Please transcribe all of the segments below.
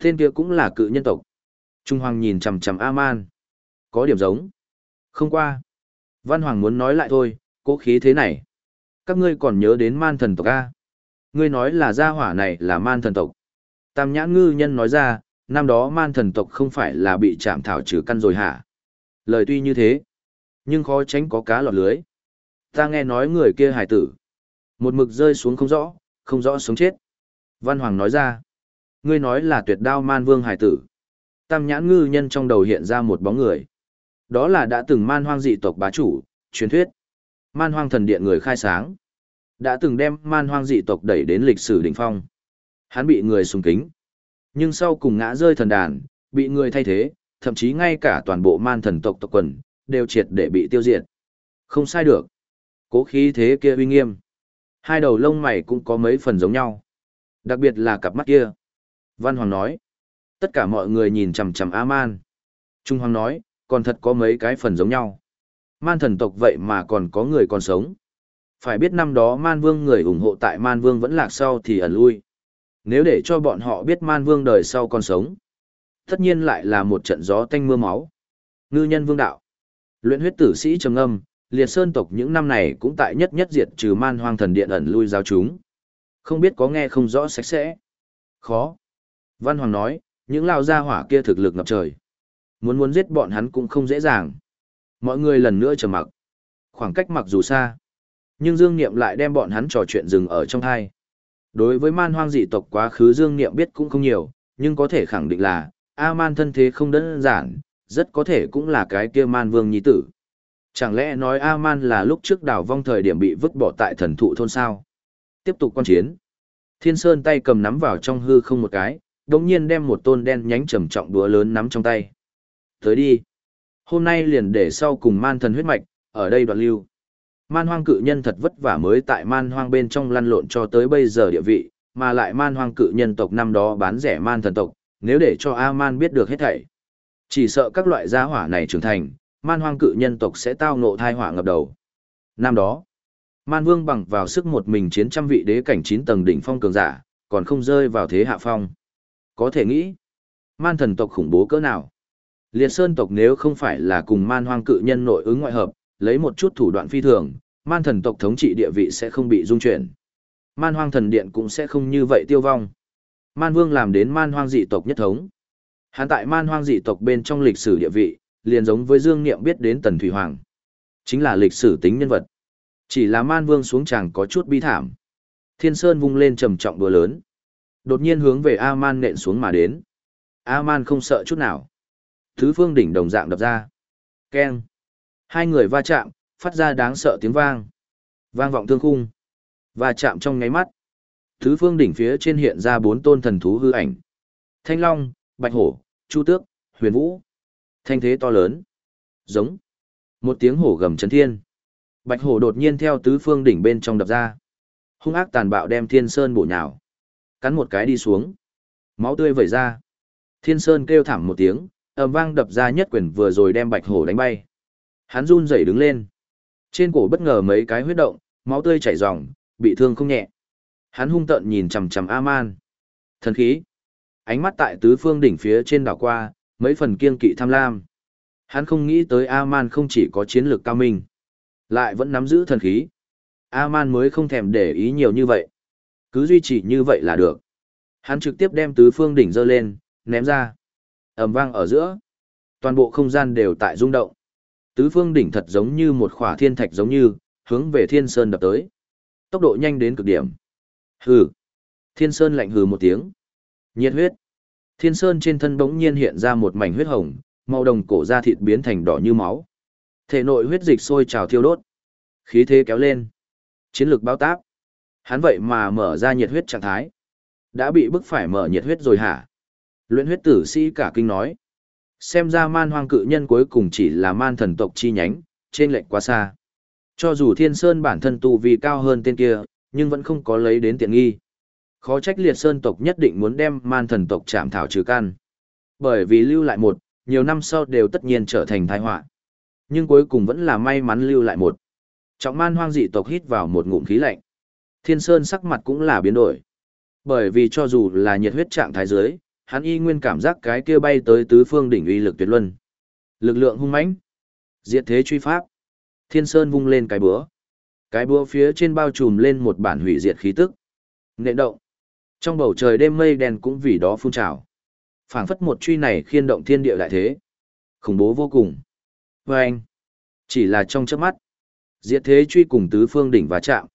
Tên kia cũng là cự nhân tộc. Trung Hoàng nhìn chằm chằm A-man. Có điểm giống. Không qua. Văn Hoàng muốn nói lại thôi, cố khí thế này. Các ngươi còn nhớ đến man thần tộc A. Ngươi nói là gia hỏa này là man thần tộc. Tam nhãn ngư nhân nói ra, năm đó man thần tộc không phải là bị chạm thảo trừ căn rồi hả? Lời tuy như thế, nhưng khó tránh có cá lọt lưới. Ta nghe nói người kia hải tử. Một mực rơi xuống không rõ, không rõ sống chết. Văn Hoàng nói ra, ngươi nói là tuyệt đao man vương hải tử. Tam nhãn ngư nhân trong đầu hiện ra một bóng người. Đó là đã từng man hoang dị tộc bá chủ, truyền thuyết. Man hoang thần điện người khai sáng. Đã từng đem man hoang dị tộc đẩy đến lịch sử đỉnh phong. Hắn bị người sùng kính. Nhưng sau cùng ngã rơi thần đàn, bị người thay thế, thậm chí ngay cả toàn bộ man thần tộc tộc quần, đều triệt để bị tiêu diệt. Không sai được. Cố khí thế kia uy nghiêm. Hai đầu lông mày cũng có mấy phần giống nhau. Đặc biệt là cặp mắt kia. Văn Hoàng nói. Tất cả mọi người nhìn chằm chằm A-man. Trung Hoàng nói, còn thật có mấy cái phần giống nhau. Man thần tộc vậy mà còn có người còn sống. Phải biết năm đó Man Vương người ủng hộ tại Man Vương vẫn lạc sau thì ẩn lui. Nếu để cho bọn họ biết Man Vương đời sau còn sống, tất nhiên lại là một trận gió tanh mưa máu. Ngư nhân vương đạo. Luyện huyết tử sĩ trầm âm, liệt sơn tộc những năm này cũng tại nhất nhất diệt trừ man hoang thần điện ẩn lui giáo chúng. Không biết có nghe không rõ sạch sẽ. Khó. Văn Hoàng nói, những lao gia hỏa kia thực lực ngập trời. Muốn muốn giết bọn hắn cũng không dễ dàng. Mọi người lần nữa trầm mặc. Khoảng cách mặc dù xa. Nhưng Dương Niệm lại đem bọn hắn trò chuyện dừng ở trong hai. Đối với man hoang dị tộc quá khứ Dương Niệm biết cũng không nhiều, nhưng có thể khẳng định là, A-man thân thế không đơn giản, rất có thể cũng là cái kia man vương nhi tử. Chẳng lẽ nói A-man là lúc trước đảo vong thời điểm bị vứt bỏ tại thần thụ thôn sao? Tiếp tục quan chiến. Thiên Sơn tay cầm nắm vào trong hư không một cái, đồng nhiên đem một tôn đen nhánh trầm trọng đúa lớn nắm trong tay. Tới đi. Hôm nay liền để sau cùng man thần huyết mạch, ở đây đoạn lưu. Man hoang cự nhân thật vất vả mới tại man hoang bên trong lăn lộn cho tới bây giờ địa vị, mà lại man hoang cự nhân tộc năm đó bán rẻ man thần tộc, nếu để cho A-man biết được hết thảy. Chỉ sợ các loại gia hỏa này trưởng thành, man hoang cự nhân tộc sẽ tao ngộ thai hỏa ngập đầu. Năm đó, man vương bằng vào sức một mình chiến trăm vị đế cảnh chín tầng đỉnh phong cường giả, còn không rơi vào thế hạ phong. Có thể nghĩ, man thần tộc khủng bố cỡ nào. Liệt sơn tộc nếu không phải là cùng man hoang cự nhân nội ứng ngoại hợp, lấy một chút thủ đoạn phi thường, man thần tộc thống trị địa vị sẽ không bị dung chuyển. Man hoang thần điện cũng sẽ không như vậy tiêu vong. Man vương làm đến man hoang dị tộc nhất thống. Hắn tại man hoang dị tộc bên trong lịch sử địa vị, liền giống với Dương Niệm biết đến Tần Thủy Hoàng. Chính là lịch sử tính nhân vật. Chỉ là man vương xuống chàng có chút bi thảm. Thiên Sơn vung lên trầm trọng đùa lớn. Đột nhiên hướng về A-man nện xuống mà đến. A-man không sợ chút nào. Thứ phương đỉnh đồng dạng đập ra. Keng. Hai người va chạm, phát ra đáng sợ tiếng vang. Vang vọng thương khung. Va chạm trong ngáy mắt. Thứ phương đỉnh phía trên hiện ra bốn tôn thần thú hư ảnh. Thanh Long, Bạch Hổ, Chu Tước, Huyền Vũ. Thanh thế to lớn. Giống. Một tiếng hổ gầm chấn thiên. Bạch Hổ đột nhiên theo tứ phương đỉnh bên trong đập ra. Hung ác tàn bạo đem Thiên Sơn bổ nhào. Cắn một cái đi xuống. Máu tươi vẩy ra. Thiên Sơn kêu thảm một tiếng, ầm vang đập ra nhất quyền vừa rồi đem Bạch Hổ đánh bay. Hắn run rẩy đứng lên. Trên cổ bất ngờ mấy cái huyết động, máu tươi chảy ròng, bị thương không nhẹ. Hắn hung tợn nhìn chằm chằm aman Thần khí. Ánh mắt tại tứ phương đỉnh phía trên đảo qua, mấy phần kiên kỵ tham lam. Hắn không nghĩ tới aman không chỉ có chiến lược cao minh, lại vẫn nắm giữ thần khí. aman mới không thèm để ý nhiều như vậy. Cứ duy trì như vậy là được. Hắn trực tiếp đem tứ phương đỉnh dơ lên, ném ra. ầm vang ở giữa. Toàn bộ không gian đều tại rung động. Tứ phương đỉnh thật giống như một khỏa thiên thạch giống như, hướng về thiên sơn đập tới. Tốc độ nhanh đến cực điểm. Hừ. Thiên Sơn lạnh hừ một tiếng. Nhiệt huyết. Thiên Sơn trên thân bỗng nhiên hiện ra một mảnh huyết hồng, màu đồng cổ da thịt biến thành đỏ như máu. Thể nội huyết dịch sôi trào thiêu đốt. Khí thế kéo lên. Chiến lược bao táp. Hắn vậy mà mở ra nhiệt huyết trạng thái. Đã bị bức phải mở nhiệt huyết rồi hả? Luyện huyết tử sĩ cả kinh nói. Xem ra man hoang cự nhân cuối cùng chỉ là man thần tộc chi nhánh, trên lệnh quá xa. Cho dù thiên sơn bản thân tu vi cao hơn tên kia, nhưng vẫn không có lấy đến tiện nghi. Khó trách liệt sơn tộc nhất định muốn đem man thần tộc chạm thảo trừ can. Bởi vì lưu lại một, nhiều năm sau đều tất nhiên trở thành tai họa. Nhưng cuối cùng vẫn là may mắn lưu lại một. Trọng man hoang dị tộc hít vào một ngụm khí lạnh. Thiên sơn sắc mặt cũng là biến đổi. Bởi vì cho dù là nhiệt huyết trạng thái dưới, hắn y nguyên cảm giác cái kia bay tới tứ phương đỉnh uy lực tuyệt luân. Lực lượng hung mãnh. Diệt thế truy pháp. Thiên Sơn vung lên cái búa. Cái búa phía trên bao trùm lên một bản hủy diệt khí tức. Nện động. Trong bầu trời đêm mây đen cũng vì đó phun trào. phảng phất một truy này khiên động thiên địa đại thế. Khủng bố vô cùng. Và anh. Chỉ là trong chớp mắt. Diệt thế truy cùng tứ phương đỉnh và chạm.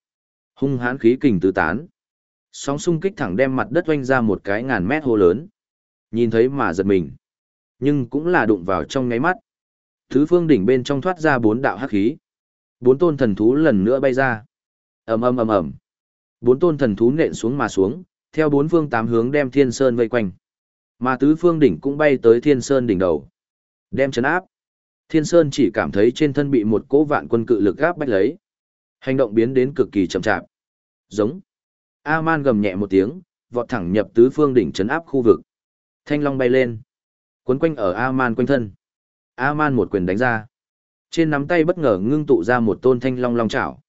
Hung hãn khí kình tứ tán. Sóng xung kích thẳng đem mặt đất oanh ra một cái ngàn mét hô lớn. Nhìn thấy mà giật mình. Nhưng cũng là đụng vào trong ngáy mắt. Tứ phương đỉnh bên trong thoát ra bốn đạo hắc khí. Bốn tôn thần thú lần nữa bay ra. ầm ầm ầm ầm. Bốn tôn thần thú nện xuống mà xuống, theo bốn phương tám hướng đem thiên sơn vây quanh. Mà tứ phương đỉnh cũng bay tới thiên sơn đỉnh đầu. Đem chấn áp. Thiên sơn chỉ cảm thấy trên thân bị một cỗ vạn quân cự lực gáp bách lấy. Hành động biến đến cực kỳ chậm chạp. Giống. A-man gầm nhẹ một tiếng, vọt thẳng nhập tứ phương đỉnh chấn áp khu vực. Thanh long bay lên. Quấn quanh ở A-man quanh thân. A-man một quyền đánh ra. Trên nắm tay bất ngờ ngưng tụ ra một tôn thanh long long chảo.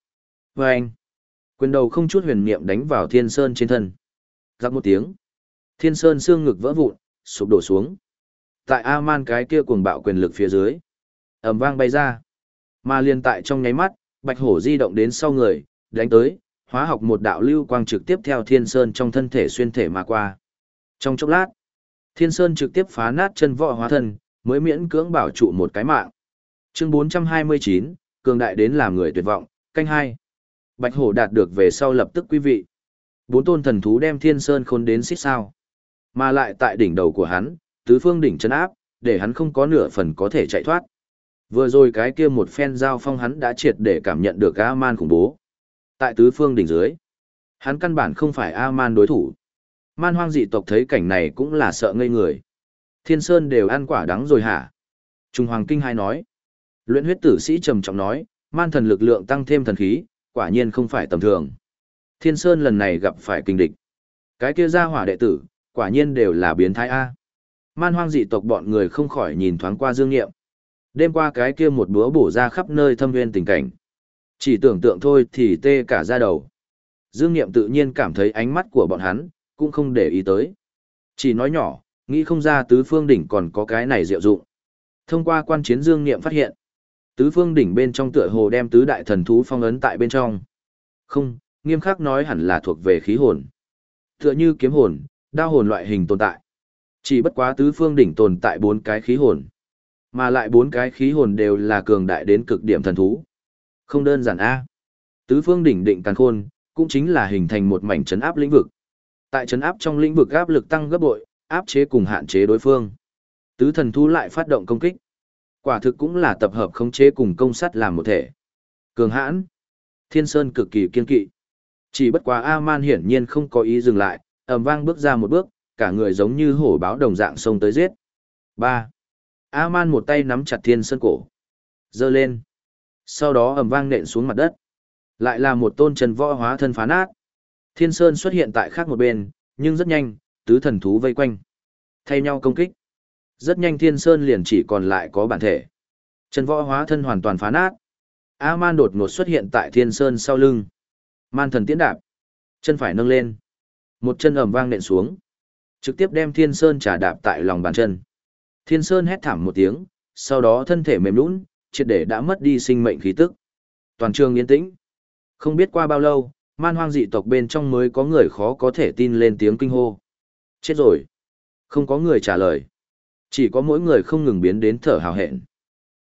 Và anh. Quyền đầu không chút huyền niệm đánh vào thiên sơn trên thân. Giặc một tiếng. Thiên sơn xương ngực vỡ vụn, sụp đổ xuống. Tại A-man cái kia cuồng bạo quyền lực phía dưới. ầm vang bay ra. Mà liền tại trong nháy mắt, bạch hổ di động đến sau người, đánh tới, hóa học một đạo lưu quang trực tiếp theo thiên sơn trong thân thể xuyên thể mà qua. Trong chốc lát, thiên sơn trực tiếp phá nát chân võ hóa thân, mới miễn cưỡng bảo trụ một cái mạng. Chương 429, cường đại đến làm người tuyệt vọng, canh hai. Bạch hổ đạt được về sau lập tức quý vị. Bốn tôn thần thú đem thiên sơn khôn đến xích sao. Mà lại tại đỉnh đầu của hắn, tứ phương đỉnh chân áp, để hắn không có nửa phần có thể chạy thoát. Vừa rồi cái kia một phen giao phong hắn đã triệt để cảm nhận được A-man khủng bố. Tại tứ phương đỉnh dưới, hắn căn bản không phải A-man đối thủ. Man hoang dị tộc thấy cảnh này cũng là sợ ngây người. Thiên Sơn đều ăn quả đắng rồi hả? Trung Hoàng Kinh hai nói. Luyện huyết tử sĩ trầm trọng nói, man thần lực lượng tăng thêm thần khí, quả nhiên không phải tầm thường. Thiên Sơn lần này gặp phải kinh địch. Cái kia ra hỏa đệ tử, quả nhiên đều là biến thái A. Man hoang dị tộc bọn người không khỏi nhìn thoáng qua dương nghiệm. Đêm qua cái kia một búa bổ ra khắp nơi thâm viên tình cảnh. Chỉ tưởng tượng thôi thì tê cả ra đầu. Dương niệm tự nhiên cảm thấy ánh mắt của bọn hắn, cũng không để ý tới. Chỉ nói nhỏ, nghĩ không ra tứ phương đỉnh còn có cái này diệu dụng. Thông qua quan chiến dương niệm phát hiện, tứ phương đỉnh bên trong tựa hồ đem tứ đại thần thú phong ấn tại bên trong. Không, nghiêm khắc nói hẳn là thuộc về khí hồn. Tựa như kiếm hồn, đao hồn loại hình tồn tại. Chỉ bất quá tứ phương đỉnh tồn tại bốn cái khí hồn. Mà lại bốn cái khí hồn đều là cường đại đến cực điểm thần thú. Không đơn giản A. Tứ phương đỉnh định càn khôn, cũng chính là hình thành một mảnh chấn áp lĩnh vực. Tại chấn áp trong lĩnh vực áp lực tăng gấp bội, áp chế cùng hạn chế đối phương. Tứ thần thú lại phát động công kích. Quả thực cũng là tập hợp khống chế cùng công sát làm một thể. Cường hãn. Thiên Sơn cực kỳ kiên kỵ. Chỉ bất quá A-man hiển nhiên không có ý dừng lại, ầm vang bước ra một bước, cả người giống như hổ báo đồng dạng xông tới giết. 3. A-man một tay nắm chặt Thiên Sơn cổ. giơ lên. Sau đó ầm vang nện xuống mặt đất. Lại là một tôn trần võ hóa thân phá nát. Thiên Sơn xuất hiện tại khác một bên, nhưng rất nhanh, tứ thần thú vây quanh. Thay nhau công kích. Rất nhanh Thiên Sơn liền chỉ còn lại có bản thể. Trần võ hóa thân hoàn toàn phá nát. A-man đột ngột xuất hiện tại Thiên Sơn sau lưng. Man thần tiến đạp. Chân phải nâng lên. Một chân ầm vang nện xuống. Trực tiếp đem Thiên Sơn trả đạp tại lòng bàn chân. Thiên Sơn hét thảm một tiếng, sau đó thân thể mềm lún, triệt để đã mất đi sinh mệnh khí tức. Toàn trường yên tĩnh. Không biết qua bao lâu, man hoang dị tộc bên trong mới có người khó có thể tin lên tiếng kinh hô. Chết rồi. Không có người trả lời. Chỉ có mỗi người không ngừng biến đến thở hào hẹn.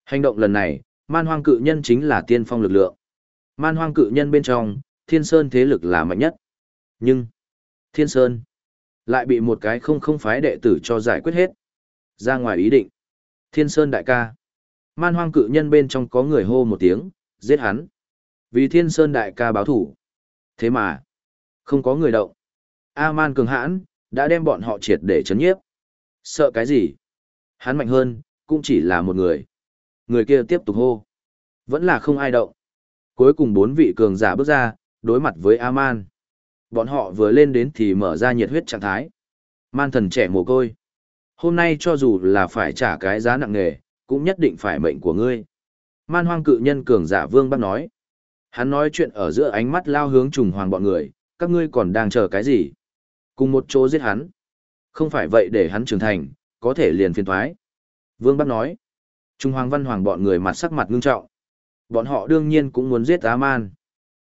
Hành động lần này, man hoang cự nhân chính là tiên phong lực lượng. Man hoang cự nhân bên trong, thiên sơn thế lực là mạnh nhất. Nhưng, thiên sơn lại bị một cái không không phái đệ tử cho giải quyết hết. Ra ngoài ý định. Thiên sơn đại ca. Man hoang cự nhân bên trong có người hô một tiếng, giết hắn. Vì thiên sơn đại ca báo thủ. Thế mà, không có người động. A-man cường hãn, đã đem bọn họ triệt để chấn nhiếp. Sợ cái gì? Hắn mạnh hơn, cũng chỉ là một người. Người kia tiếp tục hô. Vẫn là không ai động. Cuối cùng bốn vị cường giả bước ra, đối mặt với A-man. Bọn họ vừa lên đến thì mở ra nhiệt huyết trạng thái. Man thần trẻ mồ côi. Hôm nay cho dù là phải trả cái giá nặng nề, cũng nhất định phải mệnh của ngươi. Man hoang cự nhân cường giả vương bác nói. Hắn nói chuyện ở giữa ánh mắt lao hướng trùng hoàng bọn người, các ngươi còn đang chờ cái gì? Cùng một chỗ giết hắn. Không phải vậy để hắn trưởng thành, có thể liền phiền thoái. Vương Bắc nói. Trung Hoàng Văn Hoàng bọn người mặt sắc mặt ngưng trọng. Bọn họ đương nhiên cũng muốn giết A-man.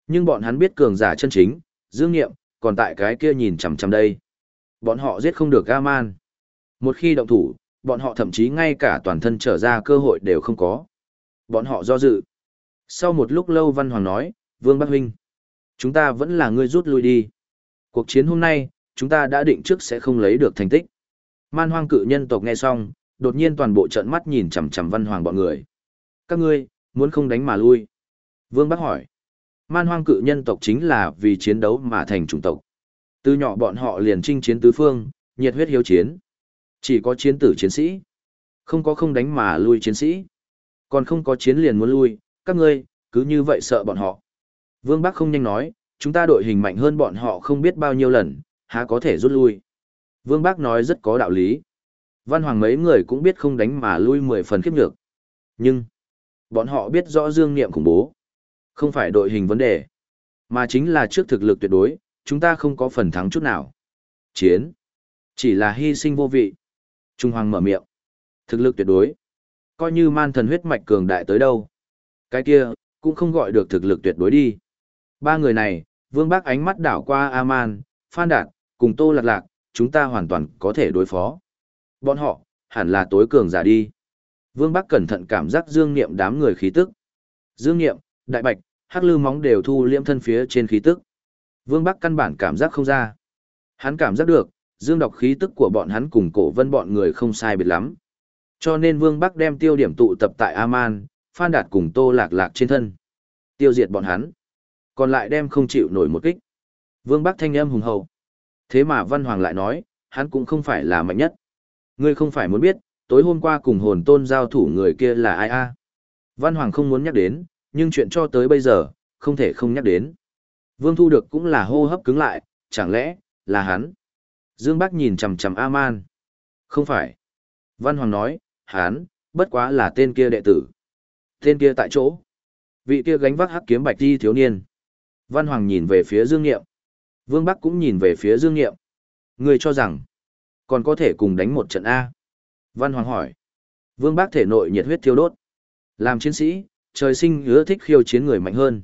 Nhưng bọn hắn biết cường giả chân chính, dương nghiệm, còn tại cái kia nhìn chằm chằm đây. Bọn họ giết không được A-man. Một khi động thủ, bọn họ thậm chí ngay cả toàn thân trở ra cơ hội đều không có. Bọn họ do dự. Sau một lúc lâu Văn Hoàng nói, Vương Bắc Huynh, chúng ta vẫn là người rút lui đi. Cuộc chiến hôm nay, chúng ta đã định trước sẽ không lấy được thành tích. Man hoang cự nhân tộc nghe xong, đột nhiên toàn bộ trận mắt nhìn chằm chằm Văn Hoàng bọn người. Các ngươi, muốn không đánh mà lui. Vương Bắc hỏi. Man hoang cự nhân tộc chính là vì chiến đấu mà thành chủng tộc. Từ nhỏ bọn họ liền chinh chiến tứ phương, nhiệt huyết hiếu chiến. Chỉ có chiến tử chiến sĩ. Không có không đánh mà lui chiến sĩ. Còn không có chiến liền muốn lui, các ngươi, cứ như vậy sợ bọn họ. Vương Bắc không nhanh nói, chúng ta đội hình mạnh hơn bọn họ không biết bao nhiêu lần, há có thể rút lui. Vương Bắc nói rất có đạo lý. Văn Hoàng mấy người cũng biết không đánh mà lui mười phần khiếp nhược. Nhưng, bọn họ biết rõ dương niệm khủng bố. Không phải đội hình vấn đề, mà chính là trước thực lực tuyệt đối, chúng ta không có phần thắng chút nào. Chiến, chỉ là hy sinh vô vị. Trung Hoàng mở miệng. Thực lực tuyệt đối. Coi như man thần huyết mạch cường đại tới đâu. Cái kia, cũng không gọi được thực lực tuyệt đối đi. Ba người này, Vương Bác ánh mắt đảo qua A-man, Phan Đạt, cùng Tô Lạc Lạc, chúng ta hoàn toàn có thể đối phó. Bọn họ, hẳn là tối cường giả đi. Vương Bắc cẩn thận cảm giác dương niệm đám người khí tức. Dương niệm, đại bạch, hắc lư móng đều thu liễm thân phía trên khí tức. Vương Bắc căn bản cảm giác không ra. Hắn cảm giác được, dương đọc khí tức của bọn hắn cùng cổ vân bọn người không sai biệt lắm. Cho nên Vương Bắc đem tiêu điểm tụ tập tại Aman, Phan Đạt cùng Tô Lạc Lạc trên thân. Tiêu diệt bọn hắn. Còn lại đem không chịu nổi một kích. Vương Bắc thanh âm hùng hậu. Thế mà Văn Hoàng lại nói, hắn cũng không phải là mạnh nhất. Ngươi không phải muốn biết, tối hôm qua cùng hồn tôn giao thủ người kia là ai a? Văn Hoàng không muốn nhắc đến, nhưng chuyện cho tới bây giờ, không thể không nhắc đến. Vương Thu được cũng là hô hấp cứng lại, chẳng lẽ, là hắn? Dương Bắc nhìn chằm chằm A-man. Không phải. Văn Hoàng nói, hán, bất quá là tên kia đệ tử. Tên kia tại chỗ. Vị kia gánh vác hắc kiếm bạch đi thiếu niên. Văn Hoàng nhìn về phía Dương Niệm, Vương Bắc cũng nhìn về phía Dương Niệm. Người cho rằng, còn có thể cùng đánh một trận A. Văn Hoàng hỏi. Vương Bắc thể nội nhiệt huyết thiêu đốt. Làm chiến sĩ, trời sinh ưa thích khiêu chiến người mạnh hơn.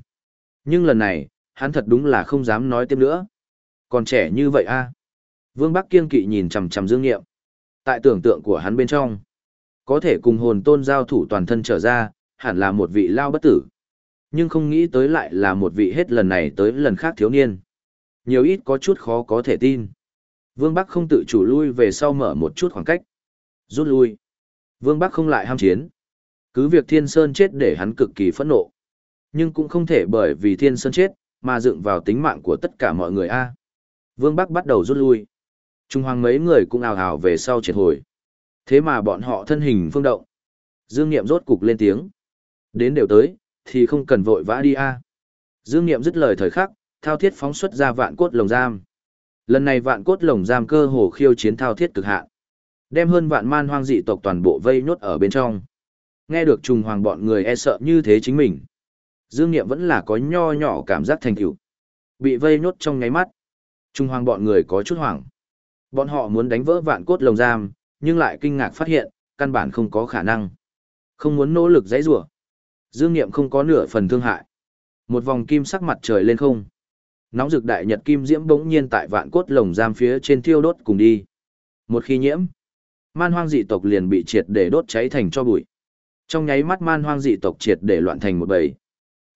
Nhưng lần này, hắn thật đúng là không dám nói tiếp nữa. Còn trẻ như vậy a Vương Bắc kiên kỵ nhìn chằm chằm Dương Nghiệm. Tại tưởng tượng của hắn bên trong, có thể cùng hồn tôn giao thủ toàn thân trở ra, hẳn là một vị lao bất tử. Nhưng không nghĩ tới lại là một vị hết lần này tới lần khác thiếu niên. Nhiều ít có chút khó có thể tin. Vương Bắc không tự chủ lui về sau mở một chút khoảng cách. Rút lui. Vương Bắc không lại ham chiến. Cứ việc Thiên Sơn chết để hắn cực kỳ phẫn nộ. Nhưng cũng không thể bởi vì Thiên Sơn chết, mà dựng vào tính mạng của tất cả mọi người a. Vương Bắc bắt đầu rút lui. Trung hoàng mấy người cũng ào ào về sau triệt hồi. Thế mà bọn họ thân hình phương động. Dương Niệm rốt cục lên tiếng. Đến đều tới, thì không cần vội vã đi a. Dương Niệm dứt lời thời khắc, thao thiết phóng xuất ra vạn cốt lồng giam. Lần này vạn cốt lồng giam cơ hồ khiêu chiến thao thiết cực hạn. Đem hơn vạn man hoang dị tộc toàn bộ vây nhốt ở bên trong. Nghe được trùng hoàng bọn người e sợ như thế chính mình. Dương Niệm vẫn là có nho nhỏ cảm giác thành tựu. Bị vây nhốt trong ngáy mắt. Trung hoàng bọn người có chút hoảng. Bọn họ muốn đánh vỡ vạn cốt lồng giam, nhưng lại kinh ngạc phát hiện, căn bản không có khả năng. Không muốn nỗ lực dãy rủa. Dương Niệm không có nửa phần thương hại. Một vòng kim sắc mặt trời lên không. Nóng rực đại nhật kim diễm bỗng nhiên tại vạn cốt lồng giam phía trên thiêu đốt cùng đi. Một khi nhiễm, man hoang dị tộc liền bị triệt để đốt cháy thành cho bụi. Trong nháy mắt man hoang dị tộc triệt để loạn thành một bầy.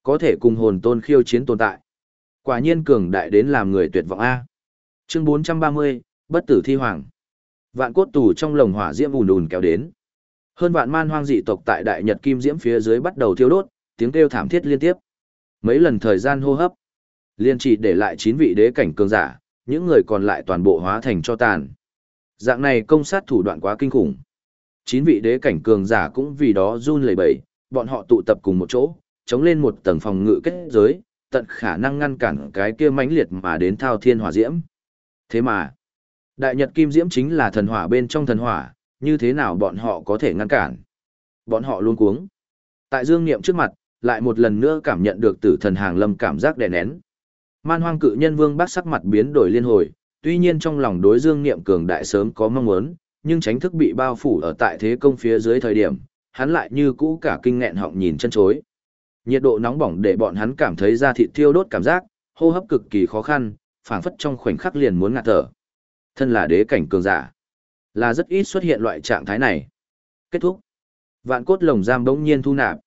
Có thể cùng hồn tôn khiêu chiến tồn tại. Quả nhiên cường đại đến làm người tuyệt vọng A. Chương 430, Bất tử thi hoàng. Vạn cốt tù trong lồng hỏa diễm ùn ùn kéo đến. Hơn vạn man hoang dị tộc tại đại nhật kim diễm phía dưới bắt đầu thiêu đốt, tiếng kêu thảm thiết liên tiếp. Mấy lần thời gian hô hấp, liên chỉ để lại 9 vị đế cảnh cường giả, những người còn lại toàn bộ hóa thành cho tàn. Dạng này công sát thủ đoạn quá kinh khủng. 9 vị đế cảnh cường giả cũng vì đó run lẩy bẩy, bọn họ tụ tập cùng một chỗ, chống lên một tầng phòng ngự kết giới, tận khả năng ngăn cản cái kia mãnh liệt mà đến thao thiên hỏa diễm. Thế mà, đại nhật kim diễm chính là thần hỏa bên trong thần hỏa, như thế nào bọn họ có thể ngăn cản? Bọn họ luôn cuống. Tại dương niệm trước mặt, lại một lần nữa cảm nhận được tử thần hàng lâm cảm giác đè nén. Man hoang cự nhân vương bác sắc mặt biến đổi liên hồi, Tuy nhiên trong lòng đối Dương Niệm cường đại sớm có mong muốn, nhưng tránh thức bị bao phủ ở tại thế công phía dưới thời điểm, hắn lại như cũ cả kinh nghẹn họng nhìn chân chối. Nhiệt độ nóng bỏng để bọn hắn cảm thấy da thịt thiêu đốt cảm giác, hô hấp cực kỳ khó khăn, phảng phất trong khoảnh khắc liền muốn ngạt thở. Thân là đế cảnh cường giả, là rất ít xuất hiện loại trạng thái này. Kết thúc. Vạn cốt lồng giam bỗng nhiên thu nạp.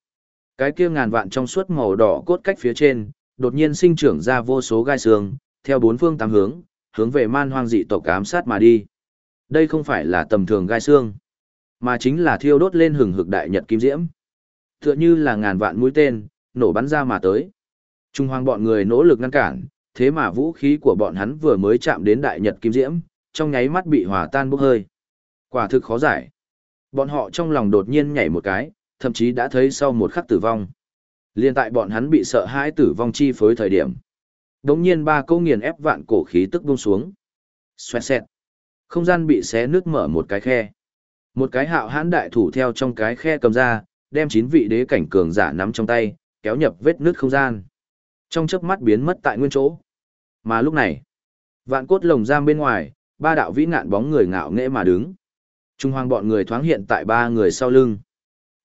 Cái kia ngàn vạn trong suốt màu đỏ cốt cách phía trên, đột nhiên sinh trưởng ra vô số gai xương, theo bốn phương tám hướng, hướng về man hoang dị tộc ám sát mà đi. Đây không phải là tầm thường gai xương, mà chính là thiêu đốt lên hừng hực đại nhật kim diễm. Tựa như là ngàn vạn mũi tên, nổ bắn ra mà tới. Trung hoang bọn người nỗ lực ngăn cản, thế mà vũ khí của bọn hắn vừa mới chạm đến đại nhật kim diễm, trong nháy mắt bị hòa tan bốc hơi. Quả thực khó giải. Bọn họ trong lòng đột nhiên nhảy một cái, thậm chí đã thấy sau một khắc tử vong. Liên tại bọn hắn bị sợ hãi tử vong chi phối thời điểm. Đống nhiên ba câu nghiền ép vạn cổ khí tức buông xuống. Xoẹt xẹt. Không gian bị xé nước mở một cái khe. Một cái hạo hãn đại thủ theo trong cái khe cầm ra, đem chín vị đế cảnh cường giả nắm trong tay, kéo nhập vết nước không gian. Trong chớp mắt biến mất tại nguyên chỗ. Mà lúc này, vạn cốt lồng giam bên ngoài, ba đạo vĩ ngạn bóng người ngạo nghễ mà đứng. Trung hoàng bọn người thoáng hiện tại ba người sau lưng.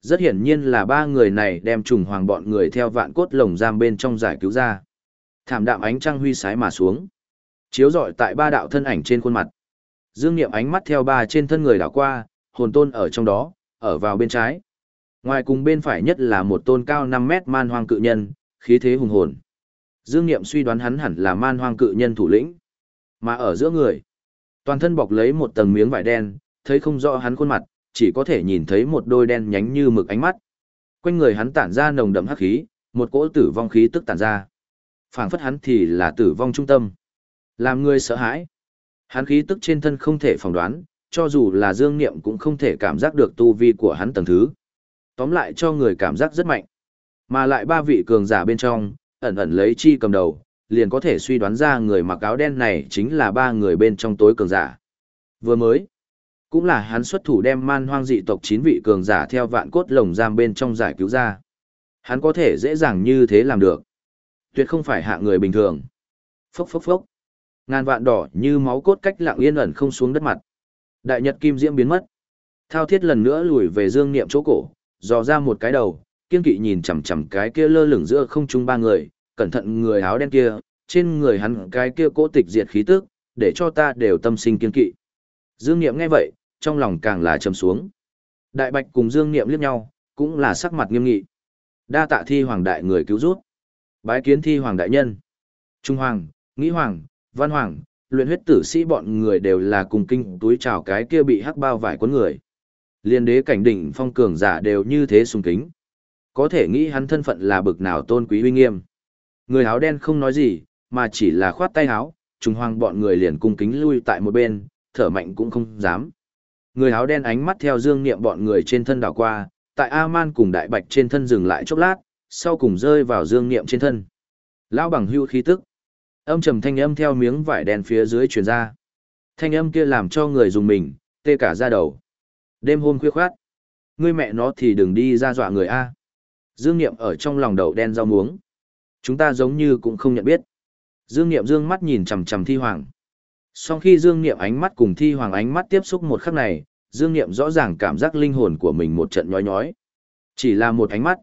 Rất hiển nhiên là ba người này đem trùng hoàng bọn người theo vạn cốt lồng giam bên trong giải cứu ra. Thảm đạm ánh trăng huy sái mà xuống. Chiếu rọi tại ba đạo thân ảnh trên khuôn mặt. Dương Niệm ánh mắt theo ba trên thân người đảo qua, hồn tôn ở trong đó, ở vào bên trái. Ngoài cùng bên phải nhất là một tôn cao 5 mét man hoang cự nhân, khí thế hùng hồn. Dương Niệm suy đoán hắn hẳn là man hoang cự nhân thủ lĩnh. Mà ở giữa người, toàn thân bọc lấy một tầng miếng vải đen, thấy không rõ hắn khuôn mặt, chỉ có thể nhìn thấy một đôi đen nhánh như mực ánh mắt. Quanh người hắn tản ra nồng đậm hắc khí, một cỗ tử vong khí tức tản ra. Phảng phất hắn thì là tử vong trung tâm. Làm người sợ hãi. Hắn khí tức trên thân không thể phỏng đoán, cho dù là dương niệm cũng không thể cảm giác được tu vi của hắn tầng thứ. Tóm lại cho người cảm giác rất mạnh. Mà lại ba vị cường giả bên trong, ẩn ẩn lấy chi cầm đầu, liền có thể suy đoán ra người mặc áo đen này chính là ba người bên trong tối cường giả. Vừa mới, cũng là hắn xuất thủ đem man hoang dị tộc chín vị cường giả theo vạn cốt lồng giam bên trong giải cứu ra. Hắn có thể dễ dàng như thế làm được. Tuyệt không phải hạ người bình thường. Phốc phốc phốc. Ngàn vạn đỏ như máu cốt cách lặng yên ẩn không xuống đất mặt. Đại nhật kim diễm biến mất. Thao thiết lần nữa lùi về dương niệm chỗ cổ, dò ra một cái đầu, kiên kỵ nhìn chằm chằm cái kia lơ lửng giữa không trung ba người, cẩn thận người áo đen kia, trên người hắn cái kia cố tịch diệt khí tức, để cho ta đều tâm sinh kiên kỵ. Dương Niệm nghe vậy, trong lòng càng là trầm xuống. Đại Bạch cùng Dương Niệm liếc nhau, cũng là sắc mặt nghiêm nghị. Đa tạ thi hoàng đại người cứu giúp Bái kiến thi hoàng đại nhân. Trung hoàng, nghĩ hoàng, văn hoàng, luyện huyết tử sĩ bọn người đều là cùng kinh túi chào cái kia bị hắc bao vải cuốn người. Liên đế cảnh đỉnh phong cường giả đều như thế sùng kính. Có thể nghĩ hắn thân phận là bực nào tôn quý uy nghiêm. Người áo đen không nói gì, mà chỉ là khoát tay áo, trùng hoàng bọn người liền cung kính lui tại một bên, thở mạnh cũng không dám. Người áo đen ánh mắt theo dương niệm bọn người trên thân đảo qua, tại A-man cùng đại bạch trên thân dừng lại chốc lát, sau cùng rơi vào dương niệm trên thân. Lão bằng hưu khí tức. Âm trầm thanh âm theo miếng vải đen phía dưới truyền ra. Thanh âm kia làm cho người dùng mình, tê cả da đầu. Đêm hôm khuya khoát. Ngươi mẹ nó thì đừng đi ra dọa người A. Dương Niệm ở trong lòng đầu đen rau muống. Chúng ta giống như cũng không nhận biết. Dương Niệm dương mắt nhìn chằm chằm thi hoàng. Sau khi Dương Niệm ánh mắt cùng thi hoàng ánh mắt tiếp xúc một khắc này, Dương Niệm rõ ràng cảm giác linh hồn của mình một trận nhói nhói. Chỉ là một ánh mắt,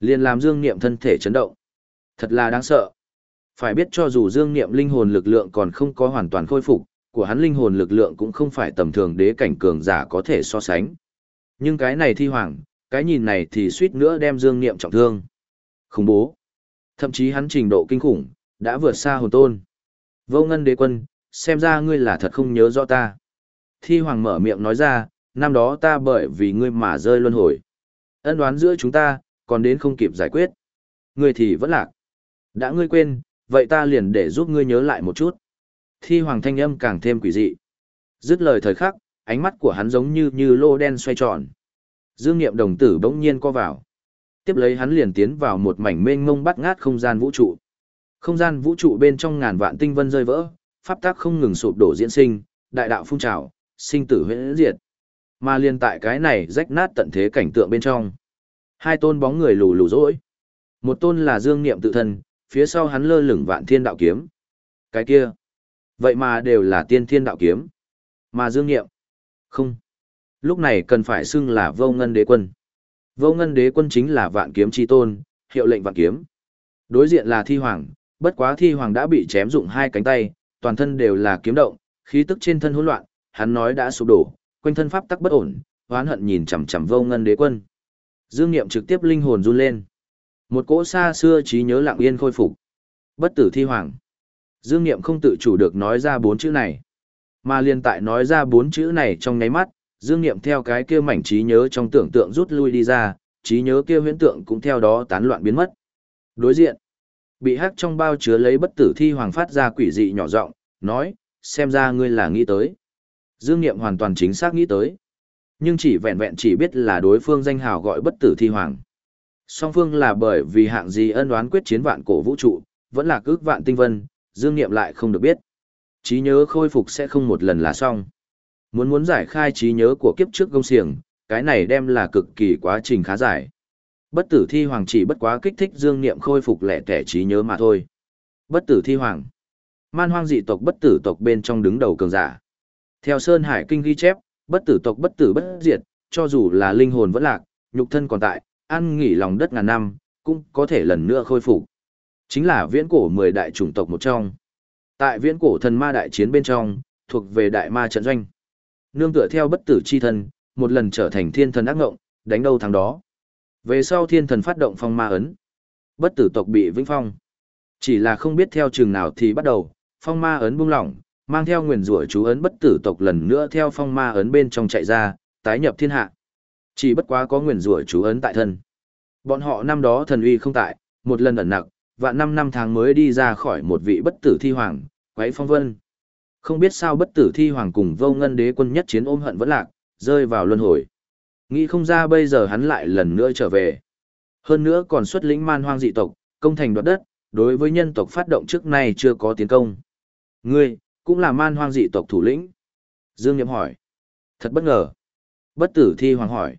liền làm Dương Niệm thân thể chấn động. Thật là đáng sợ. Phải biết cho dù Dương Niệm linh hồn lực lượng còn không có hoàn toàn khôi phục, của hắn linh hồn lực lượng cũng không phải tầm thường đế cảnh cường giả có thể so sánh. Nhưng cái này thi hoàng, cái nhìn này thì suýt nữa đem Dương Niệm trọng thương. Khủng bố. Thậm chí hắn trình độ kinh khủng, đã vượt xa hồn tôn. Vô ngân đế quân, xem ra ngươi là thật không nhớ rõ ta. Thi hoàng mở miệng nói ra, năm đó ta bởi vì ngươi mà rơi luân hồi. Ân đoán giữa chúng ta, còn đến không kịp giải quyết. Ngươi thì vẫn lạc. Đã ngươi quên, vậy ta liền để giúp ngươi nhớ lại một chút. Thi hoàng thanh âm càng thêm quỷ dị. Dứt lời thời khắc, ánh mắt của hắn giống như như lô đen xoay tròn. Dương Niệm đồng tử bỗng nhiên co vào. Tiếp lấy hắn liền tiến vào một mảnh mênh mông bắt ngát không gian vũ trụ. Không gian vũ trụ bên trong ngàn vạn tinh vân rơi vỡ, pháp tắc không ngừng sụp đổ diễn sinh, đại đạo phun trào, sinh tử huyễn diệt. Mà liên tại cái này rách nát tận thế cảnh tượng bên trong. Hai tôn bóng người lù lù rỗi. Một tôn là Dương Niệm tự thân, phía sau hắn lơ lửng vạn thiên đạo kiếm. Cái kia, Vậy mà đều là tiên thiên đạo kiếm. Mà Dương niệm, không. Lúc này cần phải xưng là vô ngân đế quân. Vô ngân đế quân chính là vạn kiếm chi tôn, hiệu lệnh vạn kiếm. Đối diện là thi hoàng, bất quá thi hoàng đã bị chém dụng hai cánh tay, toàn thân đều là kiếm động, khí tức trên thân hỗn loạn, hắn nói đã sụp đổ, quanh thân pháp tắc bất ổn, hoán hận nhìn chằm chằm vô ngân đế quân. Dương Nghiệm trực tiếp linh hồn run lên. Một cỗ xa xưa trí nhớ lặng yên khôi phục. Bất tử thi hoàng. Dương Nghiệm không tự chủ được nói ra bốn chữ này. Mà liên tại nói ra bốn chữ này trong nháy mắt, Dương Nghiệm theo cái kia mảnh trí nhớ trong tưởng tượng rút lui đi ra, trí nhớ kia huyễn tượng cũng theo đó tán loạn biến mất. Đối diện, bị hắc trong bao chứa lấy bất tử thi hoàng phát ra quỷ dị nhỏ giọng, nói, xem ra ngươi là nghĩ tới. Dương Nghiệm hoàn toàn chính xác nghĩ tới. Nhưng chỉ vẹn vẹn chỉ biết là đối phương danh hào gọi bất tử thi hoàng. Song phương là bởi vì hạng gì ân đoán quyết chiến vạn cổ vũ trụ, vẫn là cước vạn tinh vân, Dương Nghiệm lại không được biết. Trí nhớ khôi phục sẽ không một lần là xong. Muốn muốn giải khai trí nhớ của kiếp trước công xiềng, cái này đem là cực kỳ quá trình khá dài. Bất tử thi hoàng chỉ bất quá kích thích dương niệm khôi phục lẻ tẻ trí nhớ mà thôi. Bất tử thi hoàng. Man hoang dị tộc bất tử tộc bên trong đứng đầu cường giả. Theo Sơn Hải Kinh ghi chép, bất tử tộc bất tử bất diệt, cho dù là linh hồn vẫn lạc, nhục thân còn tại, ăn nghỉ lòng đất ngàn năm, cũng có thể lần nữa khôi phục. Chính là viễn cổ 10 đại chủng tộc một trong. Tại viễn cổ thần ma đại chiến bên trong, thuộc về đại ma trận doanh. Nương tựa theo bất tử chi thân, một lần trở thành thiên thần ác ngộng, đánh đâu thắng đó. Về sau thiên thần phát động phong ma ấn. Bất tử tộc bị vĩnh phong. Chỉ là không biết theo trường nào thì bắt đầu, phong ma ấn buông lỏng, mang theo nguyền rủa chú ấn bất tử tộc lần nữa theo phong ma ấn bên trong chạy ra, tái nhập thiên hạ. Chỉ bất quá có nguyền rủa chú ấn tại thân. Bọn họ năm đó thần uy không tại, một lần ẩn nặc, và năm năm tháng mới đi ra khỏi một vị bất tử thi hoàng, quấy phong vân. Không biết sao bất tử thi hoàng cùng vô ngân đế quân nhất chiến ôm hận vẫn lạc, rơi vào luân hồi. Nghĩ không ra bây giờ hắn lại lần nữa trở về. Hơn nữa còn xuất lĩnh man hoang dị tộc, công thành đoạt đất, đối với nhân tộc phát động trước nay chưa có tiến công. Ngươi, cũng là man hoang dị tộc thủ lĩnh. Dương Niệm hỏi. Thật bất ngờ. Bất tử thi hoàng hỏi.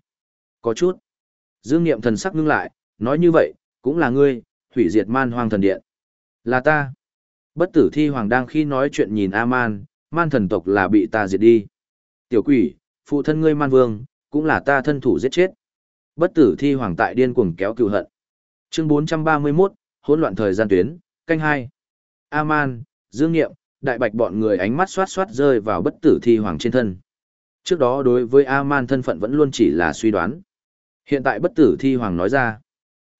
Có chút. Dương Niệm thần sắc ngưng lại, nói như vậy, cũng là ngươi, hủy diệt man hoang thần điện. Là ta. Bất tử thi hoàng đang khi nói chuyện nhìn A-man, man thần tộc là bị ta diệt đi. Tiểu quỷ, phụ thân ngươi man vương, cũng là ta thân thủ giết chết. Bất tử thi hoàng tại điên cuồng kéo cựu hận. Chương 431, hỗn loạn thời gian tuyến, canh hai. A-man, dương nghiệm, đại bạch bọn người ánh mắt xoát xoát rơi vào bất tử thi hoàng trên thân. Trước đó đối với A-man thân phận vẫn luôn chỉ là suy đoán. Hiện tại bất tử thi hoàng nói ra.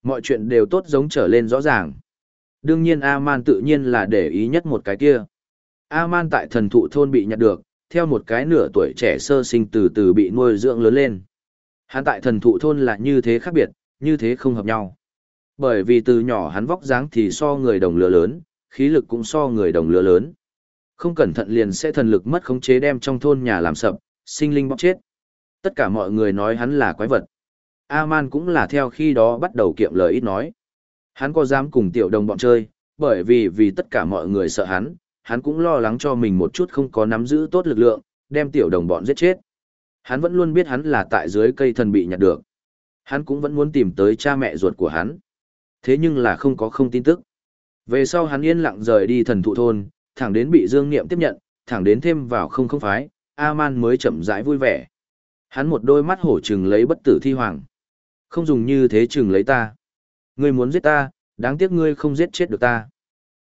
Mọi chuyện đều tốt giống trở lên rõ ràng. Đương nhiên A-man tự nhiên là để ý nhất một cái kia. A-man tại thần thụ thôn bị nhặt được, theo một cái nửa tuổi trẻ sơ sinh từ từ bị nuôi dưỡng lớn lên. Hắn tại thần thụ thôn là như thế khác biệt, như thế không hợp nhau. Bởi vì từ nhỏ hắn vóc dáng thì so người đồng lứa lớn, khí lực cũng so người đồng lứa lớn. Không cẩn thận liền sẽ thần lực mất khống chế đem trong thôn nhà làm sập, sinh linh bóc chết. Tất cả mọi người nói hắn là quái vật. A-man cũng là theo khi đó bắt đầu kiệm lời ít nói. Hắn có dám cùng tiểu đồng bọn chơi, bởi vì vì tất cả mọi người sợ hắn, hắn cũng lo lắng cho mình một chút không có nắm giữ tốt lực lượng, đem tiểu đồng bọn giết chết. Hắn vẫn luôn biết hắn là tại dưới cây thần bị nhặt được. Hắn cũng vẫn muốn tìm tới cha mẹ ruột của hắn. Thế nhưng là không có không tin tức. Về sau hắn yên lặng rời đi thần thụ thôn, thẳng đến bị Dương Niệm tiếp nhận, thẳng đến thêm vào không không phái, A-man mới chậm rãi vui vẻ. Hắn một đôi mắt hổ trừng lấy bất tử thi hoàng. Không dùng như thế trừng lấy ta. Ngươi muốn giết ta, đáng tiếc ngươi không giết chết được ta.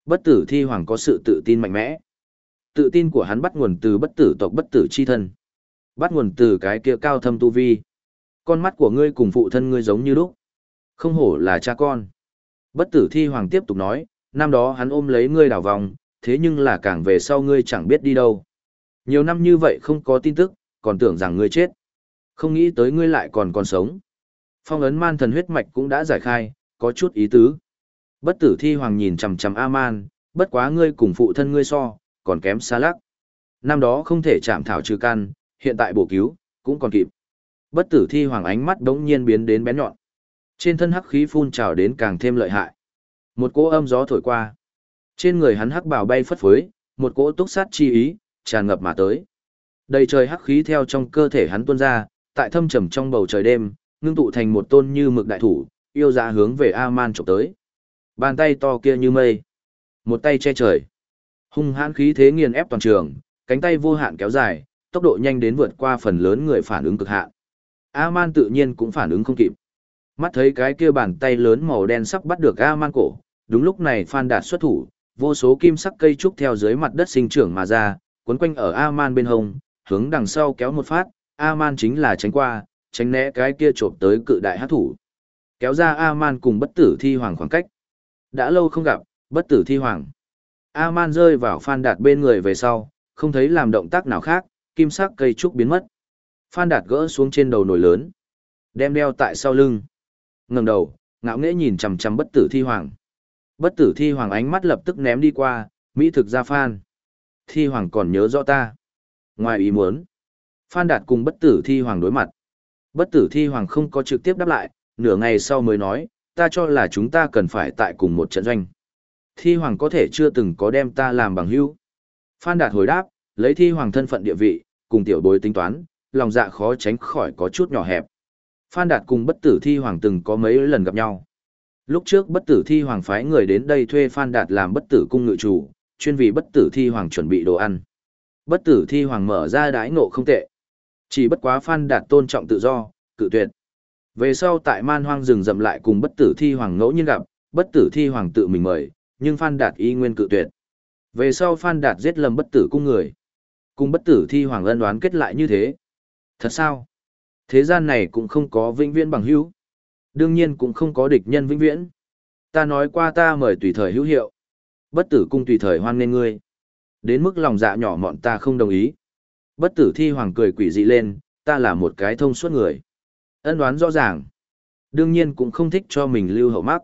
Bất tử thi hoàng có sự tự tin mạnh mẽ. Tự tin của hắn bắt nguồn từ bất tử tộc bất tử chi thân. Bắt nguồn từ cái kia cao thâm tu vi. Con mắt của ngươi cùng phụ thân ngươi giống như lúc. Không hổ là cha con. Bất tử thi hoàng tiếp tục nói, năm đó hắn ôm lấy ngươi đảo vòng, thế nhưng là càng về sau ngươi chẳng biết đi đâu. Nhiều năm như vậy không có tin tức, còn tưởng rằng ngươi chết. Không nghĩ tới ngươi lại còn còn sống. Phong ấn man thần huyết mạch cũng đã giải khai, có chút ý tứ. Bất tử thi hoàng nhìn chằm chằm A-man, bất quá ngươi cùng phụ thân ngươi so, còn kém xa lắc. Năm đó không thể chạm thảo trừ căn, hiện tại bổ cứu, cũng còn kịp. Bất tử thi hoàng ánh mắt đống nhiên biến đến bén nhọn. Trên thân hắc khí phun trào đến càng thêm lợi hại. Một cỗ âm gió thổi qua. Trên người hắn hắc bào bay phất phới, một cỗ túc sát chi ý, tràn ngập mà tới. Đầy trời hắc khí theo trong cơ thể hắn tuôn ra, tại thâm trầm trong bầu trời đêm, ngưng tụ thành một tôn như mực đại thủ, yêu dạ hướng về A-man chụp tới. Bàn tay to kia như mây. Một tay che trời. Hung hãn khí thế nghiền ép toàn trường, cánh tay vô hạn kéo dài, tốc độ nhanh đến vượt qua phần lớn người phản ứng cực hạn. A-man tự nhiên cũng phản ứng không kịp. Mắt thấy cái kia bàn tay lớn màu đen sắp bắt được A-man cổ, đúng lúc này Phan Đạt xuất thủ, vô số kim sắc cây trúc theo dưới mặt đất sinh trưởng mà ra, quấn quanh ở A-man bên hông, hướng đằng sau kéo một phát, A-man chính là tránh qua, tránh né cái kia trộm tới cự đại hát thủ. Kéo ra A-man cùng bất tử thi hoàng khoảng cách. Đã lâu không gặp, bất tử thi hoàng. A-man rơi vào Phan Đạt bên người về sau, không thấy làm động tác nào khác, kim sắc cây trúc biến mất. Phan Đạt gỡ xuống trên đầu nồi lớn, đem đeo tại sau lưng. Ngẩng đầu, ngạo nghễ nhìn chằm chằm bất tử thi hoàng. Bất tử thi hoàng ánh mắt lập tức ném đi qua, mỹ thực ra Phan. Thi hoàng còn nhớ rõ ta. Ngoài ý muốn, Phan Đạt cùng bất tử thi hoàng đối mặt. Bất tử thi hoàng không có trực tiếp đáp lại, nửa ngày sau mới nói, ta cho là chúng ta cần phải tại cùng một trận doanh. Thi hoàng có thể chưa từng có đem ta làm bằng hữu. Phan Đạt hồi đáp, lấy thi hoàng thân phận địa vị, cùng tiểu bối tính toán, lòng dạ khó tránh khỏi có chút nhỏ hẹp. Phan Đạt cùng bất tử thi hoàng từng có mấy lần gặp nhau. Lúc trước bất tử thi hoàng phái người đến đây thuê Phan Đạt làm bất tử cung ngự chủ, chuyên vì bất tử thi hoàng chuẩn bị đồ ăn. Bất tử thi hoàng mở ra đái ngộ không tệ. Chỉ bất quá Phan Đạt tôn trọng tự do, cự tuyệt. Về sau tại man hoang rừng rậm lại cùng bất tử thi hoàng ngẫu nhiên gặp, bất tử thi hoàng tự mình mời, nhưng Phan Đạt y nguyên cự tuyệt. Về sau Phan Đạt giết lầm bất tử cung người. Cùng bất tử thi hoàng ân đoán kết lại như thế. Thật sao? Thế gian này cũng không có vĩnh viễn bằng hữu. Đương nhiên cũng không có địch nhân vĩnh viễn. Ta nói qua ta mời tùy thời hữu hiệu. Bất tử cung tùy thời hoan nên ngươi. Đến mức lòng dạ nhỏ mọn ta không đồng ý. Bất tử thi hoàng cười quỷ dị lên, ta là một cái thông suốt người. Ân đoán rõ ràng. Đương nhiên cũng không thích cho mình lưu hậu mắc.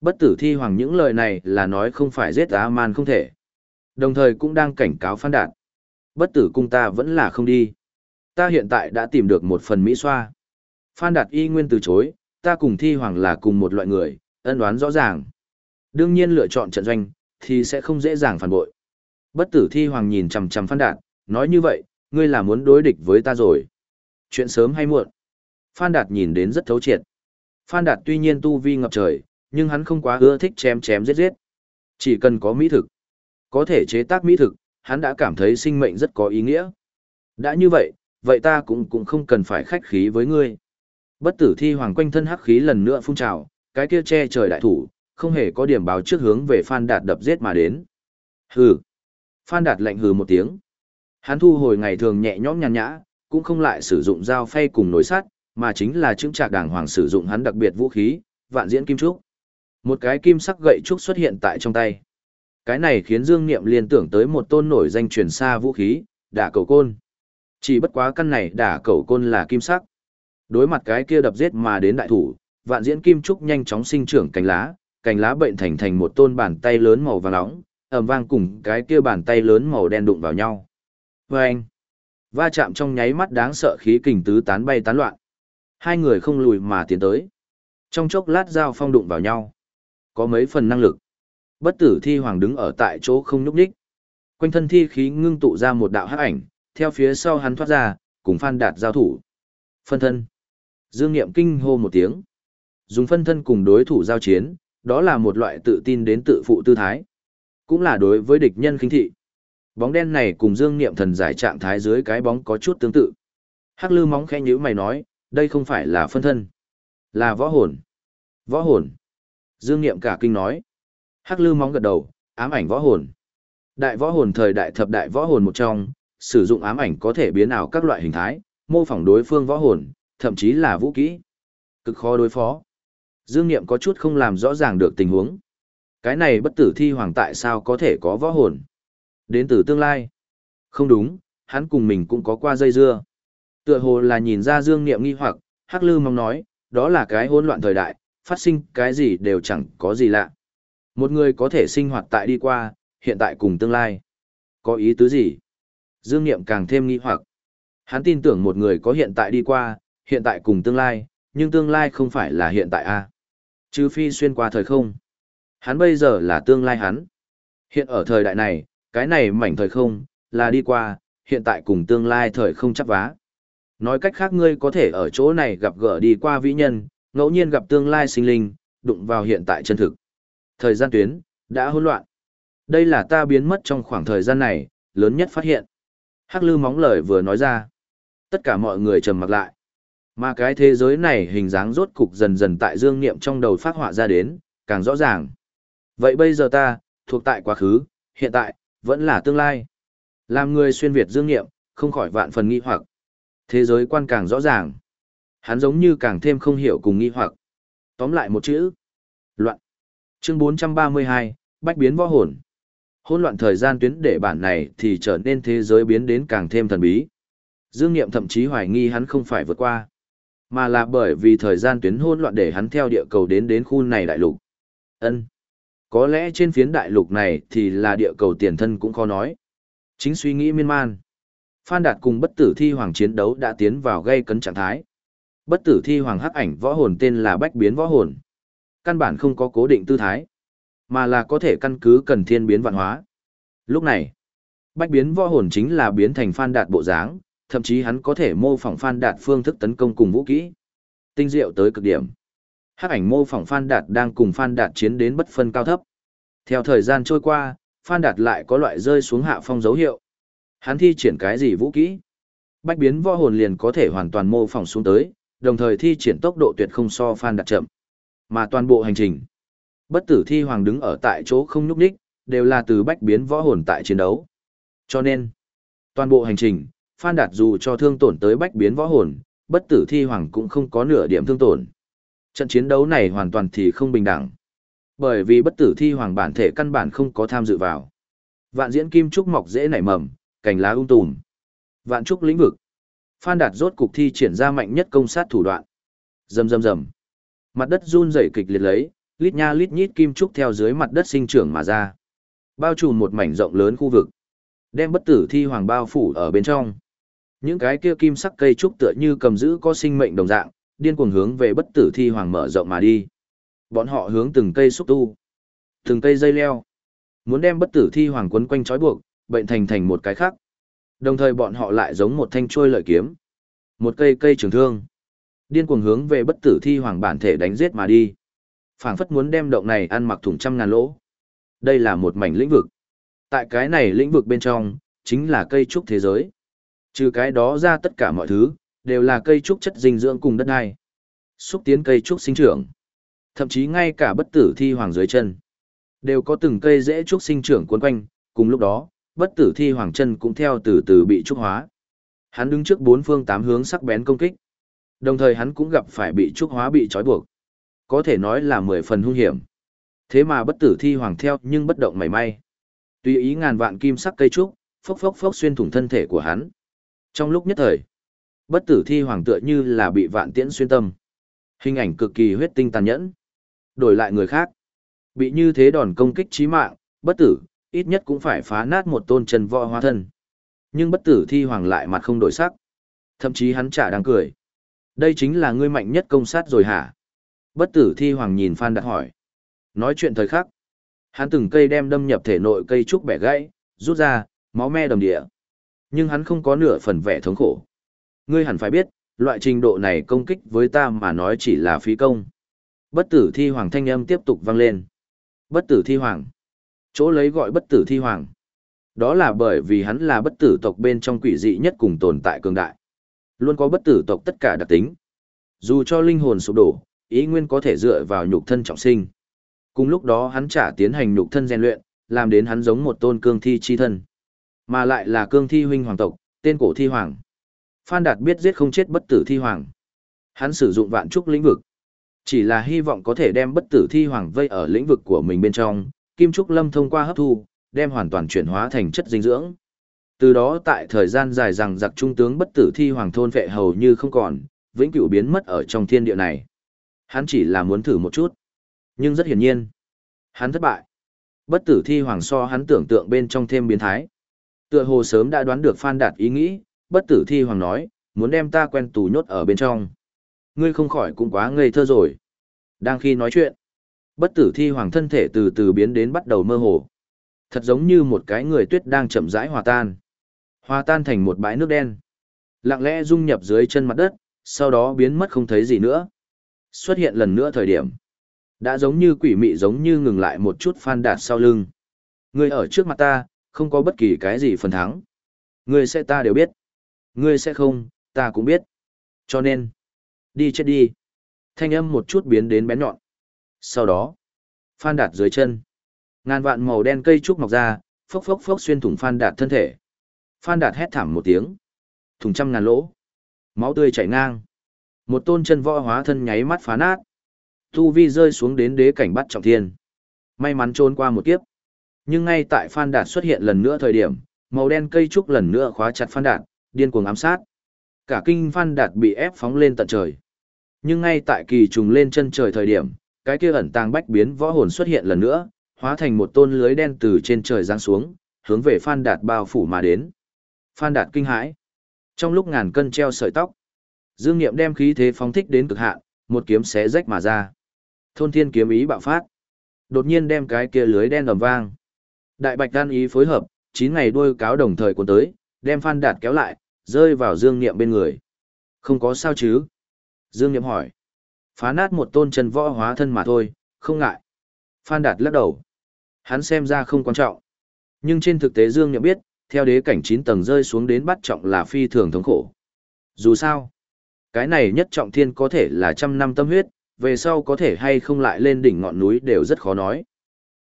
Bất tử thi hoàng những lời này là nói không phải giết á man không thể. Đồng thời cũng đang cảnh cáo phan đạt. Bất tử cung ta vẫn là không đi. Ta hiện tại đã tìm được một phần mỹ xoa. Phan đạt y nguyên từ chối, ta cùng thi hoàng là cùng một loại người, ân đoán rõ ràng. Đương nhiên lựa chọn trận doanh, thì sẽ không dễ dàng phản bội. Bất tử thi hoàng nhìn chằm chằm Phan Đạt, nói như vậy, ngươi là muốn đối địch với ta rồi. Chuyện sớm hay muộn. Phan Đạt nhìn đến rất thấu triệt. Phan Đạt tuy nhiên tu vi ngập trời, nhưng hắn không quá ưa thích chém chém giết giết. Chỉ cần có mỹ thực, có thể chế tác mỹ thực, hắn đã cảm thấy sinh mệnh rất có ý nghĩa. Đã như vậy, vậy ta cũng cũng không cần phải khách khí với ngươi. Bất tử thi hoàng quanh thân hắc khí lần nữa phun trào, cái kia che trời đại thủ, không hề có điểm báo trước hướng về Phan Đạt đập giết mà đến. Hừ. Phan Đạt lạnh hừ một tiếng. Hắn thu hồi ngày thường nhẹ nhõm nhàn nhã, cũng không lại sử dụng dao phay cùng nối sắt, mà chính là chứng trạc đàng hoàng sử dụng hắn đặc biệt vũ khí, vạn diễn kim trúc. Một cái kim sắc gậy trúc xuất hiện tại trong tay. Cái này khiến Dương Niệm liên tưởng tới một tôn nổi danh truyền xa vũ khí, đả cầu côn. Chỉ bất quá căn này đả cầu côn là kim sắc. Đối mặt cái kia đập giết mà đến đại thủ, vạn diễn kim trúc nhanh chóng sinh trưởng cánh lá, cành lá bệnh thành thành một tôn bàn tay lớn màu vàng nóng, ầm vang cùng cái kia bàn tay lớn màu đen đụng vào nhau. Vâng! Va chạm trong nháy mắt đáng sợ khí kình tứ tán bay tán loạn. Hai người không lùi mà tiến tới. Trong chốc lát giao phong đụng vào nhau. Có mấy phần năng lực. Bất tử thi hoàng đứng ở tại chỗ không nhúc nhích. Quanh thân thi khí ngưng tụ ra một đạo hắc ảnh, theo phía sau hắn thoát ra, cùng Phan Đạt giao thủ. Phân thân. Dương Niệm kinh hô một tiếng. Dùng phân thân cùng đối thủ giao chiến, đó là một loại tự tin đến tự phụ tư thái. Cũng là đối với địch nhân khinh thị. Bóng đen này cùng Dương Niệm thần giải trạng thái dưới cái bóng có chút tương tự. Hắc lư móng khẽ nhíu mày nói, đây không phải là phân thân, là võ hồn. Võ hồn. Dương Niệm cả kinh nói. Hắc lư móng gật đầu, ám ảnh võ hồn. Đại võ hồn thời đại thập đại võ hồn một trong, sử dụng ám ảnh có thể biến ảo các loại hình thái, mô phỏng đối phương võ hồn, thậm chí là vũ kỹ. Cực khó đối phó. Dương Niệm có chút không làm rõ ràng được tình huống. Cái này bất tử thi hoàng tại sao có thể có võ hồn? Đến từ tương lai. Không đúng, hắn cùng mình cũng có qua dây dưa. Tựa hồ là nhìn ra Dương Niệm nghi hoặc, Hắc Lư mong nói, đó là cái hỗn loạn thời đại, phát sinh cái gì đều chẳng có gì lạ. Một người có thể sinh hoạt tại đi qua, hiện tại cùng tương lai. Có ý tứ gì? Dương Niệm càng thêm nghi hoặc. Hắn tin tưởng một người có hiện tại đi qua, hiện tại cùng tương lai, nhưng tương lai không phải là hiện tại a. À? Phi xuyên qua thời không. Hắn bây giờ là tương lai hắn. Hiện ở thời đại này, cái này mảnh thời không, là đi qua, hiện tại cùng tương lai thời không chắp vá. Nói cách khác ngươi có thể ở chỗ này gặp gỡ đi qua vĩ nhân, ngẫu nhiên gặp tương lai sinh linh, đụng vào hiện tại chân thực. Thời gian tuyến, đã hỗn loạn. Đây là ta biến mất trong khoảng thời gian này, lớn nhất phát hiện. Hắc lư móng lời vừa nói ra. Tất cả mọi người trầm mặc lại. Mà cái thế giới này hình dáng rốt cục dần dần tại dương niệm trong đầu phát họa ra đến, càng rõ ràng. Vậy bây giờ ta, thuộc tại quá khứ, hiện tại, vẫn là tương lai. Làm người xuyên Việt dương niệm, không khỏi vạn phần nghi hoặc. Thế giới quan càng rõ ràng. Hắn giống như càng thêm không hiểu cùng nghi hoặc. Tóm lại một chữ. Loạn. Chương 432, Bách biến võ hồn. Hỗn loạn thời gian tuyến để bản này thì trở nên thế giới biến đến càng thêm thần bí. Dương Niệm thậm chí hoài nghi hắn không phải vượt qua, mà là bởi vì thời gian tuyến hỗn loạn để hắn theo địa cầu đến đến khu này đại lục. Ân, Có lẽ trên phiến đại lục này thì là địa cầu tiền thân cũng khó nói. Chính suy nghĩ miên man. Phan Đạt cùng bất tử thi hoàng chiến đấu đã tiến vào gây cấn trạng thái. Bất tử thi hoàng hắc ảnh võ hồn tên là bách biến võ hồn. Căn bản không có cố định tư thái, mà là có thể căn cứ cần thiên biến vạn hóa. Lúc này, bách biến võ hồn chính là biến thành Phan Đạt bộ dáng, thậm chí hắn có thể mô phỏng Phan Đạt phương thức tấn công cùng vũ kỹ. Tinh diệu tới cực điểm. Hắc ảnh mô phỏng Phan Đạt đang cùng Phan Đạt chiến đến bất phân cao thấp. Theo thời gian trôi qua, Phan Đạt lại có loại rơi xuống hạ phong dấu hiệu. Hắn thi triển cái gì vũ kỹ? Bách biến võ hồn liền có thể hoàn toàn mô phỏng xuống tới, đồng thời thi triển tốc độ tuyệt không so Phan Đạt chậm. Mà toàn bộ hành trình, bất tử thi hoàng đứng ở tại chỗ không nhúc nhích, đều là từ bách biến võ hồn tại chiến đấu. Cho nên, toàn bộ hành trình, Phan Đạt dù cho thương tổn tới bách biến võ hồn, bất tử thi hoàng cũng không có nửa điểm thương tổn. Trận chiến đấu này hoàn toàn thì không bình đẳng. Bởi vì bất tử thi hoàng bản thể căn bản không có tham dự vào. Vạn diễn kim trúc mọc dễ nảy mầm, cành lá ung tùm. Vạn trúc lĩnh vực. Phan Đạt rốt cục thi triển ra mạnh nhất công sát thủ đoạn. Rầm rầm rầm. Mặt đất run rẩy kịch liệt lấy, lít nha lít nhít kim trúc theo dưới mặt đất sinh trưởng mà ra. Bao trùm một mảnh rộng lớn khu vực. Đem bất tử thi hoàng bao phủ ở bên trong. Những cái kia kim sắc cây trúc tựa như cầm giữ có sinh mệnh đồng dạng, điên cuồng hướng về bất tử thi hoàng mở rộng mà đi. Bọn họ hướng từng cây xúc tu, từng cây dây leo, muốn đem bất tử thi hoàng quấn quanh trói buộc, bệnh thành thành một cái khác. Đồng thời bọn họ lại giống một thanh trôi lợi kiếm, một cây cây trường thương, điên cuồng hướng về bất tử thi hoàng bản thể đánh giết mà đi. Phảng phất muốn đem động này ăn mặc thủng trăm ngàn lỗ. Đây là một mảnh lĩnh vực. Tại cái này lĩnh vực bên trong, chính là cây trúc thế giới. Trừ cái đó ra tất cả mọi thứ, đều là cây trúc chất dinh dưỡng cùng đất đai. Xúc tiến cây trúc sinh trưởng. Thậm chí ngay cả bất tử thi hoàng dưới chân. Đều có từng cây dễ trúc sinh trưởng cuốn quanh, cùng lúc đó, bất tử thi hoàng chân cũng theo từ từ bị trúc hóa. Hắn đứng trước bốn phương tám hướng sắc bén công kích. Đồng thời hắn cũng gặp phải bị trúc hóa bị trói buộc. Có thể nói là mười phần hung hiểm. Thế mà bất tử thi hoàng theo nhưng bất động mảy may. Tùy ý ngàn vạn kim sắc cây trúc, phốc phốc phốc xuyên thủng thân thể của hắn. Trong lúc nhất thời, bất tử thi hoàng tựa như là bị vạn tiễn xuyên tâm. Hình ảnh cực kỳ huyết tinh tàn nhẫn. Đổi lại người khác. Bị như thế đòn công kích chí mạng, bất tử, ít nhất cũng phải phá nát một tôn chân võ hóa thân. Nhưng bất tử thi hoàng lại mặt không đổi sắc. Thậm chí hắn chả đang cười. Đây chính là ngươi mạnh nhất công sát rồi hả? Bất tử thi hoàng nhìn Phan Đạt hỏi. Nói chuyện thời khắc. Hắn từng cây đem đâm nhập thể nội cây trúc bẻ gãy, rút ra, máu me đầm địa. Nhưng hắn không có nửa phần vẻ thống khổ. Ngươi hẳn phải biết, loại trình độ này công kích với ta mà nói chỉ là phí công. Bất tử thi hoàng thanh âm tiếp tục vang lên. Bất tử thi hoàng. Chỗ lấy gọi bất tử thi hoàng. Đó là bởi vì hắn là bất tử tộc bên trong quỷ dị nhất cùng tồn tại cường đại. Luôn có bất tử tộc tất cả đặc tính. Dù cho linh hồn sụp đổ, ý nguyên có thể dựa vào nhục thân trọng sinh. Cùng lúc đó hắn trả tiến hành nhục thân rèn luyện, làm đến hắn giống một tôn cương thi chi thân. Mà lại là cương thi huynh hoàng tộc, tên cổ thi hoàng. Phan Đạt biết giết không chết bất tử thi hoàng. Hắn sử dụng vạn trúc lĩnh vực. Chỉ là hy vọng có thể đem bất tử thi hoàng vây ở lĩnh vực của mình bên trong, kim trúc lâm thông qua hấp thu, đem hoàn toàn chuyển hóa thành chất dinh dưỡng. Từ đó tại thời gian dài rằng giặc trung tướng bất tử thi hoàng thôn vệ hầu như không còn, vĩnh cửu biến mất ở trong thiên địa này. Hắn chỉ là muốn thử một chút. Nhưng rất hiển nhiên, hắn thất bại. Bất tử thi hoàng so hắn tưởng tượng bên trong thêm biến thái. Tựa hồ sớm đã đoán được Phan Đạt ý nghĩ, bất tử thi hoàng nói, muốn đem ta quen tù nhốt ở bên trong. Ngươi không khỏi cũng quá ngây thơ rồi. Đang khi nói chuyện, bất tử thi hoàng thân thể từ từ biến đến bắt đầu mơ hồ. Thật giống như một cái người tuyết đang chậm rãi hòa tan. Hòa tan thành một bãi nước đen. Lặng lẽ dung nhập dưới chân mặt đất, sau đó biến mất không thấy gì nữa. Xuất hiện lần nữa thời điểm. Đã giống như quỷ mị giống như ngừng lại một chút Phan Đạt sau lưng. Ngươi ở trước mặt ta, không có bất kỳ cái gì phần thắng. Ngươi sẽ ta đều biết. Ngươi sẽ không, ta cũng biết. Cho nên, đi chết đi. Thanh âm một chút biến đến bén nhọn. Sau đó, Phan Đạt dưới chân. Ngàn vạn màu đen cây trúc mọc ra, phốc phốc phốc xuyên thủng Phan Đạt thân thể. Phan Đạt hét thảm một tiếng. thủng trăm ngàn lỗ. Máu tươi chảy ngang. Một tôn chân võ hóa thân nháy mắt phá nát. Tu vi rơi xuống đến đế cảnh bắt trọng thiên. May mắn trốn qua một kiếp. Nhưng ngay tại Phan Đạt xuất hiện lần nữa thời điểm, màu đen cây trúc lần nữa khóa chặt Phan Đạt, điên cuồng ám sát. Cả kinh Phan Đạt bị ép phóng lên tận trời. Nhưng ngay tại kỳ trùng lên chân trời thời điểm, cái kia ẩn tàng bách biến võ hồn xuất hiện lần nữa, hóa thành một tôn lưới đen từ trên trời giáng xuống, hướng về Phan Đạt bao phủ mà đến. Phan Đạt kinh hãi. Trong lúc ngàn cân treo sợi tóc, Dương Nghiệm đem khí thế phóng thích đến cực hạn, một kiếm xé rách mà ra. Thôn thiên kiếm ý bạo phát. Đột nhiên đem cái kia lưới đen ầm vang. Đại Bạch đan ý phối hợp, chín ngày đuôi cáo đồng thời cuốn tới, đem Phan Đạt kéo lại, rơi vào Dương Nghiệm bên người. Không có sao chứ? Dương Nghiệm hỏi. Phá nát một tôn chân võ hóa thân mà thôi, không ngại. Phan Đạt lắc đầu. Hắn xem ra không quan trọng. Nhưng trên thực tế Dương Nhậm biết, theo đế cảnh 9 tầng rơi xuống đến bắt trọng là phi thường thống khổ. Dù sao, cái này nhất trọng thiên có thể là trăm năm tâm huyết, về sau có thể hay không lại lên đỉnh ngọn núi đều rất khó nói.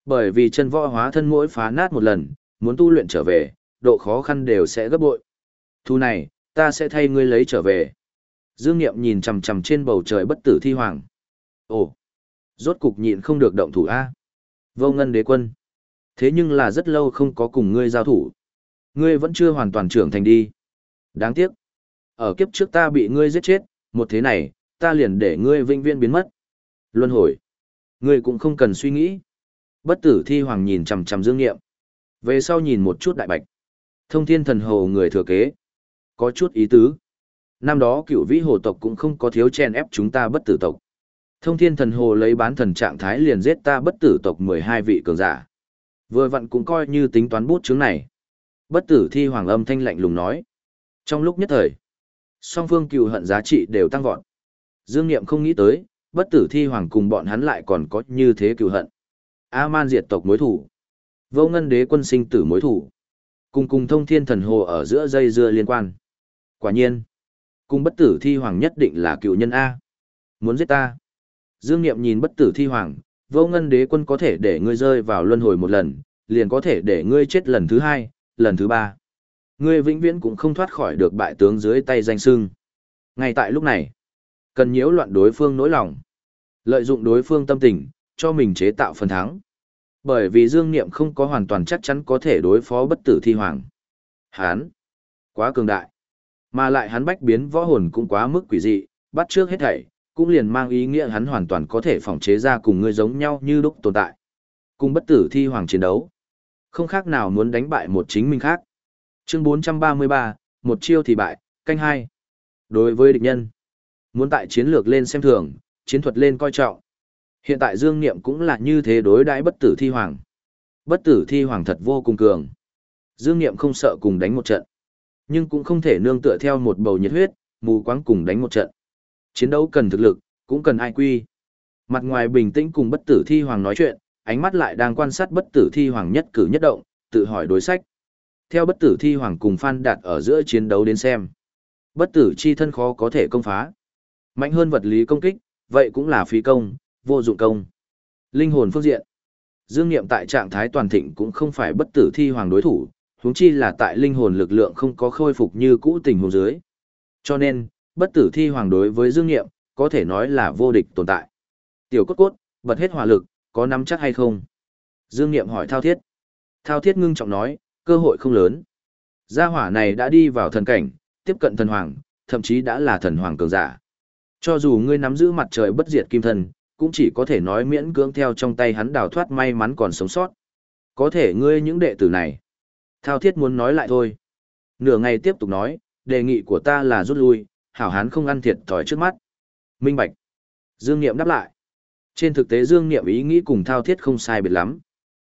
Bởi vì chân võ hóa thân mỗi phá nát một lần, muốn tu luyện trở về, độ khó khăn đều sẽ gấp bội. Thu này, ta sẽ thay ngươi lấy trở về. Dương Niệm nhìn chằm chằm trên bầu trời bất tử thi hoàng. Ồ, rốt cục nhịn không được động thủ A. Vô ngân đế quân. Thế nhưng là rất lâu không có cùng ngươi giao thủ. Ngươi vẫn chưa hoàn toàn trưởng thành đi. Đáng tiếc. Ở kiếp trước ta bị ngươi giết chết, một thế này, ta liền để ngươi vĩnh viễn biến mất. Luân hồi. Ngươi cũng không cần suy nghĩ. Bất tử thi hoàng nhìn chằm chằm dương nghiệm. Về sau nhìn một chút đại bạch. Thông thiên thần hồ người thừa kế. Có chút ý tứ. Năm đó cựu vĩ hồ tộc cũng không có thiếu chen ép chúng ta bất tử tộc. Thông thiên thần hồ lấy bán thần trạng thái liền giết ta bất tử tộc 12 vị cường giả. Vừa vặn cũng coi như tính toán bút chứng này. Bất tử thi hoàng âm thanh lạnh lùng nói. Trong lúc nhất thời, song phương cựu hận giá trị đều tăng vọt. Dương Niệm không nghĩ tới, bất tử thi hoàng cùng bọn hắn lại còn có như thế cựu hận. A-man diệt tộc mối thủ. Vô ngân đế quân sinh tử mối thủ. Cùng cùng thông thiên thần hồ ở giữa dây dưa liên quan. Quả nhiên, cùng bất tử thi hoàng nhất định là cựu nhân A. Muốn giết ta. Dương Niệm nhìn bất tử thi hoàng, vô ngân đế quân có thể để ngươi rơi vào luân hồi một lần, liền có thể để ngươi chết lần thứ hai, lần thứ ba. Ngươi vĩnh viễn cũng không thoát khỏi được bại tướng dưới tay danh sưng. Ngay tại lúc này, cần nhiễu loạn đối phương nỗi lòng. Lợi dụng đối phương tâm tình, cho mình chế tạo phần thắng. Bởi vì Dương Niệm không có hoàn toàn chắc chắn có thể đối phó bất tử thi hoàng. Hán, quá cường đại. Mà lại hắn bách biến võ hồn cũng quá mức quỷ dị, bắt trước hết thảy, cũng liền mang ý nghĩa hắn hoàn toàn có thể phòng chế ra cùng ngươi giống nhau như lúc tồn tại. Cùng bất tử thi hoàng chiến đấu. Không khác nào muốn đánh bại một chính mình khác. Chương 433, một chiêu thì bại, canh hai. Đối với địch nhân, muốn tại chiến lược lên xem thường, chiến thuật lên coi trọng. Hiện tại Dương Niệm cũng là như thế đối đãi bất tử thi hoàng. Bất tử thi hoàng thật vô cùng cường. Dương Niệm không sợ cùng đánh một trận, nhưng cũng không thể nương tựa theo một bầu nhiệt huyết, mù quáng cùng đánh một trận. Chiến đấu cần thực lực, cũng cần ai quy. Mặt ngoài bình tĩnh cùng bất tử thi hoàng nói chuyện, ánh mắt lại đang quan sát bất tử thi hoàng nhất cử nhất động, tự hỏi đối sách. Theo bất tử thi hoàng cùng Phan Đạt ở giữa chiến đấu đến xem. Bất tử chi thân khó có thể công phá. Mạnh hơn vật lý công kích, vậy cũng là phí công, vô dụng công. Linh hồn phương diện. Dương Niệm tại trạng thái toàn thịnh cũng không phải bất tử thi hoàng đối thủ, huống chi là tại linh hồn lực lượng không có khôi phục như cũ tình huống dưới. Cho nên, bất tử thi hoàng đối với Dương Niệm, có thể nói là vô địch tồn tại. Tiểu cốt cốt, bật hết hỏa lực, có nắm chắc hay không? Dương Niệm hỏi Thao Thiết. Thao Thiết ngưng trọng nói, cơ hội không lớn. Gia hỏa này đã đi vào thần cảnh, tiếp cận thần hoàng, thậm chí đã là thần hoàng cường giả. Cho dù ngươi nắm giữ mặt trời bất diệt kim thần, cũng chỉ có thể nói miễn cưỡng theo trong tay hắn đào thoát may mắn còn sống sót. Có thể ngươi những đệ tử này. Thao thiết muốn nói lại thôi. Nửa ngày tiếp tục nói, đề nghị của ta là rút lui, hảo hán không ăn thiệt thòi trước mắt. Minh Bạch. Dương Niệm đáp lại. Trên thực tế Dương Niệm ý nghĩ cùng thao thiết không sai biệt lắm.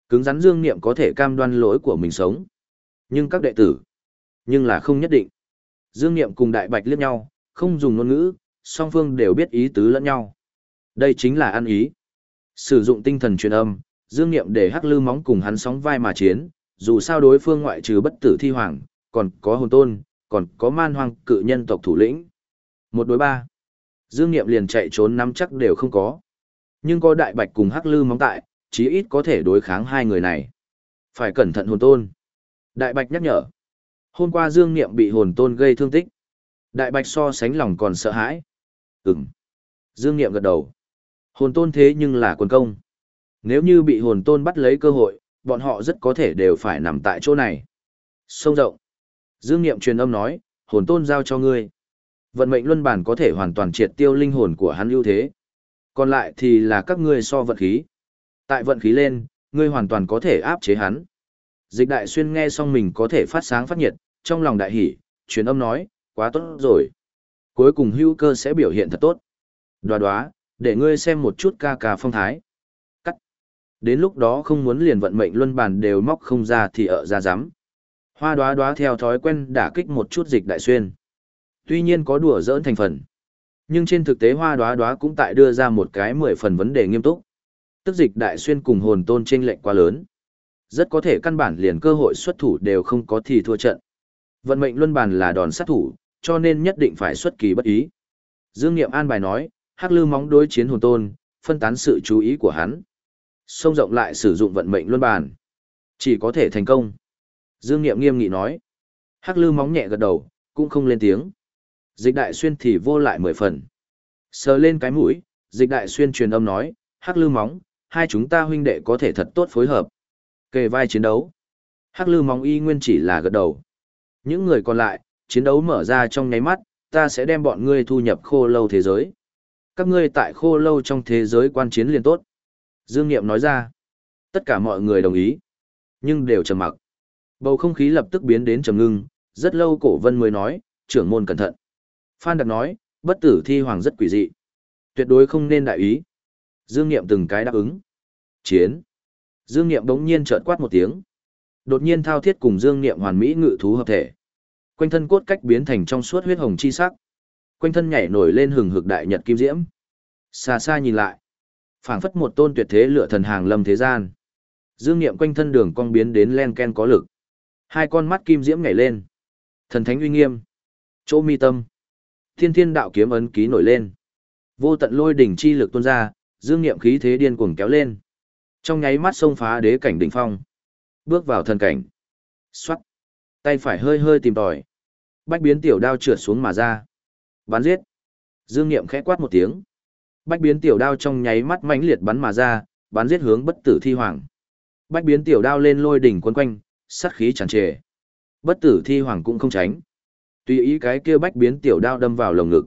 Cứng rắn Dương Niệm có thể cam đoan lỗi của mình sống. Nhưng các đệ tử, nhưng là không nhất định. Dương Niệm cùng Đại Bạch liếc nhau, không dùng ngôn ngữ, song phương đều biết ý tứ lẫn nhau. Đây chính là ăn ý. Sử dụng tinh thần truyền âm, Dương Niệm để Hắc Lư Móng cùng hắn sóng vai mà chiến, dù sao đối phương ngoại trừ bất tử thi hoàng, còn có hồn tôn, còn có man hoang cự nhân tộc thủ lĩnh. Một đối ba. Dương Niệm liền chạy trốn nắm chắc đều không có. Nhưng có đại bạch cùng Hắc Lư Móng tại, chí ít có thể đối kháng hai người này. Phải cẩn thận hồn tôn. Đại bạch nhắc nhở. Hôm qua Dương Niệm bị hồn tôn gây thương tích. Đại bạch so sánh lòng còn sợ hãi. Ừm. Dương Niệm gật đầu. Hồn tôn thế nhưng là quân công. Nếu như bị hồn tôn bắt lấy cơ hội, bọn họ rất có thể đều phải nằm tại chỗ này. Sông rộng. Dương Niệm truyền âm nói, hồn tôn giao cho ngươi. Vận mệnh luân bản có thể hoàn toàn triệt tiêu linh hồn của hắn ưu thế. Còn lại thì là các ngươi so vận khí. Tại vận khí lên, ngươi hoàn toàn có thể áp chế hắn. Dịch đại xuyên nghe xong mình có thể phát sáng phát nhiệt, trong lòng đại hỉ, truyền âm nói, quá tốt rồi. Cuối cùng hưu cơ sẽ biểu hiện thật tốt. Đoá đoá, để ngươi xem một chút ca ca phong thái. Đến lúc đó không muốn liền vận mệnh luân bàn đều móc không ra thì ở ra dám. Hoa đoá đoá theo thói quen đả kích một chút dịch đại xuyên. Tuy nhiên có đùa dỡn thành phần. Nhưng trên thực tế hoa đoá đoá cũng tại đưa ra một cái mười phần vấn đề nghiêm túc. Tức dịch đại xuyên cùng hồn tôn trên lệnh quá lớn. Rất có thể căn bản liền cơ hội xuất thủ đều không có thì thua trận. Vận mệnh luân bàn là đòn sát thủ, cho nên nhất định phải xuất kỳ bất ý. Dương Niệm an bài nói, hắc lư móng đối chiến hồn tôn, phân tán sự chú ý của hắn. Sông rộng lại sử dụng vận mệnh luân bàn. Chỉ có thể thành công. Dương Niệm nghiêm nghị nói. Hắc lư móng nhẹ gật đầu, cũng không lên tiếng. Dịch đại xuyên thì vô lại mười phần. Sờ lên cái mũi, dịch đại xuyên truyền âm nói, hắc lư móng, hai chúng ta huynh đệ có thể thật tốt phối hợp. Kề vai chiến đấu. Hắc lư móng y nguyên chỉ là gật đầu. Những người còn lại, chiến đấu mở ra trong nháy mắt, ta sẽ đem bọn ngươi thu nhập khô lâu thế giới. Các ngươi tại khô lâu trong thế giới quan chiến liền tốt. Dương Niệm nói ra. Tất cả mọi người đồng ý. Nhưng đều trầm mặc. Bầu không khí lập tức biến đến trầm ngưng, rất lâu cổ vân mới nói, trưởng môn cẩn thận. Phan Đặc nói, bất tử thi hoàng rất quỷ dị. Tuyệt đối không nên đại ý. Dương Niệm từng cái đáp ứng. Chiến. Dương Niệm đống nhiên chợt quát một tiếng. Đột nhiên thao thiết cùng Dương Niệm hoàn mỹ ngự thú hợp thể. Quanh thân cốt cách biến thành trong suốt huyết hồng chi sắc. Quanh thân nhảy nổi lên hừng hực đại nhật kim diễm. Xa xa nhìn lại, phảng phất một tôn tuyệt thế lựa thần hàng lâm thế gian. Dương Niệm quanh thân đường cong biến đến len ken có lực. Hai con mắt kim diễm nhảy lên. Thần thánh uy nghiêm. Chỗ mi tâm. Thiên thiên đạo kiếm ấn ký nổi lên. Vô tận lôi đỉnh chi lực tuôn ra, dương niệm khí thế điên cuồng kéo lên. Trong nháy mắt xông phá đế cảnh đỉnh phong. Bước vào thần cảnh. Xoát. Tay phải hơi hơi tìm tòi. Bách biến tiểu đao trượt xuống mà ra. Bắn giết. Dương niệm khẽ quát một tiếng. Bách biến tiểu đao trong nháy mắt mãnh liệt bắn mà ra, bắn giết hướng bất tử thi hoàng. Bách biến tiểu đao lên lôi đỉnh quấn quanh, sát khí tràn trề. Bất tử thi hoàng cũng không tránh. Tùy ý cái kia bách biến tiểu đao đâm vào lồng ngực.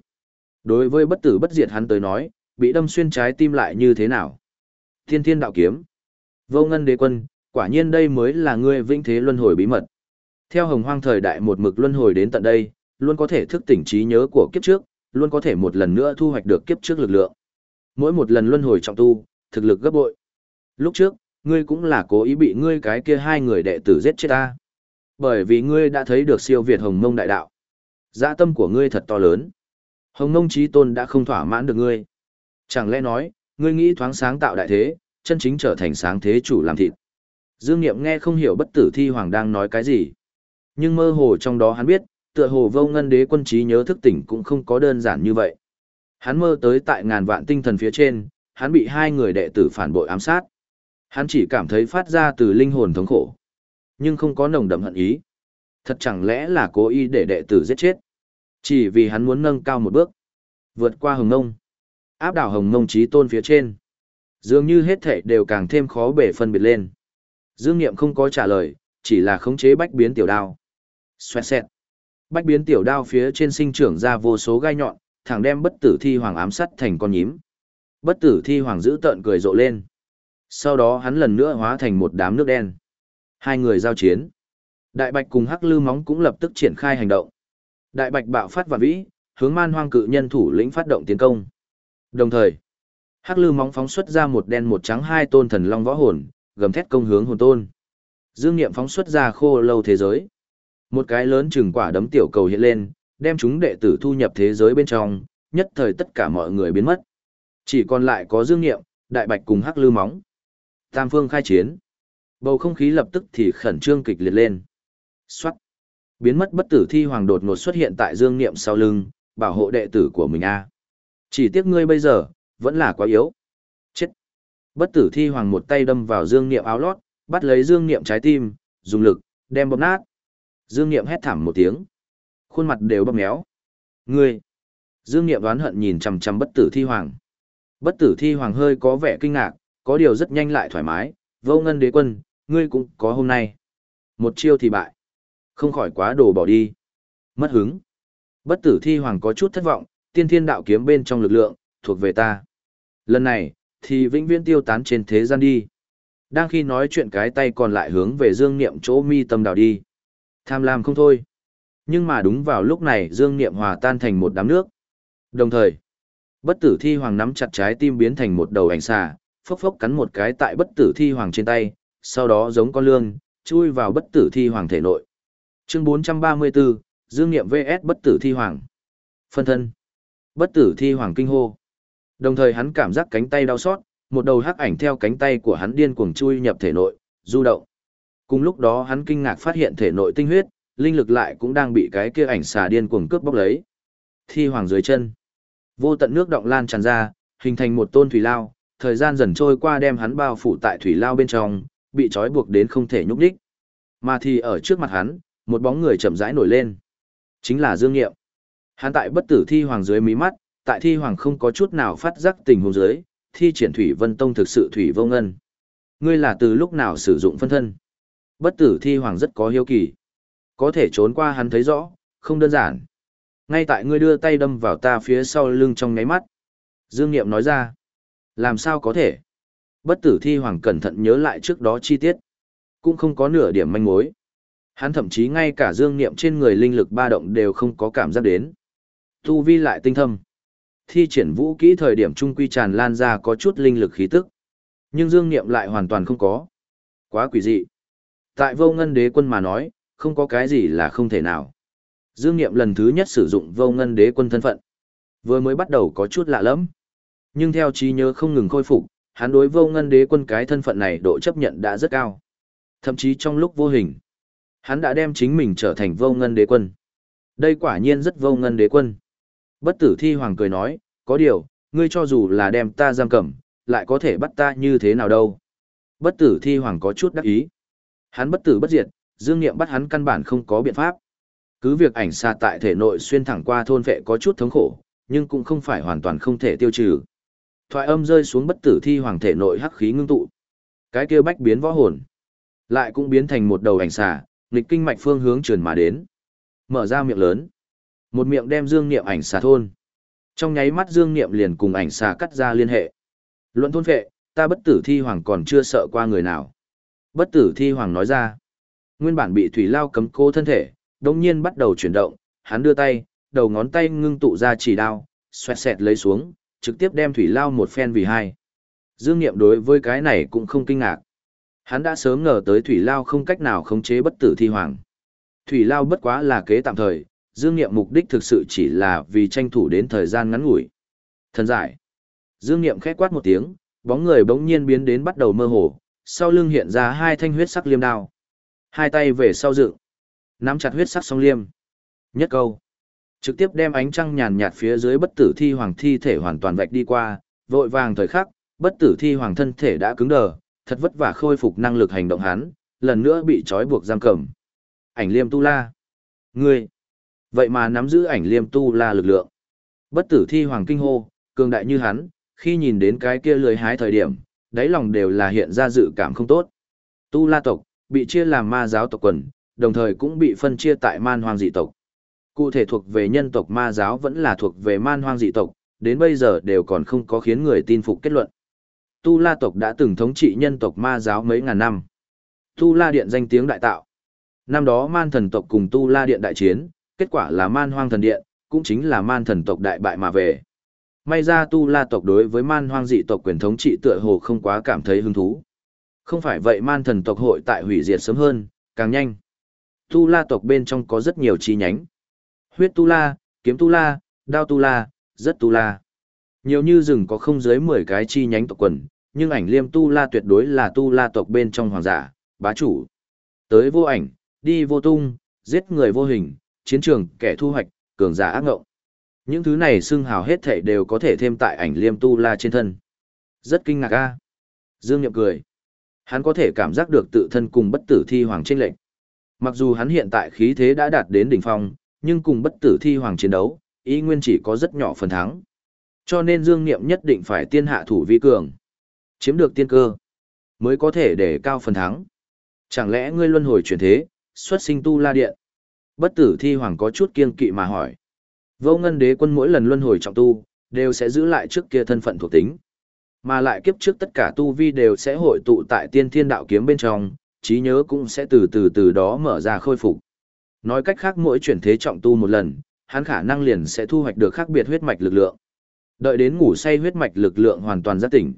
Đối với bất tử bất diệt hắn tới nói, bị đâm xuyên trái tim lại như thế nào? Thiên thiên đạo kiếm. Vô ngân đế quân, quả nhiên đây mới là ngươi vĩnh thế luân hồi bí mật. Theo hồng hoang thời đại một mực luân hồi đến tận đây, luôn có thể thức tỉnh trí nhớ của kiếp trước, luôn có thể một lần nữa thu hoạch được kiếp trước lực lượng. Mỗi một lần luân hồi trọng tu, thực lực gấp bội. Lúc trước, ngươi cũng là cố ý bị ngươi cái kia hai người đệ tử giết chết ta. Bởi vì ngươi đã thấy được siêu việt hồng mông đại đạo. Dạ tâm của ngươi thật to lớn. Hồng mông trí tôn đã không thỏa mãn được ngươi. Chẳng lẽ nói, ngươi nghĩ thoáng sáng tạo đại thế, chân chính trở thành sáng thế chủ làm thịt. Dương Niệm nghe không hiểu bất tử thi hoàng đang nói cái gì. Nhưng mơ hồ trong đó hắn biết, tựa hồ vô ngân đế quân trí nhớ thức tỉnh cũng không có đơn giản như vậy. Hắn mơ tới tại ngàn vạn tinh thần phía trên, hắn bị hai người đệ tử phản bội ám sát. Hắn chỉ cảm thấy phát ra từ linh hồn thống khổ, nhưng không có nồng đậm hận ý. Thật chẳng lẽ là cố ý để đệ tử giết chết? Chỉ vì hắn muốn nâng cao một bước, vượt qua hồng ngông, áp đảo hồng ngông trí tôn phía trên. Dường như hết thảy đều càng thêm khó bể phân biệt lên. Dương Niệm không có trả lời, chỉ là khống chế bách biến tiểu đao. Xoẹt xẹt. Bách biến tiểu đao phía trên sinh trưởng ra vô số gai nhọn, thẳng đem bất tử thi hoàng ám sát thành con nhím. Bất tử thi hoàng giữ tợn cười rộ lên. Sau đó hắn lần nữa hóa thành một đám nước đen. Hai người giao chiến. Đại Bạch cùng Hắc Lư Móng cũng lập tức triển khai hành động. Đại Bạch bạo phát vạn vĩ, hướng man hoang cự nhân thủ lĩnh phát động tiến công. Đồng thời, Hắc Lư Móng phóng xuất ra một đen một trắng hai tôn thần long võ hồn, gầm thét công hướng hồn tôn. Dương Nghiệm phóng xuất ra khô lâu thế giới. Một cái lớn chừng quả đấm tiểu cầu hiện lên, đem chúng đệ tử thu nhập thế giới bên trong, nhất thời tất cả mọi người biến mất. Chỉ còn lại có Dương Nghiệm, Đại Bạch cùng Hắc Lư Móng. Tam phương khai chiến. Bầu không khí lập tức thì khẩn trương kịch liệt lên. Xoát. Biến mất bất tử thi hoàng đột ngột xuất hiện tại Dương Niệm sau lưng, bảo hộ đệ tử của mình a. Chỉ tiếc ngươi bây giờ, vẫn là quá yếu. Chết. Bất tử thi hoàng một tay đâm vào Dương Niệm áo lót, bắt lấy Dương Niệm trái tim, dùng lực, đem bóp nát. Dương Niệm hét thảm một tiếng. Khuôn mặt đều bóp méo. Ngươi. Dương Niệm đoán hận nhìn chằm chằm bất tử thi hoàng. Bất tử thi hoàng hơi có vẻ kinh ngạc, có điều rất nhanh lại thoải mái, vô ngân đế quân, ngươi cũng có hôm nay. Một chiêu thì bại. Không khỏi quá đồ bỏ đi. Mất hứng. Bất tử thi hoàng có chút thất vọng, tiên thiên đạo kiếm bên trong lực lượng, thuộc về ta. Lần này, thì vĩnh viễn tiêu tán trên thế gian đi. Đang khi nói chuyện cái tay còn lại hướng về dương niệm chỗ mi tâm đào đi. Tham lam không thôi. Nhưng mà đúng vào lúc này dương niệm hòa tan thành một đám nước. Đồng thời, bất tử thi hoàng nắm chặt trái tim biến thành một đầu ảnh xà, phốc phốc cắn một cái tại bất tử thi hoàng trên tay, sau đó giống con lương, chui vào bất tử thi hoàng thể nội. Chương 434, Dương Niệm VS bất tử thi hoàng. Phân thân. Bất tử thi hoàng kinh hô. Đồng thời hắn cảm giác cánh tay đau xót, một đầu hắc ảnh theo cánh tay của hắn điên cuồng chui nhập thể nội, du động. Cùng lúc đó hắn kinh ngạc phát hiện thể nội tinh huyết, linh lực lại cũng đang bị cái kia ảnh xà điên cuồng cướp bóc lấy. Thi hoàng dưới chân. Vô tận nước động lan tràn ra, hình thành một tôn thủy lao, thời gian dần trôi qua đem hắn bao phủ tại thủy lao bên trong, bị trói buộc đến không thể nhúc nhích. Mà thì ở trước mặt hắn, một bóng người chậm rãi nổi lên. Chính là Dương Nghiệm. Hắn tại bất tử thi hoàng dưới mí mắt, tại thi hoàng không có chút nào phát giác tình huống dưới, thi triển thủy vân tông thực sự thủy vô ngân. Ngươi là từ lúc nào sử dụng phân thân? Bất tử thi hoàng rất có hiếu kỳ. Có thể trốn qua hắn thấy rõ, không đơn giản. Ngay tại ngươi đưa tay đâm vào ta phía sau lưng trong ngáy mắt. Dương Niệm nói ra. Làm sao có thể? Bất tử thi hoàng cẩn thận nhớ lại trước đó chi tiết. Cũng không có nửa điểm manh mối. Hắn thậm chí ngay cả dương niệm trên người linh lực ba động đều không có cảm giác đến. Tu vi lại tinh thâm. Thi triển vũ kỹ thời điểm trung quy tràn lan ra có chút linh lực khí tức. Nhưng dương niệm lại hoàn toàn không có. Quá quỷ dị. Tại vô ngân đế quân mà nói, không có cái gì là không thể nào. Dương niệm lần thứ nhất sử dụng vô ngân đế quân thân phận. Vừa mới bắt đầu có chút lạ lắm. Nhưng theo trí nhớ không ngừng khôi phục, hắn đối vô ngân đế quân cái thân phận này độ chấp nhận đã rất cao. Thậm chí trong lúc vô hình, hắn đã đem chính mình trở thành vô ngân đế quân. Đây quả nhiên rất vô ngân đế quân. Bất tử thi hoàng cười nói, có điều, ngươi cho dù là đem ta giam cầm, lại có thể bắt ta như thế nào đâu. Bất tử thi hoàng có chút đắc ý. Hắn bất tử bất diệt, dương nghiệm bắt hắn căn bản không có biện pháp. Cứ việc ảnh xa tại thể nội xuyên thẳng qua thôn vệ có chút thống khổ, nhưng cũng không phải hoàn toàn không thể tiêu trừ. Thoại âm rơi xuống bất tử thi hoàng thể nội hắc khí ngưng tụ. Cái kia bách biến võ hồn, lại cũng biến thành một đầu ảnh xà, nghịch kinh mạch phương hướng truyền mà đến. Mở ra miệng lớn, một miệng đem Dương Niệm ảnh xà thôn. Trong nháy mắt Dương Niệm liền cùng ảnh xà cắt ra liên hệ. Luận thôn vệ ta bất tử thi hoàng còn chưa sợ qua người nào. Bất tử thi hoàng nói ra. Nguyên bản bị thủy lao cấm cố thân thể, đồng nhiên bắt đầu chuyển động, hắn đưa tay, đầu ngón tay ngưng tụ ra chỉ đao, xoẹt xẹt lấy xuống, trực tiếp đem thủy lao một phen vì hai. Dương Niệm đối với cái này cũng không kinh ngạc. Hắn đã sớm ngờ tới thủy lao không cách nào khống chế bất tử thi hoàng. Thủy lao bất quá là kế tạm thời, Dương Niệm mục đích thực sự chỉ là vì tranh thủ đến thời gian ngắn ngủi. Thần giải. Dương Niệm khẽ quát một tiếng, bóng người bỗng nhiên biến đến bắt đầu mơ hồ, sau lưng hiện ra hai thanh huyết sắc liêm đao. Hai tay về sau dựng, nắm chặt huyết sắc song liêm. Nhất câu. Trực tiếp đem ánh trăng nhàn nhạt phía dưới bất tử thi hoàng thi thể hoàn toàn vạch đi qua, vội vàng thời khắc, bất tử thi hoàng thân thể đã cứng đờ, thật vất vả khôi phục năng lực hành động hắn, lần nữa bị trói buộc giam cầm. Ảnh liêm tu la. Ngươi. Vậy mà nắm giữ ảnh liêm tu la lực lượng. Bất tử thi hoàng kinh hô, cường đại như hắn, khi nhìn đến cái kia lười hái thời điểm, đáy lòng đều là hiện ra dự cảm không tốt. Tu la tộc, bị chia làm ma giáo tộc quần, đồng thời cũng bị phân chia tại man hoang dị tộc. Cụ thể thuộc về nhân tộc ma giáo vẫn là thuộc về man hoang dị tộc, đến bây giờ đều còn không có khiến người tin phục kết luận. Tu La tộc đã từng thống trị nhân tộc ma giáo mấy ngàn năm. Tu La Điện danh tiếng đại tạo. Năm đó man thần tộc cùng Tu La Điện đại chiến, kết quả là man hoang thần điện, cũng chính là man thần tộc đại bại mà về. May ra Tu La tộc đối với man hoang dị tộc quyền thống trị tựa hồ không quá cảm thấy hứng thú. Không phải vậy man thần tộc hội tại hủy diệt sớm hơn, càng nhanh. Tu La tộc bên trong có rất nhiều chi nhánh. Huyết Tu La, Kiếm Tu La, Đao Tu La, Rất Tu La. Nhiều như rừng có không dưới 10 cái chi nhánh tộc quần, nhưng ảnh liêm tu la tuyệt đối là tu la tộc bên trong hoàng giả, bá chủ. Tới vô ảnh, đi vô tung, giết người vô hình, chiến trường, kẻ thu hoạch, cường giả ác ngộng. Những thứ này xưng hào hết thảy đều có thể thêm tại ảnh liêm tu la trên thân. Rất kinh ngạc a. Dương Nhậm cười. Hắn có thể cảm giác được tự thân cùng bất tử thi hoàng chênh lệnh. Mặc dù hắn hiện tại khí thế đã đạt đến đỉnh phong, nhưng cùng bất tử thi hoàng chiến đấu, ý nguyên chỉ có rất nhỏ phần thắng. Cho nên Dương Niệm nhất định phải tiên hạ thủ vi cường. Chiếm được tiên cơ, mới có thể để cao phần thắng. Chẳng lẽ ngươi luân hồi chuyển thế, xuất sinh tu la điện? Bất tử thi hoàng có chút kiên kỵ mà hỏi. Vô ngân đế quân mỗi lần luân hồi trọng tu, đều sẽ giữ lại trước kia thân phận thuộc tính. Mà lại kiếp trước tất cả tu vi đều sẽ hội tụ tại tiên thiên đạo kiếm bên trong, trí nhớ cũng sẽ từ từ từ đó mở ra khôi phục. Nói cách khác mỗi chuyển thế trọng tu một lần, hắn khả năng liền sẽ thu hoạch được khác biệt huyết mạch lực lượng. Đợi đến ngủ say huyết mạch lực lượng hoàn toàn giác tỉnh,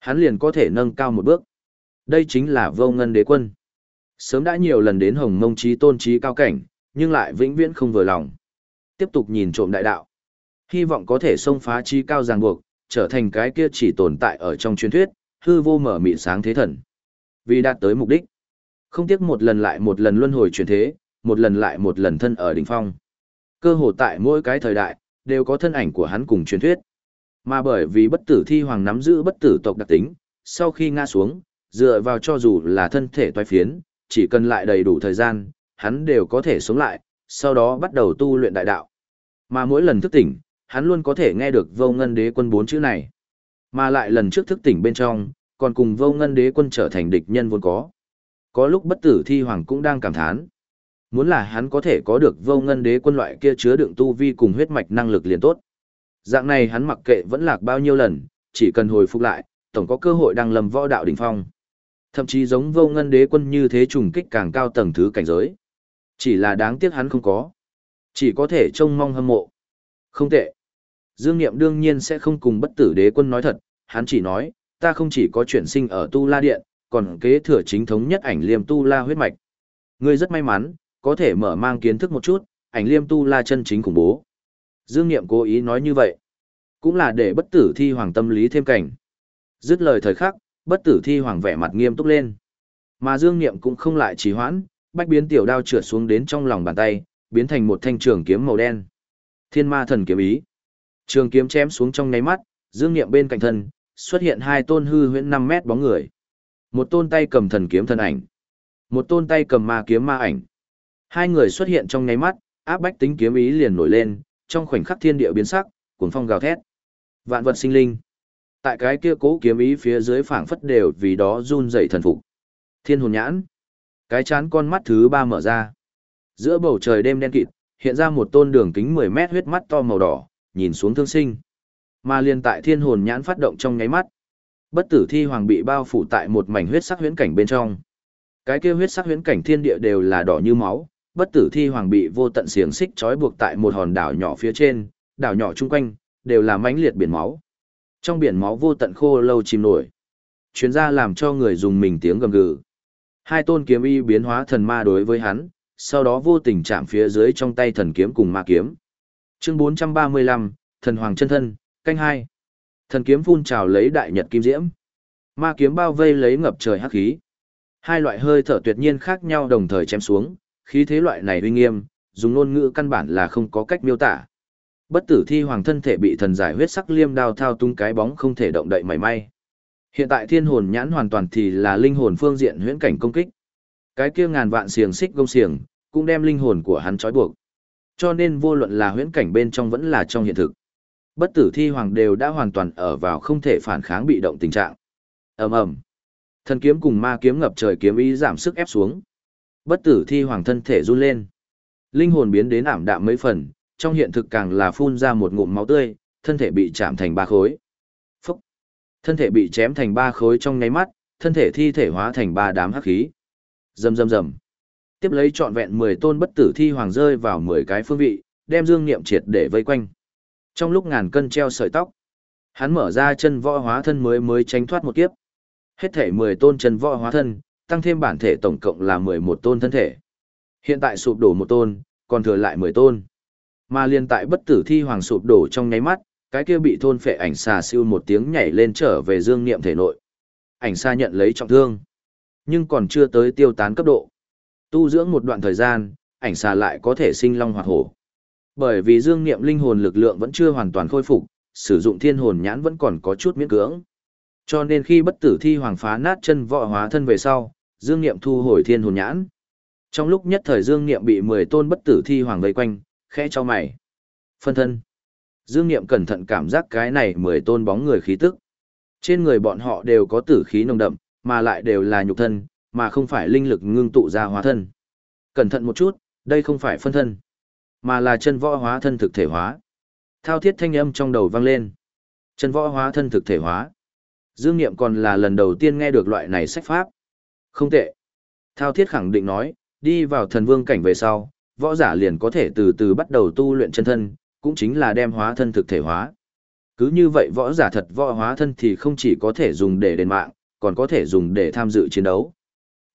hắn liền có thể nâng cao một bước. Đây chính là vô ngân đế quân. Sớm đã nhiều lần đến hồng mông trí tôn trí cao cảnh, nhưng lại vĩnh viễn không vừa lòng. Tiếp tục nhìn trộm đại đạo. Hy vọng có thể xông phá trí cao ràng buộc, trở thành cái kia chỉ tồn tại ở trong truyền thuyết, hư vô mở mị sáng thế thần. Vì đạt tới mục đích, không tiếc một lần lại một lần luân hồi truyền thế, một lần lại một lần thân ở đỉnh phong. Cơ hồ tại mỗi cái thời đại, đều có thân ảnh của hắn cùng truyền thuyết. Mà bởi vì bất tử thi hoàng nắm giữ bất tử tộc đặc tính, sau khi ngã xuống, dựa vào cho dù là thân thể toái phiến, chỉ cần lại đầy đủ thời gian, hắn đều có thể sống lại, sau đó bắt đầu tu luyện đại đạo. Mà mỗi lần thức tỉnh, hắn luôn có thể nghe được vô ngân đế quân bốn chữ này. Mà lại lần trước thức tỉnh bên trong, còn cùng vô ngân đế quân trở thành địch nhân vốn có. Có lúc bất tử thi hoàng cũng đang cảm thán. Muốn là hắn có thể có được vô ngân đế quân loại kia chứa đựng tu vi cùng huyết mạch năng lực liền tốt. Dạng này hắn mặc kệ vẫn lạc bao nhiêu lần, chỉ cần hồi phục lại, tổng có cơ hội đang lầm võ đạo đỉnh phong. Thậm chí giống vô ngân đế quân như thế trùng kích càng cao tầng thứ cảnh giới. Chỉ là đáng tiếc hắn không có. Chỉ có thể trông mong hâm mộ. Không tệ. Dương Niệm đương nhiên sẽ không cùng bất tử đế quân nói thật, hắn chỉ nói, ta không chỉ có chuyển sinh ở Tu La Điện, còn kế thừa chính thống nhất ảnh liêm Tu La huyết mạch. Ngươi rất may mắn, có thể mở mang kiến thức một chút, ảnh liêm Tu La chân chính khủng bố. Dương Niệm cố ý nói như vậy, cũng là để bất tử thi hoàng tâm lý thêm cảnh. Dứt lời thời khắc, bất tử thi hoàng vẻ mặt nghiêm túc lên. Mà Dương Niệm cũng không lại trì hoãn, bách biến tiểu đao trượt xuống đến trong lòng bàn tay, biến thành một thanh trường kiếm màu đen. Thiên ma thần kiếm ý. Trường kiếm chém xuống trong nháy mắt, Dương Niệm bên cạnh thân, xuất hiện hai tôn hư huyễn 5 mét bóng người. Một tôn tay cầm thần kiếm thân ảnh, một tôn tay cầm ma kiếm ma ảnh. Hai người xuất hiện trong nháy mắt, áp bách tính kiếm ý liền nổi lên, trong khoảnh khắc thiên địa biến sắc, cuồng phong gào thét. Vạn vật sinh linh. Tại cái kia cố kiếm ý phía dưới phảng phất đều vì đó run rẩy thần phục. Thiên hồn nhãn. Cái chán con mắt thứ ba mở ra. Giữa bầu trời đêm đen kịt, hiện ra một tôn đường kính 10 mét huyết mắt to màu đỏ, nhìn xuống thương sinh. Mà liền tại thiên hồn nhãn phát động trong nháy mắt. Bất tử thi hoàng bị bao phủ tại một mảnh huyết sắc huyễn cảnh bên trong. Cái kia huyết sắc huyễn cảnh thiên địa đều là đỏ như máu, bất tử thi hoàng bị vô tận xiềng xích trói buộc tại một hòn đảo nhỏ phía trên, đảo nhỏ chung quanh đều là mãnh liệt biển máu. Trong biển máu vô tận khô lâu chìm nổi. Chuyến ra làm cho người dùng mình tiếng gầm gừ. Hai tôn kiếm y biến hóa thần ma đối với hắn, sau đó vô tình chạm phía dưới trong tay thần kiếm cùng ma kiếm. Chương 435, Thần Hoàng chân thân, canh hai. Thần kiếm phun trào lấy đại nhật kim diễm. Ma kiếm bao vây lấy ngập trời hắc khí. Hai loại hơi thở tuyệt nhiên khác nhau đồng thời chém xuống, khí thế loại này uy nghiêm, dùng ngôn ngữ căn bản là không có cách miêu tả. Bất tử thi hoàng thân thể bị thần giải huyết sắc liêm đao thao tung cái bóng không thể động đậy mảy may. Hiện tại thiên hồn nhãn hoàn toàn thì là linh hồn phương diện huyễn cảnh công kích. Cái kia ngàn vạn xiềng xích gông xiềng, cũng đem linh hồn của hắn trói buộc. Cho nên vô luận là huyễn cảnh bên trong vẫn là trong hiện thực. Bất tử thi hoàng đều đã hoàn toàn ở vào không thể phản kháng bị động tình trạng. ầm ầm Thần kiếm cùng ma kiếm ngập trời kiếm ý giảm sức ép xuống. Bất tử thi hoàng thân thể run lên. Linh hồn biến đến ảm đạm mấy phần, trong hiện thực càng là phun ra một ngụm máu tươi, thân thể bị chạm thành ba khối. Phúc! Thân thể bị chém thành ba khối trong nháy mắt, thân thể thi thể hóa thành ba đám hắc khí. Rầm rầm rầm. Tiếp lấy trọn vẹn 10 tôn bất tử thi hoàng rơi vào 10 cái phương vị, đem Dương Niệm triệt để vây quanh. Trong lúc ngàn cân treo sợi tóc, hắn mở ra chân võ hóa thân mới mới tránh thoát một kiếp. Hết thể 10 tôn chân võ hóa thân, tăng thêm bản thể tổng cộng là 11 tôn thân thể. Hiện tại sụp đổ một tôn, còn thừa lại 10 tôn. Mà liên tại bất tử thi hoàng sụp đổ trong nháy mắt, cái kia bị thôn phệ ảnh xà siêu một tiếng nhảy lên trở về dương niệm thể nội, Ảnh xa nhận lấy trọng thương, nhưng còn chưa tới tiêu tán cấp độ. Tu dưỡng một đoạn thời gian, ảnh xà lại có thể sinh long hoạt hổ. Bởi vì dương niệm linh hồn lực lượng vẫn chưa hoàn toàn khôi phục, sử dụng thiên hồn nhãn vẫn còn có chút miễn cưỡng. Cho nên khi bất tử thi hoàng phá nát chân võ hóa thân về sau, dương niệm thu hồi thiên hồn nhãn. Trong lúc nhất thời dương niệm bị 10 tôn bất tử thi hoàng vây quanh, khẽ cho mày. Phân thân. Dương niệm cẩn thận cảm giác cái này 10 tôn bóng người khí tức. Trên người bọn họ đều có tử khí nồng đậm, mà lại đều là nhục thân, mà không phải linh lực ngưng tụ ra hóa thân. Cẩn thận một chút, đây không phải phân thân, mà là chân võ hóa thân thực thể hóa. Thao thiết thanh âm trong đầu vang lên. Chân võ hóa thân thực thể hóa. Dương Niệm còn là lần đầu tiên nghe được loại này sách pháp. Không tệ. Thao thiết khẳng định nói, đi vào thần vương cảnh về sau, võ giả liền có thể từ từ bắt đầu tu luyện chân thân, cũng chính là đem hóa thân thực thể hóa. Cứ như vậy võ giả thật võ hóa thân thì không chỉ có thể dùng để đền mạng, còn có thể dùng để tham dự chiến đấu.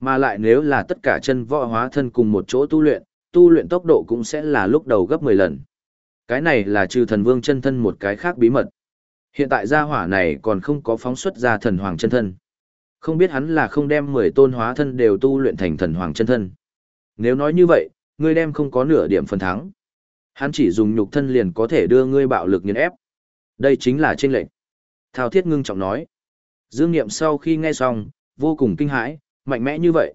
Mà lại nếu là tất cả chân võ hóa thân cùng một chỗ tu luyện, tu luyện tốc độ cũng sẽ là lúc đầu gấp 10 lần. Cái này là trừ thần vương chân thân một cái khác bí mật. Hiện tại gia hỏa này còn không có phóng xuất ra thần hoàng chân thân. Không biết hắn là không đem 10 tôn hóa thân đều tu luyện thành thần hoàng chân thân. Nếu nói như vậy, ngươi đem không có nửa điểm phần thắng. Hắn chỉ dùng nhục thân liền có thể đưa ngươi bạo lực nghiền ép. Đây chính là trên lệnh. Thao thiết ngưng trọng nói. Dương Niệm sau khi nghe xong, vô cùng kinh hãi, mạnh mẽ như vậy.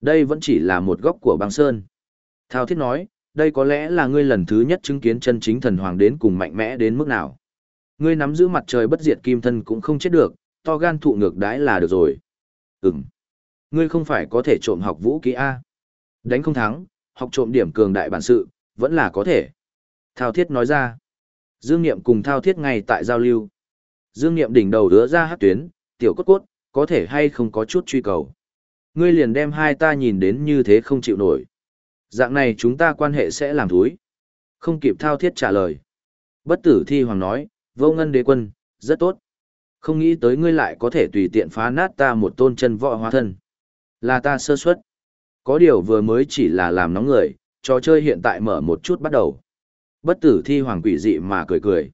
Đây vẫn chỉ là một góc của băng sơn. Thao thiết nói, đây có lẽ là ngươi lần thứ nhất chứng kiến chân chính thần hoàng đến cùng mạnh mẽ đến mức nào. Ngươi nắm giữ mặt trời bất diệt kim thân cũng không chết được, to gan thụ ngược đãi là được rồi. Ừm. Ngươi không phải có thể trộm học vũ kỹ A. Đánh không thắng, học trộm điểm cường đại bản sự, vẫn là có thể. Thao thiết nói ra. Dương Niệm cùng Thao thiết ngay tại giao lưu. Dương Niệm đỉnh đầu đứa ra hát tuyến, tiểu cốt cốt, có thể hay không có chút truy cầu. Ngươi liền đem hai ta nhìn đến như thế không chịu nổi. Dạng này chúng ta quan hệ sẽ làm thúi. Không kịp Thao thiết trả lời. Bất tử thi hoàng nói, vô ngân đế quân, rất tốt. Không nghĩ tới ngươi lại có thể tùy tiện phá nát ta một tôn chân võ hóa thân. Là ta sơ suất. Có điều vừa mới chỉ là làm nóng người, trò chơi hiện tại mở một chút bắt đầu. Bất tử thi hoàng quỷ dị mà cười cười.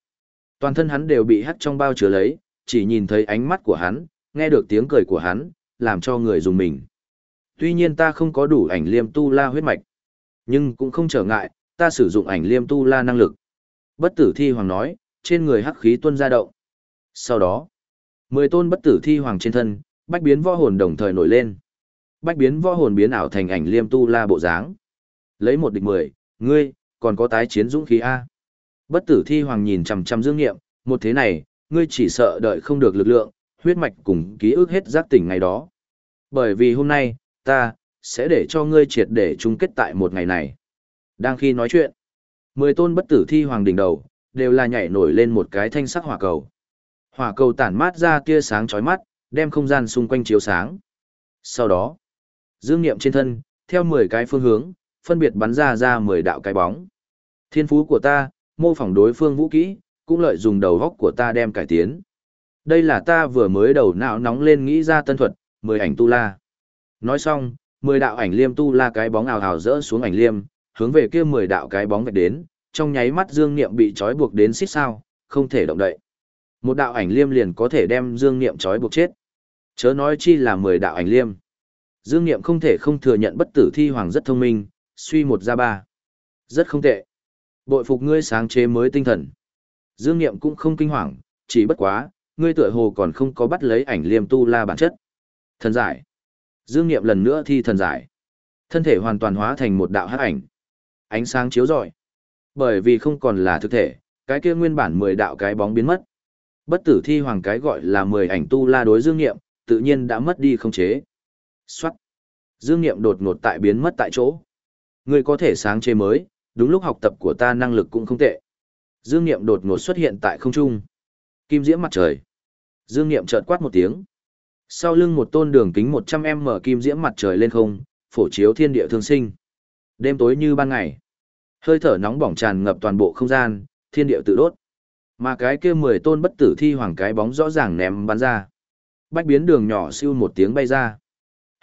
Toàn thân hắn đều bị hắt trong bao chứa lấy, chỉ nhìn thấy ánh mắt của hắn, nghe được tiếng cười của hắn, làm cho người dùng mình. Tuy nhiên ta không có đủ ảnh liêm tu la huyết mạch, nhưng cũng không trở ngại, ta sử dụng ảnh liêm tu la năng lực. Bất tử thi hoàng nói, trên người hắc khí tuôn ra động. Sau đó, mười tôn bất tử thi hoàng trên thân, bách biến võ hồn đồng thời nổi lên. Bách biến võ hồn biến ảo thành ảnh liêm tu la bộ dáng. Lấy một địch mười, ngươi, còn có tái chiến dũng khí A. Bất tử thi hoàng nhìn chằm chằm dương nghiệm, một thế này, ngươi chỉ sợ đợi không được lực lượng, huyết mạch cùng ký ức hết giác tỉnh ngày đó. Bởi vì hôm nay, ta, sẽ để cho ngươi triệt để chung kết tại một ngày này. Đang khi nói chuyện, mười tôn bất tử thi hoàng đỉnh đầu, đều là nhảy nổi lên một cái thanh sắc hỏa cầu. Hỏa cầu tản mát ra tia sáng chói mắt, đem không gian xung quanh chiếu sáng. Sau đó, dương niệm trên thân, theo 10 cái phương hướng, phân biệt bắn ra ra 10 đạo cái bóng. Thiên phú của ta, mô phỏng đối phương vũ kỹ, cũng lợi dùng đầu góc của ta đem cải tiến. Đây là ta vừa mới đầu não nóng lên nghĩ ra tân thuật, 10 ảnh tu la. Nói xong, 10 đạo ảnh liêm tu la cái bóng ào ào rỡ xuống ảnh liêm, hướng về kia 10 đạo cái bóng vạch đến, trong nháy mắt Dương Niệm bị trói buộc đến xích sao, không thể động đậy. Một đạo ảnh liêm liền có thể đem Dương Niệm trói buộc chết. Chớ nói chi là 10 đạo ảnh liêm. Dương Niệm không thể không thừa nhận bất tử thi hoàng rất thông minh, suy một ra ba. Rất không tệ. Bội phục ngươi sáng chế mới tinh thần. Dương Niệm cũng không kinh hoàng, chỉ bất quá, ngươi tựa hồ còn không có bắt lấy ảnh liêm tu la bản chất. Thần giải. Dương Niệm lần nữa thi thần giải. Thân thể hoàn toàn hóa thành một đạo hát ảnh. Ánh sáng chiếu rọi. Bởi vì không còn là thực thể, cái kia nguyên bản 10 đạo cái bóng biến mất. Bất tử thi hoàng cái gọi là 10 ảnh tu la đối Dương Niệm, tự nhiên đã mất đi không chế. Xuất, Dương Niệm đột ngột tại biến mất tại chỗ. Ngươi có thể sáng chế mới, đúng lúc học tập của ta năng lực cũng không tệ. Dương Niệm đột ngột xuất hiện tại không trung. Kim diễm mặt trời. Dương Niệm chợt quát một tiếng. Sau lưng một tôn đường kính 100m kim diễm mặt trời lên không, phổ chiếu thiên địa thương sinh. Đêm tối như ban ngày. Hơi thở nóng bỏng tràn ngập toàn bộ không gian, thiên địa tự đốt. Mà cái kia mười tôn bất tử thi hoàng cái bóng rõ ràng ném bắn ra. Bách biến đường nhỏ siêu một tiếng bay ra.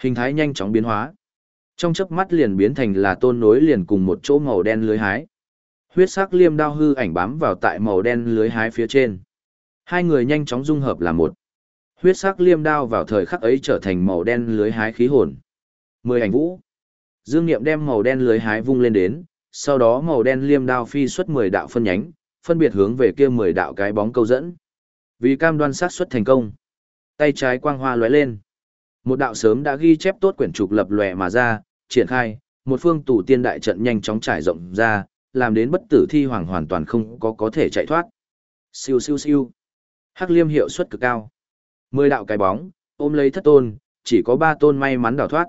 Hình thái nhanh chóng biến hóa. Trong chớp mắt liền biến thành là tôn nối liền cùng một chỗ màu đen lưới hái. Huyết sắc liêm đao hư ảnh bám vào tại màu đen lưới hái phía trên. Hai người nhanh chóng dung hợp là một. Huyết sắc liêm đao vào thời khắc ấy trở thành màu đen lưới hái khí hồn. Mười ảnh vũ. Dương Niệm đem màu đen lưới hái vung lên đến, sau đó màu đen liêm đao phi xuất mười đạo phân nhánh, phân biệt hướng về kia mười đạo cái bóng câu dẫn. Vì cam đoan sát xuất thành công, tay trái quang hoa lóe lên. Một đạo sớm đã ghi chép tốt quyển trục lập lòe mà ra, triển khai, một phương tủ tiên đại trận nhanh chóng trải rộng ra, làm đến bất tử thi hoàng hoàn toàn không có có thể chạy thoát. Siêu siêu siêu. Hắc liêm hiệu suất cực cao. Mười đạo cái bóng, ôm lấy thất tôn, chỉ có ba tôn may mắn đào thoát.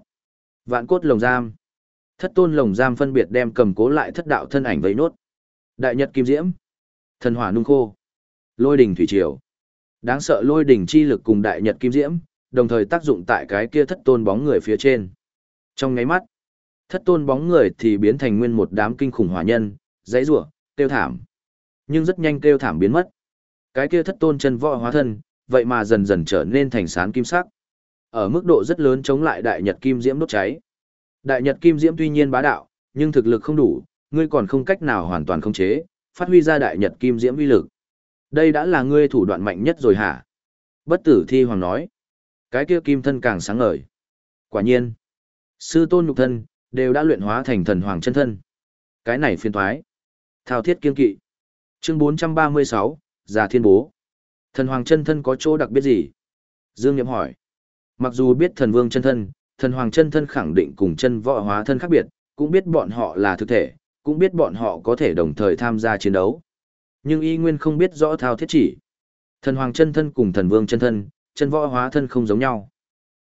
Vạn cốt lồng giam. Thất tôn lồng giam phân biệt đem cầm cố lại thất đạo thân ảnh vây nốt. Đại nhật kim diễm. Thần hỏa nung khô. Lôi đỉnh thủy triều. Đáng sợ lôi đỉnh chi lực cùng đại nhật kim diễm, đồng thời tác dụng tại cái kia thất tôn bóng người phía trên. Trong ngáy mắt, thất tôn bóng người thì biến thành nguyên một đám kinh khủng hỏa nhân, dãy rủa, kêu thảm. Nhưng rất nhanh kêu thảm biến mất. Cái kia thất tôn chân võ hóa thân, vậy mà dần dần trở nên thành sán kim sắc. Ở mức độ rất lớn chống lại đại nhật kim diễm đốt cháy. Đại nhật kim diễm tuy nhiên bá đạo, nhưng thực lực không đủ, ngươi còn không cách nào hoàn toàn khống chế, phát huy ra đại nhật kim diễm uy lực. Đây đã là ngươi thủ đoạn mạnh nhất rồi hả? Bất tử thi hoàng nói. Cái kia kim thân càng sáng ngời. Quả nhiên, sư tôn nhục thân, đều đã luyện hóa thành thần hoàng chân thân. Cái này phiên thoái. Thao thiết kiên kỵ. Chương 436, Già Thiên Bố. Thần hoàng chân thân có chỗ đặc biệt gì? Dương Niệm hỏi. Mặc dù biết thần vương chân thân, thần hoàng chân thân khẳng định cùng chân võ hóa thân khác biệt, cũng biết bọn họ là thực thể, cũng biết bọn họ có thể đồng thời tham gia chiến đấu. Nhưng y nguyên không biết rõ thao thiết chỉ. Thần hoàng chân thân cùng thần vương chân thân, chân võ hóa thân không giống nhau.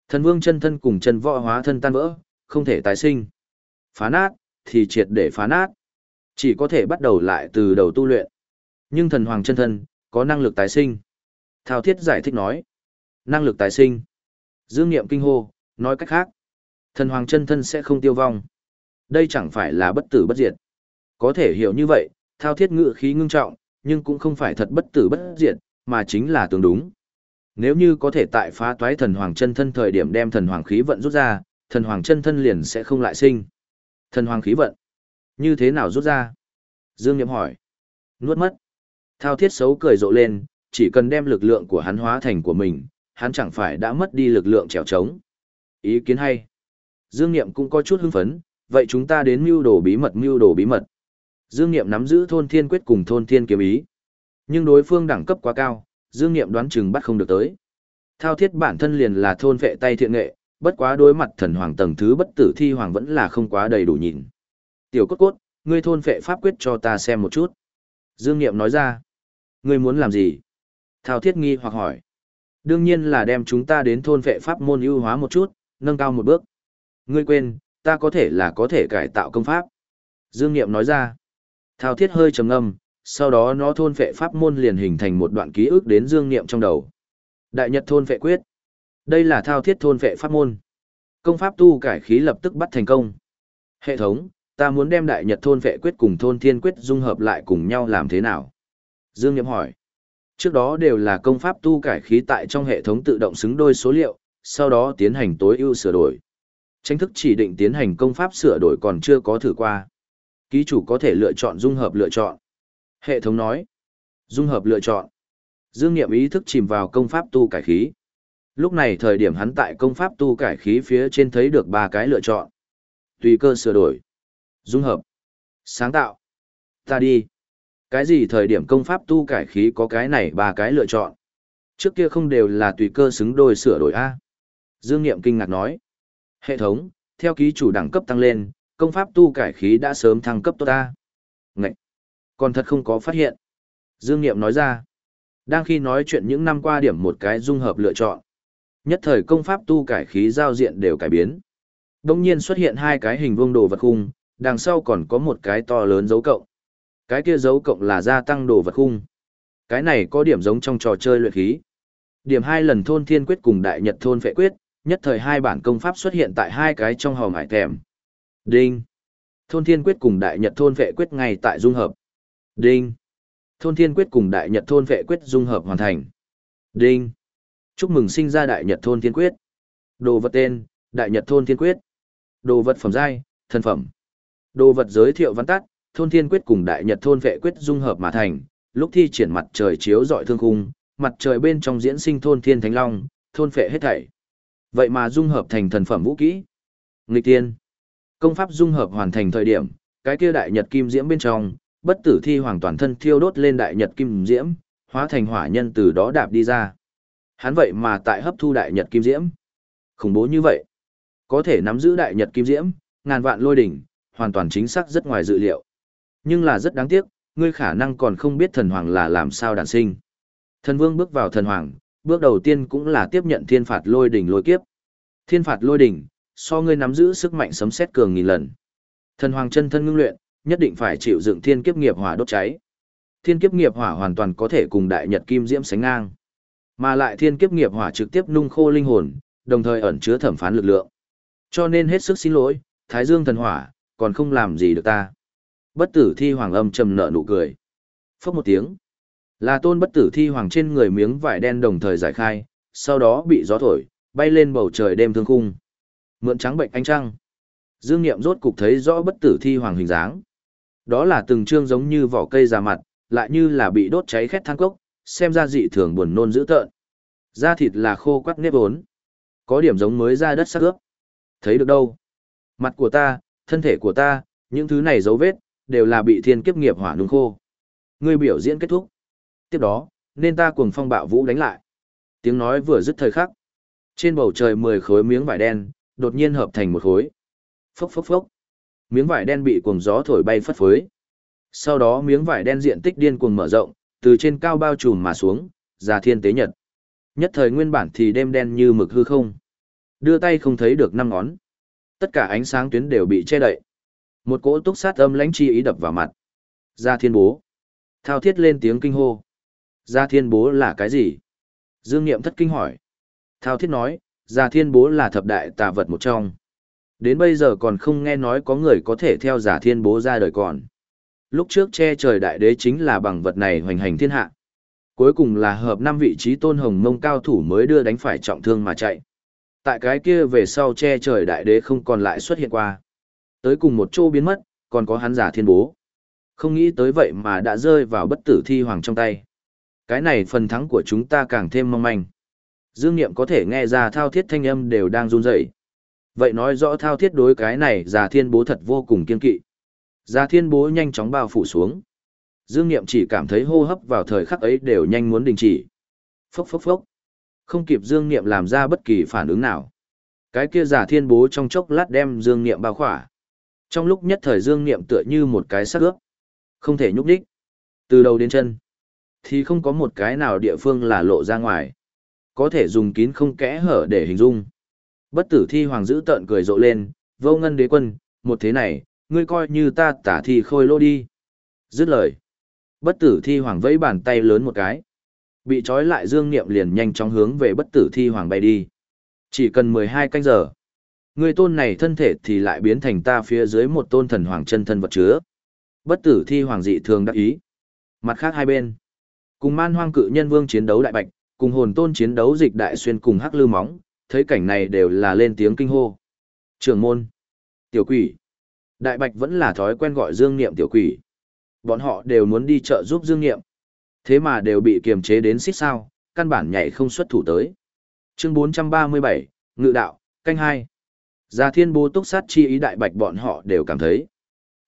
Thần vương chân thân cùng chân võ hóa thân tan vỡ, không thể tái sinh. Phá nát, thì triệt để phá nát. Chỉ có thể bắt đầu lại từ đầu tu luyện. Nhưng thần hoàng chân thân, có năng lực tái sinh. Thao thiết giải thích nói. Năng lực tái sinh. Dương nghiệm kinh hô, nói cách khác. Thần hoàng chân thân sẽ không tiêu vong. Đây chẳng phải là bất tử bất diệt. Có thể hiểu như vậy, thao thiết ngự khí ngưng trọng, nhưng cũng không phải thật bất tử bất diệt, mà chính là tương đúng. Nếu như có thể tại phá toái thần hoàng chân thân thời điểm đem thần hoàng khí vận rút ra, thần hoàng chân thân liền sẽ không lại sinh. Thần hoàng khí vận. Như thế nào rút ra? Dương Niệm hỏi. Nuốt mất. Thao thiết xấu cười rộ lên, chỉ cần đem lực lượng của hắn hóa thành của mình, hắn chẳng phải đã mất đi lực lượng trèo trống. Ý kiến hay. Dương Niệm cũng có chút hưng phấn, vậy chúng ta đến mưu đồ bí mật mưu đồ bí mật. Dương Niệm nắm giữ thôn thiên quyết cùng thôn thiên kiếm ý. Nhưng đối phương đẳng cấp quá cao, Dương Niệm đoán chừng bắt không được tới. Thao thiết bản thân liền là thôn vệ tay thiện nghệ, bất quá đối mặt thần hoàng tầng thứ bất tử thi hoàng vẫn là không quá đầy đủ nhìn. Tiểu cốt cốt, ngươi thôn vệ pháp quyết cho ta xem một chút. Dương Niệm nói ra. Ngươi muốn làm gì? Thao thiết nghi hoặc hỏi. Đương nhiên là đem chúng ta đến thôn vệ pháp môn ưu hóa một chút, nâng cao một bước. Ngươi quên, ta có thể là có thể cải tạo công pháp. Dương Niệm nói ra. Thao thiết hơi trầm ngâm, sau đó nó thôn vệ pháp môn liền hình thành một đoạn ký ức đến dương niệm trong đầu. Đại Nhật thôn vệ quyết. Đây là thao thiết thôn vệ pháp môn. Công pháp tu cải khí lập tức bắt thành công. Hệ thống, ta muốn đem Đại Nhật thôn vệ quyết cùng thôn thiên quyết dung hợp lại cùng nhau làm thế nào? Dương Niệm hỏi. Trước đó đều là công pháp tu cải khí tại trong hệ thống tự động xứng đôi số liệu, sau đó tiến hành tối ưu sửa đổi. Tranh thức chỉ định tiến hành công pháp sửa đổi còn chưa có thử qua. Ký chủ có thể lựa chọn dung hợp lựa chọn. Hệ thống nói. Dung hợp lựa chọn. Dương Niệm ý thức chìm vào công pháp tu cải khí. Lúc này thời điểm hắn tại công pháp tu cải khí phía trên thấy được ba cái lựa chọn. Tùy cơ sửa đổi. Dung hợp. Sáng tạo. Ta đi. Cái gì thời điểm công pháp tu cải khí có cái này ba cái lựa chọn. Trước kia không đều là tùy cơ xứng đôi sửa đổi A. Dương Niệm kinh ngạc nói. Hệ thống, theo ký chủ đẳng cấp tăng lên, công pháp tu cải khí đã sớm thăng cấp tốt A. Ngậy! Còn thật không có phát hiện. Dương Niệm nói ra. Đang khi nói chuyện những năm qua điểm một cái dung hợp lựa chọn. Nhất thời công pháp tu cải khí giao diện đều cải biến. Đông nhiên xuất hiện hai cái hình vuông đồ vật khung, đằng sau còn có một cái to lớn dấu cộng. Cái kia dấu cộng là gia tăng đồ vật khung. Cái này có điểm giống trong trò chơi luyện khí. Điểm hai lần thôn thiên quyết cùng đại nhật thôn phệ quyết, nhất thời hai bản công pháp xuất hiện tại hai cái trong hòm hải thèm. Đinh. Thôn thiên quyết cùng đại nhật thôn phệ quyết ngay tại dung hợp. Đinh. Thôn Thiên Quyết cùng Đại Nhật Thôn Vệ Quyết dung hợp hoàn thành. Đinh. Chúc mừng sinh ra Đại Nhật Thôn Thiên Quyết. Đồ vật tên, Đại Nhật Thôn Thiên Quyết. Đồ vật phẩm giai, thân phẩm. Đồ vật giới thiệu văn tắt, Thôn Thiên Quyết cùng Đại Nhật Thôn Vệ Quyết dung hợp mà thành, lúc thi triển mặt trời chiếu rọi thương khung, mặt trời bên trong diễn sinh thôn thiên thánh long, thôn phệ hết thảy. Vậy mà dung hợp thành thần phẩm vũ kỹ. Nghịch tiên. Công pháp dung hợp hoàn thành thời điểm, cái kia đại nhật kim diễm bên trong, bất tử thi hoàng toàn thân thiêu đốt lên đại nhật kim diễm, hóa thành hỏa nhân từ đó đạp đi ra. Hắn vậy mà tại hấp thu đại nhật kim diễm. Khủng bố như vậy. Có thể nắm giữ đại nhật kim diễm, ngàn vạn lôi đỉnh, hoàn toàn chính xác rất ngoài dự liệu. Nhưng là rất đáng tiếc, ngươi khả năng còn không biết thần hoàng là làm sao đản sinh. Thần vương bước vào thần hoàng, bước đầu tiên cũng là tiếp nhận thiên phạt lôi đỉnh lôi kiếp. Thiên phạt lôi đỉnh, so ngươi nắm giữ sức mạnh sấm xét cường nghìn lần. Thần hoàng chân thân ngưng luyện, nhất định phải chịu dựng thiên kiếp nghiệp hỏa đốt cháy. Thiên kiếp nghiệp hỏa hoàn toàn có thể cùng đại nhật kim diễm sánh ngang. Mà lại thiên kiếp nghiệp hỏa trực tiếp nung khô linh hồn, đồng thời ẩn chứa thẩm phán lực lượng. Cho nên hết sức xin lỗi, Thái Dương thần hỏa, còn không làm gì được ta. Bất tử thi hoàng âm trầm nợ nụ cười. Phốc một tiếng. Là tôn bất tử thi hoàng trên người miếng vải đen đồng thời giải khai, sau đó bị gió thổi, bay lên bầu trời đêm thương khung. Mượn trắng bệnh ánh trăng. Dương Niệm rốt cục thấy rõ bất tử thi hoàng hình dáng. Đó là từng trương giống như vỏ cây già mặt, lại như là bị đốt cháy khét than cốc, xem ra dị thường buồn nôn dữ tợn. Da thịt là khô quắc nếp ốn. Có điểm giống mới ra đất sắc ướp. Thấy được đâu? Mặt của ta, thân thể của ta, những thứ này dấu vết, đều là bị thiên kiếp nghiệp hỏa nung khô. Ngươi biểu diễn kết thúc. Tiếp đó, nên ta cuồng phong bạo vũ đánh lại. Tiếng nói vừa dứt thời khắc. Trên bầu trời mười khối miếng vải đen, đột nhiên hợp thành một khối. Phốc phốc phốc. Miếng vải đen bị cuồng gió thổi bay phất phới. Sau đó miếng vải đen diện tích điên cuồng mở rộng, từ trên cao bao trùm mà xuống, ra thiên tế nhật. Nhất thời nguyên bản thì đêm đen như mực hư không. Đưa tay không thấy được năm ngón. Tất cả ánh sáng tuyến đều bị che đậy. Một cỗ túc sát âm lãnh chi ý đập vào mặt. Gia thiên bố. Thao thiết lên tiếng kinh hô. Gia thiên bố là cái gì? Dương Niệm thất kinh hỏi. Thao thiết nói, Gia thiên bố là thập đại tà vật một trong. Đến bây giờ còn không nghe nói có người có thể theo giả thiên bố ra đời còn. Lúc trước che trời đại đế chính là bằng vật này hoành hành thiên hạ. Cuối cùng là hợp năm vị trí tôn hồng mông cao thủ mới đưa đánh phải trọng thương mà chạy. Tại cái kia về sau che trời đại đế không còn lại xuất hiện qua. Tới cùng một chỗ biến mất, còn có hắn giả thiên bố. Không nghĩ tới vậy mà đã rơi vào bất tử thi hoàng trong tay. Cái này phần thắng của chúng ta càng thêm mong manh. Dương Niệm có thể nghe ra thao thiết thanh âm đều đang run rẩy. Vậy nói rõ thao thiết đối cái này giả thiên bố thật vô cùng kiên kỵ. Giả thiên bố nhanh chóng bao phủ xuống. Dương Niệm chỉ cảm thấy hô hấp vào thời khắc ấy đều nhanh muốn đình chỉ. Phốc phốc phốc. Không kịp Dương Niệm làm ra bất kỳ phản ứng nào. Cái kia giả thiên bố trong chốc lát đem Dương Niệm bao khỏa. Trong lúc nhất thời Dương Niệm tựa như một cái sắc ướp. Không thể nhúc đích. Từ đầu đến chân. Thì không có một cái nào địa phương là lộ ra ngoài. Có thể dùng kín không kẽ hở để hình dung. Bất tử thi hoàng giữ tợn cười rộ lên, vô ngân đế quân, một thế này, ngươi coi như ta tả thi khôi lô đi. Dứt lời. Bất tử thi hoàng vẫy bàn tay lớn một cái. Bị trói lại dương niệm liền nhanh chóng hướng về bất tử thi hoàng bay đi. Chỉ cần mười hai canh giờ. Người tôn này thân thể thì lại biến thành ta phía dưới một tôn thần hoàng chân thân vật chứa. Bất tử thi hoàng dị thường đắc ý. Mặt khác hai bên. Cùng man hoang cự nhân vương chiến đấu đại bạch, cùng hồn tôn chiến đấu dịch đại xuyên cùng hắc lư móng, thấy cảnh này đều là lên tiếng kinh hô. Trường môn. Tiểu quỷ. Đại bạch vẫn là thói quen gọi dương niệm tiểu quỷ. Bọn họ đều muốn đi chợ giúp dương niệm. Thế mà đều bị kiềm chế đến xích sao, căn bản nhảy không xuất thủ tới. Chương 437, Ngự đạo, canh hai. Gia thiên bố túc sát chi ý đại bạch bọn họ đều cảm thấy.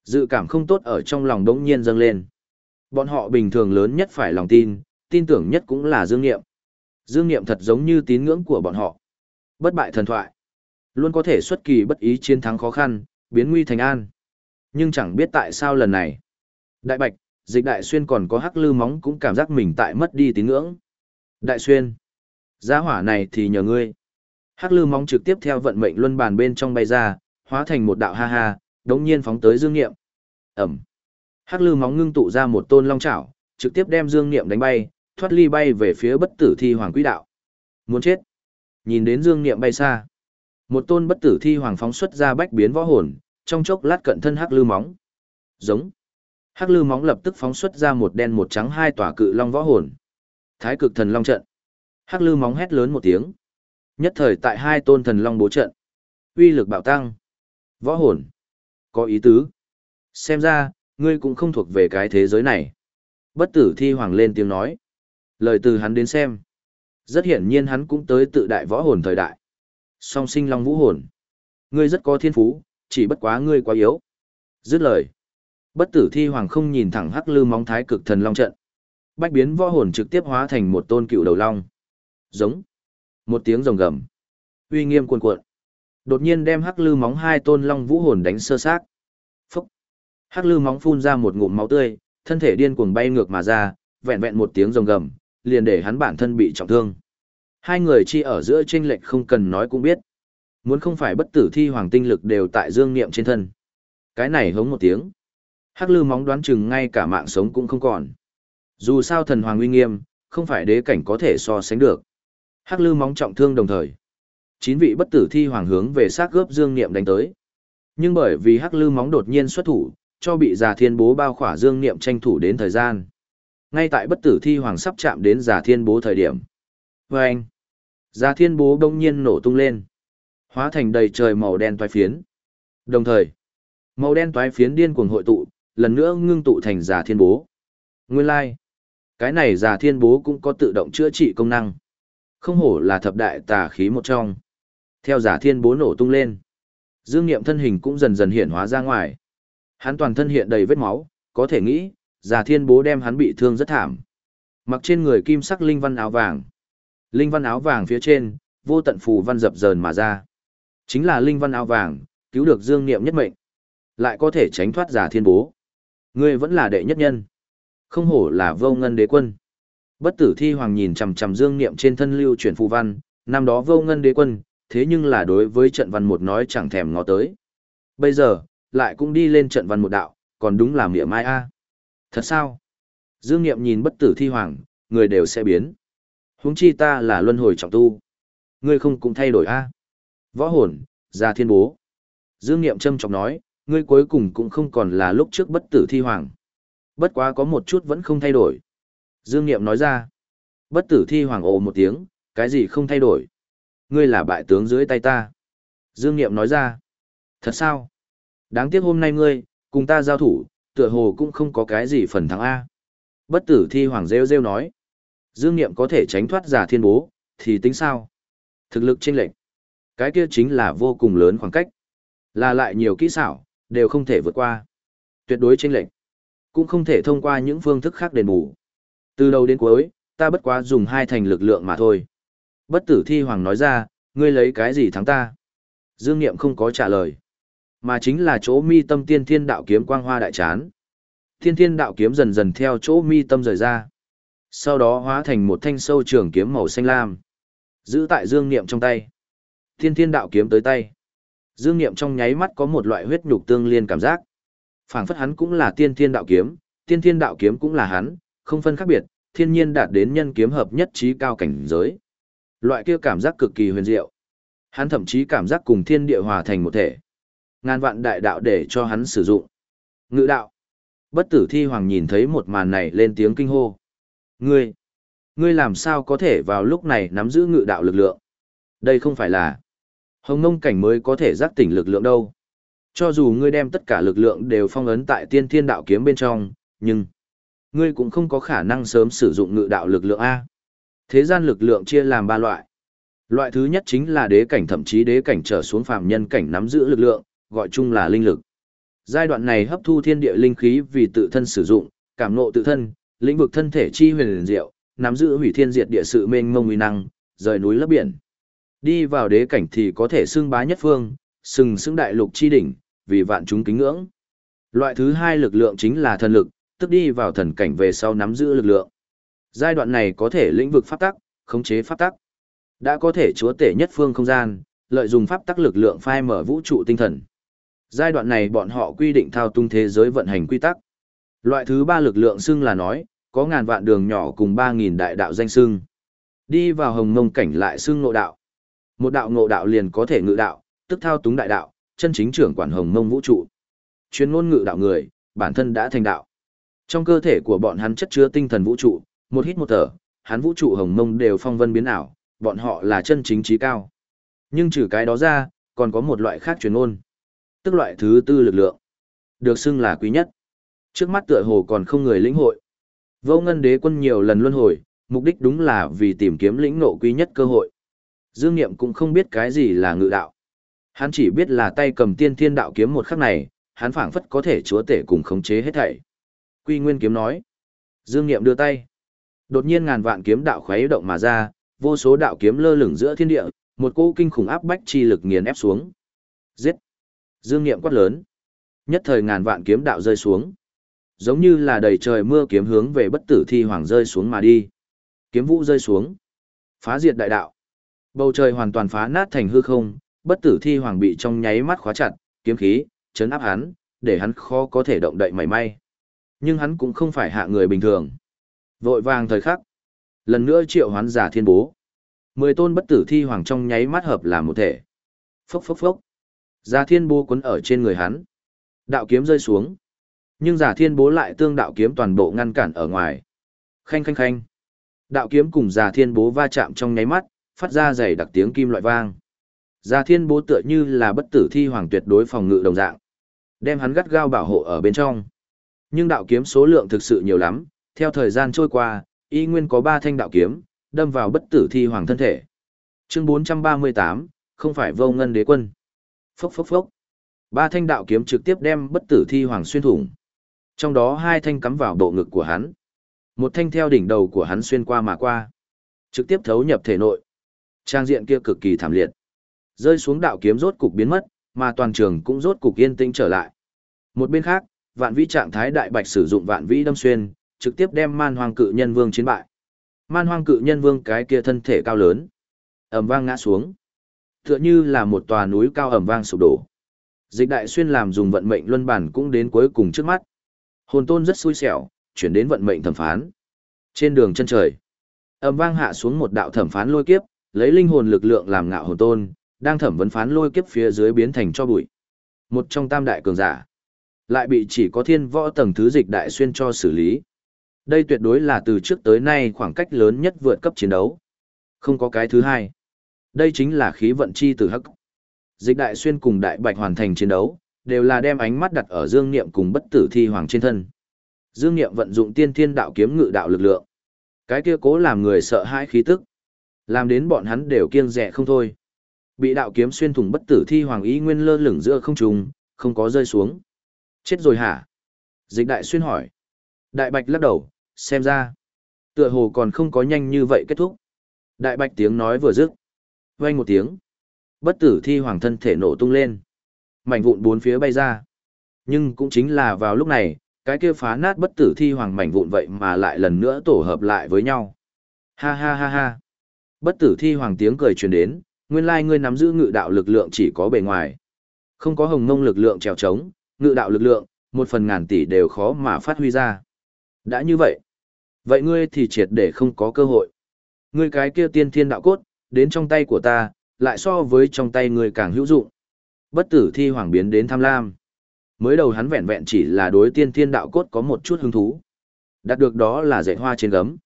Dự cảm không tốt ở trong lòng đống nhiên dâng lên. Bọn họ bình thường lớn nhất phải lòng tin, tin tưởng nhất cũng là dương nghiệm. Dương nghiệm thật giống như tín ngưỡng của bọn họ. Bất bại thần thoại. Luôn có thể xuất kỳ bất ý chiến thắng khó khăn, biến nguy thành an. Nhưng chẳng biết tại sao lần này. Đại bạch, dịch đại xuyên còn có hắc lư móng cũng cảm giác mình tại mất đi tín ngưỡng. Đại xuyên. Gia hỏa này thì nhờ ngươi. Hắc lư móng trực tiếp theo vận mệnh luân bàn bên trong bay ra, hóa thành một đạo ha ha, đống nhiên phóng tới Dương Niệm. Ẩm. Hắc lư móng ngưng tụ ra một tôn long chảo, trực tiếp đem Dương Niệm đánh bay, thoát ly bay về phía bất tử thi hoàng quỹ đạo. Muốn chết. Nhìn đến Dương Niệm bay xa. Một tôn bất tử thi hoàng phóng xuất ra bách biến võ hồn, trong chốc lát cận thân hắc lư móng. Giống. Hắc lư móng lập tức phóng xuất ra một đen một trắng hai tòa cự long võ hồn. Thái cực thần long trận. Hắc lư móng hét lớn một tiếng. Nhất thời tại hai tôn thần long bố trận. uy lực bạo tăng. Võ hồn. Có ý tứ. Xem ra, ngươi cũng không thuộc về cái thế giới này. Bất tử thi hoàng lên tiếng nói. Lời từ hắn đến xem. Rất hiển nhiên hắn cũng tới tự đại võ hồn thời đại. Song sinh long vũ hồn. Ngươi rất có thiên phú, chỉ bất quá ngươi quá yếu. Dứt lời. Bất tử thi hoàng không nhìn thẳng hắc lư móng thái cực thần long trận. Bách biến võ hồn trực tiếp hóa thành một tôn cựu đầu long. Giống. Một tiếng rồng gầm. Uy nghiêm cuồn cuộn. Đột nhiên đem hắc lư móng hai tôn long vũ hồn đánh sơ xác. Phúc. Hắc lư móng phun ra một ngụm máu tươi, thân thể điên cuồng bay ngược mà ra, vẹn vẹn một tiếng rồng gầm, liền để hắn bản thân bị trọng thương. Hai người chi ở giữa chênh lệch không cần nói cũng biết. Muốn không phải bất tử thi hoàng tinh lực đều tại dương niệm trên thân. Cái này hống một tiếng. Hắc lư móng đoán chừng ngay cả mạng sống cũng không còn. Dù sao thần hoàng uy nghiêm, không phải đế cảnh có thể so sánh được. Hắc lư móng trọng thương đồng thời. Chín vị bất tử thi hoàng hướng về xác gớp dương niệm đánh tới. Nhưng bởi vì hắc lư móng đột nhiên xuất thủ, cho bị già thiên bố bao khỏa dương niệm tranh thủ đến thời gian. Ngay tại bất tử thi hoàng sắp chạm đến già thiên bố thời điểm. Và anh, già thiên bố đông nhiên nổ tung lên. Hóa thành đầy trời màu đen toái phiến. Đồng thời, màu đen toái phiến điên cuồng hội tụ, lần nữa ngưng tụ thành già thiên bố. Nguyên lai, like. cái này già thiên bố cũng có tự động chữa trị công năng. Không hổ là thập đại tà khí một trong. Theo giả thiên bố nổ tung lên. Dương Niệm thân hình cũng dần dần hiện hóa ra ngoài. Hắn toàn thân hiện đầy vết máu, có thể nghĩ, giả thiên bố đem hắn bị thương rất thảm. Mặc trên người kim sắc linh văn áo vàng. Linh văn áo vàng phía trên, vô tận phù văn dập dờn mà ra. Chính là linh văn áo vàng, cứu được Dương Niệm nhất mệnh. Lại có thể tránh thoát giả thiên bố. Ngươi vẫn là đệ nhất nhân. Không hổ là vô ngân đế quân. Bất tử thi hoàng nhìn chằm chằm Dương Niệm trên thân lưu chuyển phù văn, năm đó vô ngân đế quân, thế nhưng là đối với trận văn một nói chẳng thèm ngó tới. Bây giờ, lại cũng đi lên trận văn một đạo, còn đúng là miệng mai a. Thật sao? Dương Niệm nhìn bất tử thi hoàng, người đều sẽ biến. Huống chi ta là luân hồi trọng tu. Ngươi không cũng thay đổi a? Võ hồn, gia thiên bố. Dương Niệm châm trọng nói, ngươi cuối cùng cũng không còn là lúc trước bất tử thi hoàng. Bất quá có một chút vẫn không thay đổi. Dương Niệm nói ra. Bất tử thi hoàng ồ một tiếng, cái gì không thay đổi. Ngươi là bại tướng dưới tay ta. Dương Niệm nói ra. Thật sao? Đáng tiếc hôm nay ngươi, cùng ta giao thủ, tựa hồ cũng không có cái gì phần thắng A. Bất tử thi hoàng rêu rêu nói. Dương Niệm có thể tránh thoát giả thiên bố, thì tính sao? Thực lực chênh lệch. Cái kia chính là vô cùng lớn khoảng cách. Là lại nhiều kỹ xảo, đều không thể vượt qua. Tuyệt đối chênh lệch. Cũng không thể thông qua những phương thức khác đền bù. Từ đầu đến cuối, ta bất quá dùng hai thành lực lượng mà thôi. Bất tử thi hoàng nói ra, ngươi lấy cái gì thắng ta? Dương Niệm không có trả lời. Mà chính là chỗ mi tâm tiên thiên đạo kiếm quang hoa đại chán. Thiên thiên đạo kiếm dần dần theo chỗ mi tâm rời ra. Sau đó hóa thành một thanh sâu trường kiếm màu xanh lam. Giữ tại Dương Niệm trong tay. Thiên thiên đạo kiếm tới tay. Dương Niệm trong nháy mắt có một loại huyết nhục tương liên cảm giác. phảng phất hắn cũng là tiên thiên đạo kiếm, tiên thiên đạo kiếm cũng là hắn, không phân khác biệt, thiên nhiên đạt đến nhân kiếm hợp nhất trí cao cảnh giới. Loại kia cảm giác cực kỳ huyền diệu. Hắn thậm chí cảm giác cùng thiên địa hòa thành một thể. Ngàn vạn đại đạo để cho hắn sử dụng. Ngự đạo. Bất tử thi hoàng nhìn thấy một màn này lên tiếng kinh hô. Ngươi, ngươi làm sao có thể vào lúc này nắm giữ ngự đạo lực lượng? Đây không phải là hồng ngông cảnh mới có thể giác tỉnh lực lượng đâu. Cho dù ngươi đem tất cả lực lượng đều phong ấn tại tiên thiên đạo kiếm bên trong, nhưng ngươi cũng không có khả năng sớm sử dụng ngự đạo lực lượng A. Thế gian lực lượng chia làm ba loại. Loại thứ nhất chính là đế cảnh thậm chí đế cảnh trở xuống phàm nhân cảnh nắm giữ lực lượng, gọi chung là linh lực. Giai đoạn này hấp thu thiên địa linh khí vì tự thân sử dụng, cảm ngộ tự thân, lĩnh vực thân thể chi huyền diệu, nắm giữ hủy thiên diệt địa sự mênh mông uy năng, rời núi lấp biển. Đi vào đế cảnh thì có thể xưng bá nhất phương, sừng sững đại lục chi đỉnh, vì vạn chúng kính ngưỡng. Loại thứ hai lực lượng chính là thần lực, tức đi vào thần cảnh về sau nắm giữ lực lượng. Giai đoạn này có thể lĩnh vực pháp tắc, khống chế pháp tắc. Đã có thể chúa tể nhất phương không gian, lợi dụng pháp tắc lực lượng phai mở vũ trụ tinh thần. Giai đoạn này bọn họ quy định thao tung thế giới vận hành quy tắc. Loại thứ ba lực lượng xưng là nói, có ngàn vạn đường nhỏ cùng ba nghìn đại đạo danh xưng. Đi vào hồng mông cảnh lại xưng ngộ đạo. Một đạo ngộ đạo liền có thể ngự đạo, tức thao túng đại đạo, chân chính trưởng quản hồng mông vũ trụ. Chuyên ngôn ngự đạo người, bản thân đã thành đạo. Trong cơ thể của bọn hắn chất chứa tinh thần vũ trụ, một hít một thở, hắn vũ trụ hồng mông đều phong vân biến ảo, bọn họ là chân chính trí cao. Nhưng trừ cái đó ra, còn có một loại khác truyền ôn. Tức loại thứ tư lực lượng. Được xưng là quý nhất. Trước mắt tựa hồ còn không người lĩnh hội. Vô ngân đế quân nhiều lần luân hồi, mục đích đúng là vì tìm kiếm lĩnh ngộ quý nhất cơ hội. Dương Niệm cũng không biết cái gì là ngự đạo. Hắn chỉ biết là tay cầm tiên thiên đạo kiếm một khắc này, hắn phảng phất có thể chúa tể cùng khống chế hết thảy. Quy Nguyên kiếm nói. Dương Niệm đưa tay. Đột nhiên ngàn vạn kiếm đạo khuấy động mà ra, vô số đạo kiếm lơ lửng giữa thiên địa, một cỗ kinh khủng áp bách chi lực nghiền ép xuống. Giết! Dương Niệm quát lớn. Nhất thời ngàn vạn kiếm đạo rơi xuống. Giống như là đầy trời mưa kiếm hướng về bất tử thi hoàng rơi xuống mà đi. Kiếm vũ rơi xuống. Phá diệt đại đạo. Bầu trời hoàn toàn phá nát thành hư không, bất tử thi hoàng bị trong nháy mắt khóa chặt, kiếm khí, chấn áp hắn, để hắn khó có thể động đậy mảy may. Nhưng hắn cũng không phải hạ người bình thường. Vội vàng thời khắc. Lần nữa triệu hoán giả thiên bố. Mười tôn bất tử thi hoàng trong nháy mắt hợp làm một thể. Phốc phốc phốc. Giả thiên bố quấn ở trên người hắn. Đạo kiếm rơi xuống. Nhưng giả thiên bố lại tương đạo kiếm toàn bộ ngăn cản ở ngoài. Khanh khanh khanh. Đạo kiếm cùng giả thiên bố va chạm trong nháy mắt, phát ra dày đặc tiếng kim loại vang. Giả thiên bố tựa như là bất tử thi hoàng tuyệt đối phòng ngự đồng dạng. Đem hắn gắt gao bảo hộ ở bên trong. Nhưng đạo kiếm số lượng thực sự nhiều lắm, theo thời gian trôi qua, y nguyên có ba thanh đạo kiếm, đâm vào bất tử thi hoàng thân thể. Chương 438, không phải vô ngân đế quân. Phốc phốc phốc. Ba thanh đạo kiếm trực tiếp đem bất tử thi hoàng xuyên thủng. Trong đó hai thanh cắm vào bộ ngực của hắn. Một thanh theo đỉnh đầu của hắn xuyên qua mà qua. Trực tiếp thấu nhập thể nội. Trang diện kia cực kỳ thảm liệt. Rơi xuống đạo kiếm rốt cục biến mất, mà toàn trường cũng rốt cục yên tĩnh trở lại. Một bên khác, vạn vĩ trạng thái đại bạch sử dụng vạn vĩ đâm xuyên, trực tiếp đem man hoang cự nhân vương chiến bại. Man hoang cự nhân vương cái kia thân thể cao lớn, ầm vang ngã xuống. Tựa như là một tòa núi cao ầm vang sụp đổ. Dịch đại xuyên làm dùng vận mệnh luân bản cũng đến cuối cùng trước mắt. Hồn tôn rất xui xẻo, chuyển đến vận mệnh thẩm phán. Trên đường chân trời, ầm vang hạ xuống một đạo thẩm phán lôi kiếp, lấy linh hồn lực lượng làm ngạo hồn tôn, đang thẩm vấn phán lôi kiếp phía dưới biến thành cho bụi. Một trong tam đại cường giả, lại bị chỉ có thiên võ tầng thứ dịch đại xuyên cho xử lý. Đây tuyệt đối là từ trước tới nay khoảng cách lớn nhất vượt cấp chiến đấu. Không có cái thứ hai. Đây chính là khí vận chi từ hắc. Dịch đại xuyên cùng đại bạch hoàn thành chiến đấu, đều là đem ánh mắt đặt ở dương niệm cùng bất tử thi hoàng trên thân. Dương niệm vận dụng tiên thiên đạo kiếm ngự đạo lực lượng. Cái kia cố làm người sợ hãi khí tức. Làm đến bọn hắn đều kiêng rẻ không thôi. Bị đạo kiếm xuyên thủng bất tử thi hoàng ý nguyên lơ lửng giữa không trung, không có rơi xuống. Chết rồi hả? Dịch đại xuyên hỏi. Đại bạch lắc đầu, xem ra. Tựa hồ còn không có nhanh như vậy kết thúc. Đại bạch tiếng nói vừa dứt. Vang một tiếng. Bất tử thi hoàng thân thể nổ tung lên. Mảnh vụn bốn phía bay ra. Nhưng cũng chính là vào lúc này, cái kia phá nát bất tử thi hoàng mảnh vụn vậy mà lại lần nữa tổ hợp lại với nhau. Ha ha ha ha. Bất tử thi hoàng tiếng cười truyền đến, nguyên lai ngươi nắm giữ ngự đạo lực lượng chỉ có bề ngoài. Không có hồng ngông lực lượng trèo trống, ngự đạo lực lượng, một phần ngàn tỷ đều khó mà phát huy ra. Đã như vậy, vậy ngươi thì triệt để không có cơ hội. Ngươi cái kia tiên thiên đạo cốt, đến trong tay của ta, lại so với trong tay ngươi càng hữu dụng. Bất tử thi hoàng biến đến tham lam. Mới đầu hắn vẹn vẹn chỉ là đối tiên thiên đạo cốt có một chút hứng thú. Đạt được đó là dạy hoa trên gấm.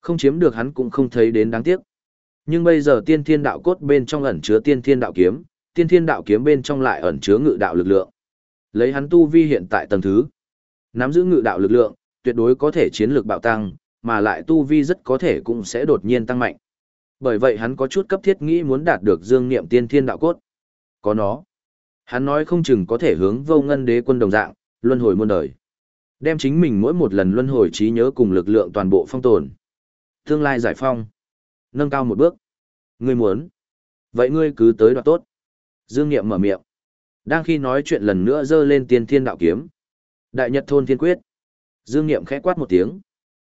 Không chiếm được hắn cũng không thấy đến đáng tiếc. Nhưng bây giờ tiên thiên đạo cốt bên trong ẩn chứa tiên thiên đạo kiếm, tiên thiên đạo kiếm bên trong lại ẩn chứa ngự đạo lực lượng. Lấy hắn tu vi hiện tại tầng thứ, nắm giữ ngự đạo lực lượng, tuyệt đối có thể chiến lược bạo tăng, mà lại tu vi rất có thể cũng sẽ đột nhiên tăng mạnh. Bởi vậy hắn có chút cấp thiết nghĩ muốn đạt được dương niệm tiên thiên đạo cốt. Có nó. Hắn nói không chừng có thể hướng vô ngân đế quân đồng dạng, luân hồi muôn đời. Đem chính mình mỗi một lần luân hồi trí nhớ cùng lực lượng toàn bộ phong tồn. Tương lai giải phong. Nâng cao một bước. Ngươi muốn. Vậy ngươi cứ tới đoạt tốt. Dương Niệm mở miệng. Đang khi nói chuyện lần nữa giơ lên tiên thiên đạo kiếm. Đại nhật thôn thiên quyết. Dương Niệm khẽ quát một tiếng.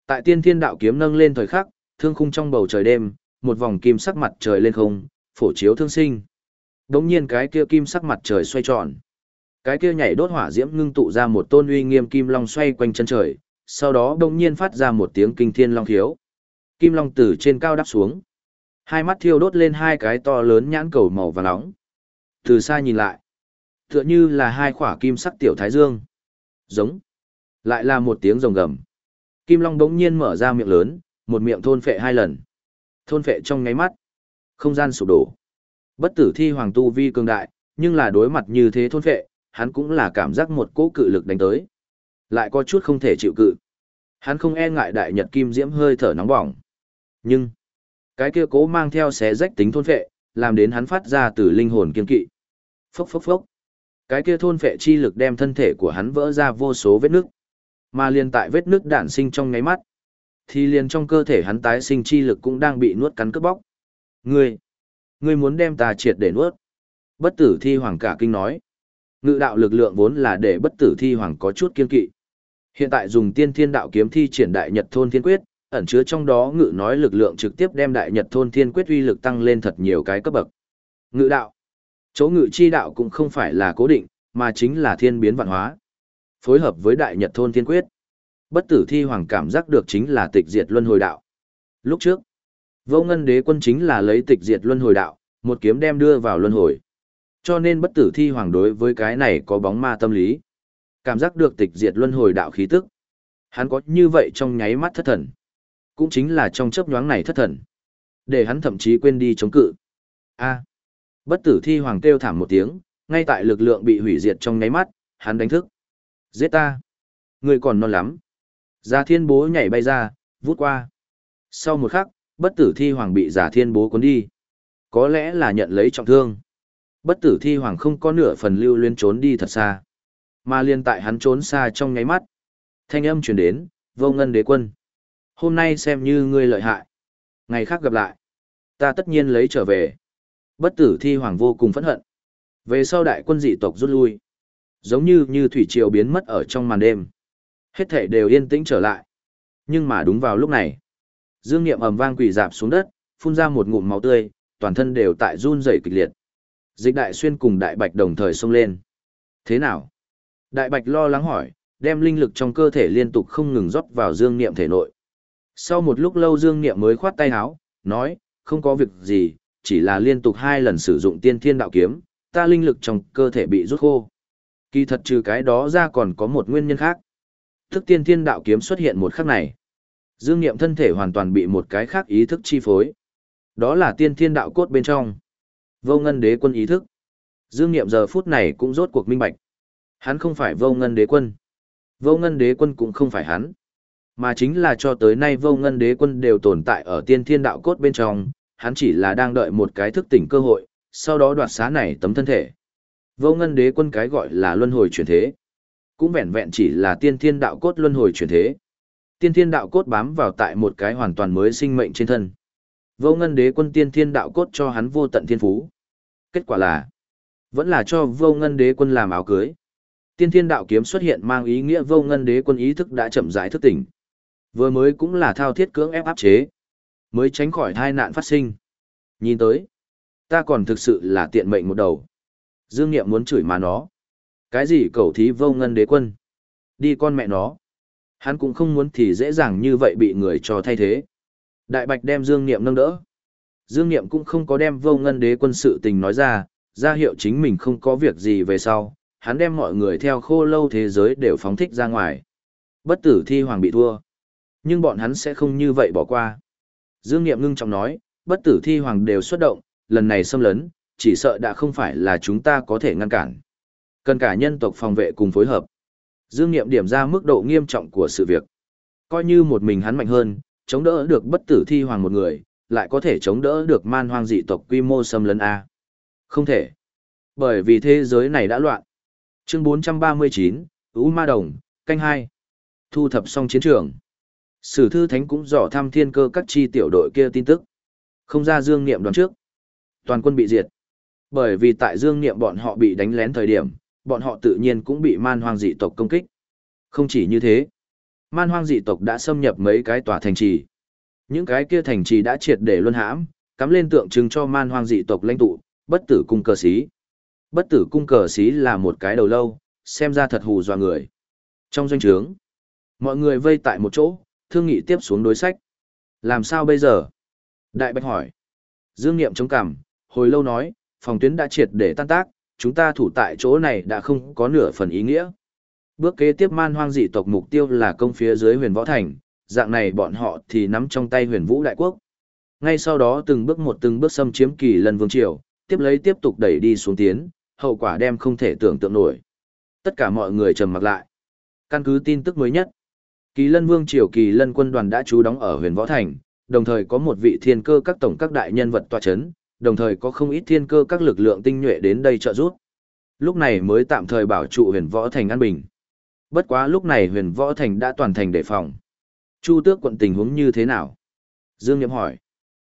Tại tiên thiên đạo kiếm nâng lên thời khắc, thương khung trong bầu trời đêm, một vòng kim sắc mặt trời lên không, phổ chiếu thương sinh. Đống nhiên cái kia kim sắc mặt trời xoay tròn. Cái kia nhảy đốt hỏa diễm ngưng tụ ra một tôn uy nghiêm kim long xoay quanh chân trời, sau đó đống nhiên phát ra một tiếng kinh thiên long khiếu. Kim long từ trên cao đáp xuống. Hai mắt thiêu đốt lên hai cái to lớn nhãn cầu màu vàng nóng. Từ xa nhìn lại, tựa như là hai khỏa kim sắc tiểu thái dương. Giống. Lại là một tiếng rồng gầm. Kim Long đống nhiên mở ra miệng lớn, một miệng thôn phệ hai lần. Thôn phệ trong ngáy mắt. Không gian sụp đổ. Bất tử thi hoàng tu vi cường đại, nhưng là đối mặt như thế thôn phệ, hắn cũng là cảm giác một cỗ cự lực đánh tới. Lại có chút không thể chịu cự. Hắn không e ngại đại nhật kim diễm hơi thở nóng bỏng. Nhưng, cái kia cố mang theo xé rách tính thôn phệ, làm đến hắn phát ra từ linh hồn kiên kỵ. Phốc phốc phốc. Cái kia thôn phệ chi lực đem thân thể của hắn vỡ ra vô số vết nước. Mà liền tại vết nước đản sinh trong ngáy mắt, thì liền trong cơ thể hắn tái sinh chi lực cũng đang bị nuốt cắn cướp bóc. Ngươi, ngươi muốn đem ta triệt để nuốt. Bất tử thi hoàng cả kinh nói. Ngự đạo lực lượng vốn là để bất tử thi hoàng có chút kiên kỵ. Hiện tại dùng tiên thiên đạo kiếm thi triển đại nhật thôn thiên quyết, ẩn chứa trong đó ngự nói lực lượng trực tiếp đem đại nhật thôn thiên quyết uy lực tăng lên thật nhiều cái cấp bậc. Ngự đạo. Chỗ ngự chi đạo cũng không phải là cố định, mà chính là thiên biến vạn hóa. Phối hợp với đại nhật thôn thiên quyết. Bất tử thi hoàng cảm giác được chính là tịch diệt luân hồi đạo. Lúc trước, vô ngân đế quân chính là lấy tịch diệt luân hồi đạo, một kiếm đem đưa vào luân hồi. Cho nên bất tử thi hoàng đối với cái này có bóng ma tâm lý. Cảm giác được tịch diệt luân hồi đạo khí tức. Hắn có như vậy trong nháy mắt thất thần. Cũng chính là trong chớp nhoáng này thất thần. Để hắn thậm chí quên đi chống cự. A. Bất tử thi hoàng kêu thảm một tiếng, ngay tại lực lượng bị hủy diệt trong nháy mắt, hắn đánh thức. Giết ta. Người còn non lắm. Giả thiên bố nhảy bay ra, vút qua. Sau một khắc, bất tử thi hoàng bị giả thiên bố cuốn đi. Có lẽ là nhận lấy trọng thương. Bất tử thi hoàng không có nửa phần lưu luyến trốn đi thật xa. Mà liên tại hắn trốn xa trong nháy mắt. Thanh âm truyền đến, vô ngân đế quân. Hôm nay xem như ngươi lợi hại. Ngày khác gặp lại. Ta tất nhiên lấy trở về. Bất tử thi hoàng vô cùng phẫn hận. Về sau đại quân dị tộc rút lui. Giống như như thủy triều biến mất ở trong màn đêm. Hết thể đều yên tĩnh trở lại. Nhưng mà đúng vào lúc này. Dương Niệm ầm vang quỳ dạp xuống đất, phun ra một ngụm máu tươi, toàn thân đều tại run rẩy kịch liệt. Dịch đại xuyên cùng đại bạch đồng thời xông lên. Thế nào? Đại bạch lo lắng hỏi, đem linh lực trong cơ thể liên tục không ngừng rót vào dương niệm thể nội. Sau một lúc lâu dương niệm mới khoát tay áo, nói, không có việc gì, chỉ là liên tục hai lần sử dụng tiên thiên đạo kiếm, ta linh lực trong cơ thể bị rút khô. Kỳ thật trừ cái đó ra còn có một nguyên nhân khác. Thức tiên thiên đạo kiếm xuất hiện một khắc này. Dương niệm thân thể hoàn toàn bị một cái khác ý thức chi phối. Đó là tiên thiên đạo cốt bên trong. Vô ngân đế quân ý thức. Dương Niệm giờ phút này cũng rốt cuộc minh bạch. Hắn không phải vô ngân đế quân. Vô ngân đế quân cũng không phải hắn. Mà chính là cho tới nay vô ngân đế quân đều tồn tại ở tiên thiên đạo cốt bên trong, hắn chỉ là đang đợi một cái thức tỉnh cơ hội, sau đó đoạt xá này tấm thân thể. Vô ngân đế quân cái gọi là luân hồi chuyển thế. Cũng vẹn vẹn chỉ là tiên thiên đạo cốt luân hồi chuyển thế. Tiên thiên đạo cốt bám vào tại một cái hoàn toàn mới sinh mệnh trên thân. Vô ngân đế quân tiên thiên đạo cốt cho hắn vô tận thiên phú. Kết quả là, vẫn là cho vô ngân đế quân làm áo cưới. Tiên thiên đạo kiếm xuất hiện mang ý nghĩa vô ngân đế quân ý thức đã chậm rãi thức tỉnh. Vừa mới cũng là thao thiết cưỡng ép áp chế. Mới tránh khỏi tai nạn phát sinh. Nhìn tới, ta còn thực sự là tiện mệnh một đầu. Dương Niệm muốn chửi mà nó. Cái gì cầu thí vô ngân đế quân? Đi con mẹ nó. Hắn cũng không muốn thì dễ dàng như vậy bị người cho thay thế. Đại Bạch đem Dương Niệm nâng đỡ. Dương Niệm cũng không có đem vô ngân đế quân sự tình nói ra, ra hiệu chính mình không có việc gì về sau, hắn đem mọi người theo khô lâu thế giới đều phóng thích ra ngoài. Bất tử thi hoàng bị thua. Nhưng bọn hắn sẽ không như vậy bỏ qua. Dương Niệm ngưng trọng nói, bất tử thi hoàng đều xuất động, lần này xâm lấn, chỉ sợ đã không phải là chúng ta có thể ngăn cản. Cần cả nhân tộc phòng vệ cùng phối hợp. Dương Niệm điểm ra mức độ nghiêm trọng của sự việc. Coi như một mình hắn mạnh hơn, chống đỡ được bất tử thi hoàng một người, lại có thể chống đỡ được man hoang dị tộc quy mô xâm lấn A. Không thể. Bởi vì thế giới này đã loạn. Chương 439, Ú Ma Đồng, canh 2. Thu thập xong chiến trường. Sử thư thánh cũng dò thăm thiên cơ các chi tiểu đội kia tin tức. Không ra dương niệm đoán trước. Toàn quân bị diệt. Bởi vì tại dương niệm bọn họ bị đánh lén thời điểm, bọn họ tự nhiên cũng bị man hoang dị tộc công kích. Không chỉ như thế. Man hoang dị tộc đã xâm nhập mấy cái tòa thành trì. Những cái kia thành trì đã triệt để luân hãm, cắm lên tượng trưng cho man hoang dị tộc lãnh tụ, bất tử cung cờ sĩ. Bất tử cung cờ sĩ là một cái đầu lâu, xem ra thật hù dọa người. Trong doanh trướng, mọi người vây tại một chỗ, thương nghị tiếp xuống đối sách. Làm sao bây giờ? Đại Bạch hỏi. Dương Niệm chống cằm, hồi lâu nói, phòng tuyến đã triệt để tan tác, chúng ta thủ tại chỗ này đã không có nửa phần ý nghĩa. Bước kế tiếp man hoang dị tộc mục tiêu là công phía dưới huyền võ thành, dạng này bọn họ thì nắm trong tay huyền vũ đại quốc. Ngay sau đó từng bước một từng bước xâm chiếm kỳ lần vương triều, tiếp lấy tiếp tục đẩy đi xuống tiến, hậu quả đem không thể tưởng tượng nổi. Tất cả mọi người trầm mặc lại. Căn cứ tin tức mới nhất, kỳ lân vương triều kỳ lân quân đoàn đã trú đóng ở huyền võ thành, đồng thời có một vị thiên cơ các tổng các đại nhân vật tọa chấn, đồng thời có không ít thiên cơ các lực lượng tinh nhuệ đến đây trợ giúp. Lúc này mới tạm thời bảo trụ huyền võ thành an bình. Bất quá lúc này huyền võ thành đã toàn thành đề phòng. Chu tước quận tình huống như thế nào? Dương Niệm hỏi.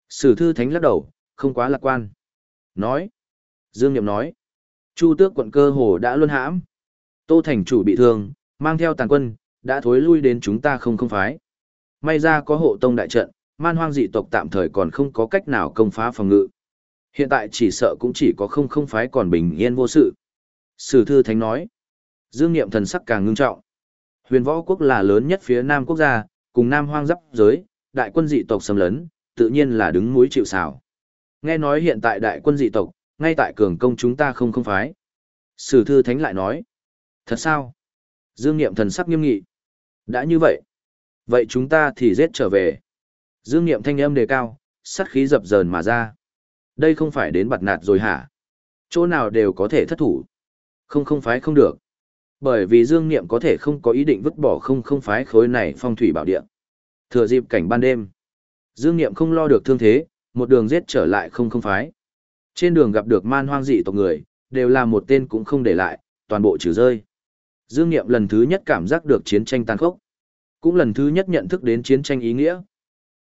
Sử thư thánh lắc đầu, không quá lạc quan. Nói. Dương Niệm nói. Chu tước quận cơ hồ đã luân hãm. Tô thành chủ bị thương, mang theo tàn quân, đã thối lui đến chúng ta không không phái. May ra có hộ tông đại trận, man hoang dị tộc tạm thời còn không có cách nào công phá phòng ngự. Hiện tại chỉ sợ cũng chỉ có không không phái còn bình yên vô sự. Sử thư thánh nói. Dương Niệm thần sắc càng ngưng trọng. Huyền võ quốc là lớn nhất phía nam quốc gia, cùng nam hoang giáp giới, đại quân dị tộc xâm lấn, tự nhiên là đứng mũi chịu sào. Nghe nói hiện tại đại quân dị tộc, ngay tại cường công chúng ta không không phái. Sử thư thánh lại nói. Thật sao? Dương Niệm thần sắc nghiêm nghị. Đã như vậy. Vậy chúng ta thì giết trở về. Dương Niệm thanh âm đề cao, sát khí dập dờn mà ra. Đây không phải đến bặt nạt rồi hả? Chỗ nào đều có thể thất thủ. Không không phái không được. Bởi vì Dương Niệm có thể không có ý định vứt bỏ không không phái khối này phong thủy bảo địa. Thừa dịp cảnh ban đêm. Dương Niệm không lo được thương thế, một đường giết trở lại không không phái. Trên đường gặp được man hoang dị tộc người, đều là một tên cũng không để lại, toàn bộ trừ rơi. Dương Niệm lần thứ nhất cảm giác được chiến tranh tàn khốc. Cũng lần thứ nhất nhận thức đến chiến tranh ý nghĩa.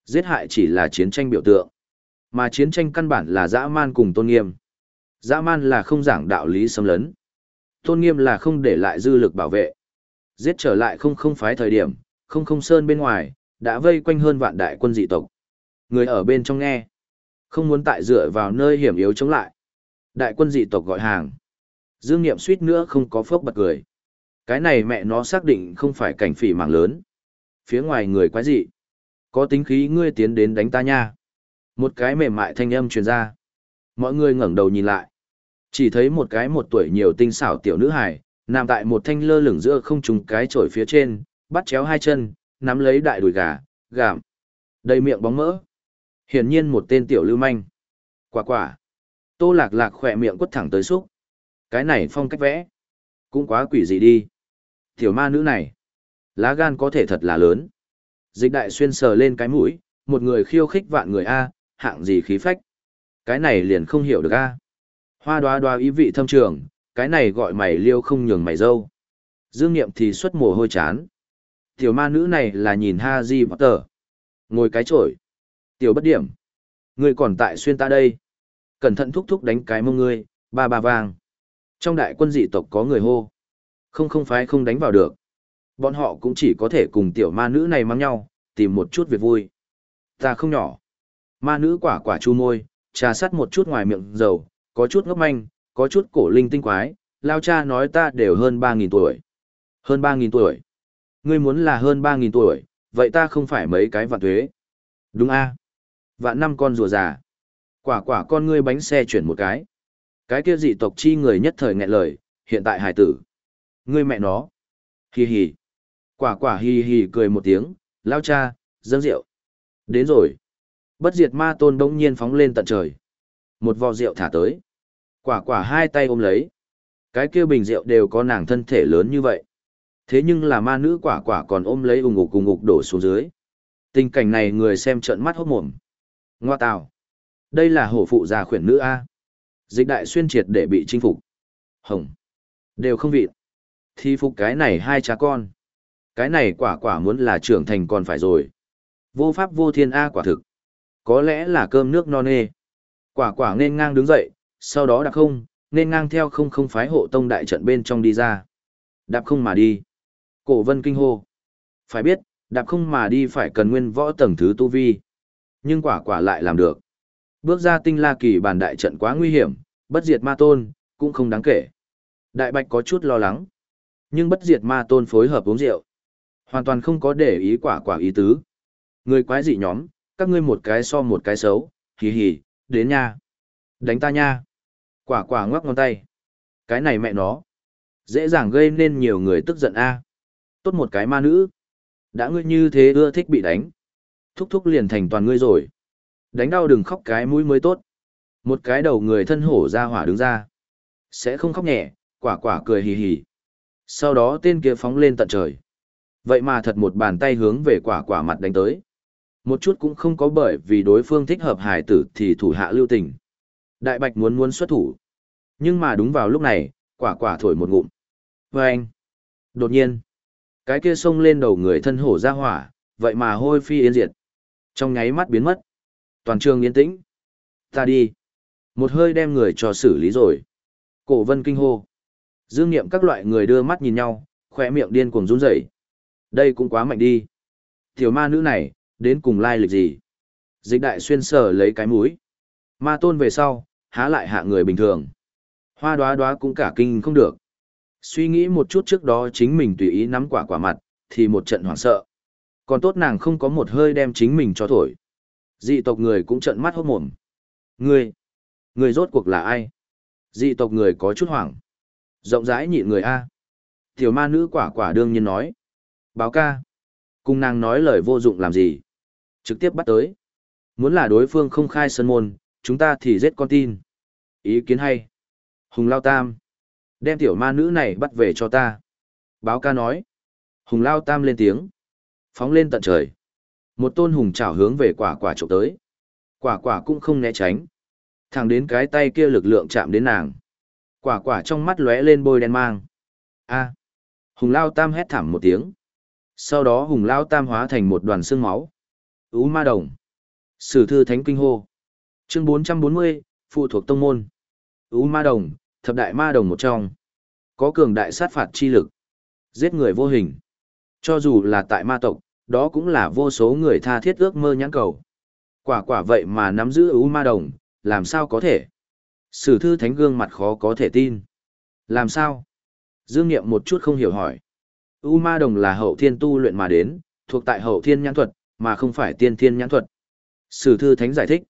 Giết hại chỉ là chiến tranh biểu tượng. Mà chiến tranh căn bản là dã man cùng tôn nghiêm. Dã man là không giảng đạo lý xâm lấn. Tôn nghiêm là không để lại dư lực bảo vệ. Giết trở lại không không phái thời điểm, không không sơn bên ngoài, đã vây quanh hơn vạn đại quân dị tộc. Người ở bên trong nghe. Không muốn tại dựa vào nơi hiểm yếu chống lại. Đại quân dị tộc gọi hàng. Dương Niệm suýt nữa không có phước bật cười. Cái này mẹ nó xác định không phải cảnh phỉ mạng lớn. Phía ngoài người quái dị. Có tính khí ngươi tiến đến đánh ta nha. Một cái mềm mại thanh âm truyền ra. Mọi người ngẩng đầu nhìn lại. Chỉ thấy một cái một tuổi nhiều tinh xảo tiểu nữ hài, nằm tại một thanh lơ lửng giữa không trùng cái chổi phía trên, bắt chéo hai chân, nắm lấy đại đùi gà, gạm. Đầy miệng bóng mỡ. Hiển nhiên một tên tiểu lưu manh. Quả quả. Tô lạc lạc khỏe miệng quất thẳng tới xúc. Cái này phong cách vẽ. Cũng quá quỷ gì đi. Tiểu ma nữ này. Lá gan có thể thật là lớn. Dịch đại xuyên sờ lên cái mũi, một người khiêu khích vạn người A, hạng gì khí phách. Cái này liền không hiểu được A. Hoa đoá đoá ý vị thâm trường, cái này gọi mày liêu không nhường mày dâu. Dương Niệm thì xuất mồ hôi chán. Tiểu ma nữ này là nhìn ha di bắt tờ. Ngồi cái trổi. Tiểu bất điểm. Ngươi còn tại xuyên ta đây. Cẩn thận thúc thúc đánh cái mông ngươi, ba ba vàng. Trong đại quân dị tộc có người hô. Không không phải không đánh vào được. Bọn họ cũng chỉ có thể cùng tiểu ma nữ này mang nhau, tìm một chút việc vui. Ta không nhỏ. Ma nữ quả quả chu môi, trà sắt một chút ngoài miệng dầu, có chút ngốc manh, có chút cổ linh tinh quái, lao cha nói ta đều hơn 3.000 tuổi. Hơn 3.000 tuổi. Ngươi muốn là hơn 3.000 tuổi, vậy ta không phải mấy cái vạn thuế. Đúng a Vạn năm con rùa già. Quả quả con ngươi bánh xe chuyển một cái. Cái kia dị tộc chi người nhất thời nghẹn lời, hiện tại hải tử. Ngươi mẹ nó. Hì hì. Quả quả hì hì cười một tiếng, lao cha, dâng rượu. Đến rồi. Bất diệt ma tôn đống nhiên phóng lên tận trời. Một vò rượu thả tới. Quả quả hai tay ôm lấy. Cái kia bình rượu đều có nàng thân thể lớn như vậy. Thế nhưng là ma nữ quả quả còn ôm lấy ủng ngục ủng ngục đổ xuống dưới. Tình cảnh này người xem trợn mắt hốt mồm. Ngoa tào. Đây là hổ phụ già khuyển nữ A. Dịch đại xuyên triệt để bị chinh phục. Hồng. Đều không vị. Thì phục cái này hai cha con. Cái này quả quả muốn là trưởng thành còn phải rồi. Vô pháp vô thiên A quả thực. Có lẽ là cơm nước non nê. Quả quả nên ngang đứng dậy, sau đó đạp không, nên ngang theo không không phái hộ tông đại trận bên trong đi ra. Đạp không mà đi. Cổ vân kinh hô. Phải biết, đạp không mà đi phải cần nguyên võ tầng thứ tu vi. Nhưng quả quả lại làm được. Bước ra tinh la kỳ bản đại trận quá nguy hiểm, bất diệt ma tôn, cũng không đáng kể. Đại bạch có chút lo lắng. Nhưng bất diệt ma tôn phối hợp uống rượu. Hoàn toàn không có để ý quả quả ý tứ. Người quái dị nhóm, các ngươi một cái so một cái xấu, hì hì, đến nha. Đánh ta nha. Quả quả ngoắc ngón tay. Cái này mẹ nó. Dễ dàng gây nên nhiều người tức giận a. Tốt một cái ma nữ. Đã ngươi như thế ưa thích bị đánh. Thúc thúc liền thành toàn ngươi rồi. Đánh đau đừng khóc cái mũi mới tốt. Một cái đầu người thân hổ ra hỏa đứng ra. Sẽ không khóc nhẹ, quả quả cười hì hì. Sau đó tên kia phóng lên tận trời. Vậy mà thật một bàn tay hướng về quả quả mặt đánh tới. Một chút cũng không có bởi vì đối phương thích hợp hài tử thì thủ hạ lưu tình. Đại bạch muốn muốn xuất thủ. Nhưng mà đúng vào lúc này, quả quả thổi một ngụm. Và anh. Đột nhiên. Cái kia xông lên đầu người thân hổ ra hỏa, vậy mà hôi phi yên diệt. Trong nháy mắt biến mất. Toàn trường yên tĩnh. Ta đi. Một hơi đem người cho xử lý rồi. Cổ vân kinh hô. Dương nghiệm các loại người đưa mắt nhìn nhau, khỏe miệng điên cuồng run rẩy. Đây cũng quá mạnh đi. Tiểu ma nữ này, đến cùng lai lịch gì? Dịch đại xuyên sở lấy cái mũi. Ma tôn về sau, há lại hạ người bình thường. Hoa đoá đoá cũng cả kinh không được. Suy nghĩ một chút trước đó chính mình tùy ý nắm quả quả mặt, thì một trận hoảng sợ. Còn tốt nàng không có một hơi đem chính mình cho thổi. Dị tộc người cũng trận mắt hốt mồm. Người, người rốt cuộc là ai? Dị tộc người có chút hoảng. Rộng rãi nhịn người A. Tiểu ma nữ quả quả đương nhiên nói. Báo ca. Cùng nàng nói lời vô dụng làm gì. Trực tiếp bắt tới. Muốn là đối phương không khai sân môn, chúng ta thì giết con tin. Ý kiến hay. Hùng Lao Tam. Đem tiểu ma nữ này bắt về cho ta. Báo ca nói. Hùng Lao Tam lên tiếng. Phóng lên tận trời. Một tôn hùng chảo hướng về quả quả trộm tới. Quả quả cũng không né tránh. Thẳng đến cái tay kia lực lượng chạm đến nàng. Quả quả trong mắt lóe lên bôi đen mang. A. Hùng Lao Tam hét thảm một tiếng. Sau đó Hùng Lao Tam hóa thành một đoàn xương máu. Ú ma đồng. Sử thư thánh kinh hô. Chương 440, phụ thuộc tông môn. Ú ma đồng, thập đại ma đồng một trong. Có cường đại sát phạt chi lực. Giết người vô hình. Cho dù là tại ma tộc, đó cũng là vô số người tha thiết ước mơ nhãn cầu. Quả quả vậy mà nắm giữ ú ma đồng, làm sao có thể? Sử thư thánh gương mặt khó có thể tin. Làm sao? Dương Niệm một chút không hiểu hỏi. U ma đồng là hậu thiên tu luyện mà đến, thuộc tại hậu thiên nhãn thuật, mà không phải tiên thiên nhãn thuật. Sử thư thánh giải thích.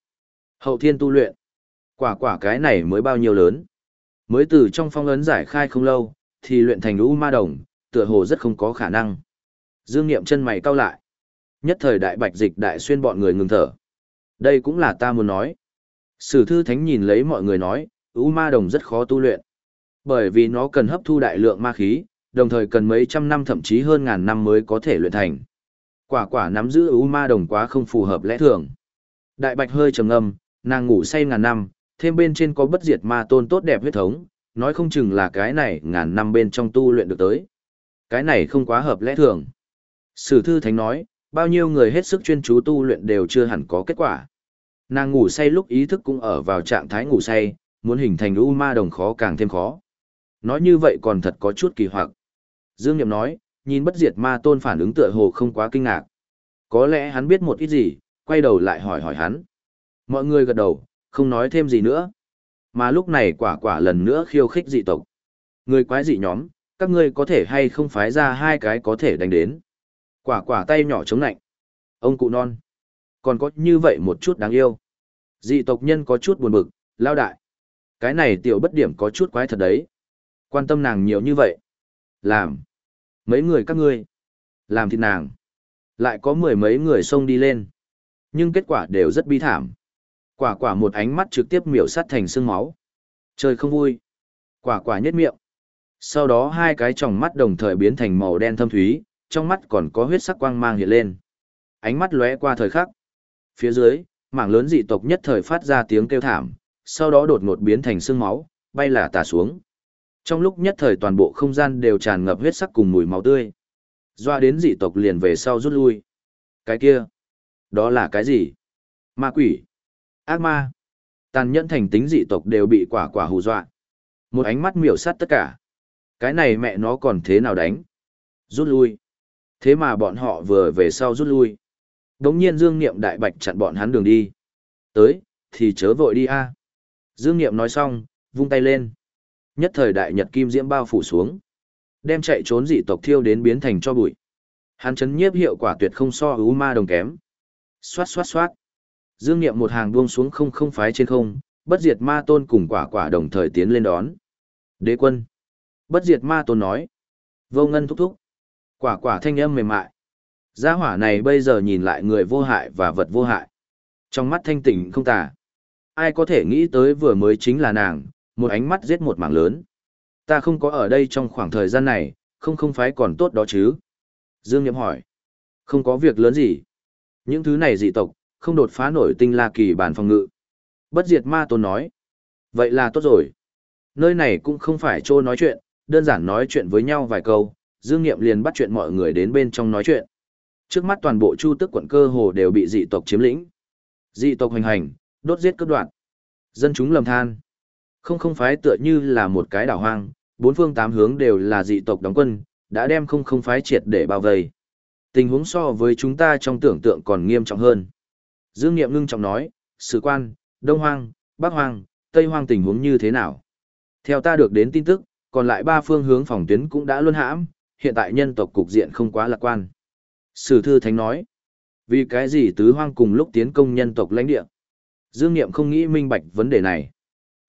Hậu thiên tu luyện. Quả quả cái này mới bao nhiêu lớn. Mới từ trong phong ấn giải khai không lâu, thì luyện thành U ma đồng, tựa hồ rất không có khả năng. Dương Niệm chân mày cau lại. Nhất thời đại bạch dịch đại xuyên bọn người ngừng thở. Đây cũng là ta muốn nói. Sử thư thánh nhìn lấy mọi người nói, U ma đồng rất khó tu luyện. Bởi vì nó cần hấp thu đại lượng ma khí, đồng thời cần mấy trăm năm thậm chí hơn ngàn năm mới có thể luyện thành. Quả quả nắm giữ U ma đồng quá không phù hợp lẽ thường. Đại bạch hơi trầm ngâm, nàng ngủ say ngàn năm, thêm bên trên có bất diệt ma tôn tốt đẹp huyết thống, nói không chừng là cái này ngàn năm bên trong tu luyện được tới. Cái này không quá hợp lẽ thường. Sử thư thánh nói, bao nhiêu người hết sức chuyên chú tu luyện đều chưa hẳn có kết quả. Nàng ngủ say lúc ý thức cũng ở vào trạng thái ngủ say, muốn hình thành u ma đồng khó càng thêm khó. Nói như vậy còn thật có chút kỳ hoặc. Dương Niệm nói, nhìn bất diệt ma tôn phản ứng tựa hồ không quá kinh ngạc. Có lẽ hắn biết một ít gì, quay đầu lại hỏi hỏi hắn. Mọi người gật đầu, không nói thêm gì nữa. Mà lúc này quả quả lần nữa khiêu khích dị tộc. Người quái dị nhóm, các ngươi có thể hay không phái ra hai cái có thể đánh đến. Quả quả tay nhỏ chống lạnh. Ông cụ non. Còn có như vậy một chút đáng yêu. Dị tộc nhân có chút buồn bực, lao đại. Cái này tiểu bất điểm có chút quái thật đấy. Quan tâm nàng nhiều như vậy. Làm. Mấy người các ngươi. Làm thịt nàng. Lại có mười mấy người xông đi lên. Nhưng kết quả đều rất bi thảm. Quả quả một ánh mắt trực tiếp miểu sát thành xương máu. Trời không vui. Quả quả nhất miệng. Sau đó hai cái tròng mắt đồng thời biến thành màu đen thâm thúy, trong mắt còn có huyết sắc quang mang hiện lên. Ánh mắt lóe qua thời khắc. Phía dưới, mảng lớn dị tộc nhất thời phát ra tiếng kêu thảm, sau đó đột ngột biến thành sương máu, bay là tả xuống. Trong lúc nhất thời toàn bộ không gian đều tràn ngập huyết sắc cùng mùi máu tươi. Doa đến dị tộc liền về sau rút lui. Cái kia, đó là cái gì? Ma quỷ, ác ma, tàn nhẫn thành tính dị tộc đều bị quả quả hù dọa. Một ánh mắt miểu sát tất cả. Cái này mẹ nó còn thế nào đánh? Rút lui. Thế mà bọn họ vừa về sau rút lui. Đống nhiên Dương Niệm đại bạch chặn bọn hắn đường đi. Tới, thì chớ vội đi a. Dương Niệm nói xong, vung tay lên. Nhất thời đại nhật kim diễm bao phủ xuống. Đem chạy trốn dị tộc thiêu đến biến thành cho bụi. Hắn chấn nhiếp hiệu quả tuyệt không so ưu ma đồng kém. Xoát xoát xoát. Dương Niệm một hàng buông xuống không không phái trên không, bất diệt ma tôn cùng quả quả đồng thời tiến lên đón. Đế quân. Bất diệt ma tôn nói. Vô ngân thúc thúc. Quả quả thanh âm mềm mại. Gia hỏa này bây giờ nhìn lại người vô hại và vật vô hại. Trong mắt thanh tỉnh không tà. Ai có thể nghĩ tới vừa mới chính là nàng, một ánh mắt giết một mảng lớn. Ta không có ở đây trong khoảng thời gian này, không không phải còn tốt đó chứ. Dương Niệm hỏi. Không có việc lớn gì. Những thứ này dị tộc, không đột phá nổi tinh la kỳ bản phòng ngự. Bất diệt ma tôn nói. Vậy là tốt rồi. Nơi này cũng không phải chỗ nói chuyện, đơn giản nói chuyện với nhau vài câu, Dương niệm liền bắt chuyện mọi người đến bên trong nói chuyện. Trước mắt toàn bộ Chu Tức quận cơ hồ đều bị dị tộc chiếm lĩnh. Dị tộc hành hành, đốt giết cướp đoạn. Dân chúng lầm than. Không không phái tựa như là một cái đảo hoang, bốn phương tám hướng đều là dị tộc đóng quân, đã đem không không phái triệt để bao vây. Tình huống so với chúng ta trong tưởng tượng còn nghiêm trọng hơn. Dương Nghiệm ngưng trọng nói, sử quan, Đông Hoang, Bắc Hoang, Tây Hoang tình huống như thế nào? Theo ta được đến tin tức, còn lại ba phương hướng phòng tuyến cũng đã luân hãm, hiện tại nhân tộc cục diện không quá lạc quan. Sử thư thánh nói, vì cái gì tứ hoang cùng lúc tiến công nhân tộc lãnh địa? Dương Niệm không nghĩ minh bạch vấn đề này.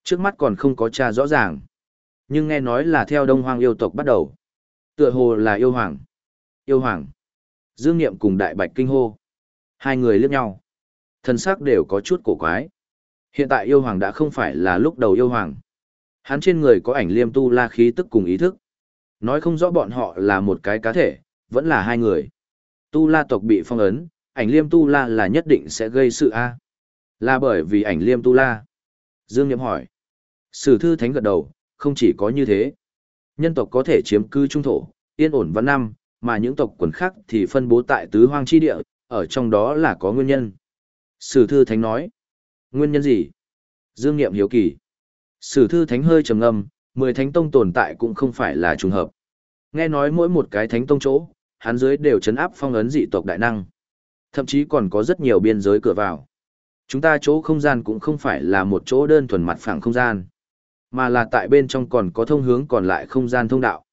Trước mắt còn không có tra rõ ràng. Nhưng nghe nói là theo đông hoang yêu tộc bắt đầu. Tựa hồ là yêu hoàng. Yêu hoàng. Dương Niệm cùng đại bạch kinh hô. Hai người liếc nhau. Thân xác đều có chút cổ quái. Hiện tại yêu hoàng đã không phải là lúc đầu yêu hoàng. Hắn trên người có ảnh liêm tu la khí tức cùng ý thức. Nói không rõ bọn họ là một cái cá thể, vẫn là hai người. Tu la tộc bị phong ấn, ảnh liêm tu la là nhất định sẽ gây sự A. Là bởi vì ảnh liêm tu la. Dương Niệm hỏi. Sử thư thánh gật đầu, không chỉ có như thế. Nhân tộc có thể chiếm cư trung thổ, yên ổn văn năm, mà những tộc quần khác thì phân bố tại tứ hoang chi địa, ở trong đó là có nguyên nhân. Sử thư thánh nói. Nguyên nhân gì? Dương Niệm hiếu kỳ. Sử thư thánh hơi trầm ngâm, mười thánh tông tồn tại cũng không phải là trùng hợp. Nghe nói mỗi một cái thánh tông chỗ, hắn dưới đều chấn áp phong ấn dị tộc đại năng. Thậm chí còn có rất nhiều biên giới cửa vào. Chúng ta chỗ không gian cũng không phải là một chỗ đơn thuần mặt phẳng không gian, mà là tại bên trong còn có thông hướng còn lại không gian thông đạo.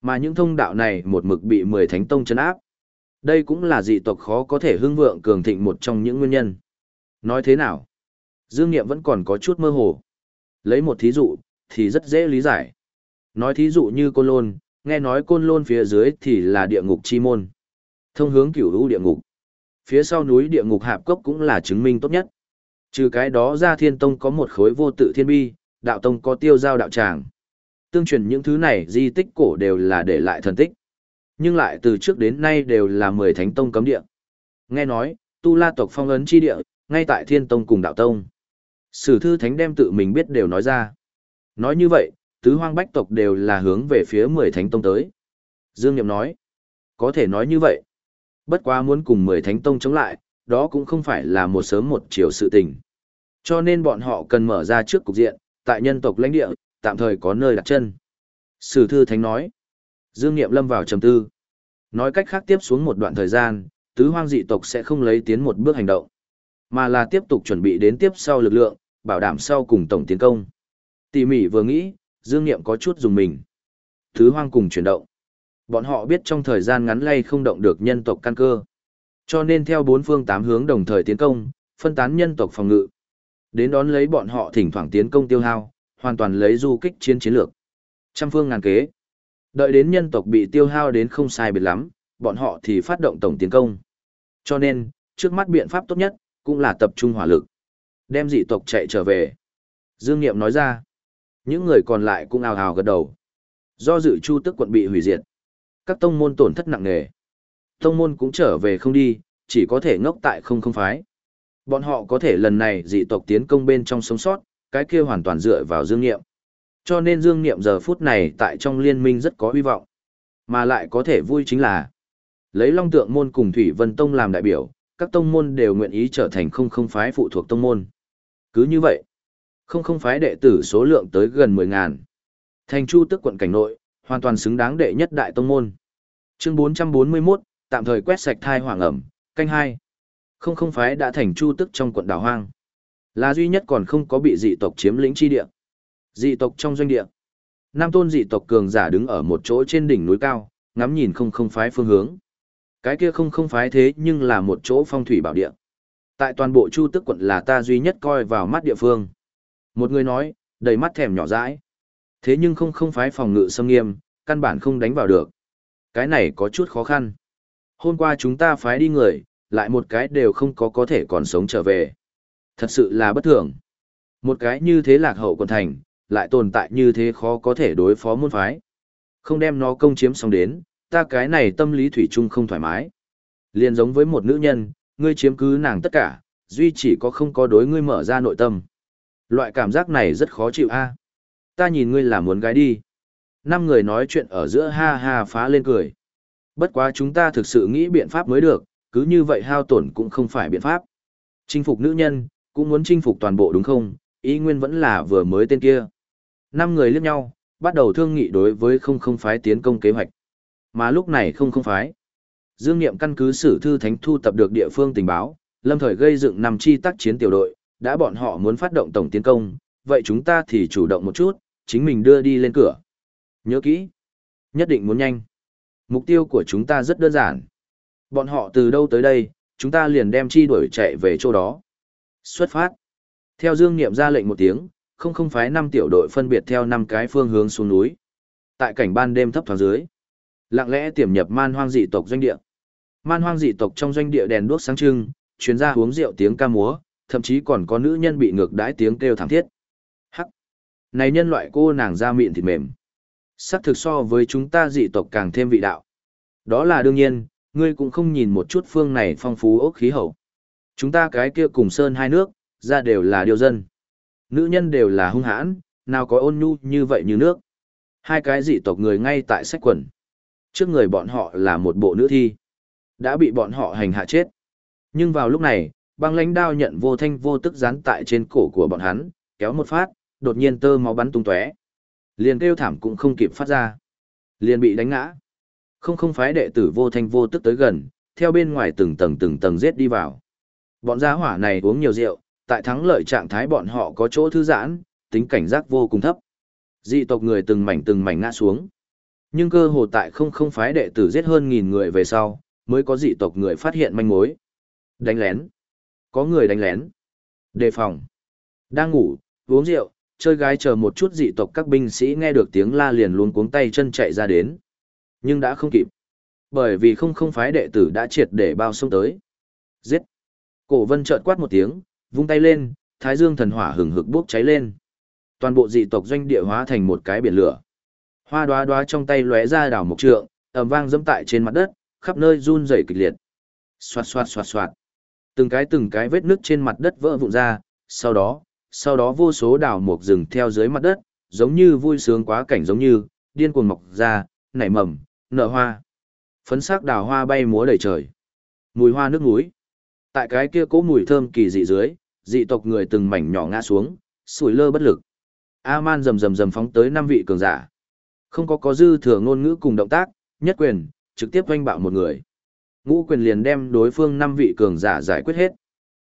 Mà những thông đạo này một mực bị mười thánh tông chấn áp. Đây cũng là dị tộc khó có thể hưng vượng cường thịnh một trong những nguyên nhân. Nói thế nào? Dương Niệm vẫn còn có chút mơ hồ. Lấy một thí dụ, thì rất dễ lý giải. Nói thí dụ như côn lôn, nghe nói côn lôn phía dưới thì là địa ngục chi môn. Thông hướng cửu lũ địa ngục. Phía sau núi địa ngục hạp cốc cũng là chứng minh tốt nhất. Trừ cái đó ra thiên tông có một khối vô tự thiên bi, đạo tông có tiêu giao đạo tràng. Tương truyền những thứ này di tích cổ đều là để lại thần tích. Nhưng lại từ trước đến nay đều là mười thánh tông cấm địa. Nghe nói, tu la tộc phong ấn chi địa, ngay tại thiên tông cùng đạo tông. Sử thư thánh đem tự mình biết đều nói ra. Nói như vậy, tứ hoang bách tộc đều là hướng về phía mười thánh tông tới. Dương Niệm nói, có thể nói như vậy. Bất quá muốn cùng mười thánh tông chống lại, đó cũng không phải là một sớm một chiều sự tình. Cho nên bọn họ cần mở ra trước cục diện, tại nhân tộc lãnh địa, tạm thời có nơi đặt chân. Sử thư thánh nói, Dương Niệm lâm vào trầm tư. Nói cách khác tiếp xuống một đoạn thời gian, tứ hoang dị tộc sẽ không lấy tiến một bước hành động, mà là tiếp tục chuẩn bị đến tiếp sau lực lượng, bảo đảm sau cùng tổng tiến công. Tỉ mỉ vừa nghĩ, Dương Niệm có chút dùng mình. Thứ hoang cùng chuyển động. Bọn họ biết trong thời gian ngắn lay không động được nhân tộc căn cơ. Cho nên theo bốn phương tám hướng đồng thời tiến công, phân tán nhân tộc phòng ngự. Đến đón lấy bọn họ thỉnh thoảng tiến công tiêu hao, hoàn toàn lấy du kích chiến chiến lược. Trăm phương ngàn kế. Đợi đến nhân tộc bị tiêu hao đến không sai biệt lắm, bọn họ thì phát động tổng tiến công. Cho nên, trước mắt biện pháp tốt nhất, cũng là tập trung hỏa lực. Đem dị tộc chạy trở về. Dương Niệm nói ra. Những người còn lại cũng ào ào gật đầu. Do dự chu tức quận bị hủy diệt. Các tông môn tổn thất nặng nề. Tông môn cũng trở về không đi, chỉ có thể ngốc tại không không phái. Bọn họ có thể lần này dị tộc tiến công bên trong sống sót, cái kia hoàn toàn dựa vào Dương Niệm. Cho nên Dương Niệm giờ phút này tại trong liên minh rất có hy vọng. Mà lại có thể vui chính là lấy Long Tượng môn cùng Thủy Vân Tông làm đại biểu, các tông môn đều nguyện ý trở thành không không phái phụ thuộc tông môn. Cứ như vậy, không không phái đệ tử số lượng tới gần 10 ngàn. Thành Chu tức quận cảnh nội, hoàn toàn xứng đáng đệ nhất đại tông môn. Chương 441, tạm thời quét sạch thai hoàng ẩm, canh hai. Không không phái đã thành Chu tức trong quận đảo hoang. Là duy nhất còn không có bị dị tộc chiếm lĩnh chi địa. Dị tộc trong doanh địa. Nam tôn dị tộc cường giả đứng ở một chỗ trên đỉnh núi cao, ngắm nhìn không không phái phương hướng. Cái kia không không phái thế nhưng là một chỗ phong thủy bảo địa. Tại toàn bộ Chu Tức quận là ta duy nhất coi vào mắt địa phương. Một người nói, đầy mắt thèm nhỏ dãi. Thế nhưng không không phái phòng ngự xâm nghiêm, căn bản không đánh vào được. Cái này có chút khó khăn. Hôm qua chúng ta phái đi người, lại một cái đều không có có thể còn sống trở về. Thật sự là bất thường. Một cái như thế lạc hậu còn thành, lại tồn tại như thế khó có thể đối phó môn phái. Không đem nó công chiếm xong đến, ta cái này tâm lý thủy chung không thoải mái. Liền giống với một nữ nhân, ngươi chiếm cứ nàng tất cả, duy chỉ có không có đối ngươi mở ra nội tâm. Loại cảm giác này rất khó chịu a. Ta nhìn ngươi là muốn gái đi. Năm người nói chuyện ở giữa ha ha phá lên cười. Bất quá chúng ta thực sự nghĩ biện pháp mới được, cứ như vậy hao tổn cũng không phải biện pháp. Chinh phục nữ nhân, cũng muốn chinh phục toàn bộ đúng không? Ý nguyên vẫn là vừa mới tên kia. Năm người liếc nhau, bắt đầu thương nghị đối với không không phái tiến công kế hoạch. Mà lúc này không không phái. Dương Niệm căn cứ sử thư thánh thu tập được địa phương tình báo, lâm thời gây dựng năm chi tác chiến tiểu đội, đã bọn họ muốn phát động tổng tiến công, vậy chúng ta thì chủ động một chút, chính mình đưa đi lên cửa. Nhớ kỹ, nhất định muốn nhanh. Mục tiêu của chúng ta rất đơn giản. Bọn họ từ đâu tới đây, chúng ta liền đem chi đuổi chạy về chỗ đó. Xuất phát. Theo Dương Niệm ra lệnh một tiếng, không không phái năm tiểu đội phân biệt theo năm cái phương hướng xuống núi. Tại cảnh ban đêm thấp thoáng dưới, lặng lẽ tiềm nhập man hoang dị tộc doanh địa. Man hoang dị tộc trong doanh địa đèn đuốc sáng trưng, chuyên gia uống rượu tiếng ca múa, thậm chí còn có nữ nhân bị ngược đãi tiếng kêu thảm thiết. Hắc! Này nhân loại cô nàng da mịn thịt mềm. Sắc thực so với chúng ta dị tộc càng thêm vị đạo. Đó là đương nhiên, ngươi cũng không nhìn một chút phương này phong phú ốc khí hậu. Chúng ta cái kia cùng sơn hai nước, ra đều là điều dân. Nữ nhân đều là hung hãn, nào có ôn nhu như vậy như nước. Hai cái dị tộc người ngay tại sách quần. Trước người bọn họ là một bộ nữ thi. Đã bị bọn họ hành hạ chết. Nhưng vào lúc này, băng lãnh đao nhận vô thanh vô tức dán tại trên cổ của bọn hắn, kéo một phát, đột nhiên tơ máu bắn tung tóe. Liền kêu thảm cũng không kịp phát ra. Liền bị đánh ngã. Không không phái đệ tử vô thanh vô tức tới gần, theo bên ngoài từng tầng từng tầng giết đi vào. Bọn gia hỏa này uống nhiều rượu, tại thắng lợi trạng thái bọn họ có chỗ thư giãn, tính cảnh giác vô cùng thấp. Dị tộc người từng mảnh từng mảnh ngã xuống. Nhưng cơ hồ tại không không phái đệ tử giết hơn nghìn người về sau, mới có dị tộc người phát hiện manh mối. Đánh lén. Có người đánh lén. Đề phòng. Đang ngủ, uống rượu, chơi gái chờ một chút dị tộc các binh sĩ nghe được tiếng la liền luôn cuống tay chân chạy ra đến. Nhưng đã không kịp. Bởi vì không không phái đệ tử đã triệt để bao sông tới. Giết. Cổ vân chợt quát một tiếng, vung tay lên, thái dương thần hỏa hừng hực bốc cháy lên. Toàn bộ dị tộc doanh địa hóa thành một cái biển lửa. Hoa đoá đoá trong tay lóe ra đảo mộc trượng, ầm vang dẫm tại trên mặt đất, khắp nơi run rẩy kịch liệt. Xoạt xoạt xoạt xoạt. Từng cái từng cái vết nứt trên mặt đất vỡ vụn ra, sau đó, sau đó vô số đảo mộc rừng theo dưới mặt đất, giống như vui sướng quá cảnh giống như, điên cuồng mọc ra, nảy mầm, nở hoa. Phấn sắc đào hoa bay múa đầy trời. Mùi hoa nước núi. Tại cái kia cố mùi thơm kỳ dị dưới, dị tộc người từng mảnh nhỏ ngã xuống, sủi lơ bất lực. A-man rầm rầm rầm phóng tới năm vị cường giả. Không có có dư thừa ngôn ngữ cùng động tác, nhất quyền, trực tiếp doanh bạo một người. Ngũ quyền liền đem đối phương năm vị cường giả giải quyết hết.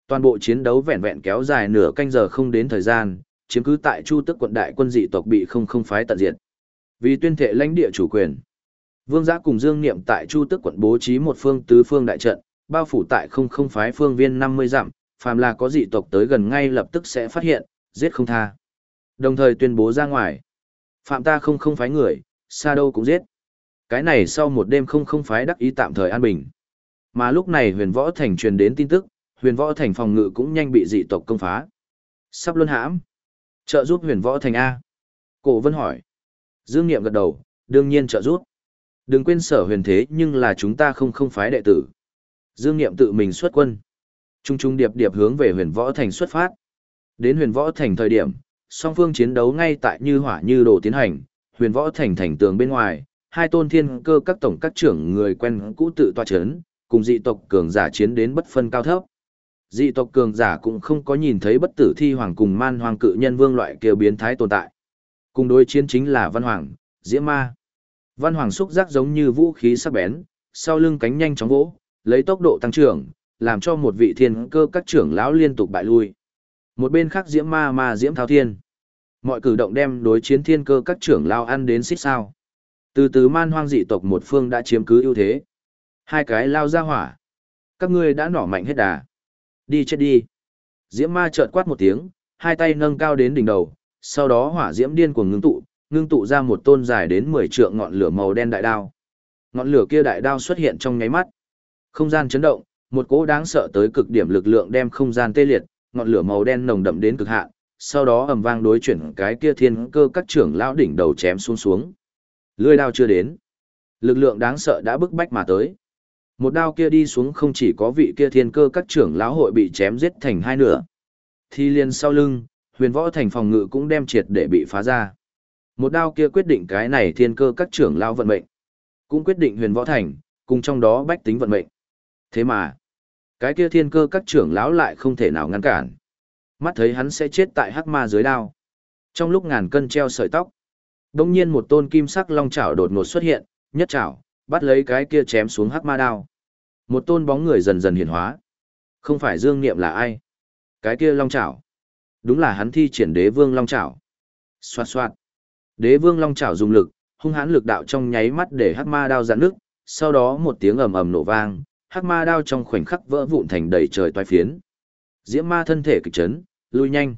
Toàn bộ chiến đấu vẹn vẹn kéo dài nửa canh giờ không đến thời gian, chiếm cứ tại Chu Tức quận đại quân dị tộc bị không không phái tận diệt. Vì tuyên thệ lãnh địa chủ quyền, Vương Giã cùng Dương Niệm tại Chu Tức quận bố trí một phương tứ phương đại trận, bao phủ tại không không phái phương viên 50 dặm, phàm là có dị tộc tới gần ngay lập tức sẽ phát hiện, giết không tha. Đồng thời tuyên bố ra ngoài, phạm ta không không phái người, xa đâu cũng giết. Cái này sau một đêm không không phái đắc ý tạm thời an bình. Mà lúc này huyền võ thành truyền đến tin tức, huyền võ thành phòng ngự cũng nhanh bị dị tộc công phá. Sắp luân hãm. Trợ giúp huyền võ thành A. Cổ vân hỏi. Dương Niệm gật đầu, đương nhiên trợ giúp. Đừng quên sở huyền thế nhưng là chúng ta không không phái đệ tử. Dương Niệm tự mình xuất quân. Trung trung điệp điệp hướng về huyền võ thành xuất phát. Đến huyền võ thành thời điểm, song phương chiến đấu ngay tại như hỏa như đồ tiến hành, huyền võ thành thành tường bên ngoài, hai tôn thiên cơ các tổng các trưởng người quen cũ tự toa chấn, cùng dị tộc cường giả chiến đến bất phân cao thấp. Dị tộc cường giả cũng không có nhìn thấy bất tử thi hoàng cùng man hoàng cự nhân vương loại kêu biến thái tồn tại. Cùng đối chiến chính là văn hoàng, diễm ma. Văn hoàng xúc giác giống như vũ khí sắc bén, sau lưng cánh nhanh chóng vỗ, lấy tốc độ tăng trưởng, làm cho một vị thiên cơ các trưởng lão liên tục bại lui. Một bên khác diễm ma ma diễm thao thiên. Mọi cử động đem đối chiến thiên cơ các trưởng lão ăn đến xích sao. Từ từ man hoang dị tộc một phương đã chiếm cứ ưu thế. Hai cái lao ra hỏa. Các ngươi đã nỏ mạnh hết đà. Đi chết đi. Diễm ma chợt quát một tiếng, hai tay nâng cao đến đỉnh đầu, sau đó hỏa diễm điên cuồng ngưng tụ, ngưng tụ ra một tôn dài đến 10 trượng ngọn lửa màu đen đại đao. Ngọn lửa kia đại đao xuất hiện trong nháy mắt. Không gian chấn động, một cỗ đáng sợ tới cực điểm lực lượng đem không gian tê liệt, ngọn lửa màu đen nồng đậm đến cực hạn, sau đó ầm vang đối chuyển cái kia thiên cơ các trưởng lão đỉnh đầu chém xuống xuống. Lưỡi đao chưa đến, lực lượng đáng sợ đã bức bách mà tới. Một đao kia đi xuống không chỉ có vị kia thiên cơ các trưởng lão hội bị chém giết thành hai nửa. Thì liền sau lưng, huyền võ thành phòng ngự cũng đem triệt để bị phá ra. Một đao kia quyết định cái này thiên cơ các trưởng lão vận mệnh. Cũng quyết định huyền võ thành, cùng trong đó bách tính vận mệnh. Thế mà, cái kia thiên cơ các trưởng lão lại không thể nào ngăn cản. Mắt thấy hắn sẽ chết tại hắc ma dưới đao. Trong lúc ngàn cân treo sợi tóc, đông nhiên một tôn kim sắc long chảo đột ngột xuất hiện, nhất chảo, bắt lấy cái kia chém xuống hắc ma đao. Một tôn bóng người dần dần hiển hóa. Không phải Dương Niệm là ai? Cái kia long chảo. Đúng là hắn thi triển đế vương long chảo. Xoạt xoạt. Đế vương long chảo dùng lực, hung hãn lực đạo trong nháy mắt để hắc ma đao giãn nước, sau đó một tiếng ầm ầm nổ vang, hắc ma đao trong khoảnh khắc vỡ vụn thành đầy trời toái phiến. Diễm ma thân thể kịch chấn, lui nhanh.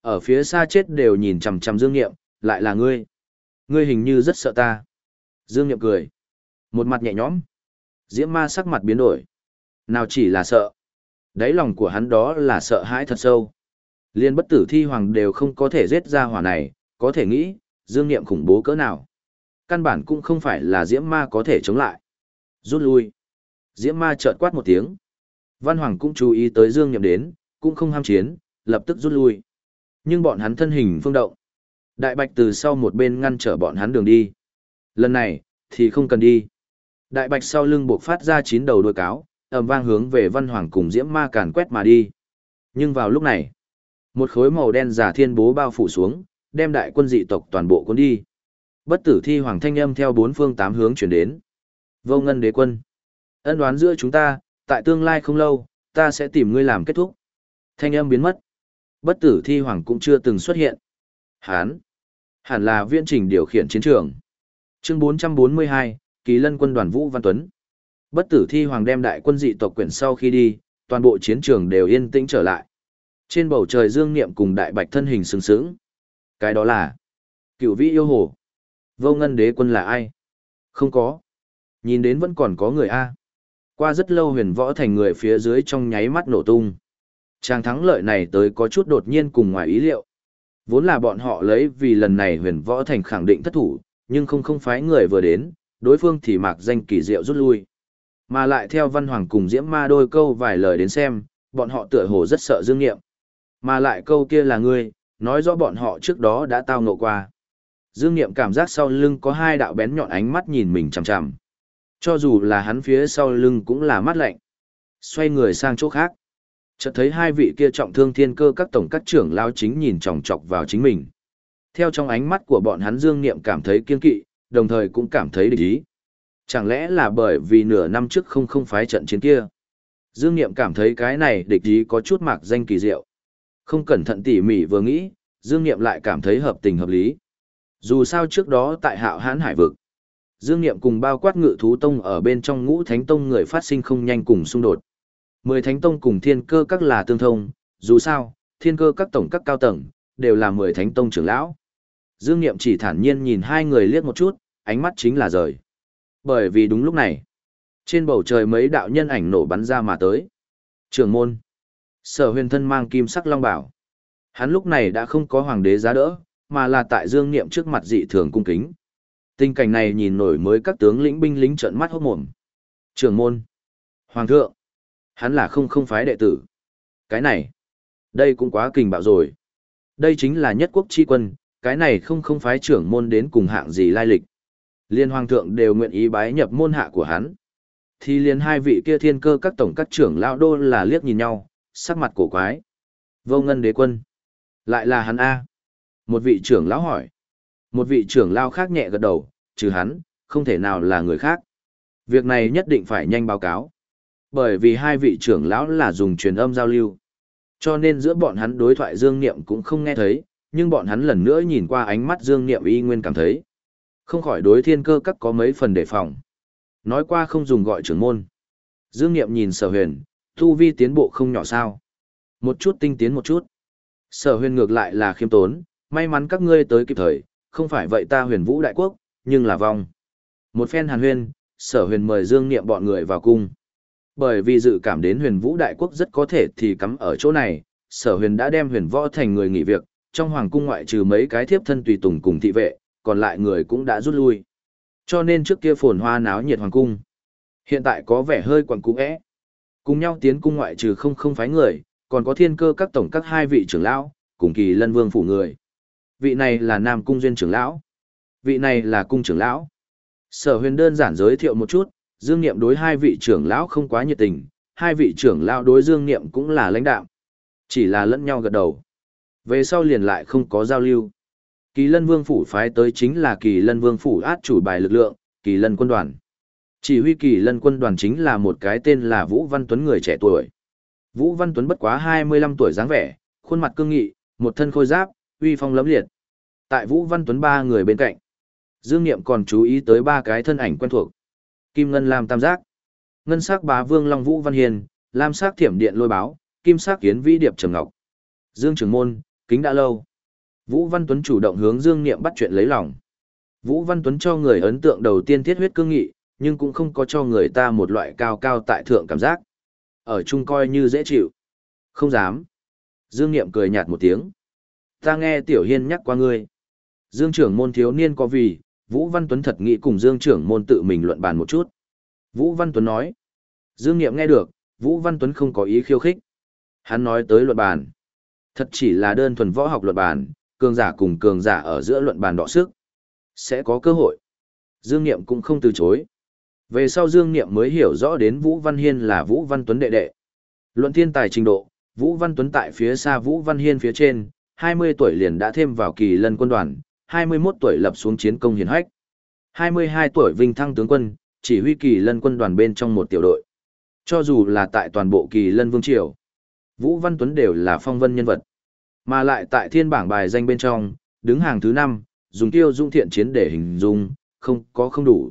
Ở phía xa chết đều nhìn chằm chằm Dương Nghiệm, lại là ngươi. Ngươi hình như rất sợ ta. Dương Nghiệm cười. Một mặt nhẹ nhõm. Diễm ma sắc mặt biến đổi. Nào chỉ là sợ. Đáy lòng của hắn đó là sợ hãi thật sâu. Liên bất tử thi hoàng đều không có thể giết ra hỏa này, có thể nghĩ, Dương Niệm khủng bố cỡ nào. Căn bản cũng không phải là Diễm ma có thể chống lại. Rút lui. Diễm ma chợt quát một tiếng. Văn Hoàng cũng chú ý tới Dương Niệm đến, cũng không ham chiến, lập tức rút lui. Nhưng bọn hắn thân hình phương động. Đại Bạch từ sau một bên ngăn trở bọn hắn đường đi. Lần này, thì không cần đi. Đại Bạch sau lưng buộc phát ra chín đầu đuôi cáo, ầm vang hướng về Văn Hoàng cùng Diễm Ma càn quét mà đi. Nhưng vào lúc này, một khối màu đen giả thiên bố bao phủ xuống, đem đại quân dị tộc toàn bộ cuốn đi. Bất tử thi hoàng thanh âm theo bốn phương tám hướng chuyển đến. Vô ngân đế quân. Ân đoán giữa chúng ta, tại tương lai không lâu, ta sẽ tìm ngươi làm kết thúc. Thanh âm biến mất. Bất tử thi hoàng cũng chưa từng xuất hiện. Hán. Hẳn là viên trình điều khiển chiến trường. Chương 442, Kỳ lân quân đoàn Vũ Văn Tuấn. Bất tử thi hoàng đem đại quân dị tộc quyển sau khi đi, toàn bộ chiến trường đều yên tĩnh trở lại. Trên bầu trời dương niệm cùng đại bạch thân hình sừng sững. Cái đó là cựu vĩ yêu hồ. Vô ngân đế quân là ai? Không có. Nhìn đến vẫn còn có người A. Qua rất lâu huyền võ thành người phía dưới trong nháy mắt nổ tung. tràng thắng lợi này tới có chút đột nhiên cùng ngoài ý liệu. Vốn là bọn họ lấy vì lần này huyền võ thành khẳng định thất thủ, nhưng không không phái người vừa đến, đối phương thì mạc danh kỳ diệu rút lui. Mà lại theo văn hoàng cùng diễm ma đôi câu vài lời đến xem, bọn họ tựa hồ rất sợ dương nghiệm. Mà lại câu kia là ngươi, nói rõ bọn họ trước đó đã tao ngộ qua. Dương nghiệm cảm giác sau lưng có hai đạo bén nhọn ánh mắt nhìn mình chằm chằm. Cho dù là hắn phía sau lưng cũng là mắt lạnh. Xoay người sang chỗ khác. Chợt thấy hai vị kia trọng thương thiên cơ các tổng các trưởng lao chính nhìn chòng chọc vào chính mình. Theo trong ánh mắt của bọn hắn Dương Niệm cảm thấy kiên kỵ, đồng thời cũng cảm thấy địch ý. Chẳng lẽ là bởi vì nửa năm trước không không phái trận chiến kia? Dương Niệm cảm thấy cái này địch ý có chút mạc danh kỳ diệu. Không cẩn thận tỉ mỉ vừa nghĩ, Dương Niệm lại cảm thấy hợp tình hợp lý. Dù sao trước đó tại hạo hán hải vực, Dương Niệm cùng bao quát ngự thú tông ở bên trong ngũ thánh tông người phát sinh không nhanh cùng xung đột. Mười thánh tông cùng thiên cơ các là tương thông, dù sao, thiên cơ các tổng các cao tầng, đều là mười thánh tông trưởng lão. Dương Niệm chỉ thản nhiên nhìn hai người liếc một chút, ánh mắt chính là rời. Bởi vì đúng lúc này, trên bầu trời mấy đạo nhân ảnh nổ bắn ra mà tới. Trường môn, sở huyền thân mang kim sắc long bảo. Hắn lúc này đã không có hoàng đế giá đỡ, mà là tại Dương Niệm trước mặt dị thường cung kính. Tình cảnh này nhìn nổi mới các tướng lĩnh binh lính trợn mắt hốt mồm. Trường môn, hoàng thượng, hắn là không không phái đệ tử. Cái này, đây cũng quá kình bạo rồi. Đây chính là nhất quốc chi quân, cái này không không phái trưởng môn đến cùng hạng gì lai lịch. Liên hoàng thượng đều nguyện ý bái nhập môn hạ của hắn. Thì liền hai vị kia thiên cơ các tổng các trưởng lão đô là liếc nhìn nhau, sắc mặt cổ quái. Vô ngân đế quân. Lại là hắn A. Một vị trưởng lão hỏi. Một vị trưởng lão khác nhẹ gật đầu, trừ hắn, không thể nào là người khác. Việc này nhất định phải nhanh báo cáo. Bởi vì hai vị trưởng lão là dùng truyền âm giao lưu. Cho nên giữa bọn hắn đối thoại Dương Niệm cũng không nghe thấy, nhưng bọn hắn lần nữa nhìn qua ánh mắt Dương Niệm y nguyên cảm thấy. Không khỏi đối thiên cơ các có mấy phần đề phòng. Nói qua không dùng gọi trưởng môn. Dương Niệm nhìn sở huyền, thu vi tiến bộ không nhỏ sao. Một chút tinh tiến một chút. Sở huyền ngược lại là khiêm tốn, may mắn các ngươi tới kịp thời, không phải vậy ta huyền vũ đại quốc, nhưng là vong. Một phen hàn huyền sở huyền mời Dương Niệm bọn người vào cung. Bởi vì dự cảm đến huyền vũ đại quốc rất có thể thì cắm ở chỗ này, sở huyền đã đem huyền võ thành người nghỉ việc, trong hoàng cung ngoại trừ mấy cái thiếp thân tùy tùng cùng thị vệ, còn lại người cũng đã rút lui. Cho nên trước kia phồn hoa náo nhiệt hoàng cung. Hiện tại có vẻ hơi quẩn cũ ẽ. Cùng nhau tiến cung ngoại trừ không không phái người, còn có thiên cơ các tổng các hai vị trưởng lão, cùng kỳ lân vương phủ người. Vị này là Nam Cung Duyên trưởng lão. Vị này là cung trưởng lão. Sở huyền đơn giản giới thiệu một chút, Dương Niệm đối hai vị trưởng lão không quá nhiệt tình, hai vị trưởng lão đối Dương Niệm cũng là lãnh đạo. Chỉ là lẫn nhau gật đầu. Về sau liền lại không có giao lưu. Kỳ lân vương phủ phái tới chính là kỳ lân vương phủ át chủ bài lực lượng, kỳ lân quân đoàn. Chỉ huy kỳ lân quân đoàn chính là một cái tên là Vũ Văn Tuấn người trẻ tuổi. Vũ Văn Tuấn bất quá 25 tuổi dáng vẻ, khuôn mặt cương nghị, một thân khôi giáp, uy phong lẫm liệt. Tại Vũ Văn Tuấn ba người bên cạnh, Dương Niệm còn chú ý tới ba cái thân ảnh quen thuộc. Kim Ngân Lam Tam Giác, Ngân Sắc Bá Vương Long Vũ Văn Hiền, Lam Sắc Thiểm Điện Lôi Báo, Kim Sắc Kiến Vĩ Điệp Trầm Ngọc. Dương Trường Môn, kính đã lâu. Vũ Văn Tuấn chủ động hướng Dương Niệm bắt chuyện lấy lòng. Vũ Văn Tuấn cho người ấn tượng đầu tiên thiết huyết cương nghị, nhưng cũng không có cho người ta một loại cao cao tại thượng cảm giác. Ở chung coi như dễ chịu. Không dám. Dương Niệm cười nhạt một tiếng. Ta nghe Tiểu Hiên nhắc qua ngươi. Dương trưởng môn thiếu niên có vì, Vũ Văn Tuấn thật nghĩ cùng Dương trưởng môn tự mình luận bàn một chút. Vũ Văn Tuấn nói. Dương Niệm nghe được, Vũ Văn Tuấn không có ý khiêu khích. Hắn nói tới luận bàn. Thật chỉ là đơn thuần võ học luận bàn, cường giả cùng cường giả ở giữa luận bàn đọ sức. Sẽ có cơ hội. Dương Niệm cũng không từ chối. Về sau Dương Niệm mới hiểu rõ đến Vũ Văn Hiên là Vũ Văn Tuấn đệ đệ. Luận thiên tài trình độ, Vũ Văn Tuấn tại phía xa Vũ Văn Hiên phía trên, 20 tuổi liền đã thêm vào kỳ lân quân đoàn, 21 tuổi lập xuống chiến công hiển hách. 22 tuổi vinh thăng tướng quân, chỉ huy kỳ lân quân đoàn bên trong một tiểu đội. Cho dù là tại toàn bộ kỳ lân vương triều, Vũ Văn Tuấn đều là phong vân nhân vật. Mà lại tại thiên bảng bài danh bên trong, đứng hàng thứ 5, dùng tiêu dung thiện chiến để hình dung, không có không đủ.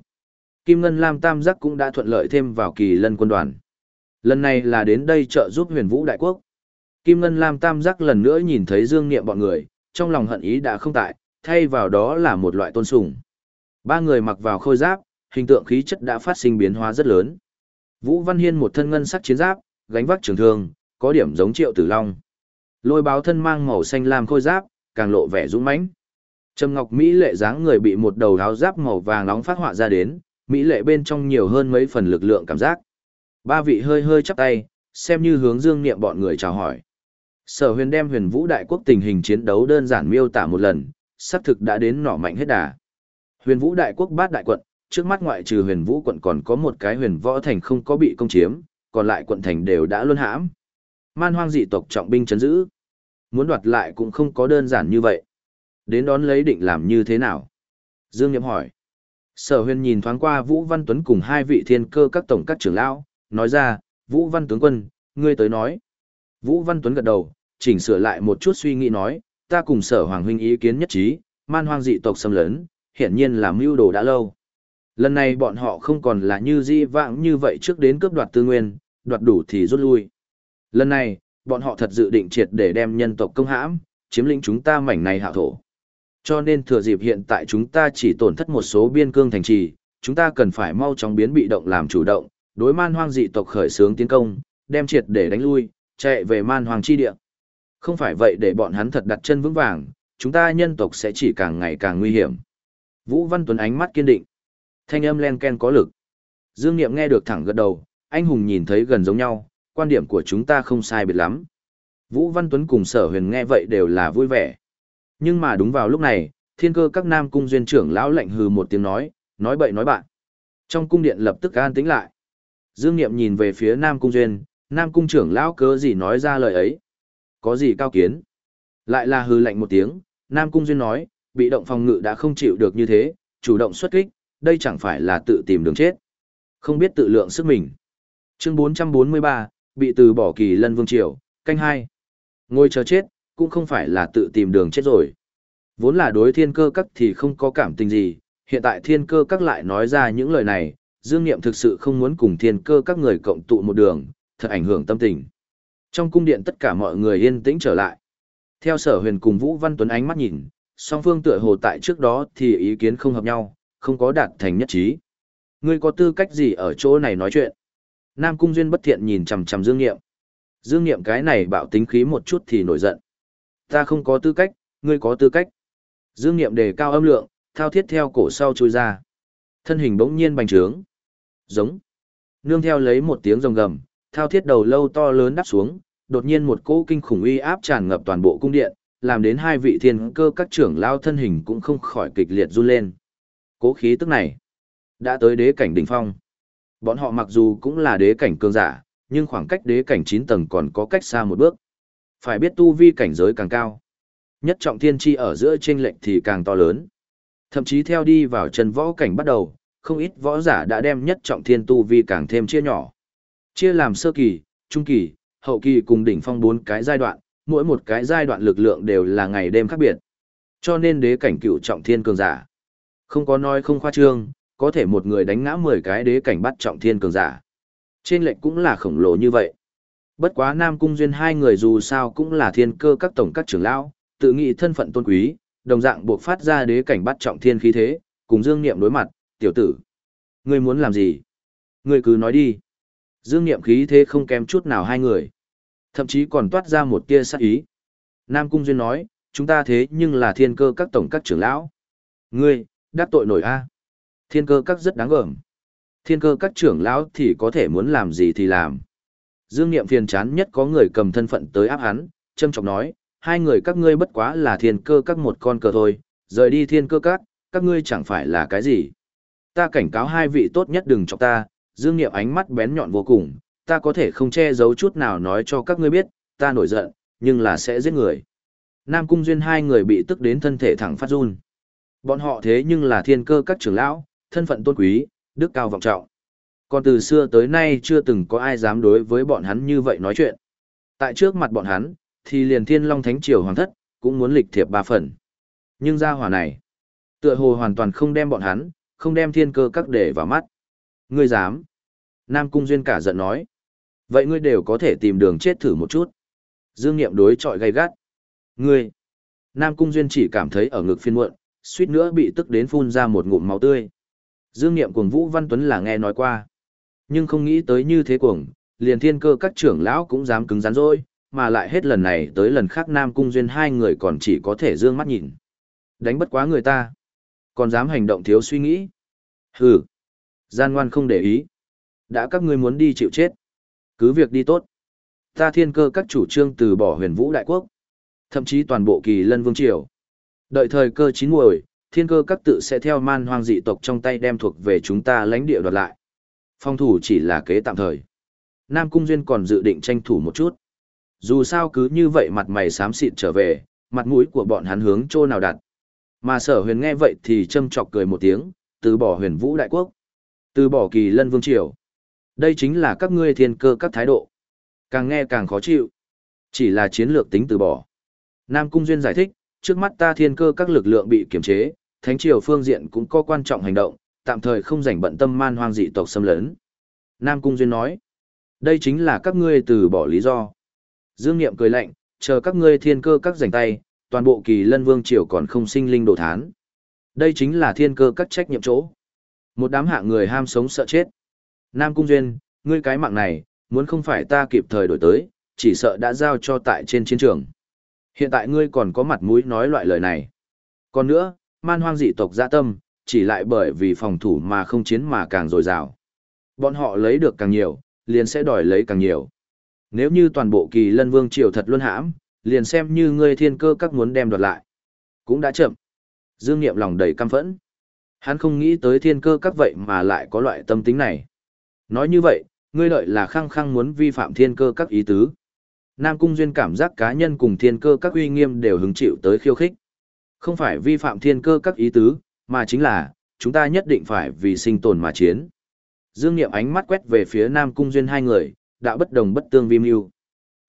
Kim Ngân Lam Tam Giác cũng đã thuận lợi thêm vào kỳ lân quân đoàn. Lần này là đến đây trợ giúp huyền vũ đại quốc. Kim Ngân Lam Tam Giác lần nữa nhìn thấy dương niệm bọn người, trong lòng hận ý đã không tại, thay vào đó là một loại tôn sùng. Ba người mặc vào khôi giáp, hình tượng khí chất đã phát sinh biến hóa rất lớn. Vũ Văn Hiên một thân ngân sắc chiến giáp, gánh vác trường thương, có điểm giống Triệu Tử Long. Lôi báo thân mang màu xanh lam khôi giáp, càng lộ vẻ dũng mãnh. Trầm Ngọc Mỹ lệ dáng người bị một đầu áo giáp màu vàng nóng phát họa ra đến, Mỹ lệ bên trong nhiều hơn mấy phần lực lượng cảm giác. Ba vị hơi hơi chắp tay, xem như hướng dương niệm bọn người chào hỏi. Sở huyền đem huyền vũ đại quốc tình hình chiến đấu đơn giản miêu tả một lần, xác thực đã đến nỏ mạnh hết đà. Huyền vũ đại quốc bát đại quận, trước mắt ngoại trừ huyền vũ quận còn có một cái huyền võ thành không có bị công chiếm, còn lại quận thành đều đã luân hãm. Man hoang dị tộc trọng binh chấn giữ. Muốn đoạt lại cũng không có đơn giản như vậy. Đến đón lấy định làm như thế nào? Dương Nhậm hỏi. Sở huyền nhìn thoáng qua Vũ Văn Tuấn cùng hai vị thiên cơ các tổng các trưởng lão, nói ra, Vũ Văn tướng quân, ngươi tới nói. Vũ Văn Tuấn gật đầu, chỉnh sửa lại một chút suy nghĩ nói, ta cùng sở hoàng huynh ý kiến nhất trí, man hoang dị tộc xâm lấn, hiển nhiên là mưu đồ đã lâu. Lần này bọn họ không còn là như di vãng như vậy trước đến cướp đoạt tư nguyên, đoạt đủ thì rút lui. Lần này, bọn họ thật dự định triệt để đem nhân tộc công hãm, chiếm lĩnh chúng ta mảnh này hạ thổ. Cho nên thừa dịp hiện tại chúng ta chỉ tổn thất một số biên cương thành trì, chúng ta cần phải mau chóng biến bị động làm chủ động, đối man hoang dị tộc khởi xướng tiến công, đem triệt để đánh lui, chạy về man hoang chi địa. Không phải vậy để bọn hắn thật đặt chân vững vàng, chúng ta nhân tộc sẽ chỉ càng ngày càng nguy hiểm. Vũ Văn Tuấn ánh mắt kiên định. Thanh âm len ken có lực. Dương Niệm nghe được thẳng gật đầu, anh hùng nhìn thấy gần giống nhau, quan điểm của chúng ta không sai biệt lắm. Vũ Văn Tuấn cùng sở huyền nghe vậy đều là vui vẻ. Nhưng mà đúng vào lúc này, thiên cơ các nam cung duyên trưởng lão lạnh hừ một tiếng nói, nói bậy nói bạn. Trong cung điện lập tức an tĩnh lại. Dương Niệm nhìn về phía nam cung duyên, nam cung trưởng lão cớ gì nói ra lời ấy. Có gì cao kiến? Lại là hừ lạnh một tiếng, nam cung duyên nói, bị động phòng ngự đã không chịu được như thế, chủ động xuất kích, đây chẳng phải là tự tìm đường chết. Không biết tự lượng sức mình. Chương 443, bị từ bỏ kỳ lân vương triều, canh hai Ngồi chờ chết, cũng không phải là tự tìm đường chết rồi. Vốn là đối thiên cơ các thì không có cảm tình gì, hiện tại thiên cơ các lại nói ra những lời này, Dương Niệm thực sự không muốn cùng thiên cơ các người cộng tụ một đường, thật ảnh hưởng tâm tình. Trong cung điện tất cả mọi người yên tĩnh trở lại. Theo sở huyền cùng Vũ Văn Tuấn ánh mắt nhìn, song phương tựa hồ tại trước đó thì ý kiến không hợp nhau, không có đạt thành nhất trí. Ngươi có tư cách gì ở chỗ này nói chuyện? Nam Cung Duyên bất thiện nhìn chằm chằm Dương Niệm. Dương Niệm cái này bạo tính khí một chút thì nổi giận. Ta không có tư cách, ngươi có tư cách. Dương Niệm đề cao âm lượng, thao thiết theo cổ sau chui ra. Thân hình bỗng nhiên bành trướng. Giống. Nương theo lấy một tiếng rồng gầm, thao thiết đầu lâu to lớn đắp xuống, đột nhiên một cỗ kinh khủng uy áp tràn ngập toàn bộ cung điện, làm đến hai vị thiên cơ các trưởng lao thân hình cũng không khỏi kịch liệt run lên. Cố khí tức này, đã tới đế cảnh đỉnh phong. Bọn họ mặc dù cũng là đế cảnh cường giả, nhưng khoảng cách đế cảnh 9 tầng còn có cách xa một bước. Phải biết tu vi cảnh giới càng cao. Nhất trọng thiên chi ở giữa chênh lệnh thì càng to lớn. Thậm chí theo đi vào chân võ cảnh bắt đầu, không ít võ giả đã đem nhất trọng thiên tu vi càng thêm chia nhỏ. Chia làm sơ kỳ, trung kỳ, hậu kỳ cùng đỉnh phong bốn cái giai đoạn, mỗi một cái giai đoạn lực lượng đều là ngày đêm khác biệt. Cho nên đế cảnh cựu trọng thiên cường giả. Không có nói không khoa trương, có thể một người đánh ngã 10 cái đế cảnh bắt trọng thiên cường giả. Trên lệnh cũng là khổng lồ như vậy. Bất quá Nam Cung Duyên hai người dù sao cũng là thiên cơ các tổng các trưởng lão, tự nghĩ thân phận tôn quý, đồng dạng buộc phát ra đế cảnh bắt trọng thiên khí thế, cùng Dương Niệm đối mặt, tiểu tử. Ngươi muốn làm gì? Ngươi cứ nói đi. Dương Niệm khí thế không kém chút nào hai người. Thậm chí còn toát ra một tia sát ý. Nam Cung Duyên nói, chúng ta thế nhưng là thiên cơ các tổng các trưởng lão. Ngươi, đắc tội nổi a Thiên cơ các rất đáng gờm. Thiên cơ các trưởng lão thì có thể muốn làm gì thì làm. Dương Niệm phiền chán nhất có người cầm thân phận tới áp hắn, châm trọng nói, hai người các ngươi bất quá là thiên cơ các một con cờ thôi, rời đi thiên cơ các, các ngươi chẳng phải là cái gì. Ta cảnh cáo hai vị tốt nhất đừng chọc ta, Dương Niệm ánh mắt bén nhọn vô cùng, ta có thể không che giấu chút nào nói cho các ngươi biết, ta nổi giận, nhưng là sẽ giết người. Nam Cung Duyên hai người bị tức đến thân thể thẳng phát run. Bọn họ thế nhưng là thiên cơ các trưởng lão, thân phận tôn quý, đức cao vọng trọng. Còn từ xưa tới nay chưa từng có ai dám đối với bọn hắn như vậy nói chuyện. Tại trước mặt bọn hắn, thì liền thiên long thánh triều hoàng thất, cũng muốn lịch thiệp ba phần. Nhưng gia hỏa này, tựa hồ hoàn toàn không đem bọn hắn, không đem thiên cơ các để vào mắt. Ngươi dám. Nam Cung Duyên cả giận nói. Vậy ngươi đều có thể tìm đường chết thử một chút. Dương Niệm đối chọi gay gắt. Ngươi. Nam Cung Duyên chỉ cảm thấy ở ngực phiên muộn, suýt nữa bị tức đến phun ra một ngụm máu tươi. Dương Niệm cuồng Vũ Văn Tuấn là nghe nói qua. Nhưng không nghĩ tới như thế cuồng, liền thiên cơ các trưởng lão cũng dám cứng rắn rồi, mà lại hết lần này tới lần khác Nam Cung Duyên hai người còn chỉ có thể dương mắt nhìn. Đánh bất quá người ta. Còn dám hành động thiếu suy nghĩ. Hừ. Gian ngoan không để ý. Đã các ngươi muốn đi chịu chết. Cứ việc đi tốt. Ta thiên cơ các chủ trương từ bỏ huyền vũ đại quốc. Thậm chí toàn bộ kỳ lân vương triều. Đợi thời cơ chín muồi, thiên cơ các tự sẽ theo man hoang dị tộc trong tay đem thuộc về chúng ta lãnh địa đoạt lại. Phong thủ chỉ là kế tạm thời. Nam Cung Duyên còn dự định tranh thủ một chút. Dù sao cứ như vậy mặt mày xám xịt trở về, mặt mũi của bọn hắn hướng chỗ nào đặt. Mà sở huyền nghe vậy thì châm chọc cười một tiếng, từ bỏ huyền vũ đại quốc. Từ bỏ kỳ lân vương triều. Đây chính là các ngươi thiên cơ các thái độ. Càng nghe càng khó chịu. Chỉ là chiến lược tính từ bỏ. Nam Cung Duyên giải thích, trước mắt ta thiên cơ các lực lượng bị kiềm chế, thánh triều phương diện cũng có quan trọng hành động, tạm thời không rảnh bận tâm man hoang dị tộc xâm lấn. Nam Cung Duyên nói, đây chính là các ngươi từ bỏ lý do. Dương Niệm cười lạnh, chờ các ngươi thiên cơ các rảnh tay, toàn bộ kỳ lân vương triều còn không sinh linh đồ thán. Đây chính là thiên cơ các trách nhiệm chỗ. Một đám hạ người ham sống sợ chết. Nam Cung Duyên, ngươi cái mạng này, muốn không phải ta kịp thời đổi tới, chỉ sợ đã giao cho tại trên chiến trường. Hiện tại ngươi còn có mặt mũi nói loại lời này. Còn nữa, man hoang dị tộc dạ tâm, chỉ lại bởi vì phòng thủ mà không chiến mà càng dồi dào. Bọn họ lấy được càng nhiều, liền sẽ đòi lấy càng nhiều. Nếu như toàn bộ kỳ lân vương triều thật luôn hãm, liền xem như ngươi thiên cơ các muốn đem đoạt lại. Cũng đã chậm. Dương Niệm lòng đầy căm phẫn. Hắn không nghĩ tới thiên cơ các vậy mà lại có loại tâm tính này. Nói như vậy, ngươi lợi là khăng khăng muốn vi phạm thiên cơ các ý tứ. Nam Cung Duyên cảm giác cá nhân cùng thiên cơ các uy nghiêm đều hứng chịu tới khiêu khích. Không phải vi phạm thiên cơ các ý tứ, mà chính là, chúng ta nhất định phải vì sinh tồn mà chiến. Dương Niệm ánh mắt quét về phía Nam Cung Duyên hai người, đã bất đồng bất tương vi mưu.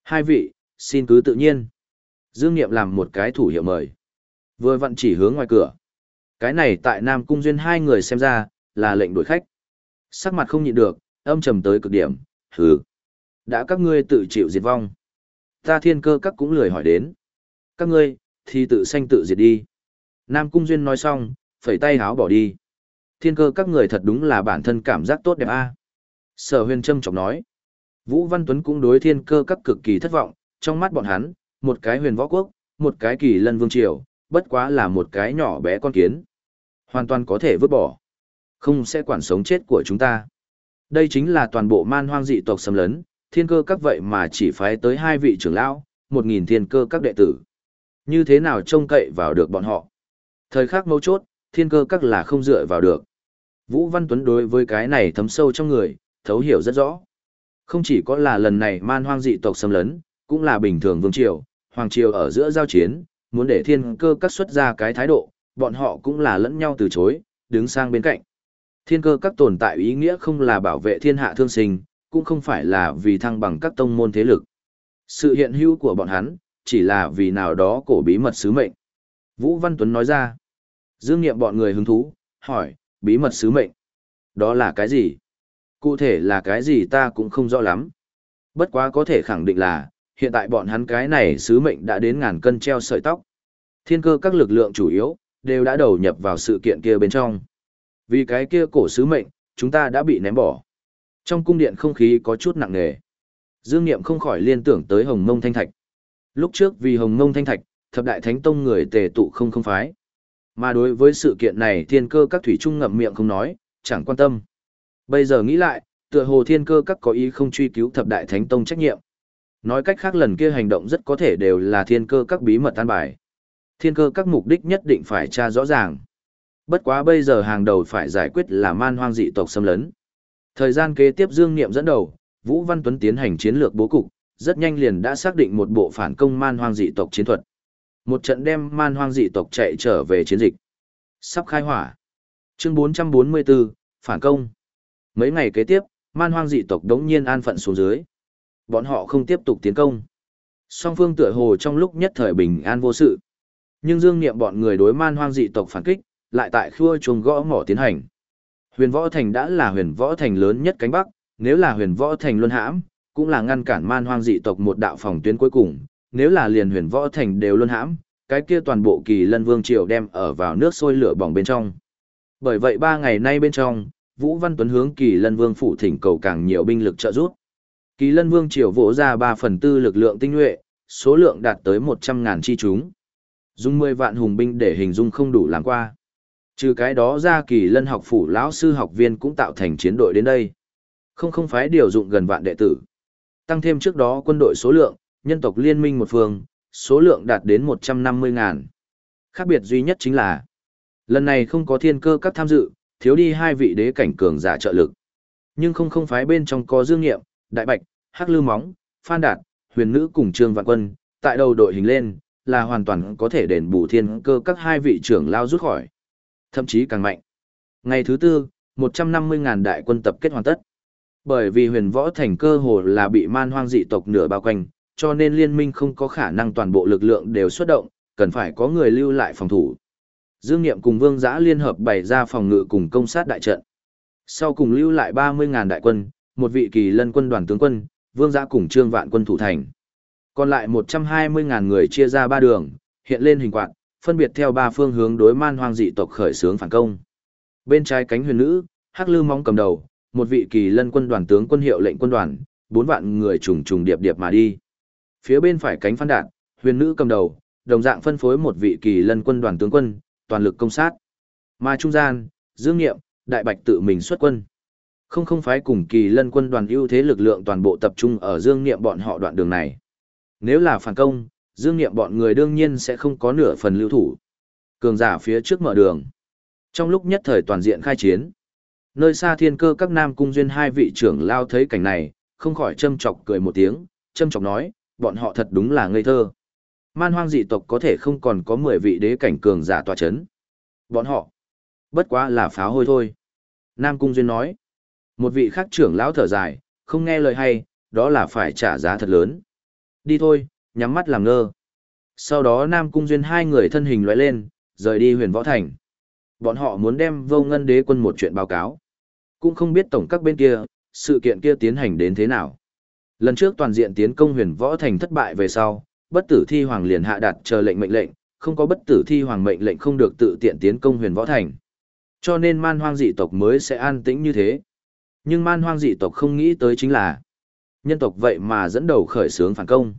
Hai vị, xin cứ tự nhiên. Dương Niệm làm một cái thủ hiệu mời. Vừa vặn chỉ hướng ngoài cửa. Cái này tại Nam Cung Duyên hai người xem ra, là lệnh đuổi khách. Sắc mặt không nhịn được, âm trầm tới cực điểm, hừ. Đã các ngươi tự chịu diệt vong. Ta thiên cơ các cũng lười hỏi đến. Các ngươi, thì tự sanh tự diệt đi. Nam Cung Duyên nói xong, phẩy tay háo bỏ đi. Thiên cơ các người thật đúng là bản thân cảm giác tốt đẹp a. Sở huyền trâm trọng nói. Vũ Văn Tuấn cũng đối thiên cơ các cực kỳ thất vọng, trong mắt bọn hắn, một cái huyền võ quốc, một cái kỳ lân vương triều, bất quá là một cái nhỏ bé con kiến. Hoàn toàn có thể vứt bỏ. Không sẽ quản sống chết của chúng ta. Đây chính là toàn bộ man hoang dị tộc xâm lấn, thiên cơ các vậy mà chỉ phái tới hai vị trưởng lão, một nghìn thiên cơ các đệ tử. Như thế nào trông cậy vào được bọn họ? Thời khắc mấu chốt, thiên cơ các là không dựa vào được. Vũ Văn Tuấn đối với cái này thấm sâu trong người, thấu hiểu rất rõ. Không chỉ có là lần này man hoang dị tộc xâm lấn, cũng là bình thường vương triều, hoàng triều ở giữa giao chiến, muốn để thiên cơ các xuất ra cái thái độ, bọn họ cũng là lẫn nhau từ chối, đứng sang bên cạnh. Thiên cơ các tồn tại ý nghĩa không là bảo vệ thiên hạ thương sinh, cũng không phải là vì thăng bằng các tông môn thế lực. Sự hiện hữu của bọn hắn, chỉ là vì nào đó cổ bí mật sứ mệnh. Vũ Văn Tuấn nói ra. Dương nghiệm bọn người hứng thú, hỏi, bí mật sứ mệnh. Đó là cái gì? Cụ thể là cái gì ta cũng không rõ lắm. Bất quá có thể khẳng định là, hiện tại bọn hắn cái này sứ mệnh đã đến ngàn cân treo sợi tóc. Thiên cơ các lực lượng chủ yếu, đều đã đầu nhập vào sự kiện kia bên trong. Vì cái kia cổ sứ mệnh, chúng ta đã bị ném bỏ. Trong cung điện không khí có chút nặng nề. Dương Niệm không khỏi liên tưởng tới Hồng Mông Thanh Thạch. Lúc trước vì Hồng Ngông Thanh Thạch, thập đại thánh tông người tề tụ không không phái. Mà đối với sự kiện này thiên cơ các thủy trung ngậm miệng không nói, chẳng quan tâm. Bây giờ nghĩ lại, tựa hồ thiên cơ các có ý không truy cứu thập đại thánh tông trách nhiệm. Nói cách khác lần kia hành động rất có thể đều là thiên cơ các bí mật tan bài. Thiên cơ các mục đích nhất định phải tra rõ ràng. Bất quá bây giờ hàng đầu phải giải quyết là man hoang dị tộc xâm lấn. Thời gian kế tiếp Dương Niệm dẫn đầu, Vũ Văn Tuấn tiến hành chiến lược bố cục, rất nhanh liền đã xác định một bộ phản công man hoang dị tộc chiến thuật. Một trận đem man hoang dị tộc chạy trở về chiến dịch. Sắp khai hỏa. Chương 444, phản công. Mấy ngày kế tiếp, man hoang dị tộc đống nhiên an phận xuống dưới. Bọn họ không tiếp tục tiến công. Song phương tựa hồ trong lúc nhất thời bình an vô sự. Nhưng dương niệm bọn người đối man hoang dị tộc phản kích, lại tại khua chuồng gõ mỏ tiến hành. Huyền Võ Thành đã là huyền võ thành lớn nhất cánh Bắc, nếu là huyền võ thành luân hãm, cũng là ngăn cản man hoang dị tộc một đạo phòng tuyến cuối cùng, nếu là liền huyền võ thành đều luân hãm, cái kia toàn bộ kỳ lân vương triều đem ở vào nước sôi lửa bỏng bên trong. Bởi vậy ba ngày nay bên trong, Vũ Văn Tuấn hướng kỳ lân vương phủ thỉnh cầu càng nhiều binh lực trợ giúp. Kỳ lân vương triều vỗ ra 3 phần tư lực lượng tinh nhuệ, số lượng đạt tới 100 ngàn chi chúng. Dùng 10 vạn hùng binh để hình dung không đủ làm qua. Trừ cái đó ra kỳ lân học phủ lão sư học viên cũng tạo thành chiến đội đến đây. Không không phải điều dụng gần vạn đệ tử. Tăng thêm trước đó quân đội số lượng, nhân tộc liên minh một phương, số lượng đạt đến 150 ngàn. Khác biệt duy nhất chính là, lần này không có thiên cơ các tham dự, thiếu đi hai vị đế cảnh cường giả trợ lực. Nhưng không không phái bên trong có Dương Nghiệm, Đại Bạch, Hắc Lư Móng, Phan Đạt, Huyền Nữ cùng Trương Vạn Quân, tại đầu đội hình lên, là hoàn toàn có thể đền bù thiên cơ các hai vị trưởng lao rút khỏi. Thậm chí càng mạnh. Ngày thứ tư, 150.000 đại quân tập kết hoàn tất. Bởi vì huyền võ thành cơ hồ là bị man hoang dị tộc nửa bao quanh, cho nên liên minh không có khả năng toàn bộ lực lượng đều xuất động, cần phải có người lưu lại phòng thủ. Dương Niệm cùng Vương Giã liên hợp bày ra phòng ngự cùng công sát đại trận. Sau cùng lưu lại 30.000 đại quân, một vị kỳ lân quân đoàn tướng quân, Vương Giã cùng Trương Vạn quân thủ thành. Còn lại 120.000 người chia ra ba đường, hiện lên hình quạt, phân biệt theo ba phương hướng đối man hoang dị tộc khởi xướng phản công. Bên trái cánh huyền nữ, Hắc Lư Móng cầm đầu, một vị kỳ lân quân đoàn tướng quân hiệu lệnh quân đoàn, bốn vạn người trùng trùng điệp điệp mà đi. Phía bên phải cánh phan đạn, huyền nữ cầm đầu, đồng dạng phân phối một vị kỳ lân quân đoàn tướng quân, toàn lực công sát. Mà trung gian, Dương Nghiệm, Đại Bạch tự mình xuất quân. Không không phái cùng kỳ lân quân đoàn ưu thế lực lượng toàn bộ tập trung ở Dương Nghiệm bọn họ đoạn đường này. Nếu là phản công, Dương Nghiệm bọn người đương nhiên sẽ không có nửa phần lưu thủ. Cường giả phía trước mở đường. Trong lúc nhất thời toàn diện khai chiến, nơi xa thiên cơ các nam cung duyên hai vị trưởng lao thấy cảnh này, không khỏi châm chọc cười một tiếng, châm chọc nói, bọn họ thật đúng là ngây thơ. Man hoang dị tộc có thể không còn có 10 vị đế cảnh cường giả tòa chấn. Bọn họ, bất quá là pháo hôi thôi. Nam cung duyên nói, một vị khác trưởng lão thở dài, không nghe lời hay, đó là phải trả giá thật lớn. Đi thôi, nhắm mắt làm ngơ. Sau đó Nam Cung Duyên hai người thân hình loại lên, rời đi huyền võ thành. Bọn họ muốn đem vô ngân đế quân một chuyện báo cáo. Cũng không biết tổng các bên kia, sự kiện kia tiến hành đến thế nào. Lần trước toàn diện tiến công huyền võ thành thất bại về sau, bất tử thi hoàng liền hạ đặt chờ lệnh mệnh lệnh, không có bất tử thi hoàng mệnh lệnh không được tự tiện tiến công huyền võ thành. Cho nên man hoang dị tộc mới sẽ an tĩnh như thế. Nhưng man hoang dị tộc không nghĩ tới chính là nhân tộc vậy mà dẫn đầu khởi xướng phản công.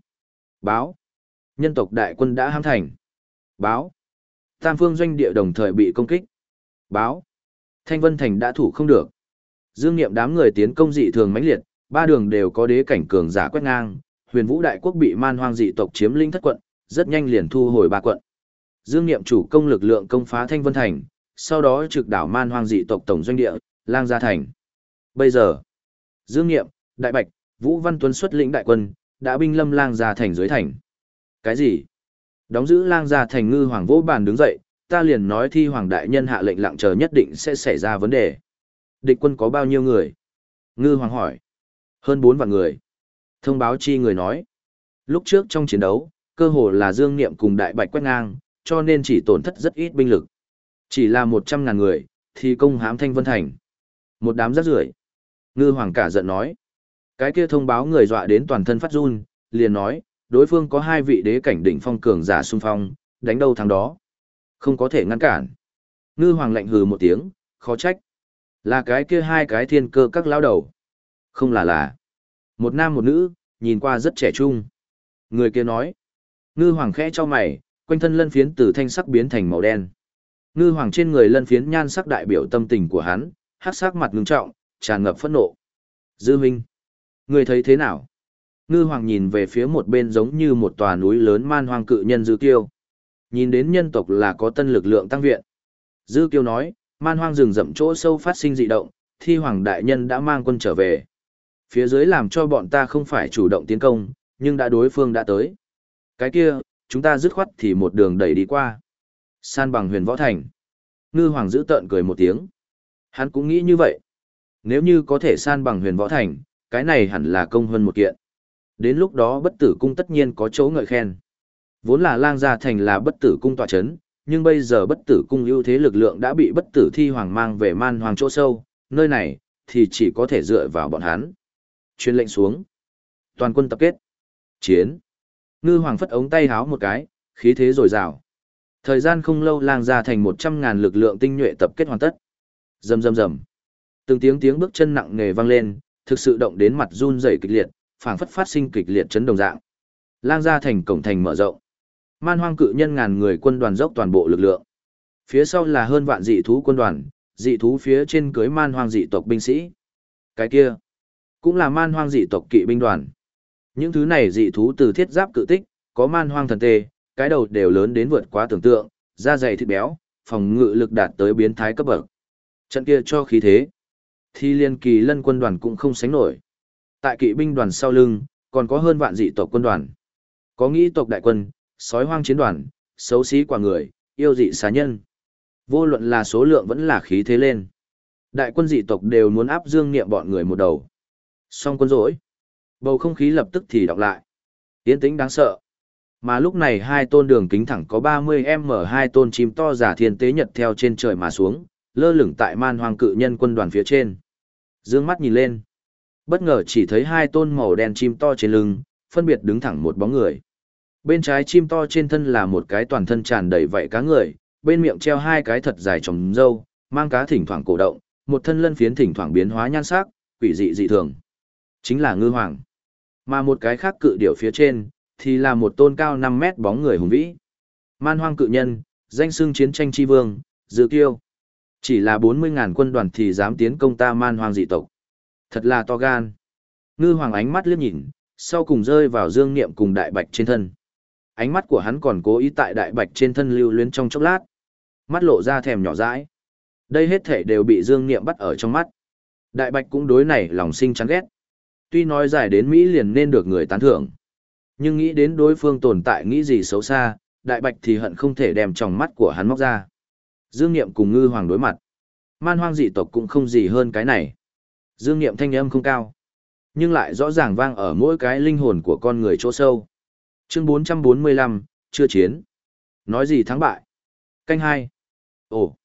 Báo. Nhân tộc đại quân đã ham thành. Báo. Tam phương doanh địa đồng thời bị công kích. Báo. Thanh Vân Thành đã thủ không được. Dương Niệm đám người tiến công dị thường mãnh liệt, ba đường đều có đế cảnh cường giả quét ngang, Huyền Vũ đại quốc bị man hoang dị tộc chiếm lĩnh thất quận, rất nhanh liền thu hồi ba quận. Dương Niệm chủ công lực lượng công phá Thanh Vân thành, sau đó trực đảo man hoang dị tộc tổng doanh địa, Lang Gia thành. Bây giờ, Dương Niệm, Đại Bạch, Vũ Văn Tuấn xuất lĩnh đại quân, đã binh lâm Lang Gia thành dưới thành. Cái gì? Đóng giữ Lang Gia thành ngư hoàng vỗ bàn đứng dậy, ta liền nói thi hoàng đại nhân hạ lệnh lặng chờ nhất định sẽ xảy ra vấn đề. Địch quân có bao nhiêu người? Ngư hoàng hỏi. Hơn 4 vạn người. Thông báo chi người nói. Lúc trước trong chiến đấu, cơ hồ là Dương Niệm cùng Đại Bạch quét ngang, cho nên chỉ tổn thất rất ít binh lực. Chỉ là 100 ngàn người, thì công hãm Thanh Vân Thành. Một đám rác rưởi. Ngư Hoàng cả giận nói. Cái kia thông báo người dọa đến toàn thân phát run, liền nói, đối phương có hai vị đế cảnh đỉnh phong cường giả xung phong, đánh đâu thắng đó. Không có thể ngăn cản. Ngư Hoàng lạnh hừ một tiếng, khó trách. Là cái kia hai cái thiên cơ các lão đầu. Không là là. Một nam một nữ, nhìn qua rất trẻ trung. Người kia nói. Ngư Hoàng khẽ cho mày, quanh thân lân phiến từ thanh sắc biến thành màu đen. Ngư Hoàng trên người lân phiến nhan sắc đại biểu tâm tình của hắn, hát sắc mặt ngưng trọng, tràn ngập phẫn nộ. Dư Minh. Người thấy thế nào? Ngư Hoàng nhìn về phía một bên giống như một tòa núi lớn man hoang cự nhân Dư Kiêu. Nhìn đến nhân tộc là có tân lực lượng tăng viện. Dư Kiêu nói, man hoang rừng rậm chỗ sâu phát sinh dị động, thi hoàng đại nhân đã mang quân trở về. Phía dưới làm cho bọn ta không phải chủ động tiến công, nhưng đã đối phương đã tới. Cái kia, chúng ta dứt khoát thì một đường đẩy đi qua. San bằng huyền võ thành. Ngư hoàng giữ tợn cười một tiếng. Hắn cũng nghĩ như vậy. Nếu như có thể san bằng huyền võ thành, cái này hẳn là công hơn một kiện. Đến lúc đó bất tử cung tất nhiên có chỗ ngợi khen. Vốn là lang gia thành là bất tử cung tọa chấn, nhưng bây giờ bất tử cung ưu thế lực lượng đã bị bất tử thi hoàng mang về man hoàng chỗ sâu, nơi này, thì chỉ có thể dựa vào bọn hắn. Chuyên lệnh xuống. Toàn quân tập kết. Chiến. Ngư hoàng phất ống tay háo một cái, khí thế dồi dào. Thời gian không lâu lang ra thành một trăm ngàn lực lượng tinh nhuệ tập kết hoàn tất. Rầm rầm rầm. Từng tiếng tiếng bước chân nặng nề vang lên, thực sự động đến mặt run rẩy kịch liệt, phảng phất phát sinh kịch liệt chấn động dạng. Lang ra thành cổng thành mở rộng. Man hoang cự nhân ngàn người quân đoàn dốc toàn bộ lực lượng. Phía sau là hơn vạn dị thú quân đoàn, dị thú phía trên cưới man hoang dị tộc binh sĩ. Cái kia, cũng là man hoang dị tộc kỵ binh đoàn. Những thứ này dị thú từ thiết giáp cự tích, có man hoang thần tê, cái đầu đều lớn đến vượt quá tưởng tượng, da dày thịt béo, phòng ngự lực đạt tới biến thái cấp bậc. Trận kia cho khí thế. Thì liên kỳ lân quân đoàn cũng không sánh nổi. Tại kỵ binh đoàn sau lưng, còn có hơn vạn dị tộc quân đoàn. Có nghĩ tộc đại quân, sói hoang chiến đoàn, xấu xí quả người, yêu dị xá nhân. Vô luận là số lượng vẫn là khí thế lên. Đại quân dị tộc đều muốn áp dương niệm bọn người một đầu. Song quân rỗi. Bầu không khí lập tức thì đọc lại. Tiến tĩnh đáng sợ. Mà lúc này hai tôn đường kính thẳng có 30m hai tôn chim to giả thiên tế nhật theo trên trời mà xuống, lơ lửng tại man hoang cự nhân quân đoàn phía trên. Dương mắt nhìn lên. Bất ngờ chỉ thấy hai tôn màu đen chim to trên lưng, phân biệt đứng thẳng một bóng người. Bên trái chim to trên thân là một cái toàn thân tràn đầy vảy cá người, bên miệng treo hai cái thật dài trồng râu, mang cá thỉnh thoảng cổ động, một thân lân phiến thỉnh thoảng biến hóa nhan sắc, quỷ dị dị thường. Chính là ngư hoàng. Mà một cái khác cự điểu phía trên, thì là một tôn cao 5 mét bóng người hùng vĩ. Man hoang cự nhân, danh xưng chiến tranh chi vương, dự kiêu. Chỉ là 40.000 quân đoàn thì dám tiến công ta man hoang dị tộc. Thật là to gan. Ngư hoàng ánh mắt liếc nhìn, sau cùng rơi vào dương niệm cùng đại bạch trên thân. Ánh mắt của hắn còn cố ý tại đại bạch trên thân lưu luyến trong chốc lát. Mắt lộ ra thèm nhỏ dãi. Đây hết thể đều bị dương niệm bắt ở trong mắt. Đại bạch cũng đối này lòng sinh chán ghét. Tuy nói giải đến Mỹ liền nên được người tán thưởng. Nhưng nghĩ đến đối phương tồn tại nghĩ gì xấu xa, đại bạch thì hận không thể đem tròng mắt của hắn móc ra. Dương Niệm cùng ngư hoàng đối mặt. Man hoang dị tộc cũng không gì hơn cái này. Dương Niệm thanh âm không cao. Nhưng lại rõ ràng vang ở mỗi cái linh hồn của con người chỗ sâu. Chương 445, chưa chiến. Nói gì thắng bại? Canh hai. Ồ.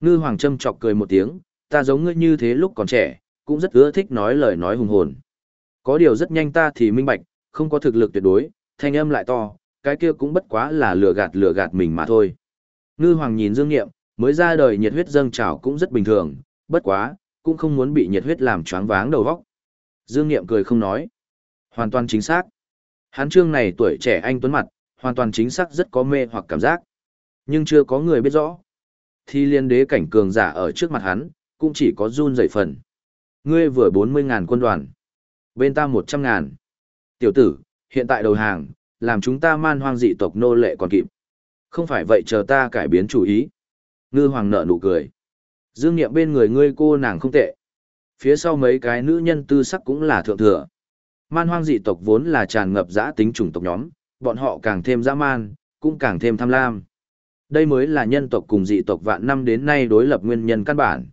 Ngư hoàng Trâm chọc cười một tiếng, ta giống ngươi như thế lúc còn trẻ, cũng rất ưa thích nói lời nói hùng hồn. Có điều rất nhanh ta thì minh bạch, không có thực lực tuyệt đối, thanh âm lại to, cái kia cũng bất quá là lừa gạt lừa gạt mình mà thôi. Ngư Hoàng nhìn Dương Nghiệm, mới ra đời nhiệt huyết dâng trào cũng rất bình thường, bất quá, cũng không muốn bị nhiệt huyết làm choáng váng đầu óc. Dương Nghiệm cười không nói. Hoàn toàn chính xác. Hắn trương này tuổi trẻ anh tuấn mặt, hoàn toàn chính xác rất có mê hoặc cảm giác. Nhưng chưa có người biết rõ. Thì liên đế cảnh cường giả ở trước mặt hắn, cũng chỉ có run rẩy phần. Ngươi vừa 40.000 quân đoàn. Bên ta 100.000. Tiểu tử, hiện tại đầu hàng, làm chúng ta man hoang dị tộc nô lệ còn kịp. Không phải vậy chờ ta cải biến chủ ý. Ngư hoàng nợ nụ cười. Dương nghiệm bên người ngươi cô nàng không tệ. Phía sau mấy cái nữ nhân tư sắc cũng là thượng thừa. Man hoang dị tộc vốn là tràn ngập dã tính chủng tộc nhóm, bọn họ càng thêm dã man, cũng càng thêm tham lam. Đây mới là nhân tộc cùng dị tộc vạn năm đến nay đối lập nguyên nhân căn bản.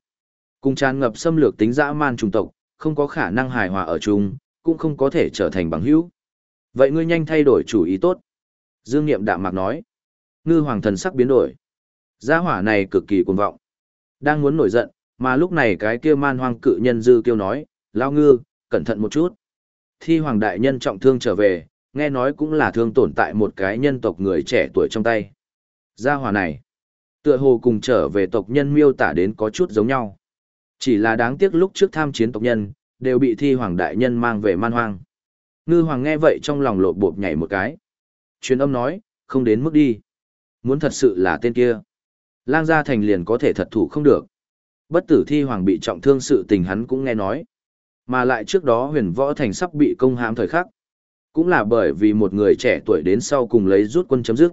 Cùng tràn ngập xâm lược tính dã man chủng tộc, không có khả năng hài hòa ở chung, cũng không có thể trở thành bằng hữu. Vậy ngươi nhanh thay đổi chủ ý tốt. Dương Niệm đạm mạc nói. Ngư hoàng thần sắc biến đổi. Gia hỏa này cực kỳ cuồng vọng. Đang muốn nổi giận, mà lúc này cái kia man hoang cự nhân dư kêu nói, lao ngư, cẩn thận một chút. Thi hoàng đại nhân trọng thương trở về, nghe nói cũng là thương tổn tại một cái nhân tộc người trẻ tuổi trong tay. Gia hòa này, tựa hồ cùng trở về tộc nhân miêu tả đến có chút giống nhau. Chỉ là đáng tiếc lúc trước tham chiến tộc nhân, đều bị thi hoàng đại nhân mang về man hoang. Ngư hoàng nghe vậy trong lòng lộ bộp nhảy một cái. Truyền âm nói, không đến mức đi. Muốn thật sự là tên kia. Lang gia thành liền có thể thật thủ không được. Bất tử thi hoàng bị trọng thương sự tình hắn cũng nghe nói. Mà lại trước đó huyền võ thành sắp bị công hãm thời khắc. Cũng là bởi vì một người trẻ tuổi đến sau cùng lấy rút quân chấm dứt.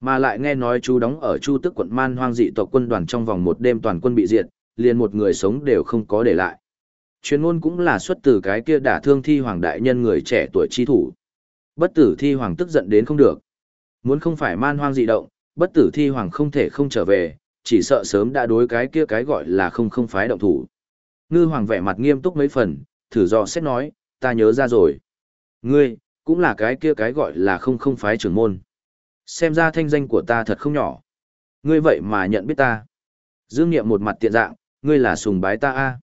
Mà lại nghe nói chú đóng ở Chu Tức quận Man Hoang dị tộc quân đoàn trong vòng một đêm toàn quân bị diệt, liền một người sống đều không có để lại. Chuyên ngôn cũng là xuất từ cái kia đả thương thi hoàng đại nhân người trẻ tuổi chi thủ. Bất tử thi hoàng tức giận đến không được. Muốn không phải man hoang dị động, bất tử thi hoàng không thể không trở về, chỉ sợ sớm đã đối cái kia cái gọi là không không phái động thủ. Ngư hoàng vẻ mặt nghiêm túc mấy phần, thử dò xét nói, ta nhớ ra rồi. Ngươi, cũng là cái kia cái gọi là không không phái trưởng môn. Xem ra thanh danh của ta thật không nhỏ. Ngươi vậy mà nhận biết ta. Dương Niệm một mặt tiện dạng, ngươi là sùng bái ta a.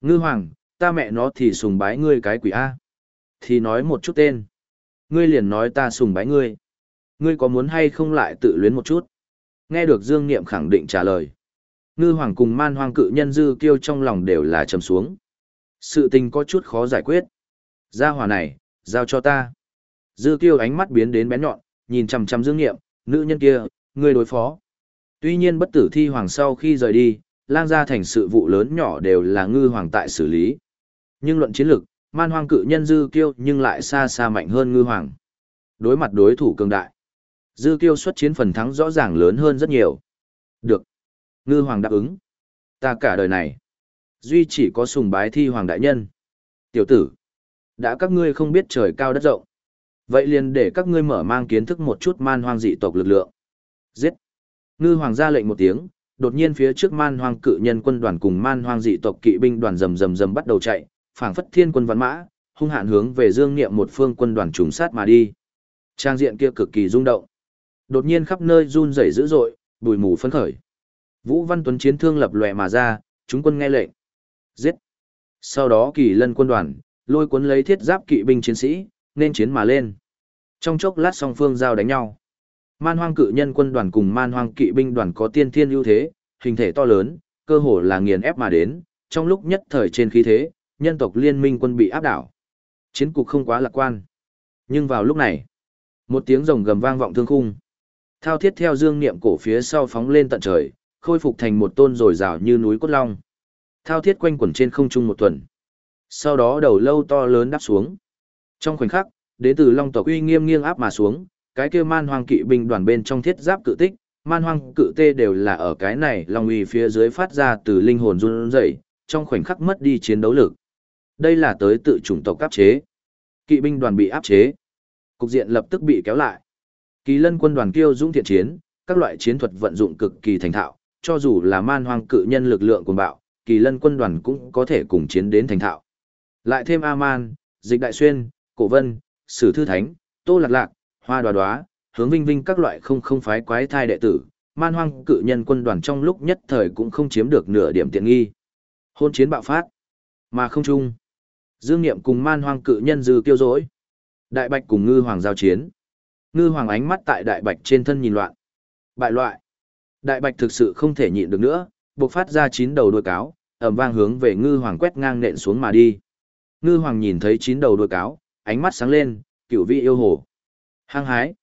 Ngư hoàng, ta mẹ nó thì sùng bái ngươi cái quỷ a. Thì nói một chút tên. Ngươi liền nói ta sùng bái ngươi. Ngươi có muốn hay không lại tự luyến một chút? Nghe được Dương Niệm khẳng định trả lời. Ngư hoàng cùng man hoang cự nhân dư kiêu trong lòng đều là trầm xuống. Sự tình có chút khó giải quyết. Gia hỏa này, giao cho ta. Dư kiêu ánh mắt biến đến bén nhọn, nhìn chằm chằm Dương Niệm, nữ nhân kia, ngươi đối phó. Tuy nhiên bất tử thi hoàng sau khi rời đi, lang gia thành sự vụ lớn nhỏ đều là ngư hoàng tại xử lý. Nhưng luận chiến lược, man hoang cự nhân dư kiêu nhưng lại xa xa mạnh hơn ngư hoàng. Đối mặt đối thủ cường đại. Dư kiêu xuất chiến phần thắng rõ ràng lớn hơn rất nhiều. Được. Ngư hoàng đáp ứng. Ta cả đời này. Duy chỉ có sùng bái thi hoàng đại nhân. Tiểu tử. Đã các ngươi không biết trời cao đất rộng. Vậy liền để các ngươi mở mang kiến thức một chút man hoang dị tộc lực lượng. Giết. Ngư hoàng ra lệnh một tiếng, đột nhiên phía trước man hoang cự nhân quân đoàn cùng man hoang dị tộc kỵ binh đoàn rầm rầm rầm bắt đầu chạy, phảng phất thiên quân văn mã, hung hạn hướng về Dương Niệm một phương quân đoàn trùng sát mà đi. Trang diện kia cực kỳ rung động. Đột nhiên khắp nơi run rẩy dữ dội, bùi mù phấn khởi. Vũ Văn Tuấn chiến thương lập lòe mà ra, chúng quân nghe lệnh. Giết. Sau đó kỳ lân quân đoàn, lôi cuốn lấy thiết giáp kỵ binh chiến sĩ, nên chiến mà lên. Trong chốc lát song phương giao đánh nhau. Man hoang cự nhân quân đoàn cùng man hoang kỵ binh đoàn có tiên thiên ưu thế, hình thể to lớn, cơ hồ là nghiền ép mà đến, trong lúc nhất thời trên khí thế, nhân tộc liên minh quân bị áp đảo. Chiến cục không quá lạc quan. Nhưng vào lúc này, một tiếng rồng gầm vang vọng thương khung. Thao thiết theo dương niệm cổ phía sau phóng lên tận trời, khôi phục thành một tôn rồi rào như núi cốt long. Thao thiết quanh quẩn trên không trung một tuần. Sau đó đầu lâu to lớn đáp xuống. Trong khoảnh khắc, đến từ long tộc uy nghiêm nghiêng áp mà xuống, cái kia man hoang kỵ binh đoàn bên trong thiết giáp cự tích, man hoang cự tê đều là ở cái này long uy phía dưới phát ra từ linh hồn run rẩy, trong khoảnh khắc mất đi chiến đấu lực. Đây là tới tự chủng tộc áp chế. Kỵ binh đoàn bị áp chế. Cục diện lập tức bị kéo lại. Kỳ lân quân đoàn kiêu dũng thiện chiến, các loại chiến thuật vận dụng cực kỳ thành thạo, cho dù là man hoang cự nhân lực lượng cuồng bạo, kỳ lân quân đoàn cũng có thể cùng chiến đến thành thạo. Lại thêm A-man, dịch đại xuyên, cổ vân, sử thư thánh, tô lạc lạc, hoa đoá đoá, hướng vinh vinh các loại không không phái quái thai đệ tử, man hoang cự nhân quân đoàn trong lúc nhất thời cũng không chiếm được nửa điểm tiện nghi. Hôn chiến bạo phát, mà không chung. Dương Niệm cùng man hoang cự nhân dư tiêu rỗi. Đại bạch cùng ngư hoàng giao chiến. Ngư hoàng ánh mắt tại đại bạch trên thân nhìn loạn. Bại loại. Đại bạch thực sự không thể nhịn được nữa, buộc phát ra chín đầu đuôi cáo, ầm vang hướng về ngư hoàng quét ngang nện xuống mà đi. Ngư hoàng nhìn thấy chín đầu đuôi cáo, ánh mắt sáng lên, cửu vị yêu hồ. Hăng hái.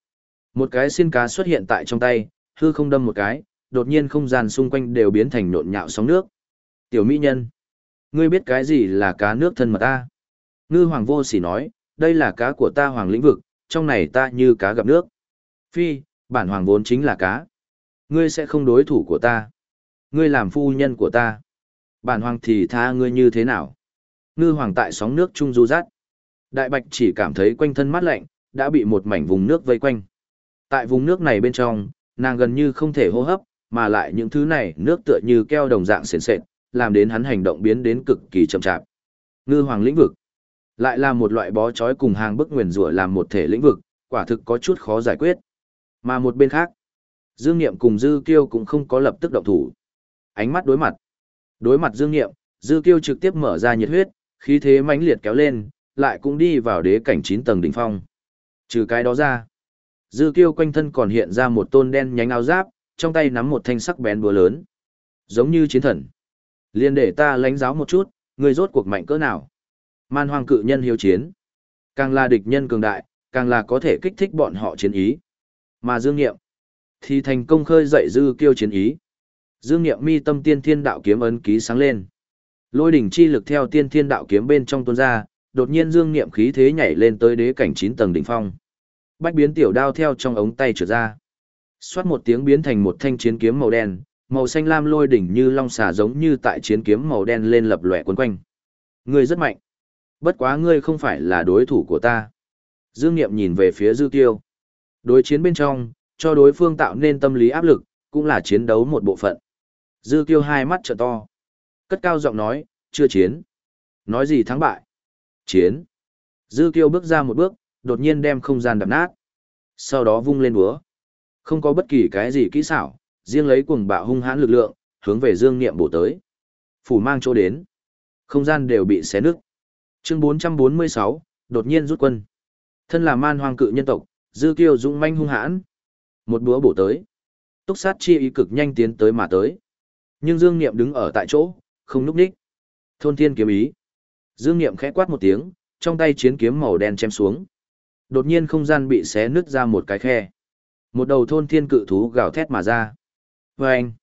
Một cái xin cá xuất hiện tại trong tay, hư không đâm một cái, đột nhiên không gian xung quanh đều biến thành nộn nhạo sóng nước. Tiểu mỹ nhân. Ngươi biết cái gì là cá nước thân mật ta? Ngư hoàng vô sỉ nói, đây là cá của ta hoàng lĩnh vực, trong này ta như cá gặp nước. Phi, bản hoàng vốn chính là cá. Ngươi sẽ không đối thủ của ta. Ngươi làm phu nhân của ta. Bản hoàng thì tha ngươi như thế nào? Ngư hoàng tại sóng nước trung du rát. Đại bạch chỉ cảm thấy quanh thân mát lạnh, đã bị một mảnh vùng nước vây quanh. Tại vùng nước này bên trong, nàng gần như không thể hô hấp, mà lại những thứ này nước tựa như keo đồng dạng sền sệt, làm đến hắn hành động biến đến cực kỳ chậm chạp. Ngư hoàng lĩnh vực lại là một loại bó chói cùng hàng bức nguyền rủa làm một thể lĩnh vực, quả thực có chút khó giải quyết. Mà một bên khác, Dương Niệm cùng Dư Kiêu cũng không có lập tức động thủ. Ánh mắt đối mặt. Đối mặt Dương Niệm, Dư Kiêu trực tiếp mở ra nhiệt huyết, khí thế mãnh liệt kéo lên, lại cũng đi vào đế cảnh 9 tầng đỉnh phong. Trừ cái đó ra, Dư Kiêu quanh thân còn hiện ra một tôn đen nhánh áo giáp, trong tay nắm một thanh sắc bén búa lớn. Giống như chiến thần. Liên để ta lãnh giáo một chút, người rốt cuộc mạnh cỡ nào. Man hoang cự nhân hiếu chiến. Càng là địch nhân cường đại, càng là có thể kích thích bọn họ chiến ý. Mà Dương Nghiệm thì thành công khơi dậy dư kiêu chiến ý. Dương Nghiệm mi tâm tiên thiên đạo kiếm ấn ký sáng lên. Lôi đỉnh chi lực theo tiên thiên đạo kiếm bên trong tuôn ra, đột nhiên Dương Nghiệm khí thế nhảy lên tới đế cảnh 9 tầng đỉnh phong. Bách biến tiểu đao theo trong ống tay trượt ra. Xoát một tiếng biến thành một thanh chiến kiếm màu đen, màu xanh lam lôi đỉnh như long xà giống như tại chiến kiếm màu đen lên lập lòe quấn quanh. Ngươi rất mạnh. Bất quá ngươi không phải là đối thủ của ta. Dương Niệm nhìn về phía Dư Kiêu. Đối chiến bên trong, cho đối phương tạo nên tâm lý áp lực, cũng là chiến đấu một bộ phận. Dư Kiêu hai mắt trợ to. Cất cao giọng nói, chưa chiến. Nói gì thắng bại? Chiến. Dư Kiêu bước ra một bước, đột nhiên đem không gian đập nát. Sau đó vung lên búa. Không có bất kỳ cái gì kỹ xảo, riêng lấy cuồng bạo hung hãn lực lượng, hướng về Dương Niệm bổ tới. Phủ mang chỗ đến. Không gian đều bị xé nứt. Chương 446, đột nhiên rút quân. Thân là man hoang cự nhân tộc, Dư Kiêu dũng manh hung hãn. Một búa bổ tới. Túc sát chi ý cực nhanh tiến tới mà tới. Nhưng Dương Niệm đứng ở tại chỗ, không núp đích. Thôn thiên kiếm ý. Dương Niệm khẽ quát một tiếng, trong tay chiến kiếm màu đen chém xuống. Đột nhiên không gian bị xé nứt ra một cái khe. Một đầu thôn thiên cự thú gào thét mà ra. Và anh,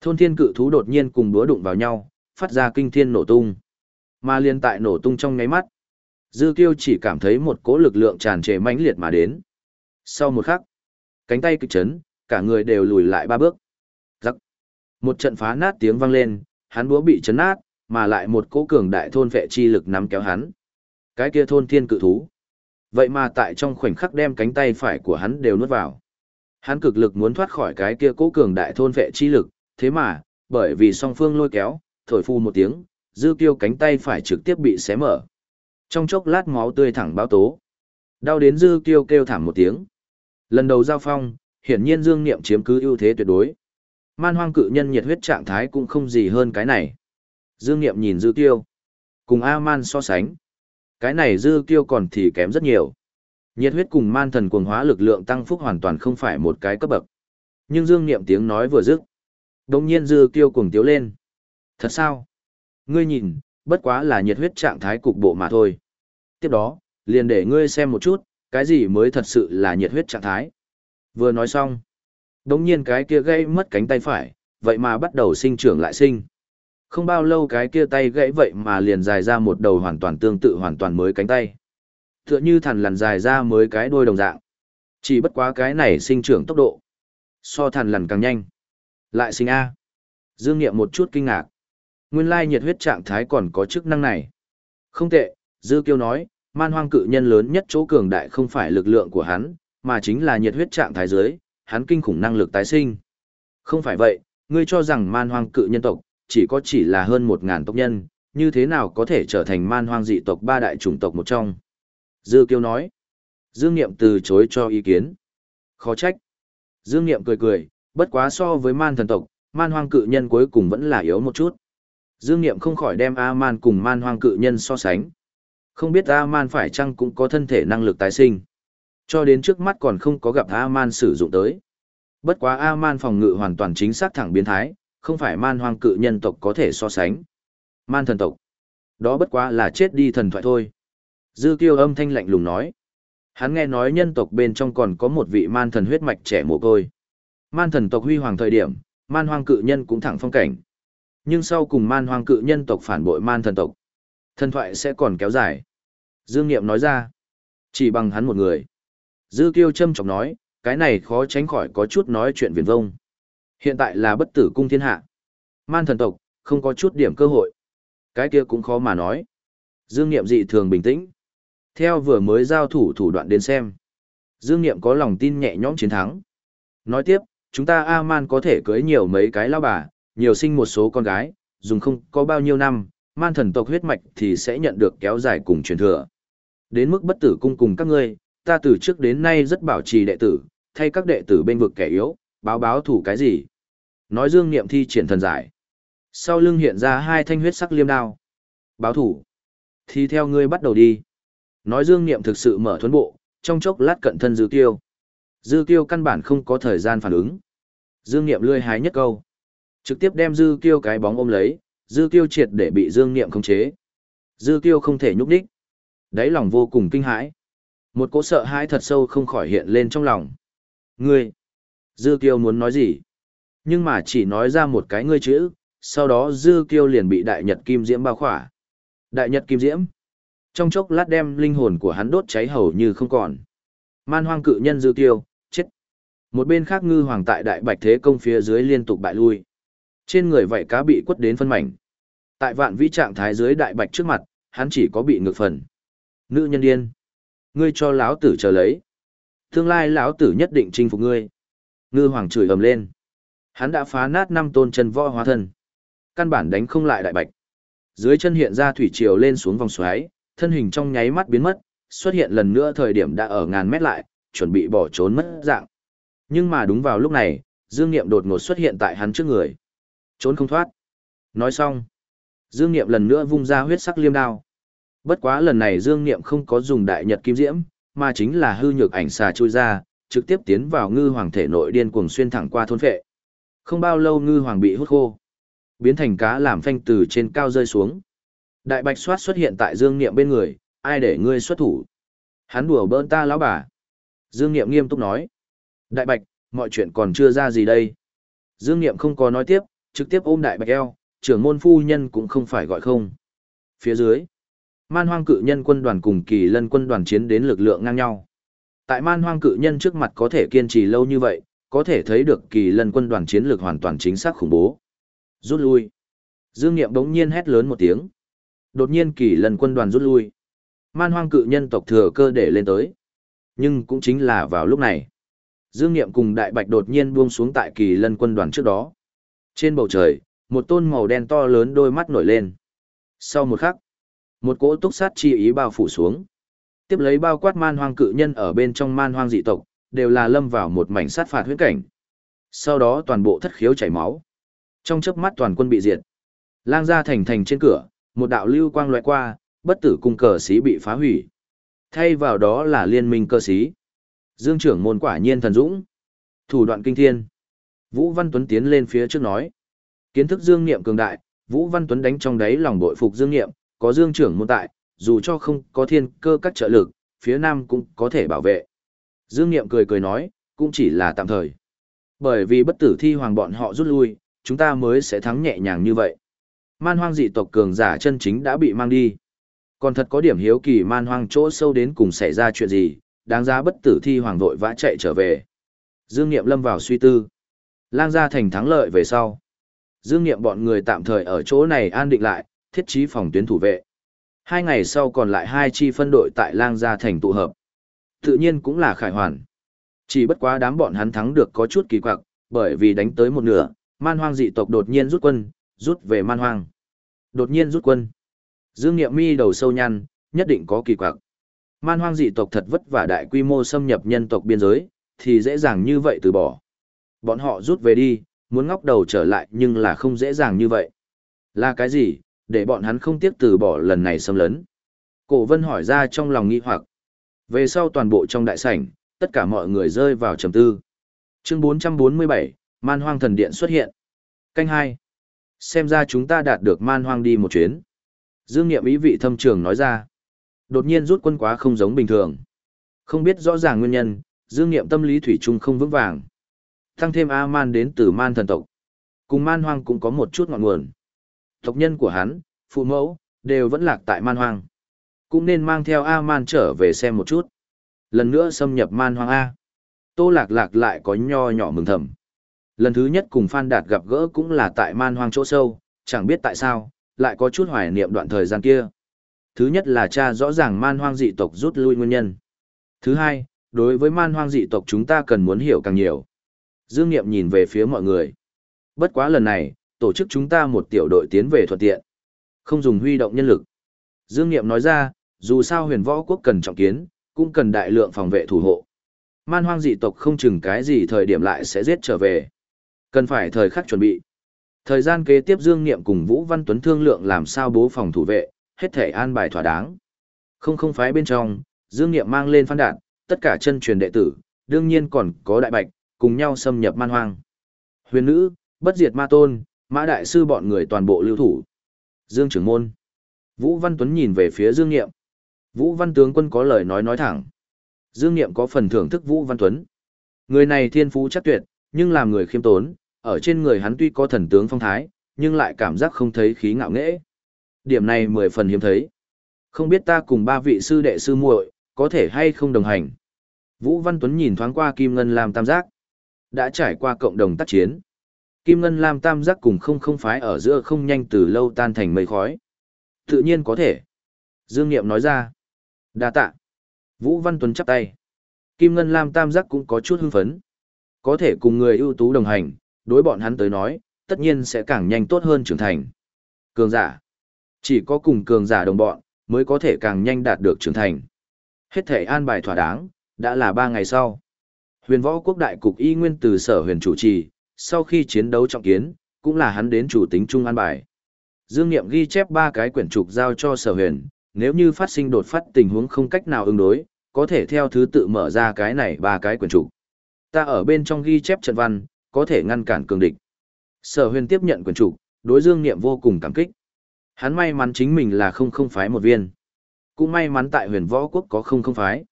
thôn thiên cự thú đột nhiên cùng búa đụng vào nhau, phát ra kinh thiên nổ tung. Mà liên tại nổ tung trong ngáy mắt. Dư kiêu chỉ cảm thấy một cỗ lực lượng tràn trề mãnh liệt mà đến. Sau một khắc, cánh tay kịch chấn, cả người đều lùi lại ba bước. rắc Một trận phá nát tiếng vang lên, hắn búa bị chấn nát, mà lại một cỗ cường đại thôn vệ chi lực nắm kéo hắn. Cái kia thôn thiên cự thú. Vậy mà tại trong khoảnh khắc đem cánh tay phải của hắn đều nuốt vào. Hắn cực lực muốn thoát khỏi cái kia cỗ cường đại thôn vệ chi lực, thế mà, bởi vì song phương lôi kéo, thổi phu một tiếng, dư kiêu cánh tay phải trực tiếp bị xé mở. Trong chốc lát máu tươi thẳng báo tố. Đau đến dư kiêu kêu thảm một tiếng. Lần đầu giao phong, hiển nhiên dương niệm chiếm cứ ưu thế tuyệt đối. Man hoang cự nhân nhiệt huyết trạng thái cũng không gì hơn cái này. Dương niệm nhìn dư kiêu. Cùng A-man so sánh. Cái này dư kiêu còn thì kém rất nhiều. Nhiệt huyết cùng man thần cuồng hóa lực lượng tăng phúc hoàn toàn không phải một cái cấp bậc. Nhưng Dương Niệm tiếng nói vừa dứt, đồng nhiên dư kiêu cuồng tiếu lên. Thật sao? Ngươi nhìn, bất quá là nhiệt huyết trạng thái cục bộ mà thôi. Tiếp đó, liền để ngươi xem một chút, cái gì mới thật sự là nhiệt huyết trạng thái. Vừa nói xong, đống nhiên cái kia gây mất cánh tay phải, vậy mà bắt đầu sinh trưởng lại sinh. Không bao lâu cái kia tay gãy vậy mà liền dài ra một đầu hoàn toàn tương tự hoàn toàn mới cánh tay. Tựa như thằn lằn dài ra mới cái đôi đồng dạng. Chỉ bất quá cái này sinh trưởng tốc độ. So thằn lằn càng nhanh. Lại sinh A. Dương Niệm một chút kinh ngạc. Nguyên lai nhiệt huyết trạng thái còn có chức năng này. Không tệ, Dư Kiêu nói, man hoang cự nhân lớn nhất chỗ cường đại không phải lực lượng của hắn, mà chính là nhiệt huyết trạng thái dưới, hắn kinh khủng năng lực tái sinh. Không phải vậy, ngươi cho rằng man hoang cự nhân tộc, chỉ có chỉ là hơn một ngàn tộc nhân, như thế nào có thể trở thành man hoang dị tộc ba đại chủng tộc một trong. Dư Kiêu nói. Dương Niệm từ chối cho ý kiến. Khó trách. Dương Niệm cười cười, bất quá so với man thần tộc, man hoang cự nhân cuối cùng vẫn là yếu một chút. Dương Niệm không khỏi đem A-man cùng man hoang cự nhân so sánh. Không biết A-man phải chăng cũng có thân thể năng lực tái sinh. Cho đến trước mắt còn không có gặp A-man sử dụng tới. Bất quá A-man phòng ngự hoàn toàn chính xác thẳng biến thái, không phải man hoang cự nhân tộc có thể so sánh. Man thần tộc. Đó bất quá là chết đi thần thoại thôi. Dư kiêu âm thanh lạnh lùng nói. Hắn nghe nói nhân tộc bên trong còn có một vị man thần huyết mạch trẻ mồ côi. Man thần tộc huy hoàng thời điểm, man hoang cự nhân cũng thẳng phong cảnh. Nhưng sau cùng man hoang cự nhân tộc phản bội man thần tộc. Thần thoại sẽ còn kéo dài. Dương Niệm nói ra. Chỉ bằng hắn một người. Dư Kiêu châm trọng nói, cái này khó tránh khỏi có chút nói chuyện viển vông. Hiện tại là bất tử cung thiên hạ. Man thần tộc, không có chút điểm cơ hội. Cái kia cũng khó mà nói. Dương Niệm dị thường bình tĩnh. Theo vừa mới giao thủ thủ đoạn đến xem. Dương Niệm có lòng tin nhẹ nhõm chiến thắng. Nói tiếp, chúng ta A-man có thể cưới nhiều mấy cái lao bà, nhiều sinh một số con gái, dùng không có bao nhiêu năm, man thần tộc huyết mạch thì sẽ nhận được kéo dài cùng truyền thừa. Đến mức bất tử cung cùng các ngươi, ta từ trước đến nay rất bảo trì đệ tử, thay các đệ tử bên vực kẻ yếu, báo báo thủ cái gì. Nói dương niệm thi triển thần giải. Sau lưng hiện ra hai thanh huyết sắc liêm đao. Báo thủ. Thì theo ngươi bắt đầu đi. Nói dương niệm thực sự mở thuấn bộ, trong chốc lát cận thân dư Tiêu, Dư Tiêu căn bản không có thời gian phản ứng. Dương niệm lươi hái nhất câu. Trực tiếp đem dư kiêu cái bóng ôm lấy, dư kiêu triệt để bị dương niệm khống chế. Dư kiêu không thể nhúc đích. Đáy lòng vô cùng kinh hãi. Một cỗ sợ hãi thật sâu không khỏi hiện lên trong lòng. Ngươi! Dư kiêu muốn nói gì? Nhưng mà chỉ nói ra một cái ngươi chữ, sau đó dư kiêu liền bị đại nhật kim diễm bao khỏa. Đại nhật kim diễm. Trong chốc lát đem linh hồn của hắn đốt cháy hầu như không còn. Man hoang cự nhân dư kiêu, chết. Một bên khác ngư hoàng tại đại bạch thế công phía dưới liên tục bại lui. Trên người vậy cá bị quất đến phân mảnh. Tại vạn vĩ trạng thái dưới đại bạch trước mặt, hắn chỉ có bị ngược phần. Nữ nhân điên. Ngươi cho lão tử chờ lấy. Tương lai lão tử nhất định chinh phục ngươi. Ngư hoàng chửi ầm lên. Hắn đã phá nát năm tôn chân võ hóa thân. Căn bản đánh không lại đại bạch. Dưới chân hiện ra thủy triều lên xuống vòng xoáy, thân hình trong nháy mắt biến mất, xuất hiện lần nữa thời điểm đã ở ngàn mét lại, chuẩn bị bỏ trốn mất dạng. Nhưng mà đúng vào lúc này, Dương Niệm đột ngột xuất hiện tại hắn trước người. Trốn không thoát. Nói xong, Dương Niệm lần nữa vung ra huyết sắc liêm đao. Bất quá lần này Dương Niệm không có dùng đại nhật kim diễm, mà chính là hư nhược ảnh xà chui ra, trực tiếp tiến vào ngư hoàng thể nội điên cuồng xuyên thẳng qua thôn phệ. Không bao lâu ngư hoàng bị hút khô, biến thành cá làm phanh từ trên cao rơi xuống. Đại bạch soát xuất hiện tại Dương Niệm bên người, ai để ngươi xuất thủ? Hắn đùa bỡn ta lão bà. Dương Niệm nghiêm túc nói. Đại bạch, mọi chuyện còn chưa ra gì đây. Dương Niệm không có nói tiếp, trực tiếp ôm đại bạch eo, trưởng môn phu nhân cũng không phải gọi không. Phía dưới, man hoang cự nhân quân đoàn cùng kỳ lân quân đoàn chiến đến lực lượng ngang nhau. Tại man hoang cự nhân trước mặt có thể kiên trì lâu như vậy, có thể thấy được kỳ lân quân đoàn chiến lược hoàn toàn chính xác khủng bố. Rút lui. Dương Niệm bỗng nhiên hét lớn một tiếng. Đột nhiên kỳ lân quân đoàn rút lui. Man hoang cự nhân tộc thừa cơ để lên tới. Nhưng cũng chính là vào lúc này. Dương Niệm cùng Đại Bạch đột nhiên buông xuống tại kỳ lân quân đoàn trước đó. Trên bầu trời, một tôn màu đen to lớn đôi mắt nổi lên. Sau một khắc, một cỗ túc sát chi ý bao phủ xuống. Tiếp lấy bao quát man hoang cự nhân ở bên trong man hoang dị tộc, đều là lâm vào một mảnh sát phạt huyết cảnh. Sau đó toàn bộ thất khiếu chảy máu. Trong chớp mắt toàn quân bị diệt. Lang ra thành thành trên cửa, một đạo lưu quang loại qua, bất tử cung cờ sĩ bị phá hủy. Thay vào đó là liên minh cơ sĩ. Dương trưởng môn quả nhiên thần dũng. Thủ đoạn kinh thiên. Vũ Văn Tuấn tiến lên phía trước nói. Kiến thức Dương Niệm cường đại, Vũ Văn Tuấn đánh trong đáy lòng bội phục Dương Niệm, có Dương trưởng môn tại, dù cho không có thiên cơ các trợ lực, phía Nam cũng có thể bảo vệ. Dương Niệm cười cười nói, cũng chỉ là tạm thời. Bởi vì bất tử thi hoàng bọn họ rút lui, chúng ta mới sẽ thắng nhẹ nhàng như vậy. Man hoang dị tộc cường giả chân chính đã bị mang đi. Còn thật có điểm hiếu kỳ man hoang chỗ sâu đến cùng xảy ra chuyện gì, đáng giá bất tử thi hoàng vội vã chạy trở về. Dương Niệm lâm vào suy tư. Lang gia thành thắng lợi về sau. Dương Niệm bọn người tạm thời ở chỗ này an định lại, thiết trí phòng tuyến thủ vệ. Hai ngày sau còn lại hai chi phân đội tại Lang gia thành tụ hợp. Tự nhiên cũng là khải hoàn. Chỉ bất quá đám bọn hắn thắng được có chút kỳ quặc, bởi vì đánh tới một nửa, man hoang dị tộc đột nhiên rút quân, rút về man hoang. Đột nhiên rút quân. Dương Niệm mi đầu sâu nhăn, nhất định có kỳ quặc. Man hoang dị tộc thật vất vả đại quy mô xâm nhập nhân tộc biên giới, thì dễ dàng như vậy từ bỏ. Bọn họ rút về đi, muốn ngóc đầu trở lại nhưng là không dễ dàng như vậy. Là cái gì, để bọn hắn không tiếc từ bỏ lần này xâm lấn? Cổ vân hỏi ra trong lòng nghi hoặc. Về sau toàn bộ trong đại sảnh, tất cả mọi người rơi vào trầm tư. Chương 447, Man Hoang Thần Điện xuất hiện. Canh 2. Xem ra chúng ta đạt được Man Hoang đi một chuyến. Dương Niệm ý vị thâm trường nói ra. Đột nhiên rút quân quá không giống bình thường. Không biết rõ ràng nguyên nhân, Dương Niệm tâm lý thủy chung không vững vàng. Tăng thêm A-man đến từ man thần tộc. Cùng man hoang cũng có một chút ngọn nguồn. Tộc nhân của hắn, phụ mẫu, đều vẫn lạc tại man hoang. Cũng nên mang theo A-man trở về xem một chút. Lần nữa xâm nhập man hoang A. Tô lạc lạc lại có nho nhỏ mừng thầm. Lần thứ nhất cùng Phan Đạt gặp gỡ cũng là tại man hoang chỗ sâu, chẳng biết tại sao, lại có chút hoài niệm đoạn thời gian kia. Thứ nhất là cha rõ ràng man hoang dị tộc rút lui nguyên nhân. Thứ hai, đối với man hoang dị tộc chúng ta cần muốn hiểu càng nhiều. Dương Niệm nhìn về phía mọi người. Bất quá lần này, tổ chức chúng ta một tiểu đội tiến về thuận tiện. Không dùng huy động nhân lực. Dương Niệm nói ra, dù sao huyền võ quốc cần trọng kiến, cũng cần đại lượng phòng vệ thủ hộ. Man hoang dị tộc không chừng cái gì thời điểm lại sẽ giết trở về. Cần phải thời khắc chuẩn bị. Thời gian kế tiếp Dương Niệm cùng Vũ Văn Tuấn thương lượng làm sao bố phòng thủ vệ, hết thể an bài thỏa đáng. Không không phái bên trong, Dương Niệm mang lên phan đạn, tất cả chân truyền đệ tử, đương nhiên còn có đại bạch, cùng nhau xâm nhập man hoang. Huyền nữ, bất diệt ma tôn, mã đại sư bọn người toàn bộ lưu thủ. Dương trưởng môn. Vũ Văn Tuấn nhìn về phía Dương Niệm. Vũ Văn tướng quân có lời nói nói thẳng. Dương Niệm có phần thưởng thức Vũ Văn Tuấn. Người này thiên phú chắc tuyệt, nhưng làm người khiêm tốn, ở trên người hắn tuy có thần tướng phong thái, nhưng lại cảm giác không thấy khí ngạo nghễ. Điểm này mười phần hiếm thấy. Không biết ta cùng ba vị sư đệ sư muội có thể hay không đồng hành. Vũ Văn Tuấn nhìn thoáng qua Kim Ngân làm Tam Giác. Đã trải qua cộng đồng tác chiến. Kim Ngân Lam Tam Giác cùng không không phái ở giữa không nhanh từ lâu tan thành mây khói. Tự nhiên có thể. Dương Niệm nói ra. đa tạ. Vũ Văn Tuấn chắp tay. Kim Ngân Lam Tam Giác cũng có chút hưng phấn. Có thể cùng người ưu tú đồng hành, đối bọn hắn tới nói, tất nhiên sẽ càng nhanh tốt hơn trưởng thành. Cường giả. Chỉ có cùng cường giả đồng bọn, mới có thể càng nhanh đạt được trưởng thành. Hết thể an bài thỏa đáng, đã là ba ngày sau. Huyền võ quốc đại cục y nguyên từ sở huyền chủ trì, sau khi chiến đấu trọng kiến, cũng là hắn đến chủ tính trung an bài. Dương Niệm ghi chép ba cái quyển trục giao cho sở huyền, nếu như phát sinh đột phát tình huống không cách nào ứng đối, có thể theo thứ tự mở ra cái này ba cái quyển trục. Ta ở bên trong ghi chép trận văn, có thể ngăn cản cường địch. Sở huyền tiếp nhận quyển trục, đối Dương Niệm vô cùng cảm kích. Hắn may mắn chính mình là không không phái một viên. Cũng may mắn tại huyền võ quốc có không không phái.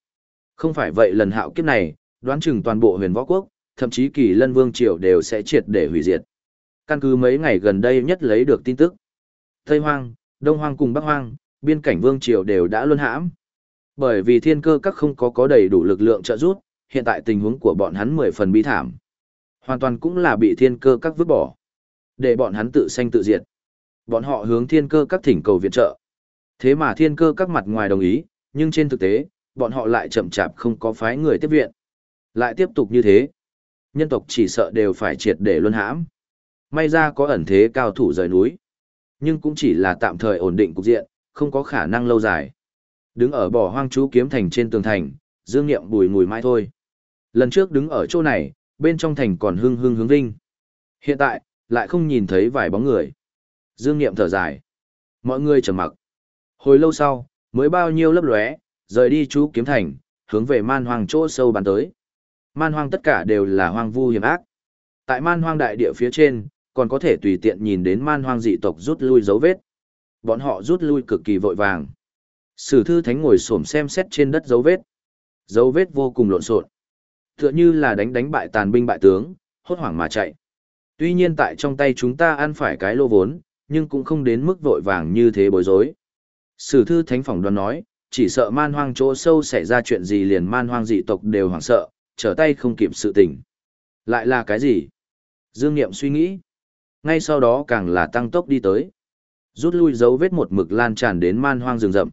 Không phải vậy lần hạo kiếp này, đoán chừng toàn bộ huyền võ quốc, thậm chí kỳ lân vương triều đều sẽ triệt để hủy diệt. Căn cứ mấy ngày gần đây nhất lấy được tin tức. Tây Hoang, Đông Hoang cùng Bắc Hoang, biên cảnh vương triều đều đã luân hãm. Bởi vì thiên cơ các không có có đầy đủ lực lượng trợ giúp, hiện tại tình huống của bọn hắn mười phần bi thảm. Hoàn toàn cũng là bị thiên cơ các vứt bỏ. Để bọn hắn tự sanh tự diệt. Bọn họ hướng thiên cơ các thỉnh cầu viện trợ. Thế mà thiên cơ các mặt ngoài đồng ý, nhưng trên thực tế, bọn họ lại chậm chạp không có phái người tiếp viện. Lại tiếp tục như thế. Nhân tộc chỉ sợ đều phải triệt để luân hãm. May ra có ẩn thế cao thủ rời núi. Nhưng cũng chỉ là tạm thời ổn định cục diện, không có khả năng lâu dài. Đứng ở bỏ hoang chú kiếm thành trên tường thành, dương nghiệm bùi ngùi mãi thôi. Lần trước đứng ở chỗ này, bên trong thành còn hưng hưng hướng vinh. Hiện tại, lại không nhìn thấy vài bóng người. Dương nghiệm thở dài. Mọi người trầm mặc. Hồi lâu sau, mới bao nhiêu lấp lóe, rời đi chú kiếm thành, hướng về man hoàng chỗ sâu bàn tới. Man hoang tất cả đều là hoang vu hiểm ác. Tại man hoang đại địa phía trên, còn có thể tùy tiện nhìn đến man hoang dị tộc rút lui dấu vết. Bọn họ rút lui cực kỳ vội vàng. Sử thư thánh ngồi xổm xem xét trên đất dấu vết. Dấu vết vô cùng lộn xộn. Tựa như là đánh đánh bại tàn binh bại tướng, hốt hoảng mà chạy. Tuy nhiên tại trong tay chúng ta ăn phải cái lô vốn, nhưng cũng không đến mức vội vàng như thế bối rối. Sử thư thánh phỏng đoán nói, chỉ sợ man hoang chỗ sâu xảy ra chuyện gì liền man hoang dị tộc đều hoảng sợ, trở tay không kịp sự tình. Lại là cái gì? Dương Niệm suy nghĩ. Ngay sau đó càng là tăng tốc đi tới. Rút lui dấu vết một mực lan tràn đến man hoang rừng rậm.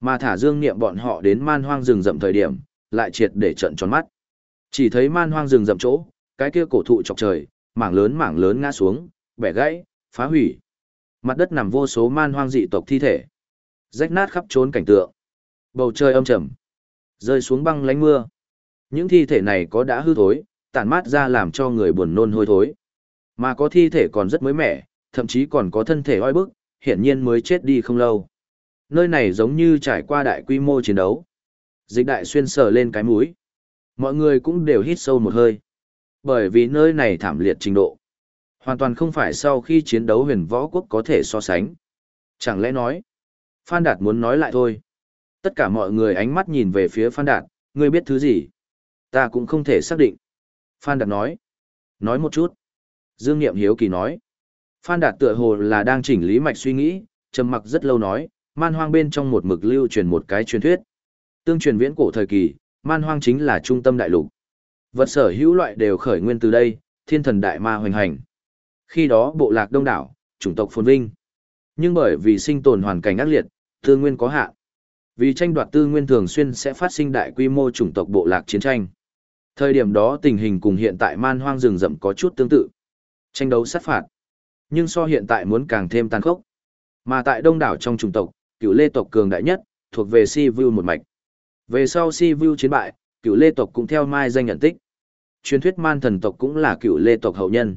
Mà thả Dương Niệm bọn họ đến man hoang rừng rậm thời điểm, lại triệt để trận tròn mắt. Chỉ thấy man hoang rừng rậm chỗ, cái kia cổ thụ chọc trời, mảng lớn mảng lớn ngã xuống, bẻ gãy, phá hủy. Mặt đất nằm vô số man hoang dị tộc thi thể. Rách nát khắp trốn cảnh tượng. Bầu trời âm trầm. Rơi xuống băng lánh mưa. Những thi thể này có đã hư thối, tản mát ra làm cho người buồn nôn hôi thối. Mà có thi thể còn rất mới mẻ, thậm chí còn có thân thể oi bức, hiển nhiên mới chết đi không lâu. Nơi này giống như trải qua đại quy mô chiến đấu. Dịch đại xuyên sờ lên cái mũi. Mọi người cũng đều hít sâu một hơi. Bởi vì nơi này thảm liệt trình độ. Hoàn toàn không phải sau khi chiến đấu huyền võ quốc có thể so sánh. Chẳng lẽ nói, Phan Đạt muốn nói lại thôi. Tất cả mọi người ánh mắt nhìn về phía Phan Đạt, ngươi biết thứ gì? Ta cũng không thể xác định. Phan Đạt nói. Nói một chút. Dương Niệm Hiếu Kỳ nói. Phan Đạt tựa hồ là đang chỉnh lý mạch suy nghĩ, trầm mặc rất lâu nói, man hoang bên trong một mực lưu truyền một cái truyền thuyết. Tương truyền viễn cổ thời kỳ, man hoang chính là trung tâm đại lục. Vật sở hữu loại đều khởi nguyên từ đây, thiên thần đại ma hoành hành. Khi đó bộ lạc đông đảo, chủng tộc phồn vinh. Nhưng bởi vì sinh tồn hoàn cảnh ác liệt, tư nguyên có hạn. Vì tranh đoạt tư nguyên thường xuyên sẽ phát sinh đại quy mô chủng tộc bộ lạc chiến tranh. Thời điểm đó tình hình cùng hiện tại man hoang rừng rậm có chút tương tự. Tranh đấu sát phạt. Nhưng so hiện tại muốn càng thêm tàn khốc. Mà tại đông đảo trong chủng tộc, cựu lê tộc cường đại nhất, thuộc về Si Vu một mạch. Về sau Si Vu chiến bại, cựu lê tộc cũng theo mai danh nhận tích. Truyền thuyết man thần tộc cũng là cựu lê tộc hậu nhân.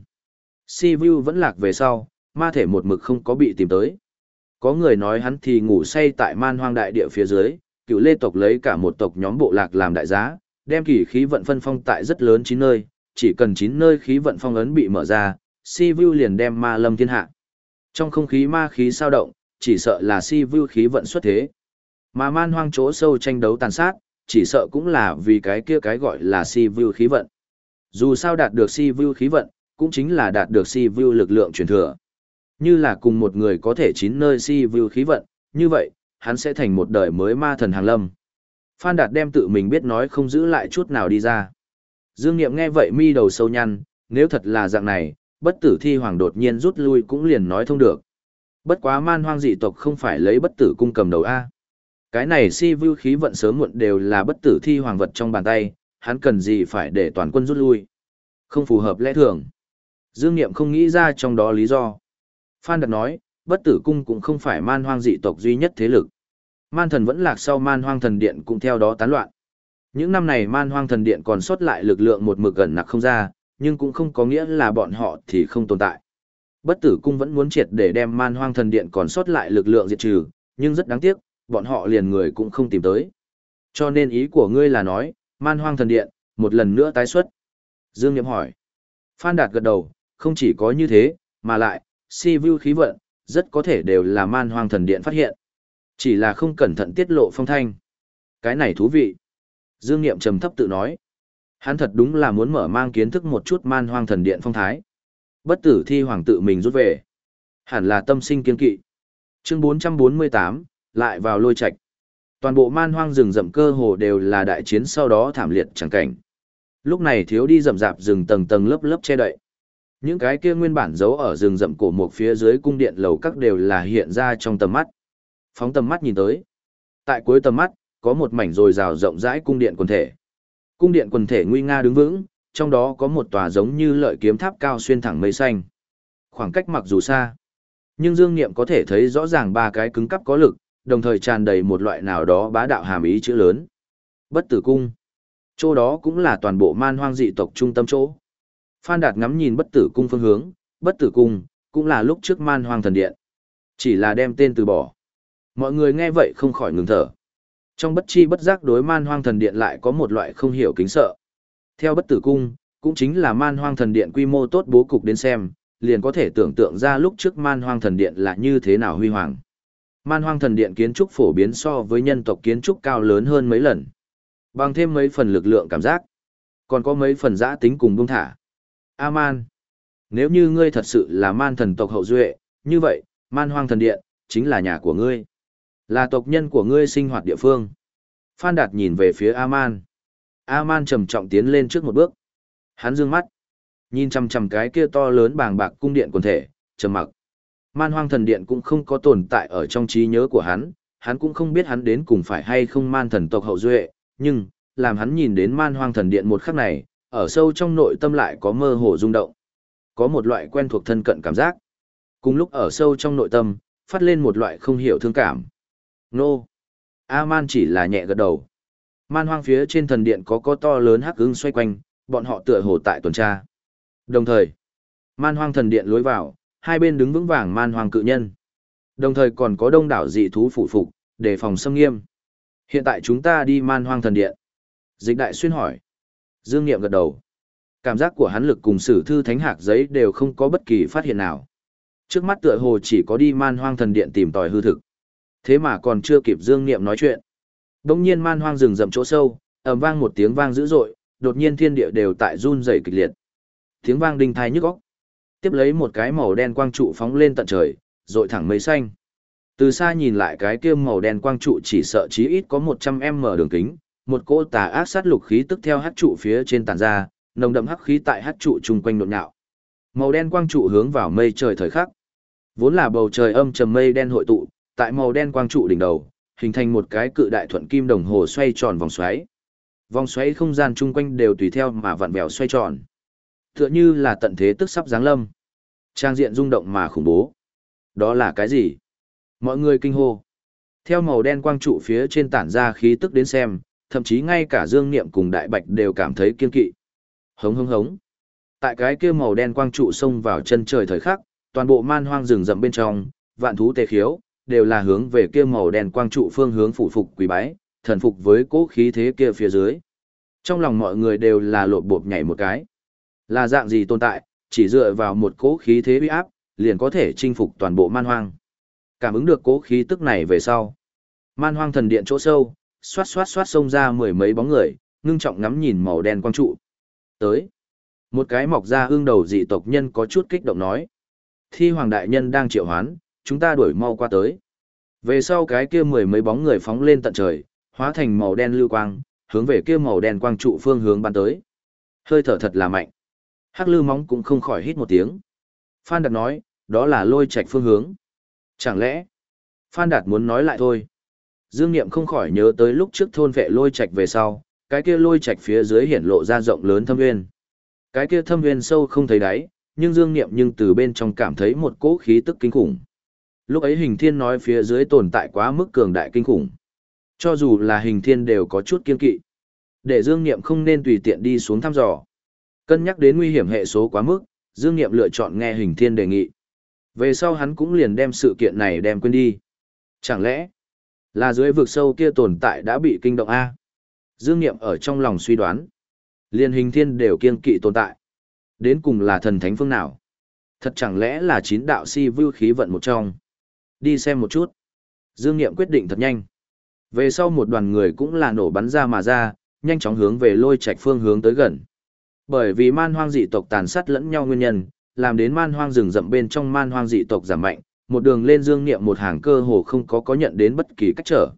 Si Vu vẫn lạc về sau, ma thể một mực không có bị tìm tới. Có người nói hắn thì ngủ say tại man hoang đại địa phía dưới, cựu lê tộc lấy cả một tộc nhóm bộ lạc làm đại giá, đem kỳ khí vận phân phong tại rất lớn chín nơi, chỉ cần chín nơi khí vận phong ấn bị mở ra, si vu liền đem ma lâm thiên hạ. Trong không khí ma khí sao động, chỉ sợ là si vu khí vận xuất thế. Mà man hoang chỗ sâu tranh đấu tàn sát, chỉ sợ cũng là vì cái kia cái gọi là si vu khí vận. Dù sao đạt được si vu khí vận, cũng chính là đạt được si vu lực lượng truyền thừa. Như là cùng một người có thể chín nơi si vu khí vận, như vậy, hắn sẽ thành một đời mới ma thần hàng lâm. Phan Đạt đem tự mình biết nói không giữ lại chút nào đi ra. Dương Niệm nghe vậy mi đầu sâu nhăn, nếu thật là dạng này, bất tử thi hoàng đột nhiên rút lui cũng liền nói thông được. Bất quá man hoang dị tộc không phải lấy bất tử cung cầm đầu A. Cái này si vưu khí vận sớm muộn đều là bất tử thi hoàng vật trong bàn tay, hắn cần gì phải để toàn quân rút lui. Không phù hợp lẽ thường. Dương Niệm không nghĩ ra trong đó lý do. Phan Đạt nói, bất tử cung cũng không phải man hoang dị tộc duy nhất thế lực. Man thần vẫn lạc sau man hoang thần điện cũng theo đó tán loạn. Những năm này man hoang thần điện còn sót lại lực lượng một mực gần nặc không ra, nhưng cũng không có nghĩa là bọn họ thì không tồn tại. Bất tử cung vẫn muốn triệt để đem man hoang thần điện còn sót lại lực lượng diệt trừ, nhưng rất đáng tiếc, bọn họ liền người cũng không tìm tới. Cho nên ý của ngươi là nói, man hoang thần điện, một lần nữa tái xuất. Dương Niệm hỏi. Phan Đạt gật đầu, không chỉ có như thế, mà lại, si view khí vận, rất có thể đều là man hoang thần điện phát hiện. Chỉ là không cẩn thận tiết lộ phong thanh. Cái này thú vị. Dương Niệm trầm thấp tự nói. Hắn thật đúng là muốn mở mang kiến thức một chút man hoang thần điện phong thái. Bất tử thi hoàng tự mình rút về. Hẳn là tâm sinh kiên kỵ. Chương 448, lại vào lôi Trạch. Toàn bộ man hoang rừng rậm cơ hồ đều là đại chiến sau đó thảm liệt chẳng cảnh. Lúc này thiếu đi rậm rạp rừng tầng tầng lớp lớp che đậy. Những cái kia nguyên bản giấu ở rừng rậm cổ một phía dưới cung điện lầu các đều là hiện ra trong tầm mắt. Phóng tầm mắt nhìn tới. Tại cuối tầm mắt, có một mảnh rồi rào rộng rãi cung điện quần thể. Cung điện quần thể nguy nga đứng vững, trong đó có một tòa giống như lợi kiếm tháp cao xuyên thẳng mây xanh. Khoảng cách mặc dù xa, nhưng Dương Niệm có thể thấy rõ ràng ba cái cứng cắp có lực, đồng thời tràn đầy một loại nào đó bá đạo hàm ý chữ lớn. Bất tử cung. Chỗ đó cũng là toàn bộ man hoang dị tộc trung tâm chỗ. Phan Đạt ngắm nhìn bất tử cung phương hướng, bất tử cung, cũng là lúc trước man hoang thần điện. Chỉ là đem tên từ bỏ. Mọi người nghe vậy không khỏi ngừng thở. Trong bất chi bất giác đối man hoang thần điện lại có một loại không hiểu kính sợ. Theo bất tử cung, cũng chính là man hoang thần điện quy mô tốt bố cục đến xem, liền có thể tưởng tượng ra lúc trước man hoang thần điện là như thế nào huy hoàng. Man hoang thần điện kiến trúc phổ biến so với nhân tộc kiến trúc cao lớn hơn mấy lần. Bằng thêm mấy phần lực lượng cảm giác. Còn có mấy phần giã tính cùng buông thả. A-man. Nếu như ngươi thật sự là man thần tộc hậu duệ, như vậy, man hoang thần điện, chính là nhà của ngươi. Là tộc nhân của ngươi sinh hoạt địa phương. Phan Đạt nhìn về phía A-man. A-man trầm trọng tiến lên trước một bước. Hắn dương mắt. Nhìn chằm chằm cái kia to lớn bàng bạc cung điện quần thể, trầm mặc. Man hoang thần điện cũng không có tồn tại ở trong trí nhớ của hắn, hắn cũng không biết hắn đến cùng phải hay không man thần tộc hậu duệ, nhưng, làm hắn nhìn đến man hoang thần điện một khắc này, ở sâu trong nội tâm lại có mơ hồ rung động. Có một loại quen thuộc thân cận cảm giác. Cùng lúc ở sâu trong nội tâm, phát lên một loại không hiểu thương cảm. Nô! A-man chỉ là nhẹ gật đầu. Man hoang phía trên thần điện có có to lớn hắc ứng xoay quanh, bọn họ tựa hồ tại tuần tra. Đồng thời, man hoang thần điện lối vào, hai bên đứng vững vàng man hoang cự nhân. Đồng thời còn có đông đảo dị thú phụ phục, để phòng xâm nghiêm. Hiện tại chúng ta đi man hoang thần điện. Dịch đại xuyên hỏi. Dương Niệm gật đầu. Cảm giác của hắn lực cùng sử thư thánh hạc giấy đều không có bất kỳ phát hiện nào. Trước mắt tựa hồ chỉ có đi man hoang thần điện tìm tòi hư thực. Thế mà còn chưa kịp Dương Niệm nói chuyện. Đông nhiên man hoang rừng rậm chỗ sâu, ầm vang một tiếng vang dữ dội, đột nhiên thiên địa đều tại run rẩy kịch liệt. Tiếng vang đinh thai nhức óc. Tiếp lấy một cái màu đen quang trụ phóng lên tận trời, rội thẳng mây xanh. Từ xa nhìn lại cái kia màu đen quang trụ chỉ sợ chí ít có 100m đường kính, một cỗ tà ác sát lục khí tức theo hắc trụ phía trên tàn ra, nồng đậm hắc khí tại hắc trụ chung quanh nộn nhạo. Màu đen quang trụ hướng vào mây trời thời khắc. Vốn là bầu trời âm trầm mây đen hội tụ, tại màu đen quang trụ đỉnh đầu, hình thành một cái cự đại thuận kim đồng hồ xoay tròn vòng xoáy. Vòng xoáy không gian chung quanh đều tùy theo mà vặn vẹo xoay tròn. Tựa như là tận thế tức sắp giáng lâm. Trang diện rung động mà khủng bố. Đó là cái gì? Mọi người kinh hô. Theo màu đen quang trụ phía trên tản ra khí tức đến xem, thậm chí ngay cả Dương Niệm cùng Đại Bạch đều cảm thấy kiên kỵ. Hống hống hống. Tại cái kia màu đen quang trụ xông vào chân trời thời khắc, toàn bộ man hoang rừng rậm bên trong, vạn thú tê khiếu, đều là hướng về kia màu đen quang trụ phương hướng phụ phục quỳ bái, thần phục với cố khí thế kia phía dưới. Trong lòng mọi người đều là lộp bộp nhảy một cái. Là dạng gì tồn tại, chỉ dựa vào một cố khí thế uy áp, liền có thể chinh phục toàn bộ man hoang. Cảm ứng được cố khí tức này về sau. Man hoang thần điện chỗ sâu, xoát xoát xoát xông ra mười mấy bóng người, ngưng trọng ngắm nhìn màu đen quang trụ. Tới. Một cái mọc ra hương đầu dị tộc nhân có chút kích động nói. Thi hoàng đại nhân đang triệu hoán, chúng ta đuổi mau qua tới. Về sau cái kia mười mấy bóng người phóng lên tận trời, hóa thành màu đen lưu quang, hướng về kia màu đen quang trụ phương hướng bắn tới. Hơi thở thật là mạnh. Hắc lư móng cũng không khỏi hít một tiếng. Phan Đạt nói, đó là lôi Trạch phương hướng. Chẳng lẽ, Phan Đạt muốn nói lại thôi. Dương Niệm không khỏi nhớ tới lúc trước thôn vệ lôi Trạch về sau, cái kia lôi Trạch phía dưới hiển lộ ra rộng lớn thâm nguyên. Cái kia thâm nguyên sâu không thấy đáy, nhưng Dương Niệm nhưng từ bên trong cảm thấy một cỗ khí tức kinh khủng. Lúc ấy hình thiên nói phía dưới tồn tại quá mức cường đại kinh khủng. Cho dù là hình thiên đều có chút kiên kỵ. Để Dương Niệm không nên tùy tiện đi xuống thăm dò. Cân nhắc đến nguy hiểm hệ số quá mức, Dương Niệm lựa chọn nghe hình thiên đề nghị. Về sau hắn cũng liền đem sự kiện này đem quên đi. Chẳng lẽ là dưới vực sâu kia tồn tại đã bị kinh động A? Dương Niệm ở trong lòng suy đoán. Liên hình thiên đều kiên kỵ tồn tại. Đến cùng là thần thánh phương nào? Thật chẳng lẽ là chín đạo si vưu khí vận một trong? Đi xem một chút. Dương Niệm quyết định thật nhanh. Về sau một đoàn người cũng là nổ bắn ra mà ra, nhanh chóng hướng về lôi Trạch phương hướng tới gần. Bởi vì man hoang dị tộc tàn sát lẫn nhau nguyên nhân, làm đến man hoang rừng rậm bên trong man hoang dị tộc giảm mạnh, một đường lên dương niệm một hàng cơ hồ không có có nhận đến bất kỳ cách trở.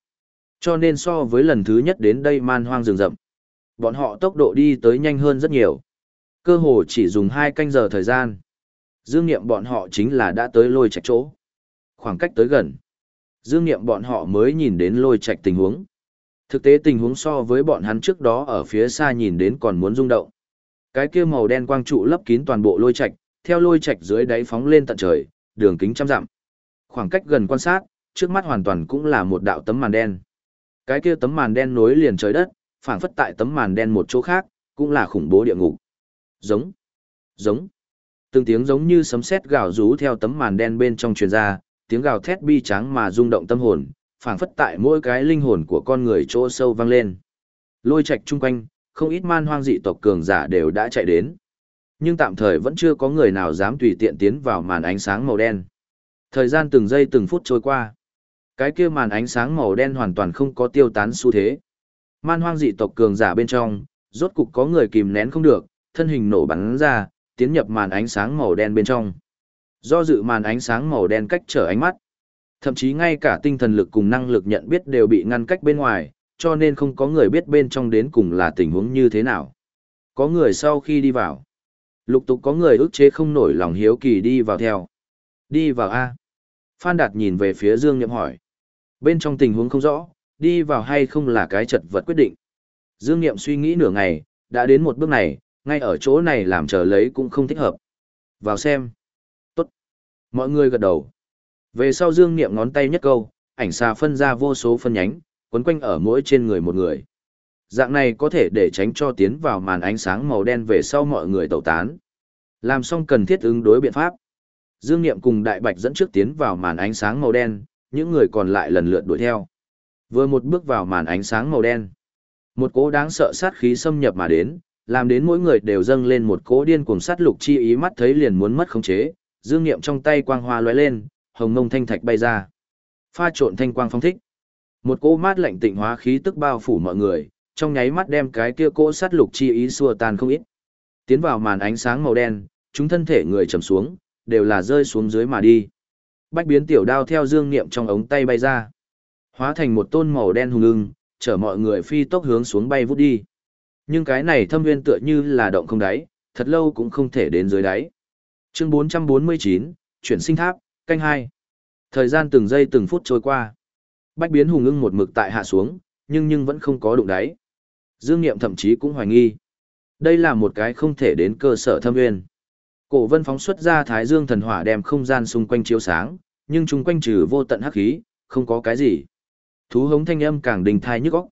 Cho nên so với lần thứ nhất đến đây man hoang rừng rậm, bọn họ tốc độ đi tới nhanh hơn rất nhiều. Cơ hồ chỉ dùng hai canh giờ thời gian. Dương niệm bọn họ chính là đã tới lôi Trạch chỗ. Khoảng cách tới gần. Dương niệm bọn họ mới nhìn đến lôi Trạch tình huống. Thực tế tình huống so với bọn hắn trước đó ở phía xa nhìn đến còn muốn rung động. Cái kia màu đen quang trụ lấp kín toàn bộ lôi Trạch, theo lôi Trạch dưới đáy phóng lên tận trời, đường kính trăm dặm. Khoảng cách gần quan sát, trước mắt hoàn toàn cũng là một đạo tấm màn đen. Cái kia tấm màn đen nối liền trời đất, phảng phất tại tấm màn đen một chỗ khác, cũng là khủng bố địa ngục. Giống, giống. Từng tiếng giống như sấm sét gào rú theo tấm màn đen bên trong truyền ra, tiếng gào thét bi tráng mà rung động tâm hồn, phảng phất tại mỗi cái linh hồn của con người chỗ sâu vang lên. Lôi Trạch chung quanh, không ít man hoang dị tộc cường giả đều đã chạy đến. Nhưng tạm thời vẫn chưa có người nào dám tùy tiện tiến vào màn ánh sáng màu đen. Thời gian từng giây từng phút trôi qua. Cái kia màn ánh sáng màu đen hoàn toàn không có tiêu tán xu thế. Man hoang dị tộc cường giả bên trong, rốt cục có người kìm nén không được, thân hình nổ bắn ra, tiến nhập màn ánh sáng màu đen bên trong. Do dự màn ánh sáng màu đen cách trở ánh mắt. Thậm chí ngay cả tinh thần lực cùng năng lực nhận biết đều bị ngăn cách bên ngoài, cho nên không có người biết bên trong đến cùng là tình huống như thế nào. Có người sau khi đi vào. Lục tục có người ức chế không nổi lòng hiếu kỳ đi vào theo. Đi vào A. Phan Đạt nhìn về phía Dương Nhậm hỏi. Bên trong tình huống không rõ, đi vào hay không là cái chật vật quyết định. Dương Nhậm suy nghĩ nửa ngày, đã đến một bước này, ngay ở chỗ này làm chờ lấy cũng không thích hợp. Vào xem. Mọi người gật đầu. Về sau Dương Niệm ngón tay nhất câu, ảnh xà phân ra vô số phân nhánh, quấn quanh ở mỗi trên người một người. Dạng này có thể để tránh cho tiến vào màn ánh sáng màu đen về sau mọi người tẩu tán. Làm xong cần thiết ứng đối biện pháp. Dương Niệm cùng Đại Bạch dẫn trước tiến vào màn ánh sáng màu đen, những người còn lại lần lượt đuổi theo. Vừa một bước vào màn ánh sáng màu đen, một cỗ đáng sợ sát khí xâm nhập mà đến, làm đến mỗi người đều dâng lên một cỗ điên cuồng sát lục chi ý mắt thấy liền muốn mất khống chế, Dương Niệm trong tay quang hoa lóe lên, hồng mông thanh thạch bay ra. Pha trộn thanh quang phong thích. Một cỗ mát lạnh tịnh hóa khí tức bao phủ mọi người, trong nháy mắt đem cái kia cỗ sát lục chi ý xua tan không ít. Tiến vào màn ánh sáng màu đen, chúng thân thể người trầm xuống, đều là rơi xuống dưới mà đi. Bách biến tiểu đao theo dương niệm trong ống tay bay ra. Hóa thành một tôn màu đen hùng ưng, chở mọi người phi tốc hướng xuống bay vút đi. Nhưng cái này thâm nguyên tựa như là động không đáy, thật lâu cũng không thể đến dưới đáy. Chương 449, chuyển sinh tháp, canh hai. Thời gian từng giây từng phút trôi qua. Bách biến hùng ưng một mực tại hạ xuống, nhưng nhưng vẫn không có đụng đáy. Dương Niệm thậm chí cũng hoài nghi. Đây là một cái không thể đến cơ sở thâm nguyên. Cổ vân phóng xuất ra thái dương thần hỏa đem không gian xung quanh chiếu sáng, nhưng chung quanh trừ vô tận hắc khí, không có cái gì. Thú hống thanh âm càng đình thai nhức óc.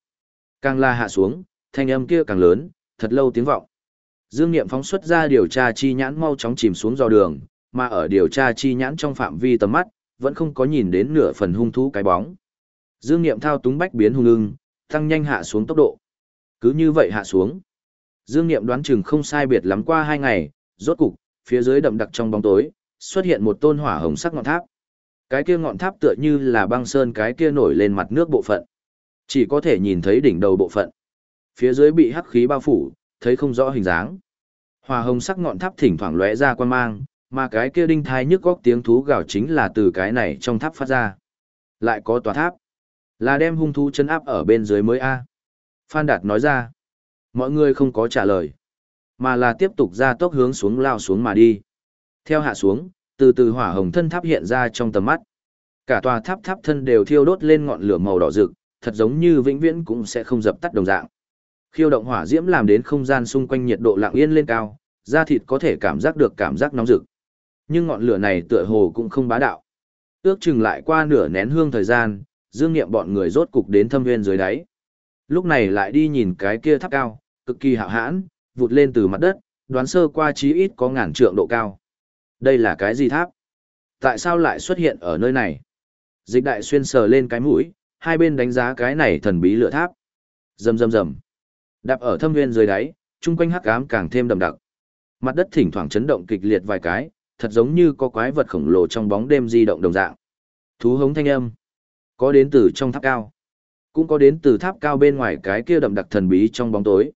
Càng la hạ xuống, thanh âm kia càng lớn, thật lâu tiếng vọng. Dương Niệm phóng xuất ra điều tra chi nhãn mau chóng chìm xuống dò đường, mà ở điều tra chi nhãn trong phạm vi tầm mắt, vẫn không có nhìn đến nửa phần hung thú cái bóng. Dương Niệm thao túng bách biến hung ưng, tăng nhanh hạ xuống tốc độ. Cứ như vậy hạ xuống. Dương Niệm đoán chừng không sai biệt lắm qua hai ngày, rốt cục, phía dưới đậm đặc trong bóng tối, xuất hiện một tôn hỏa hồng sắc ngọn tháp. Cái kia ngọn tháp tựa như là băng sơn cái kia nổi lên mặt nước bộ phận. Chỉ có thể nhìn thấy đỉnh đầu bộ phận. Phía dưới bị hắc khí bao phủ, thấy không rõ hình dáng. Hòa hồng sắc ngọn tháp thỉnh thoảng lóe ra quan mang, mà cái kia đinh thai nhức góc tiếng thú gào chính là từ cái này trong tháp phát ra. Lại có tòa tháp. Là đem hung thú chân áp ở bên dưới mới A. Phan Đạt nói ra. Mọi người không có trả lời. Mà là tiếp tục ra tốc hướng xuống lao xuống mà đi. Theo hạ xuống, từ từ hỏa hồng thân tháp hiện ra trong tầm mắt. Cả tòa tháp tháp thân đều thiêu đốt lên ngọn lửa màu đỏ rực, thật giống như vĩnh viễn cũng sẽ không dập tắt đồng dạng. Khiêu động hỏa diễm làm đến không gian xung quanh nhiệt độ lặng yên lên cao, da thịt có thể cảm giác được cảm giác nóng rực. Nhưng ngọn lửa này tựa hồ cũng không bá đạo. Ước chừng lại qua nửa nén hương thời gian, dương nghiệm bọn người rốt cục đến thâm viên dưới đáy. Lúc này lại đi nhìn cái kia tháp cao, cực kỳ hạo hãn, vụt lên từ mặt đất, đoán sơ qua chí ít có ngàn trượng độ cao. Đây là cái gì tháp? Tại sao lại xuất hiện ở nơi này? Dịch đại xuyên sờ lên cái mũi, hai bên đánh giá cái này thần bí lửa tháp. Rầm rầm rầm. Đạp ở thâm nguyên dưới đáy, chung quanh hắc ám càng thêm đậm đặc. Mặt đất thỉnh thoảng chấn động kịch liệt vài cái, thật giống như có quái vật khổng lồ trong bóng đêm di động đồng dạng. Thú hống thanh âm. Có đến từ trong tháp cao. Cũng có đến từ tháp cao bên ngoài cái kia đậm đặc thần bí trong bóng tối.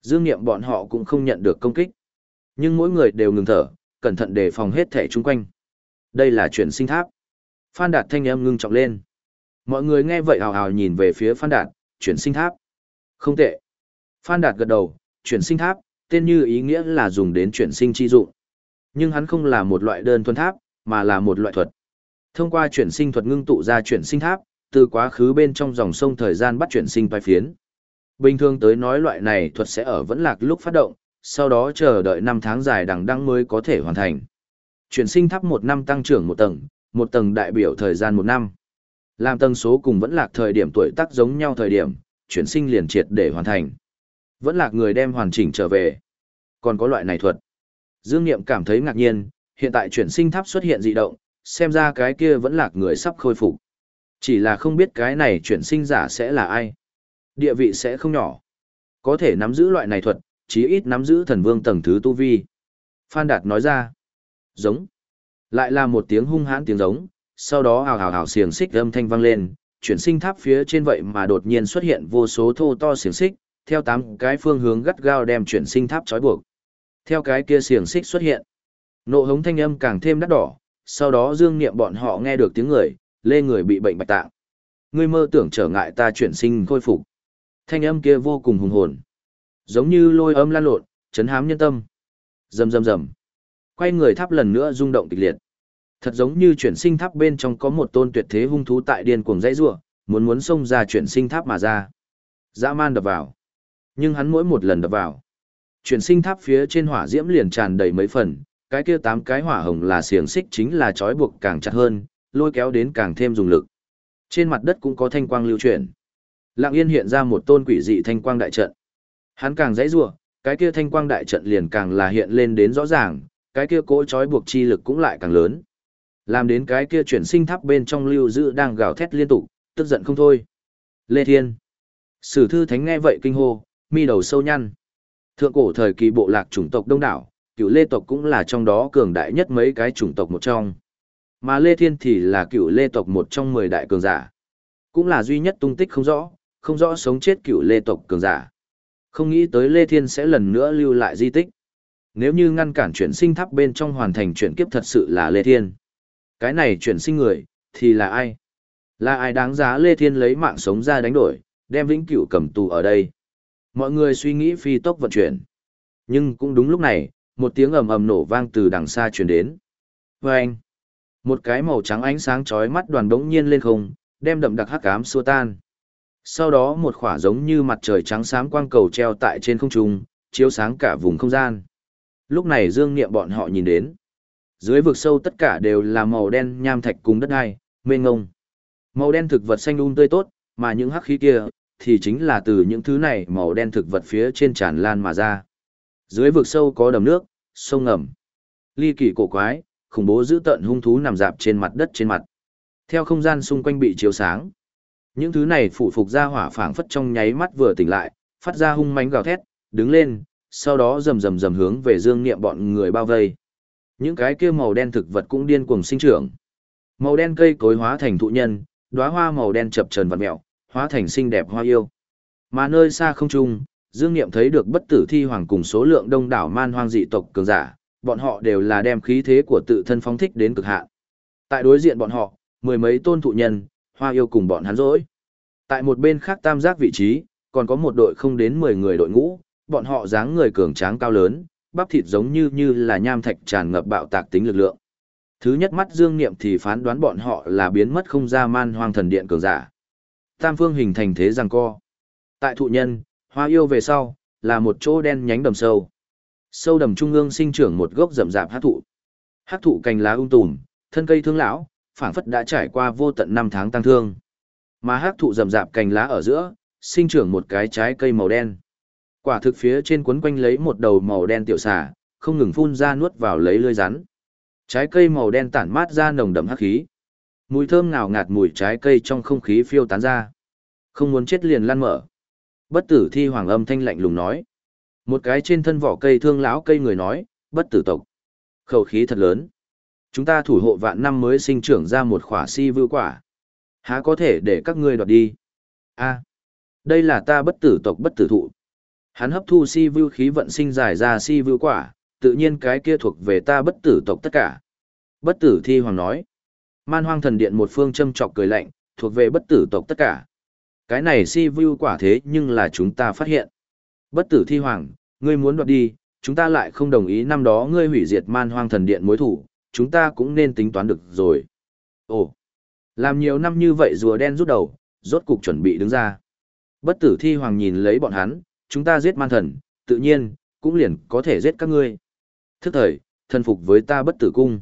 Dương nghiệm bọn họ cũng không nhận được công kích. Nhưng mỗi người đều ngừng thở, cẩn thận đề phòng hết thể chung quanh. Đây là chuyển sinh tháp. Phan Đạt thanh âm ngưng trọng lên. Mọi người nghe vậy hào hào nhìn về phía Phan Đạt, chuyển sinh tháp. Không tệ. Phan Đạt gật đầu, chuyển sinh tháp, tên như ý nghĩa là dùng đến chuyển sinh chi dụng. Nhưng hắn không là một loại đơn thuần tháp, mà là một loại thuật. Thông qua chuyển sinh thuật ngưng tụ ra chuyển sinh tháp, từ quá khứ bên trong dòng sông thời gian bắt chuyển sinh vai phiến. Bình thường tới nói loại này thuật sẽ ở vẫn lạc lúc phát động, sau đó chờ đợi năm tháng dài đằng đăng mới có thể hoàn thành. Chuyển sinh tháp một năm tăng trưởng một tầng, một tầng đại biểu thời gian 1 năm. Làm tầng số cùng vẫn lạc thời điểm tuổi tác giống nhau thời điểm, chuyển sinh liền triệt để hoàn thành. Vẫn lạc người đem hoàn chỉnh trở về. Còn có loại này thuật. Dương Niệm cảm thấy ngạc nhiên, hiện tại chuyển sinh tháp xuất hiện dị động, xem ra cái kia vẫn lạc người sắp khôi phục. Chỉ là không biết cái này chuyển sinh giả sẽ là ai. Địa vị sẽ không nhỏ. Có thể nắm giữ loại này thuật, chí ít nắm giữ thần vương tầng thứ tu vi. Phan Đạt nói ra. Giống. Lại là một tiếng hung hãn tiếng giống, sau đó hào hào hào xiềng xích âm thanh vang lên, chuyển sinh tháp phía trên vậy mà đột nhiên xuất hiện vô số thô to xiềng xích, theo tám cái phương hướng gắt gao đem chuyển sinh tháp trói buộc. Theo cái kia xiềng xích xuất hiện, nộ hống thanh âm càng thêm đắt đỏ, sau đó dương niệm bọn họ nghe được tiếng người, lê người bị bệnh bạch tạng. Ngươi mơ tưởng trở ngại ta chuyển sinh khôi phục. Thanh âm kia vô cùng hùng hồn, giống như lôi âm lan lộn, chấn hám nhân tâm. Rầm rầm rầm. Quay người tháp lần nữa rung động kịch liệt. Thật giống như chuyển sinh tháp bên trong có một tôn tuyệt thế hung thú tại điên cuồng dãy rủa, muốn muốn xông ra chuyển sinh tháp mà ra. Dã man đập vào. Nhưng hắn mỗi một lần đập vào, chuyển sinh tháp phía trên hỏa diễm liền tràn đầy mấy phần, cái kia tám cái hỏa hồng là xiềng xích chính là trói buộc càng chặt hơn, lôi kéo đến càng thêm dùng lực. Trên mặt đất cũng có thanh quang lưu chuyển. Lặng Yên hiện ra một tôn quỷ dị thanh quang đại trận. Hắn càng dãy rủa, cái kia thanh quang đại trận liền càng là hiện lên đến rõ ràng, cái kia cỗ trói buộc chi lực cũng lại càng lớn. Làm đến cái kia chuyển sinh tháp bên trong lưu giữ đang gào thét liên tục, tức giận không thôi. Lê Thiên. Sử thư thánh nghe vậy kinh hô, mi đầu sâu nhăn. Thượng cổ thời kỳ bộ lạc chủng tộc đông đảo, cựu lê tộc cũng là trong đó cường đại nhất mấy cái chủng tộc một trong. Mà Lê Thiên thì là cựu lê tộc một trong mười đại cường giả. Cũng là duy nhất tung tích không rõ, không rõ sống chết cựu lê tộc cường giả. Không nghĩ tới Lê Thiên sẽ lần nữa lưu lại di tích. Nếu như ngăn cản chuyển sinh tháp bên trong hoàn thành chuyển kiếp thật sự là Lê Thiên. Cái này chuyển sinh người, thì là ai? Là ai đáng giá Lê Thiên lấy mạng sống ra đánh đổi, đem vĩnh cửu cầm tù ở đây? Mọi người suy nghĩ phi tốc vận chuyển. Nhưng cũng đúng lúc này, một tiếng ầm ầm nổ vang từ đằng xa truyền đến. Và anh, một cái màu trắng ánh sáng chói mắt đoàn đống nhiên lên không, đem đậm đặc hắc ám xua tan. Sau đó một khỏa giống như mặt trời trắng sáng quang cầu treo tại trên không trung, chiếu sáng cả vùng không gian. Lúc này Dương Niệm bọn họ nhìn đến. Dưới vực sâu tất cả đều là màu đen nham thạch cùng đất đai, mênh ngông. Màu đen thực vật xanh um tươi tốt, mà những hắc khí kia, thì chính là từ những thứ này màu đen thực vật phía trên tràn lan mà ra. Dưới vực sâu có đầm nước, sông ngầm. Ly kỳ cổ quái, khủng bố dữ tợn hung thú nằm dạp trên mặt đất trên mặt. Theo không gian xung quanh bị chiếu sáng, những thứ này phụ phục ra hỏa phảng phất trong nháy mắt vừa tỉnh lại, phát ra hung mãnh gào thét, đứng lên, sau đó rầm rầm rầm hướng về Dương Niệm bọn người bao vây. Những cái kia màu đen thực vật cũng điên cuồng sinh trưởng. Màu đen cây cối hóa thành thụ nhân, đóa hoa màu đen chập chờn vặn mèo, hóa thành xinh đẹp hoa yêu. Mà nơi xa không trung, Dương Niệm thấy được bất tử thi hoàng cùng số lượng đông đảo man hoang dị tộc cường giả, bọn họ đều là đem khí thế của tự thân phóng thích đến cực hạn. Tại đối diện bọn họ, mười mấy tôn thụ nhân, hoa yêu cùng bọn hắn rỗi. Tại một bên khác tam giác vị trí, còn có một đội không đến 10 người đội ngũ, bọn họ dáng người cường tráng cao lớn, bắp thịt giống như như là nham thạch tràn ngập bạo tạc tính lực lượng. Thứ nhất mắt Dương Niệm thì phán đoán bọn họ là biến mất không ra man hoang thần điện cường giả. Tam phương hình thành thế giằng co. Tại thụ nhân, hoa yêu về sau, là một chỗ đen nhánh đầm sâu. Sâu đầm trung ương sinh trưởng một gốc rậm rạp hát thụ. Hát thụ cành lá ung tùm, thân cây thương lão, phảng phất đã trải qua vô tận năm tháng tăng thương. Mà hát thụ rậm rạp cành lá ở giữa, sinh trưởng một cái trái cây màu đen. Quả thực phía trên quấn quanh lấy một đầu màu đen tiểu xà, không ngừng phun ra nuốt vào lấy lưỡi rắn. Trái cây màu đen tản mát ra nồng đậm hắc khí. Mùi thơm ngào ngạt mùi trái cây trong không khí phiêu tán ra. Không muốn chết liền lan mở. Bất tử thi hoàng âm thanh lạnh lùng nói. Một cái trên thân vỏ cây thương lão cây người nói, bất tử tộc. Khẩu khí thật lớn. Chúng ta thủ hộ vạn năm mới sinh trưởng ra một khỏa si vưu quả. Há có thể để các ngươi đoạt đi. a đây là ta bất tử tộc bất tử thụ. Hắn hấp thu si vưu khí vận sinh giải ra si vưu quả, tự nhiên cái kia thuộc về ta bất tử tộc tất cả. Bất tử thi hoàng nói. Man hoang thần điện một phương châm trọc cười lạnh, thuộc về bất tử tộc tất cả. Cái này si view quả thế nhưng là chúng ta phát hiện. Bất tử thi hoàng, ngươi muốn đoạt đi, chúng ta lại không đồng ý năm đó ngươi hủy diệt man hoang thần điện mối thủ, chúng ta cũng nên tính toán được rồi. Ồ, làm nhiều năm như vậy rùa đen rút đầu, rốt cục chuẩn bị đứng ra. Bất tử thi hoàng nhìn lấy bọn hắn, chúng ta giết man thần, tự nhiên, cũng liền có thể giết các ngươi. Thức thời, thần phục với ta bất tử cung.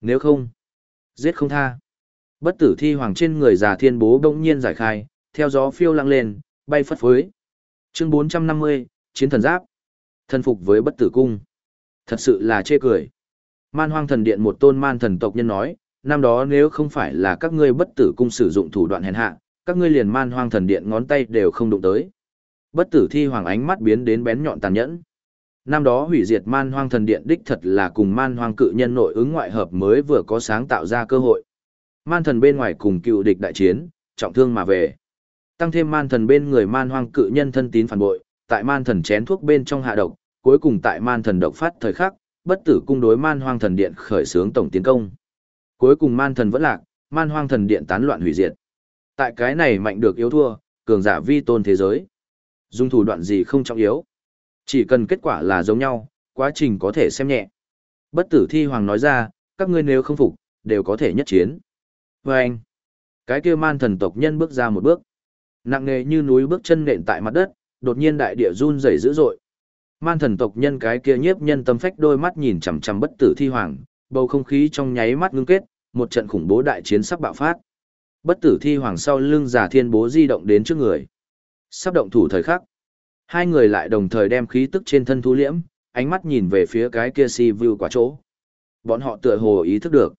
Nếu không, giết không tha. Bất tử thi hoàng trên người già thiên bố bỗng nhiên giải khai, theo gió phiêu lăng lên, bay phất phới. Chương 450, Chiến thần giáp. Thần phục với bất tử cung. Thật sự là chê cười. Man hoang thần điện một tôn man thần tộc nhân nói, năm đó nếu không phải là các ngươi bất tử cung sử dụng thủ đoạn hèn hạ, các ngươi liền man hoang thần điện ngón tay đều không đụng tới. Bất tử thi hoàng ánh mắt biến đến bén nhọn tàn nhẫn. Năm đó hủy diệt man hoang thần điện đích thật là cùng man hoang cự nhân nội ứng ngoại hợp mới vừa có sáng tạo ra cơ hội. Man thần bên ngoài cùng cựu địch đại chiến, trọng thương mà về. Tăng thêm man thần bên người man hoang cự nhân thân tín phản bội, tại man thần chén thuốc bên trong hạ độc, cuối cùng tại man thần độc phát thời khắc, bất tử cung đối man hoang thần điện khởi xướng tổng tiến công. Cuối cùng man thần vẫn lạc, man hoang thần điện tán loạn hủy diệt. Tại cái này mạnh được yếu thua, cường giả vi tôn thế giới. Dùng thủ đoạn gì không trọng yếu. Chỉ cần kết quả là giống nhau, quá trình có thể xem nhẹ. Bất tử thi hoàng nói ra, các ngươi nếu không phục, đều có thể nhất chiến. Và anh, cái kia man thần tộc nhân bước ra một bước. Nặng nề như núi bước chân nện tại mặt đất, đột nhiên đại địa run rẩy dữ dội. Man thần tộc nhân cái kia nhiếp nhân tâm phách đôi mắt nhìn chằm chằm bất tử thi hoàng, bầu không khí trong nháy mắt ngưng kết, một trận khủng bố đại chiến sắp bạo phát. Bất tử thi hoàng sau lưng giả thiên bố di động đến trước người. Sắp động thủ thời khắc. Hai người lại đồng thời đem khí tức trên thân thu liễm, ánh mắt nhìn về phía cái kia si view quả chỗ. Bọn họ tựa hồ ý thức được.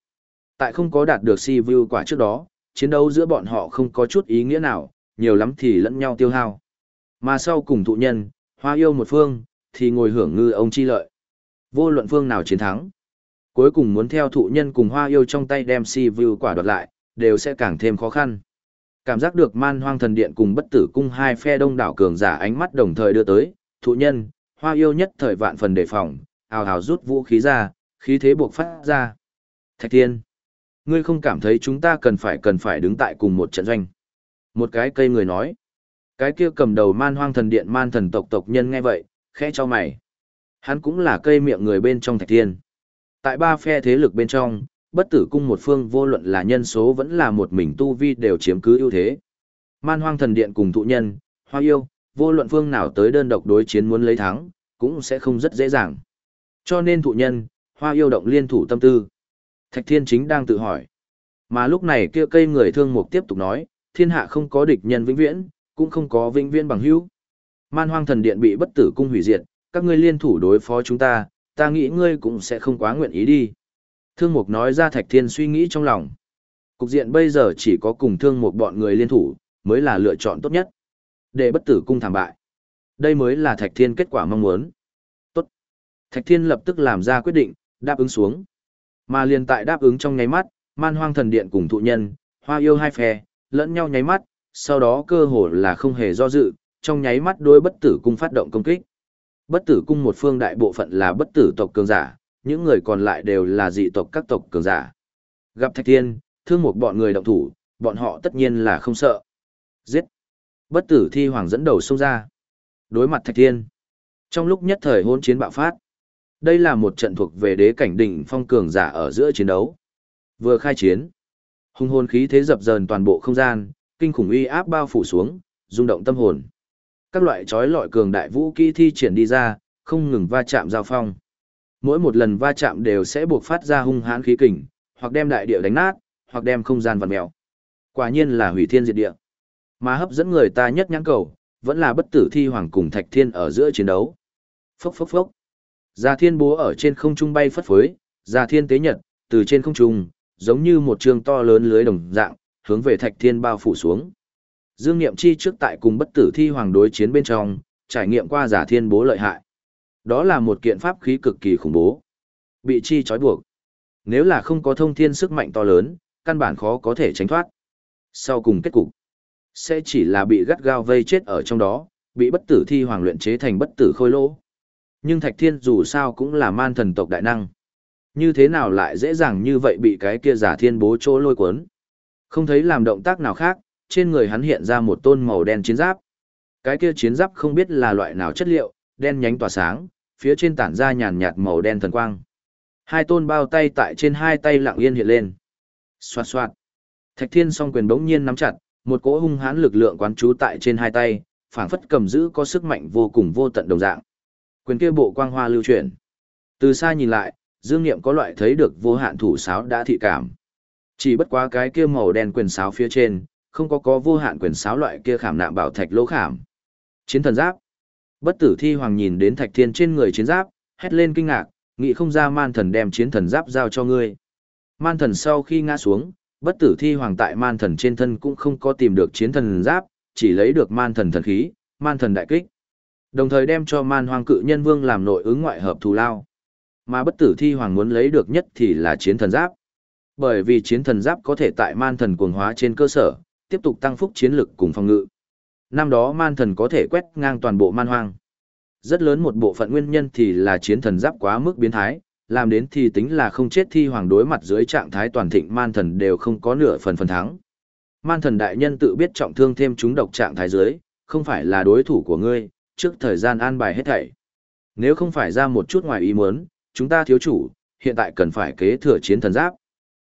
Tại không có đạt được si view quả trước đó, chiến đấu giữa bọn họ không có chút ý nghĩa nào, nhiều lắm thì lẫn nhau tiêu hao. Mà sau cùng thụ nhân, hoa yêu một phương, thì ngồi hưởng ngư ông chi lợi. Vô luận phương nào chiến thắng. Cuối cùng muốn theo thụ nhân cùng hoa yêu trong tay đem si view quả đoạt lại, đều sẽ càng thêm khó khăn. Cảm giác được man hoang thần điện cùng bất tử cung hai phe đông đảo cường giả ánh mắt đồng thời đưa tới, thụ nhân, hoa yêu nhất thời vạn phần đề phòng, hào hào rút vũ khí ra, khí thế buộc phát ra. Thạch Thiên, ngươi không cảm thấy chúng ta cần phải cần phải đứng tại cùng một trận doanh. Một cái cây người nói. Cái kia cầm đầu man hoang thần điện man thần tộc tộc nhân nghe vậy, khẽ cho mày. Hắn cũng là cây miệng người bên trong Thạch Thiên. Tại ba phe thế lực bên trong, bất tử cung một phương vô luận là nhân số vẫn là một mình tu vi đều chiếm cứ ưu thế. Man hoang thần điện cùng thụ nhân, hoa yêu, vô luận phương nào tới đơn độc đối chiến muốn lấy thắng, cũng sẽ không rất dễ dàng. Cho nên thụ nhân, hoa yêu động liên thủ tâm tư. Thạch thiên chính đang tự hỏi. Mà lúc này kia cây người thương mục tiếp tục nói, thiên hạ không có địch nhân vĩnh viễn, cũng không có vĩnh viễn bằng hữu. Man hoang thần điện bị bất tử cung hủy diệt, các ngươi liên thủ đối phó chúng ta, ta nghĩ ngươi cũng sẽ không quá nguyện ý đi. Thương mục nói ra thạch thiên suy nghĩ trong lòng. Cục diện bây giờ chỉ có cùng thương mục bọn người liên thủ, mới là lựa chọn tốt nhất. Để bất tử cung thảm bại. Đây mới là Thạch Thiên kết quả mong muốn. Tốt. Thạch Thiên lập tức làm ra quyết định, đáp ứng xuống. Mà liền tại đáp ứng trong nháy mắt, man hoang thần điện cùng thụ nhân, hoa yêu hai phe, lẫn nhau nháy mắt, sau đó cơ hồ là không hề do dự, trong nháy mắt đôi bất tử cung phát động công kích. Bất tử cung một phương đại bộ phận là bất tử tộc cường giả, những người còn lại đều là dị tộc các tộc cường giả. Gặp Thạch Thiên, thương một bọn người động thủ, bọn họ tất nhiên là không sợ. Giết! Bất tử thi hoàng dẫn đầu xông ra. Đối mặt Thạch Thiên. Trong lúc nhất thời hôn chiến bạo phát. Đây là một trận thuộc về đế cảnh đỉnh phong cường giả ở giữa chiến đấu. Vừa khai chiến. Hung hồn khí thế dập dờn toàn bộ không gian, kinh khủng uy áp bao phủ xuống, rung động tâm hồn. Các loại chói lọi cường đại vũ kỹ thi triển đi ra, không ngừng va chạm giao phong. Mỗi một lần va chạm đều sẽ buộc phát ra hung hãn khí kình, hoặc đem đại địa đánh nát, hoặc đem không gian vặn mèo. Quả nhiên là hủy thiên diệt địa. Mà hấp dẫn người ta nhất nhãn cầu, vẫn là bất tử thi hoàng cùng thạch thiên ở giữa chiến đấu. Phốc phốc phốc. Già thiên bố ở trên không trung bay phất phới, già thiên tế nhật, từ trên không trung, giống như một trường to lớn lưới đồng dạng, hướng về thạch thiên bao phủ xuống. Dương Niệm Chi trước tại cùng bất tử thi hoàng đối chiến bên trong, trải nghiệm qua giả thiên bố lợi hại. Đó là một kiện pháp khí cực kỳ khủng bố. Bị chi trói buộc. Nếu là không có thông thiên sức mạnh to lớn, căn bản khó có thể tránh thoát. Sau cùng kết cục, sẽ chỉ là bị gắt gao vây chết ở trong đó, bị bất tử thi hoàng luyện chế thành bất tử khôi lỗ. Nhưng Thạch Thiên dù sao cũng là man thần tộc đại năng. Như thế nào lại dễ dàng như vậy bị cái kia giả thiên bố chỗ lôi cuốn. Không thấy làm động tác nào khác, trên người hắn hiện ra một tôn màu đen chiến giáp. Cái kia chiến giáp không biết là loại nào chất liệu, đen nhánh tỏa sáng, phía trên tản ra nhàn nhạt màu đen thần quang. Hai tôn bao tay tại trên hai tay lặng yên hiện lên. Xoạt xoạt. Thạch Thiên song quyền bỗng nhiên nắm chặt, một cỗ hung hãn lực lượng quán trú tại trên hai tay, phảng phất cầm giữ có sức mạnh vô cùng vô tận đồng dạng. Quyền kia bộ quang hoa lưu chuyển. Từ xa nhìn lại, Dương Nghiệm có loại thấy được vô hạn thủ sáo đã thị cảm. Chỉ bất quá cái kia màu đen quyền sáo phía trên, không có có vô hạn quyền sáo loại kia khảm nạm bảo thạch lỗ khảm. Chiến thần giáp. Bất tử thi hoàng nhìn đến thạch thiên trên người chiến giáp, hét lên kinh ngạc, nghĩ không ra man thần đem chiến thần giáp giao cho ngươi. Man thần sau khi ngã xuống, Bất tử thi hoàng tại man thần trên thân cũng không có tìm được chiến thần giáp, chỉ lấy được man thần thần khí, man thần đại kích. Đồng thời đem cho man hoang cự nhân vương làm nội ứng ngoại hợp thù lao. Mà bất tử thi hoàng muốn lấy được nhất thì là chiến thần giáp. Bởi vì chiến thần giáp có thể tại man thần cuồng hóa trên cơ sở, tiếp tục tăng phúc chiến lực cùng phòng ngự. Năm đó man thần có thể quét ngang toàn bộ man hoang. Rất lớn một bộ phận nguyên nhân thì là chiến thần giáp quá mức biến thái, làm đến thì tính là không chết thi hoàng đối mặt dưới trạng thái toàn thịnh man thần đều không có nửa phần phần thắng. Man thần đại nhân tự biết trọng thương thêm chúng độc trạng thái dưới, không phải là đối thủ của ngươi, trước thời gian an bài hết thảy. Nếu không phải ra một chút ngoài ý muốn, chúng ta thiếu chủ, hiện tại cần phải kế thừa chiến thần giáp.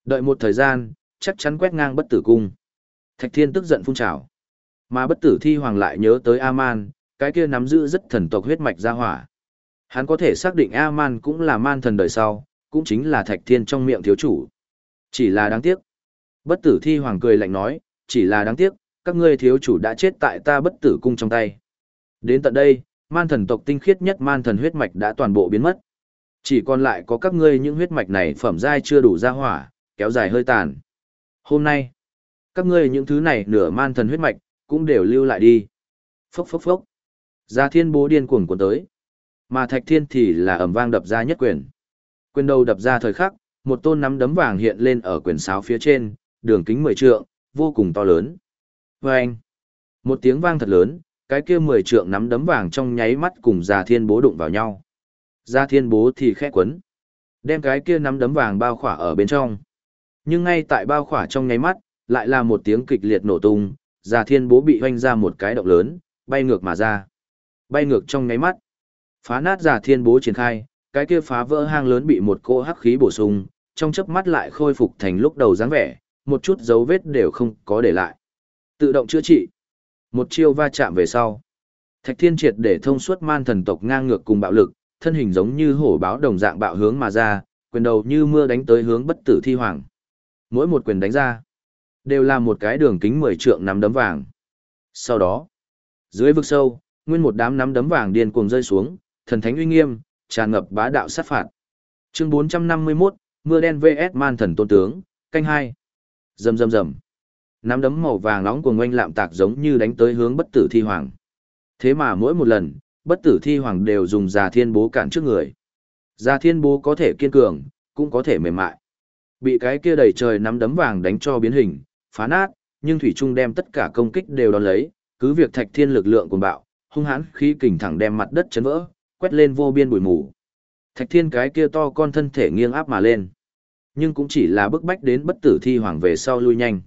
Đợi một thời gian, chắc chắn quét ngang bất tử cung. Thạch thiên tức giận phun trào. Mà bất tử thi hoàng lại nhớ tới A-man, cái kia nắm giữ rất thần tộc huyết mạch gia hỏa. Hắn có thể xác định A-man cũng là man thần đời sau, cũng chính là thạch thiên trong miệng thiếu chủ. Chỉ là đáng tiếc. Bất tử thi hoàng cười lạnh nói, chỉ là đáng tiếc, các ngươi thiếu chủ đã chết tại ta bất tử cung trong tay. Đến tận đây, man thần tộc tinh khiết nhất man thần huyết mạch đã toàn bộ biến mất. Chỉ còn lại có các ngươi những huyết mạch này phẩm giai chưa đủ ra hỏa, kéo dài hơi tàn. Hôm nay, các ngươi những thứ này nửa man thần huyết mạch, cũng đều lưu lại đi. Phốc phốc phốc. Gia thiên bố điên cuồng cuốn tới. Mà Thạch Thiên thì là ầm vang đập ra nhất quyền. Quyền đầu đập ra thời khắc, một tôn nắm đấm vàng hiện lên ở quyền sáo phía trên, đường kính mười trượng, vô cùng to lớn. Vâng! Một tiếng vang thật lớn, cái kia mười trượng nắm đấm vàng trong nháy mắt cùng Gia thiên bố đụng vào nhau. Gia thiên bố thì khẽ quấn. Đem cái kia nắm đấm vàng bao khỏa ở bên trong. Nhưng ngay tại bao khỏa trong nháy mắt, lại là một tiếng kịch liệt nổ tung, già thiên bố bị hoanh ra một cái động lớn, bay ngược mà ra. Bay ngược trong nháy mắt. Phá nát già thiên bố triển khai, cái kia phá vỡ hang lớn bị một cỗ hắc khí bổ sung, trong chớp mắt lại khôi phục thành lúc đầu dáng vẻ, một chút dấu vết đều không có để lại. Tự động chữa trị. Một chiêu va chạm về sau. Thạch Thiên triệt để thông suốt man thần tộc ngang ngược cùng bạo lực, thân hình giống như hổ báo đồng dạng bạo hướng mà ra, quyền đầu như mưa đánh tới hướng bất tử thi hoàng. Mỗi một quyền đánh ra, đều là một cái đường kính 10 trượng nắm đấm vàng. Sau đó, dưới vực sâu, nguyên một đám nắm đấm vàng điên cuồng rơi xuống, thần thánh uy nghiêm, tràn ngập bá đạo sát phạt. Chương 451, mưa đen VS man thần tôn tướng, canh hai. Rầm rầm rầm. Nắm đấm màu vàng nóng của ngoanh lạm tạc giống như đánh tới hướng bất tử thi hoàng. Thế mà mỗi một lần, bất tử thi hoàng đều dùng già thiên bố cản trước người. Già thiên bố có thể kiên cường, cũng có thể mềm mại. Bị cái kia đầy trời nắm đấm vàng đánh cho biến hình, phá nát, nhưng Thủy Trung đem tất cả công kích đều đón lấy, cứ việc thạch thiên lực lượng cuồng bạo, hung hãn khí kình thẳng đem mặt đất chấn vỡ, quét lên vô biên bụi mù. Thạch thiên cái kia to con thân thể nghiêng áp mà lên. Nhưng cũng chỉ là bức bách đến bất tử thi hoàng về sau lui nhanh.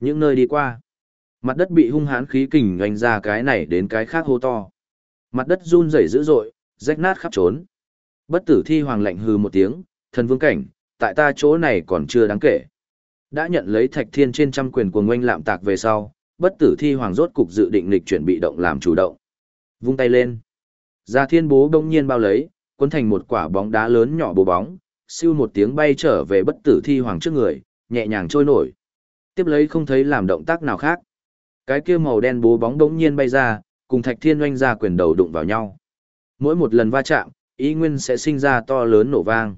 Những nơi đi qua, mặt đất bị hung hãn khí kình oanh ra cái này đến cái khác hô to. Mặt đất run rẩy dữ dội, rách nát khắp trốn. Bất tử thi hoàng lạnh hừ một tiếng, thần vương cảnh, tại ta chỗ này còn chưa đáng kể. Đã nhận lấy thạch thiên trên trăm quyền của ngoanh lạm tạc về sau, bất tử thi hoàng rốt cục dự định lịch chuyển bị động làm chủ động. Vung tay lên. Gia thiên bố đông nhiên bao lấy, cuốn thành một quả bóng đá lớn nhỏ bố bóng, siêu một tiếng bay trở về bất tử thi hoàng trước người, nhẹ nhàng trôi nổi. Tiếp lấy không thấy làm động tác nào khác. Cái kia màu đen bố bóng đống nhiên bay ra, cùng thạch thiên oanh ra quyền đầu đụng vào nhau. Mỗi một lần va chạm, ý nguyên sẽ sinh ra to lớn nổ vang.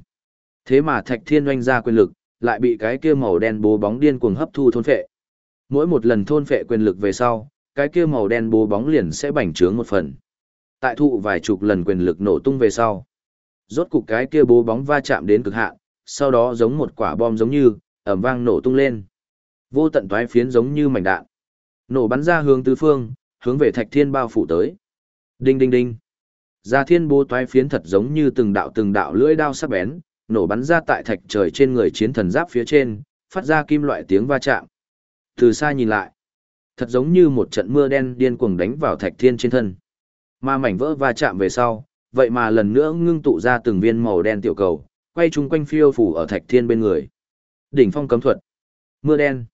Thế mà thạch thiên oanh ra quyền lực, lại bị cái kia màu đen bố bóng điên cuồng hấp thu thôn phệ. Mỗi một lần thôn phệ quyền lực về sau, cái kia màu đen bố bóng liền sẽ bành trướng một phần. Tại thụ vài chục lần quyền lực nổ tung về sau. Rốt cục cái kia bố bóng va chạm đến cực hạn, sau đó giống một quả bom giống như, ầm vang nổ tung lên. Vô tận toái phiến giống như mảnh đạn. Nổ bắn ra hướng tứ phương, hướng về thạch thiên bao phủ tới. Đinh đinh đinh. gia thiên bố toái phiến thật giống như từng đạo từng đạo lưỡi đao sắc bén, nổ bắn ra tại thạch trời trên người chiến thần giáp phía trên, phát ra kim loại tiếng va chạm. Từ xa nhìn lại, thật giống như một trận mưa đen điên cuồng đánh vào thạch thiên trên thân. Mà mảnh vỡ va chạm về sau, vậy mà lần nữa ngưng tụ ra từng viên màu đen tiểu cầu, quay chung quanh phiêu phủ ở thạch thiên bên người. Đỉnh phong cấm thuật. Mưa đen.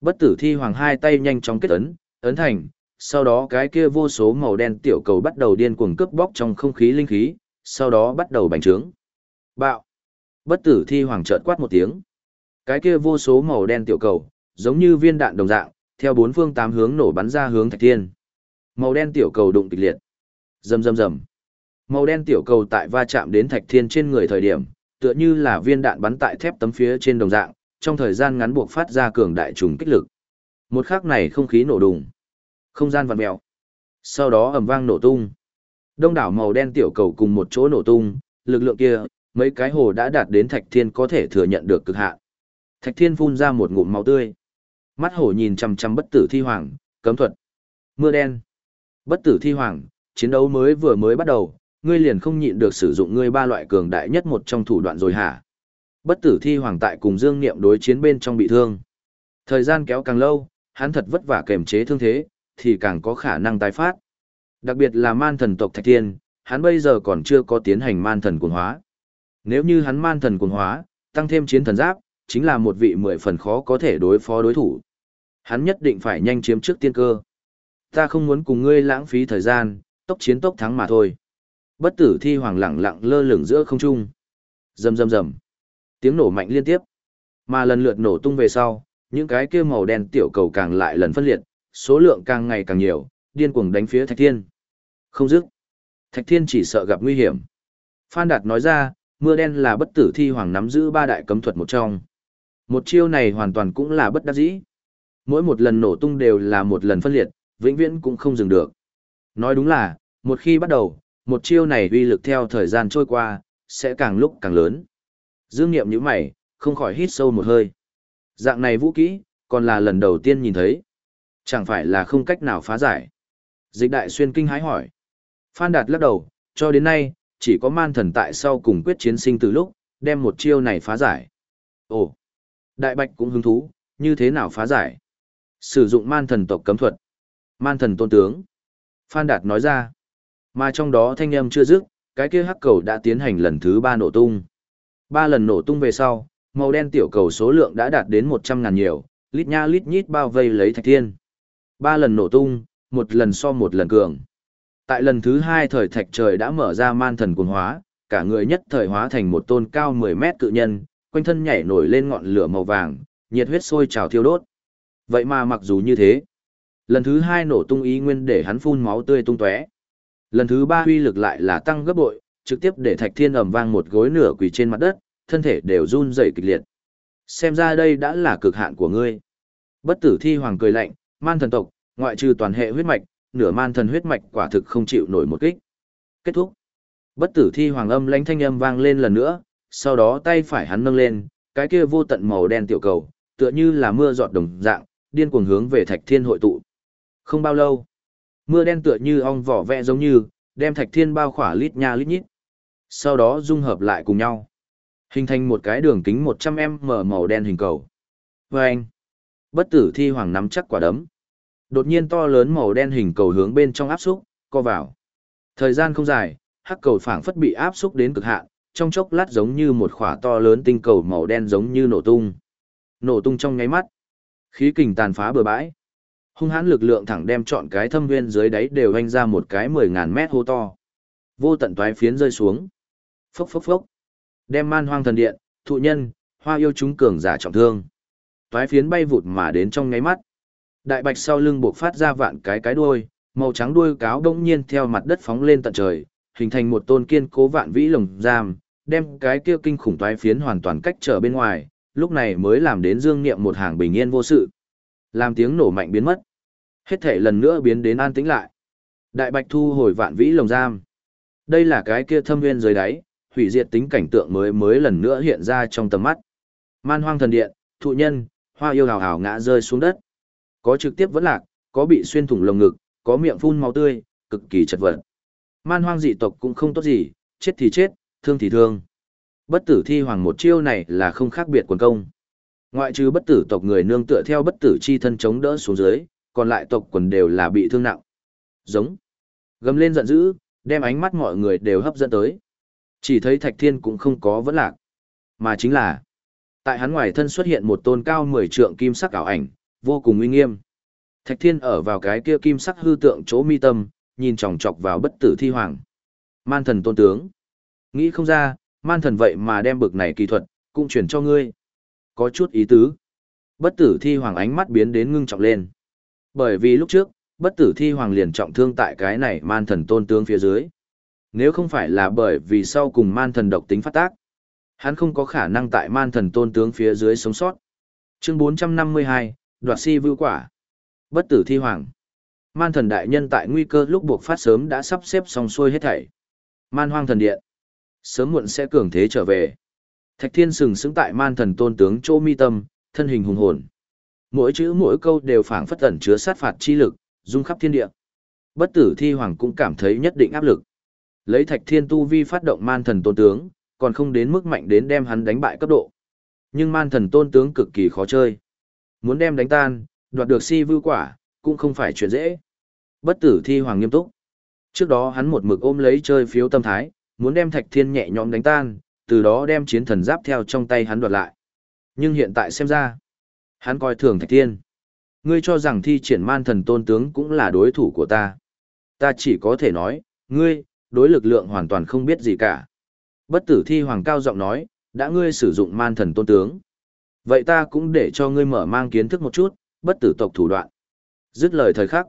Bất tử thi hoàng hai tay nhanh chóng kết ấn, ấn thành, sau đó cái kia vô số màu đen tiểu cầu bắt đầu điên cuồng cướp bóc trong không khí linh khí, sau đó bắt đầu bành trướng. Bạo. Bất tử thi hoàng chợt quát một tiếng. Cái kia vô số màu đen tiểu cầu, giống như viên đạn đồng dạng, theo bốn phương tám hướng nổ bắn ra hướng thạch thiên. Màu đen tiểu cầu đụng kịch liệt. Rầm rầm rầm. Màu đen tiểu cầu tại va chạm đến thạch thiên trên người thời điểm, tựa như là viên đạn bắn tại thép tấm phía trên đồng dạng, trong thời gian ngắn buộc phát ra cường đại trùng kích lực. Một khắc này không khí nổ đùng, không gian vặn mèo. Sau đó ầm vang nổ tung. Đông đảo màu đen tiểu cầu cùng một chỗ nổ tung, lực lượng kia, mấy cái hồ đã đạt đến Thạch Thiên có thể thừa nhận được cực hạn. Thạch Thiên phun ra một ngụm máu tươi. Mắt hổ nhìn chằm chằm bất tử thi hoàng, cấm thuật. Mưa đen. Bất tử thi hoàng, chiến đấu mới vừa mới bắt đầu, ngươi liền không nhịn được sử dụng ngươi ba loại cường đại nhất một trong thủ đoạn rồi hả? Bất tử thi hoàng tại cùng Dương Niệm đối chiến bên trong bị thương. Thời gian kéo càng lâu, hắn thật vất vả kềm chế thương thế, thì càng có khả năng tái phát. Đặc biệt là man thần tộc Thạch Thiên, hắn bây giờ còn chưa có tiến hành man thần cuồng hóa. Nếu như hắn man thần cuồng hóa, tăng thêm chiến thần giáp, chính là một vị mười phần khó có thể đối phó đối thủ. Hắn nhất định phải nhanh chiếm trước tiên cơ. Ta không muốn cùng ngươi lãng phí thời gian, tốc chiến tốc thắng mà thôi. Bất tử thi hoàng lặng lặng lơ lửng giữa không trung. Rầm rầm rầm. Tiếng nổ mạnh liên tiếp. Mà lần lượt nổ tung về sau, những cái kia màu đen tiểu cầu càng lại lần phân liệt, số lượng càng ngày càng nhiều, điên cuồng đánh phía Thạch Thiên. Không dứt. Thạch Thiên chỉ sợ gặp nguy hiểm. Phan Đạt nói ra, mưa đen là bất tử thi hoàng nắm giữ ba đại cấm thuật một trong. Một chiêu này hoàn toàn cũng là bất đắc dĩ. Mỗi một lần nổ tung đều là một lần phân liệt, vĩnh viễn cũng không dừng được. Nói đúng là, một khi bắt đầu, một chiêu này uy lực theo thời gian trôi qua, sẽ càng lúc càng lớn. Dương Niệm như mày, không khỏi hít sâu một hơi. Dạng này vũ kỹ, còn là lần đầu tiên nhìn thấy. Chẳng phải là không cách nào phá giải. Dịch đại xuyên kinh hái hỏi. Phan Đạt lắc đầu, cho đến nay, chỉ có man thần tại sau cùng quyết chiến sinh từ lúc, đem một chiêu này phá giải. Ồ, đại bạch cũng hứng thú, như thế nào phá giải? Sử dụng man thần tộc cấm thuật. Man thần tôn tướng. Phan Đạt nói ra. Mà trong đó thanh âm chưa dứt, cái kia hắc cầu đã tiến hành lần thứ ba nổ tung. Ba lần nổ tung về sau, màu đen tiểu cầu số lượng đã đạt đến một trăm ngàn nhiều, lít nha lít nhít bao vây lấy thạch thiên. Ba lần nổ tung, một lần so một lần cường. Tại lần thứ hai thời thạch trời đã mở ra man thần cuồng hóa, cả người nhất thời hóa thành một tôn cao 10 mét cự nhân, quanh thân nhảy nổi lên ngọn lửa màu vàng, nhiệt huyết sôi trào thiêu đốt. Vậy mà mặc dù như thế, lần thứ hai nổ tung ý nguyên để hắn phun máu tươi tung tóe. Lần thứ ba huy lực lại là tăng gấp bội, trực tiếp để thạch thiên ầm vang một gối nửa quỳ trên mặt đất, thân thể đều run rẩy kịch liệt. Xem ra đây đã là cực hạn của ngươi. Bất tử thi hoàng cười lạnh, man thần tộc, ngoại trừ toàn hệ huyết mạch, nửa man thần huyết mạch quả thực không chịu nổi một kích. Kết thúc. Bất tử thi hoàng âm lãnh thanh âm vang lên lần nữa, sau đó tay phải hắn nâng lên, cái kia vô tận màu đen tiểu cầu, tựa như là mưa giọt đồng dạng, điên cuồng hướng về thạch thiên hội tụ. Không bao lâu, mưa đen tựa như ong vỏ vẽ giống như, đem thạch thiên bao khỏa lít nha lít nhít. Sau đó dung hợp lại cùng nhau, hình thành một cái đường kính 100m màu đen hình cầu. Và anh, bất tử thi hoàng nắm chắc quả đấm. Đột nhiên to lớn màu đen hình cầu hướng bên trong áp xúc, co vào. Thời gian không dài, hắc cầu phảng phất bị áp xúc đến cực hạn, trong chốc lát giống như một khỏa to lớn tinh cầu màu đen giống như nổ tung. Nổ tung trong nháy mắt, khí kình tàn phá bừa bãi. Hung hãn lực lượng thẳng đem trọn cái thâm nguyên dưới đáy đều hoành ra một cái mười ngàn mét hô to. Vô tận toái phiến rơi xuống. Phốc phốc phốc. Đem man hoang thần điện, thụ nhân, hoa yêu chúng cường giả trọng thương. Toái phiến bay vụt mà đến trong nháy mắt. Đại bạch sau lưng buộc phát ra vạn cái cái đuôi, màu trắng đuôi cáo đông nhiên theo mặt đất phóng lên tận trời, hình thành một tôn kiên cố vạn vĩ lồng giam, đem cái kia kinh khủng toái phiến hoàn toàn cách trở bên ngoài, lúc này mới làm đến dương niệm một hàng bình yên vô sự. Làm tiếng nổ mạnh biến mất. Hết thể lần nữa biến đến an tĩnh lại. Đại bạch thu hồi vạn vĩ lồng giam. Đây là cái kia thâm nguyên dưới đáy, hủy diệt tính cảnh tượng mới mới lần nữa hiện ra trong tầm mắt. Man hoang thần điện, thụ nhân, hoa yêu hào hào ngã rơi xuống đất. Có trực tiếp vẫn lạc, có bị xuyên thủng lồng ngực, có miệng phun máu tươi, cực kỳ chật vật. Man hoang dị tộc cũng không tốt gì, chết thì chết, thương thì thương. Bất tử thi hoàng một chiêu này là không khác biệt quần công. Ngoại trừ bất tử tộc người nương tựa theo bất tử chi thân chống đỡ xuống dưới, còn lại tộc quần đều là bị thương nặng. Giống. Gầm lên giận dữ, đem ánh mắt mọi người đều hấp dẫn tới. Chỉ thấy Thạch Thiên cũng không có vẫn lạc. Mà chính là, tại hắn ngoài thân xuất hiện một tôn cao 10 trượng kim sắc ảo ảnh, vô cùng uy nghiêm. Thạch Thiên ở vào cái kia kim sắc hư tượng chỗ mi tâm, nhìn chòng chọc vào bất tử thi hoàng. Man thần tôn tướng. Nghĩ không ra, man thần vậy mà đem bực này kỳ thuật, cũng chuyển cho ngươi. Có chút ý tứ. Bất tử thi hoàng ánh mắt biến đến ngưng trọng lên. Bởi vì lúc trước, bất tử thi hoàng liền trọng thương tại cái này man thần tôn tướng phía dưới. Nếu không phải là bởi vì sau cùng man thần độc tính phát tác, hắn không có khả năng tại man thần tôn tướng phía dưới sống sót. Chương 452, đoạt si vưu quả. Bất tử thi hoàng. Man thần đại nhân tại nguy cơ lúc buộc phát sớm đã sắp xếp xong xuôi hết thảy. Man hoang thần điện. Sớm muộn sẽ cường thế trở về. Thạch thiên sừng sững tại man thần tôn tướng chỗ mi tâm, thân hình hùng hồn. Mỗi chữ mỗi câu đều phảng phất ẩn chứa sát phạt chi lực, dung khắp thiên địa. Bất tử thi hoàng cũng cảm thấy nhất định áp lực. Lấy thạch thiên tu vi phát động man thần tôn tướng, còn không đến mức mạnh đến đem hắn đánh bại cấp độ. Nhưng man thần tôn tướng cực kỳ khó chơi. Muốn đem đánh tan, đoạt được si vưu quả, cũng không phải chuyện dễ. Bất tử thi hoàng nghiêm túc. Trước đó hắn một mực ôm lấy chơi phiếu tâm thái, muốn đem thạch thiên nhẹ nhõm đánh tan, từ đó đem chiến thần giáp theo trong tay hắn đoạt lại. Nhưng hiện tại xem ra, hắn coi thường thạch thiên. Ngươi cho rằng thi triển man thần tôn tướng cũng là đối thủ của ta. Ta chỉ có thể nói, ngươi, đối lực lượng hoàn toàn không biết gì cả. Bất tử thi hoàng cao giọng nói, đã ngươi sử dụng man thần tôn tướng. Vậy ta cũng để cho ngươi mở mang kiến thức một chút, bất tử tộc thủ đoạn. Dứt lời thời khắc.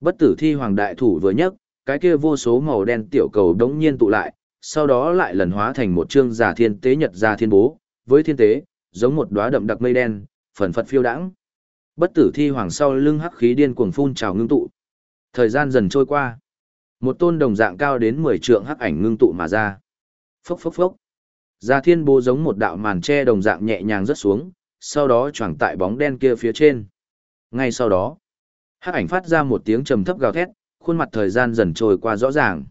Bất tử thi hoàng đại thủ vừa nhấc, cái kia vô số màu đen tiểu cầu đống nhiên tụ lại, sau đó lại lần hóa thành một chương giả thiên tế nhật ra thiên bố, với thiên tế, giống một đóa đậm đặc mây đen, phần phật phiêu đãng. Bất tử thi hoàng sau lưng hắc khí điên cuồng phun trào ngưng tụ. Thời gian dần trôi qua. Một tôn đồng dạng cao đến 10 trượng hắc ảnh ngưng tụ mà ra. Phốc phốc phốc. Gia thiên bố giống một đạo màn che đồng dạng nhẹ nhàng rớt xuống, sau đó choảng tại bóng đen kia phía trên. Ngay sau đó, hắc ảnh phát ra một tiếng trầm thấp gào thét, khuôn mặt thời gian dần trôi qua rõ ràng.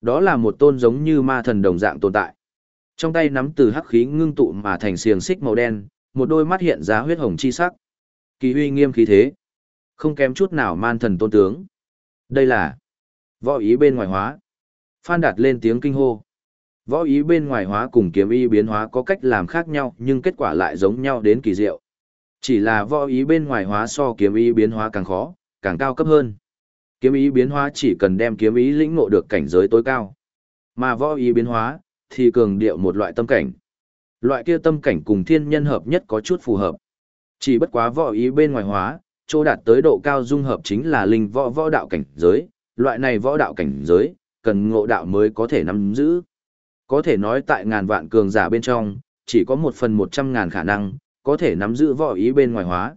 Đó là một tôn giống như ma thần đồng dạng tồn tại. Trong tay nắm từ hắc khí ngưng tụ mà thành xiềng xích màu đen, một đôi mắt hiện ra huyết hồng chi sắc. Kỳ uy nghiêm khí thế, không kém chút nào man thần tôn tướng. Đây là võ ý bên ngoài hóa. Phan đạt lên tiếng kinh hô. Võ ý bên ngoài hóa cùng kiếm ý biến hóa có cách làm khác nhau nhưng kết quả lại giống nhau đến kỳ diệu. Chỉ là võ ý bên ngoài hóa so kiếm ý biến hóa càng khó, càng cao cấp hơn. Kiếm ý biến hóa chỉ cần đem kiếm ý lĩnh ngộ được cảnh giới tối cao. Mà võ ý biến hóa, thì cường điệu một loại tâm cảnh. Loại kia tâm cảnh cùng thiên nhân hợp nhất có chút phù hợp. Chỉ bất quá võ ý bên ngoài hóa, chỗ đạt tới độ cao dung hợp chính là linh võ võ đạo cảnh giới, loại này võ đạo cảnh giới, cần ngộ đạo mới có thể nắm giữ. Có thể nói tại ngàn vạn cường giả bên trong, chỉ có một phần một trăm ngàn khả năng, có thể nắm giữ võ ý bên ngoài hóa.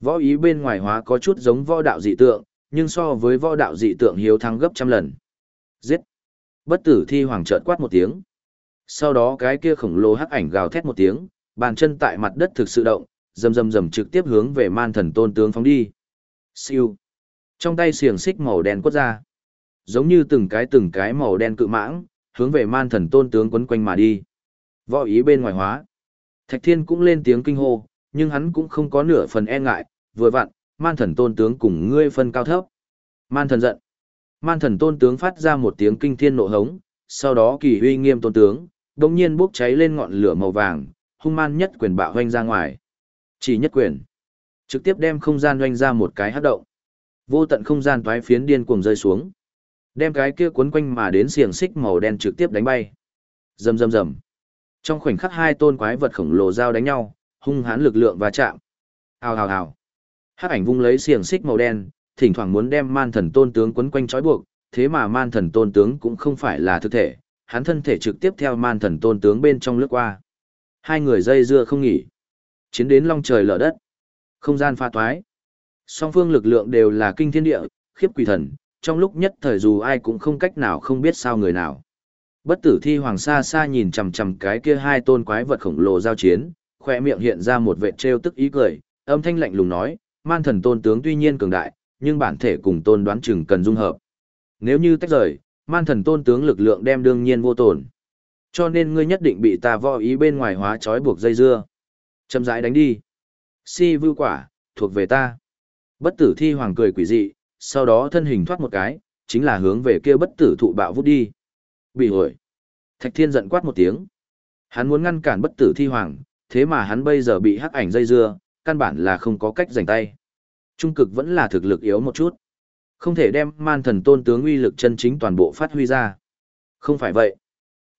Võ ý bên ngoài hóa có chút giống võ đạo dị tượng, nhưng so với võ đạo dị tượng hiếu thắng gấp trăm lần. Giết! Bất tử thi hoàng trợt quát một tiếng. Sau đó cái kia khổng lồ hắc ảnh gào thét một tiếng, bàn chân tại mặt đất thực sự động, rầm rầm rầm trực tiếp hướng về man thần tôn tướng phóng đi. Siêu. Trong tay xiềng xích màu đen quất ra. Giống như từng cái từng cái màu đen cự mãng, hướng về man thần tôn tướng quấn quanh mà đi. Võ ý bên ngoài hóa. Thạch thiên cũng lên tiếng kinh hô, nhưng hắn cũng không có nửa phần e ngại, vừa vặn, man thần tôn tướng cùng ngươi phân cao thấp. Man thần giận. Man thần tôn tướng phát ra một tiếng kinh thiên nộ hống, sau đó kỳ uy nghiêm tôn tướng, đồng nhiên bốc cháy lên ngọn lửa màu vàng, hung man nhất quyền bạo hoanh ra ngoài. Chỉ nhất quyền. Trực tiếp đem không gian hoanh ra một cái hát động. Vô tận không gian toái phiến điên cuồng rơi xuống. Đem cái kia cuốn quanh mà đến xiềng xích màu đen trực tiếp đánh bay. Rầm rầm rầm. Trong khoảnh khắc hai tôn quái vật khổng lồ giao đánh nhau, hung hãn lực lượng va chạm. Hào hào hào. Hắc ảnh vung lấy xiềng xích màu đen, thỉnh thoảng muốn đem man thần tôn tướng quấn quanh trói buộc, thế mà man thần tôn tướng cũng không phải là thực thể, hắn thân thể trực tiếp theo man thần tôn tướng bên trong lướt qua. Hai người dây dưa không nghỉ. Chiến đến long trời lở đất. Không gian pha toái. Song phương lực lượng đều là kinh thiên địa, khiếp quỷ thần, trong lúc nhất thời dù ai cũng không cách nào không biết sao người nào. Bất tử thi hoàng xa xa nhìn chằm chằm cái kia hai tôn quái vật khổng lồ giao chiến, khoe miệng hiện ra một vệ trêu tức ý cười, âm thanh lạnh lùng nói, man thần tôn tướng tuy nhiên cường đại, nhưng bản thể cùng tôn đoán chừng cần dung hợp. Nếu như tách rời, man thần tôn tướng lực lượng đem đương nhiên vô tổn. Cho nên ngươi nhất định bị ta võ ý bên ngoài hóa trói buộc dây dưa. Chậm rãi đánh đi. Si vưu quả, thuộc về ta. Bất tử thi hoàng cười quỷ dị, sau đó thân hình thoát một cái, chính là hướng về kia bất tử thụ bạo vút đi. Bị rồi, Thạch thiên giận quát một tiếng. Hắn muốn ngăn cản bất tử thi hoàng, thế mà hắn bây giờ bị hắc ảnh dây dưa, căn bản là không có cách giành tay. Trung cực vẫn là thực lực yếu một chút. Không thể đem man thần tôn tướng uy lực chân chính toàn bộ phát huy ra. Không phải vậy.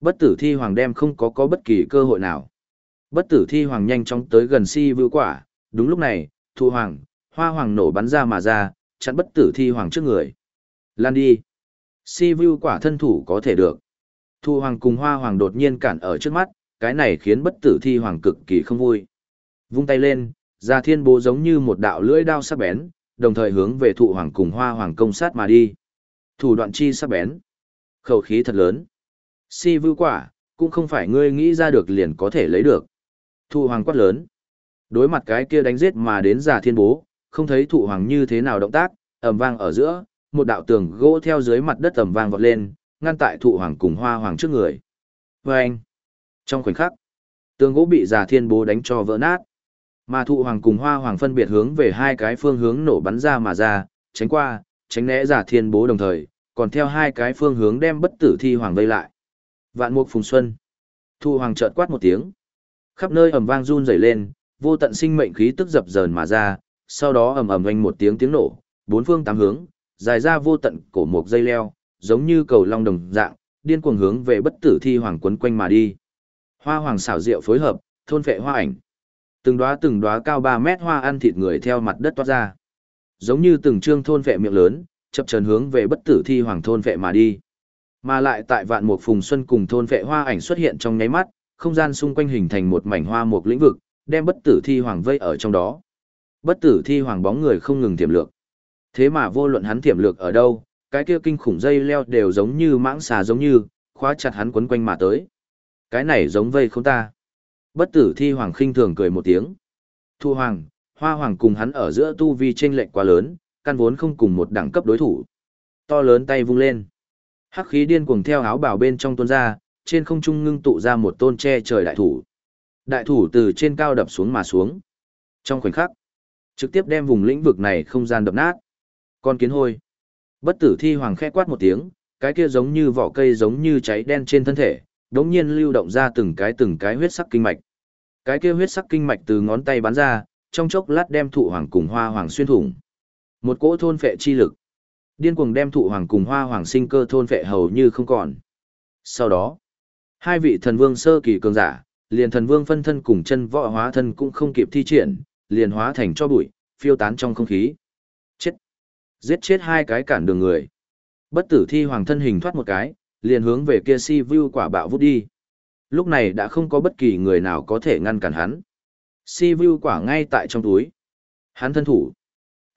Bất tử thi hoàng đem không có có bất kỳ cơ hội nào. Bất tử thi hoàng nhanh chóng tới gần si vưu quả, đúng lúc này, thu hoàng, hoa hoàng nổ bắn ra mà ra, chặn bất tử thi hoàng trước người. Lan đi. Si vu quả thân thủ có thể được. Thu hoàng cùng hoa hoàng đột nhiên cản ở trước mắt, cái này khiến bất tử thi hoàng cực kỳ không vui. Vung tay lên, ra thiên bố giống như một đạo lưỡi đao sắc bén, đồng thời hướng về thụ hoàng cùng hoa hoàng công sát mà đi. Thủ đoạn chi sắc bén. Khẩu khí thật lớn. Si vưu quả, cũng không phải ngươi nghĩ ra được liền có thể lấy được. thu hoàng quát lớn. Đối mặt cái kia đánh giết mà đến giả thiên bố, không thấy thụ hoàng như thế nào động tác, ầm vang ở giữa, một đạo tường gỗ theo dưới mặt đất ầm vang vọt lên, ngăn tại thụ hoàng cùng hoa hoàng trước người. Và anh, trong khoảnh khắc, tường gỗ bị giả thiên bố đánh cho vỡ nát. Mà thụ hoàng cùng hoa hoàng phân biệt hướng về hai cái phương hướng nổ bắn ra mà ra, tránh qua, tránh né giả thiên bố đồng thời, còn theo hai cái phương hướng đem bất tử thi hoàng vây lại. Vạn mục phùng xuân. Thụ hoàng chợt quát một tiếng. Khắp nơi ầm vang run rẩy lên, vô tận sinh mệnh khí tức dập dờn mà ra, sau đó ầm ầm vang một tiếng tiếng nổ, bốn phương tám hướng, dài ra vô tận cổ mục dây leo, giống như cầu long đồng dạng, điên cuồng hướng về bất tử thi hoàng quấn quanh mà đi. Hoa hoàng xảo diệu phối hợp, thôn phệ hoa ảnh. Từng đóa từng đóa cao 3 mét hoa ăn thịt người theo mặt đất toát ra. Giống như từng trương thôn phệ miệng lớn, chập chờn hướng về bất tử thi hoàng thôn phệ mà đi. Mà lại tại vạn mục phùng xuân cùng thôn phệ hoa ảnh xuất hiện trong nháy mắt, không gian xung quanh hình thành một mảnh hoa mục lĩnh vực, đem bất tử thi hoàng vây ở trong đó. Bất tử thi hoàng bóng người không ngừng tiềm lược. Thế mà vô luận hắn tiềm lược ở đâu, cái kia kinh khủng dây leo đều giống như mãng xà giống như, khóa chặt hắn quấn quanh mà tới. Cái này giống vây không ta. Bất tử thi hoàng khinh thường cười một tiếng. Thu hoàng, hoa hoàng cùng hắn ở giữa tu vi chênh lệch quá lớn, căn vốn không cùng một đẳng cấp đối thủ. To lớn tay vung lên. Hắc khí điên cuồng theo áo bào bên trong tuôn ra, trên không trung ngưng tụ ra một tôn che trời đại thủ. Đại thủ từ trên cao đập xuống mà xuống. Trong khoảnh khắc, trực tiếp đem vùng lĩnh vực này không gian đập nát. Con kiến hôi. Bất tử thi hoàng khẽ quát một tiếng, cái kia giống như vỏ cây giống như cháy đen trên thân thể, đống nhiên lưu động ra từng cái từng cái huyết sắc kinh mạch. Cái kia huyết sắc kinh mạch từ ngón tay bắn ra, trong chốc lát đem thụ hoàng cùng hoa hoàng xuyên thủng. Một cỗ thôn phệ chi lực, điên cuồng đem thụ hoàng cùng hoa hoàng sinh cơ thôn phệ hầu như không còn. Sau đó, hai vị thần vương sơ kỳ cường giả, liền thần vương phân thân cùng chân võ hóa thân cũng không kịp thi triển, liền hóa thành cho bụi, phiêu tán trong không khí. Chết! Giết chết hai cái cản đường người. Bất tử thi hoàng thân hình thoát một cái, liền hướng về kia si vu quả bạo vút đi. Lúc này đã không có bất kỳ người nào có thể ngăn cản hắn. Si vu quả ngay tại trong túi. Hắn thân thủ.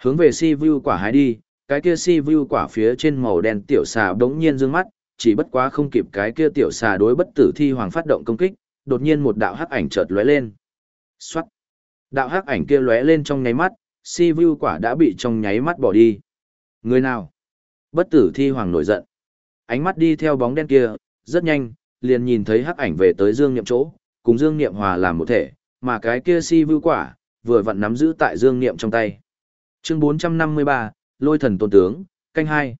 Hướng về si vu quả hái đi, cái kia si vu quả phía trên màu đen tiểu xà đống nhiên dương mắt, chỉ bất quá không kịp cái kia tiểu xà đối bất tử thi hoàng phát động công kích, đột nhiên một đạo hắc ảnh chợt lóe lên. Xoát. Đạo hắc ảnh kia lóe lên trong nháy mắt, si vu quả đã bị trong nháy mắt bỏ đi. Người nào? Bất tử thi hoàng nổi giận. Ánh mắt đi theo bóng đen kia, rất nhanh, liền nhìn thấy hắc ảnh về tới Dương Niệm chỗ, cùng Dương Niệm hòa làm một thể, mà cái kia si vu quả, vừa vặn nắm giữ tại Dương Niệm trong tay. Chương 453, Lôi thần tôn tướng, canh hai.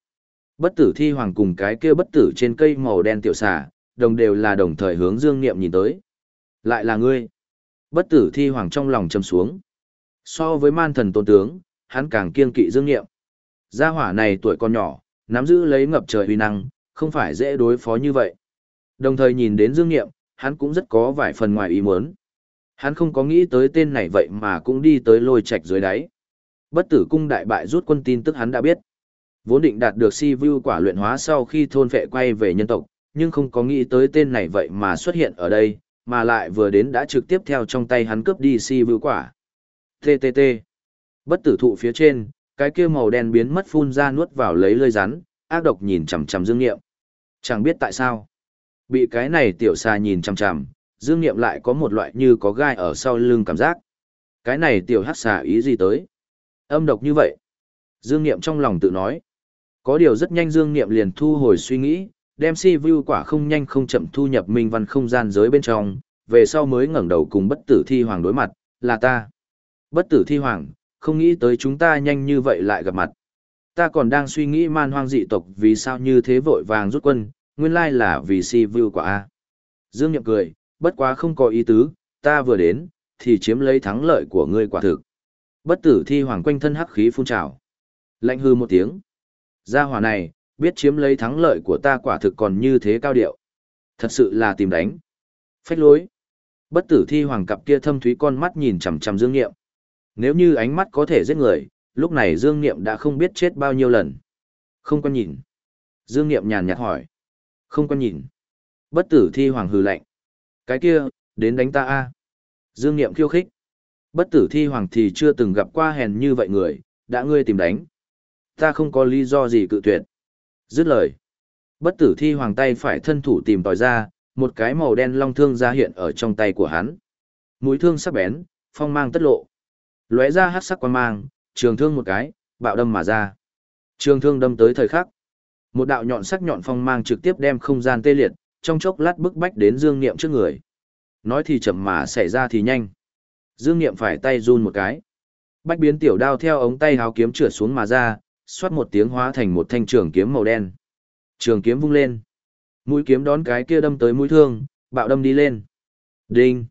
Bất tử thi hoàng cùng cái kia bất tử trên cây màu đen tiểu xà, đồng đều là đồng thời hướng Dương Niệm nhìn tới. Lại là ngươi. Bất tử thi hoàng trong lòng trầm xuống. So với man thần tôn tướng, hắn càng kiên kỵ Dương Niệm. Gia hỏa này tuổi còn nhỏ, nắm giữ lấy ngập trời uy năng, không phải dễ đối phó như vậy. Đồng thời nhìn đến Dương Niệm, hắn cũng rất có vài phần ngoài ý muốn. Hắn không có nghĩ tới tên này vậy mà cũng đi tới lôi Trạch dưới đáy. Bất tử cung đại bại rút quân tin tức hắn đã biết. Vốn định đạt được si vu quả luyện hóa sau khi thôn vệ quay về nhân tộc, nhưng không có nghĩ tới tên này vậy mà xuất hiện ở đây, mà lại vừa đến đã trực tiếp theo trong tay hắn cướp đi si vữ quả. TTT. Bất tử thụ phía trên, cái kia màu đen biến mất phun ra nuốt vào lấy lơi rắn, ác độc nhìn chằm chằm Dương Nghiệm. Chẳng biết tại sao, bị cái này tiểu xà nhìn chằm chằm, Dương Nghiệm lại có một loại như có gai ở sau lưng cảm giác. Cái này tiểu hắc xà ý gì tới? Âm độc như vậy. Dương Nghiệm trong lòng tự nói. Có điều rất nhanh Dương Nghiệm liền thu hồi suy nghĩ, đem si vu quả không nhanh không chậm thu nhập minh văn không gian giới bên trong, về sau mới ngẩng đầu cùng bất tử thi hoàng đối mặt, là ta. Bất tử thi hoàng, không nghĩ tới chúng ta nhanh như vậy lại gặp mặt. Ta còn đang suy nghĩ man hoang dị tộc vì sao như thế vội vàng rút quân, nguyên lai là vì si vu quả A. Dương Nhậm cười, bất quá không có ý tứ, ta vừa đến, thì chiếm lấy thắng lợi của ngươi quả thực. Bất tử thi hoàng quanh thân hắc khí phun trào. Lạnh hư một tiếng. Gia hỏa này, biết chiếm lấy thắng lợi của ta quả thực còn như thế cao điệu. Thật sự là tìm đánh. Phách lối. Bất tử thi hoàng cặp kia thâm thúy con mắt nhìn chằm chằm Dương Nghiệm. Nếu như ánh mắt có thể giết người, lúc này Dương Niệm đã không biết chết bao nhiêu lần. Không quan nhìn. Dương Niệm nhàn nhạt hỏi. Không quan nhìn. Bất tử thi hoàng hừ lạnh. Cái kia, đến đánh ta a Dương Niệm khiêu khích. Bất tử thi hoàng thì chưa từng gặp qua hèn như vậy người, đã ngươi tìm đánh. Ta không có lý do gì cự tuyệt. Dứt lời. Bất tử thi hoàng tay phải thân thủ tìm tòi ra, một cái màu đen long thương ra hiện ở trong tay của hắn. Mũi thương sắc bén, phong mang tất lộ lóe ra hát sắc quan mang, trường thương một cái, bạo đâm mà ra. Trường thương đâm tới thời khắc. Một đạo nhọn sắc nhọn phong mang trực tiếp đem không gian tê liệt, trong chốc lát bức bách đến Dương Niệm trước người. Nói thì chậm mà xảy ra thì nhanh. Dương Niệm phải tay run một cái. Bách biến tiểu đao theo ống tay háo kiếm trượt xuống mà ra, xoát một tiếng hóa thành một thanh trường kiếm màu đen. Trường kiếm vung lên. Mũi kiếm đón cái kia đâm tới mũi thương, bạo đâm đi lên. Đinh.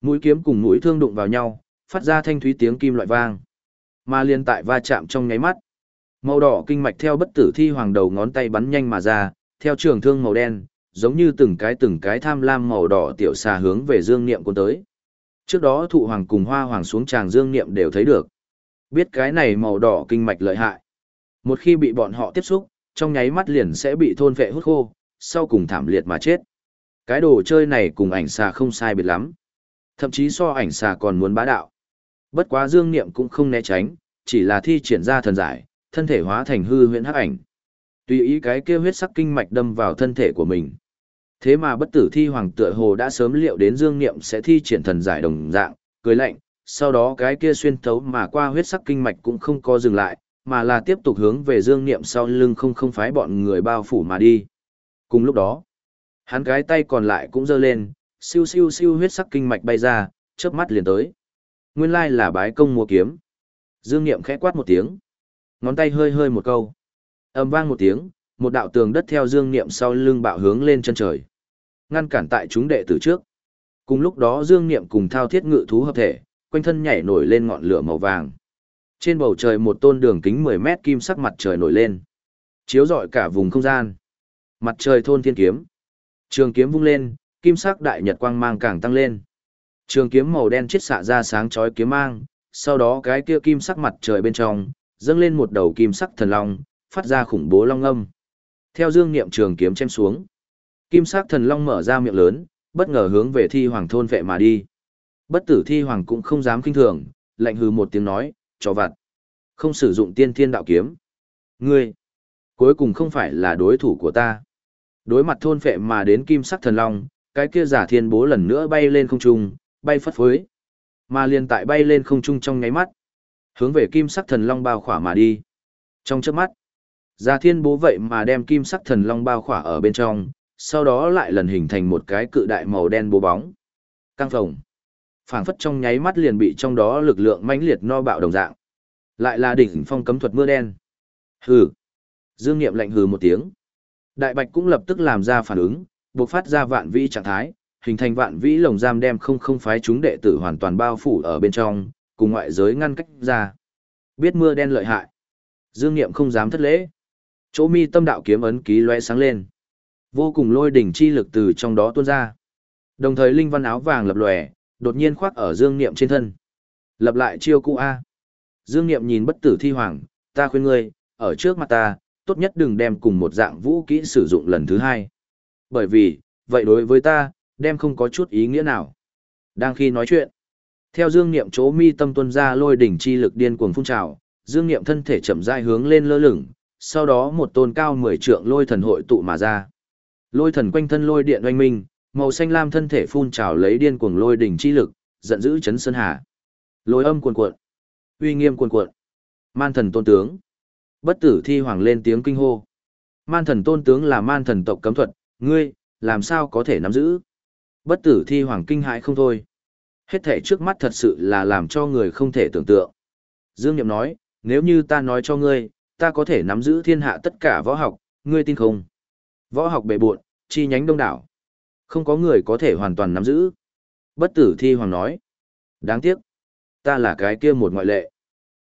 Mũi kiếm cùng mũi thương đụng vào nhau, phát ra thanh thúy tiếng kim loại vang. Mà liên tại va chạm trong nháy mắt. Màu đỏ kinh mạch theo bất tử thi hoàng đầu ngón tay bắn nhanh mà ra, theo trường thương màu đen, giống như từng cái từng cái tham lam màu đỏ tiểu xà hướng về dương niệm cuốn tới. Trước đó thụ hoàng cùng hoa hoàng xuống tràng dương niệm đều thấy được. Biết cái này màu đỏ kinh mạch lợi hại. Một khi bị bọn họ tiếp xúc, trong nháy mắt liền sẽ bị thôn vệ hút khô, sau cùng thảm liệt mà chết. Cái đồ chơi này cùng ảnh xà không sai biệt lắm. Thậm chí so ảnh xà còn muốn bá đạo. Bất quá Dương Niệm cũng không né tránh, chỉ là thi triển ra thần giải, thân thể hóa thành hư huyễn hắc ảnh. Tùy ý cái kia huyết sắc kinh mạch đâm vào thân thể của mình. Thế mà bất tử thi hoàng tựa hồ đã sớm liệu đến Dương Niệm sẽ thi triển thần giải đồng dạng, cười lạnh, sau đó cái kia xuyên thấu mà qua huyết sắc kinh mạch cũng không có dừng lại, mà là tiếp tục hướng về Dương Niệm sau lưng không không phái bọn người bao phủ mà đi. Cùng lúc đó, hắn cái tay còn lại cũng giơ lên, siêu siêu siêu huyết sắc kinh mạch bay ra, chớp mắt liền tới. Nguyên lai là bái công mua kiếm. Dương Niệm khẽ quát một tiếng, ngón tay hơi hơi một câu. Ầm vang một tiếng, một đạo tường đất theo Dương Niệm sau lưng bạo hướng lên chân trời, ngăn cản tại chúng đệ tử trước. Cùng lúc đó Dương Niệm cùng thao thiết ngự thú hợp thể, quanh thân nhảy nổi lên ngọn lửa màu vàng. Trên bầu trời một tôn đường kính 10 mét kim sắc mặt trời nổi lên, chiếu rọi cả vùng không gian. Mặt trời thôn thiên kiếm. Trường kiếm vung lên, kim sắc đại nhật quang mang càng tăng lên. Trường kiếm màu đen chiết xạ ra sáng chói kiếm mang, sau đó cái kia kim sắc mặt trời bên trong, dâng lên một đầu kim sắc thần long, phát ra khủng bố long âm. Theo dương niệm trường kiếm chém xuống, kim sắc thần long mở ra miệng lớn, bất ngờ hướng về thi hoàng thôn vệ mà đi. Bất tử thi hoàng cũng không dám kinh thường, lạnh hừ một tiếng nói, cho vặt. Không sử dụng tiên thiên đạo kiếm. Ngươi, cuối cùng không phải là đối thủ của ta. Đối mặt thôn phệ mà đến kim sắc thần long, cái kia giả thiên bố lần nữa bay lên không trung, bay phất phới. Mà liền tại bay lên không trung trong nháy mắt, hướng về kim sắc thần long bao khỏa mà đi. Trong chớp mắt, giả thiên bố vậy mà đem kim sắc thần long bao khỏa ở bên trong, sau đó lại lần hình thành một cái cự đại màu đen bố bóng. Căng phồng phảng phất trong nháy mắt liền bị trong đó lực lượng mãnh liệt no bạo đồng dạng. Lại là đỉnh phong cấm thuật mưa đen. Hừ. Dương Niệm lạnh hừ một tiếng. Đại Bạch cũng lập tức làm ra phản ứng, buộc phát ra vạn vĩ trạng thái, hình thành vạn vĩ lồng giam đem không không phái chúng đệ tử hoàn toàn bao phủ ở bên trong, cùng ngoại giới ngăn cách ra. Biết mưa đen lợi hại. Dương Niệm không dám thất lễ. Chỗ mi tâm đạo kiếm ấn ký lóe sáng lên. Vô cùng lôi đỉnh chi lực từ trong đó tuôn ra. Đồng thời linh văn áo vàng lập lòe, đột nhiên khoác ở Dương Niệm trên thân. Lập lại chiêu cũ A. Dương Niệm nhìn bất tử thi hoàng, ta khuyên ngươi, ở trước mặt ta, tốt nhất đừng đem cùng một dạng vũ kỹ sử dụng lần thứ hai. Bởi vì, vậy đối với ta, đem không có chút ý nghĩa nào. Đang khi nói chuyện, theo dương niệm chỗ mi tâm tuân ra lôi đỉnh chi lực điên cuồng phun trào, dương niệm thân thể chậm rãi hướng lên lơ lửng, sau đó một tôn cao mười trượng lôi thần hội tụ mà ra. Lôi thần quanh thân lôi điện oanh minh, màu xanh lam thân thể phun trào lấy điên cuồng lôi đỉnh chi lực, giận dữ chấn sơn hà. Lôi âm cuồn cuộn, uy nghiêm cuồn cuộn. Man thần tôn tướng. Bất tử thi hoàng lên tiếng kinh hô. Man thần tôn tướng là man thần tộc cấm thuật, ngươi, làm sao có thể nắm giữ? Bất tử thi hoàng kinh hãi không thôi. Hết thể trước mắt thật sự là làm cho người không thể tưởng tượng. Dương Nhậm nói, nếu như ta nói cho ngươi, ta có thể nắm giữ thiên hạ tất cả võ học, ngươi tin không? Võ học bề buộn, chi nhánh đông đảo. Không có người có thể hoàn toàn nắm giữ. Bất tử thi hoàng nói. Đáng tiếc. Ta là cái kia một ngoại lệ.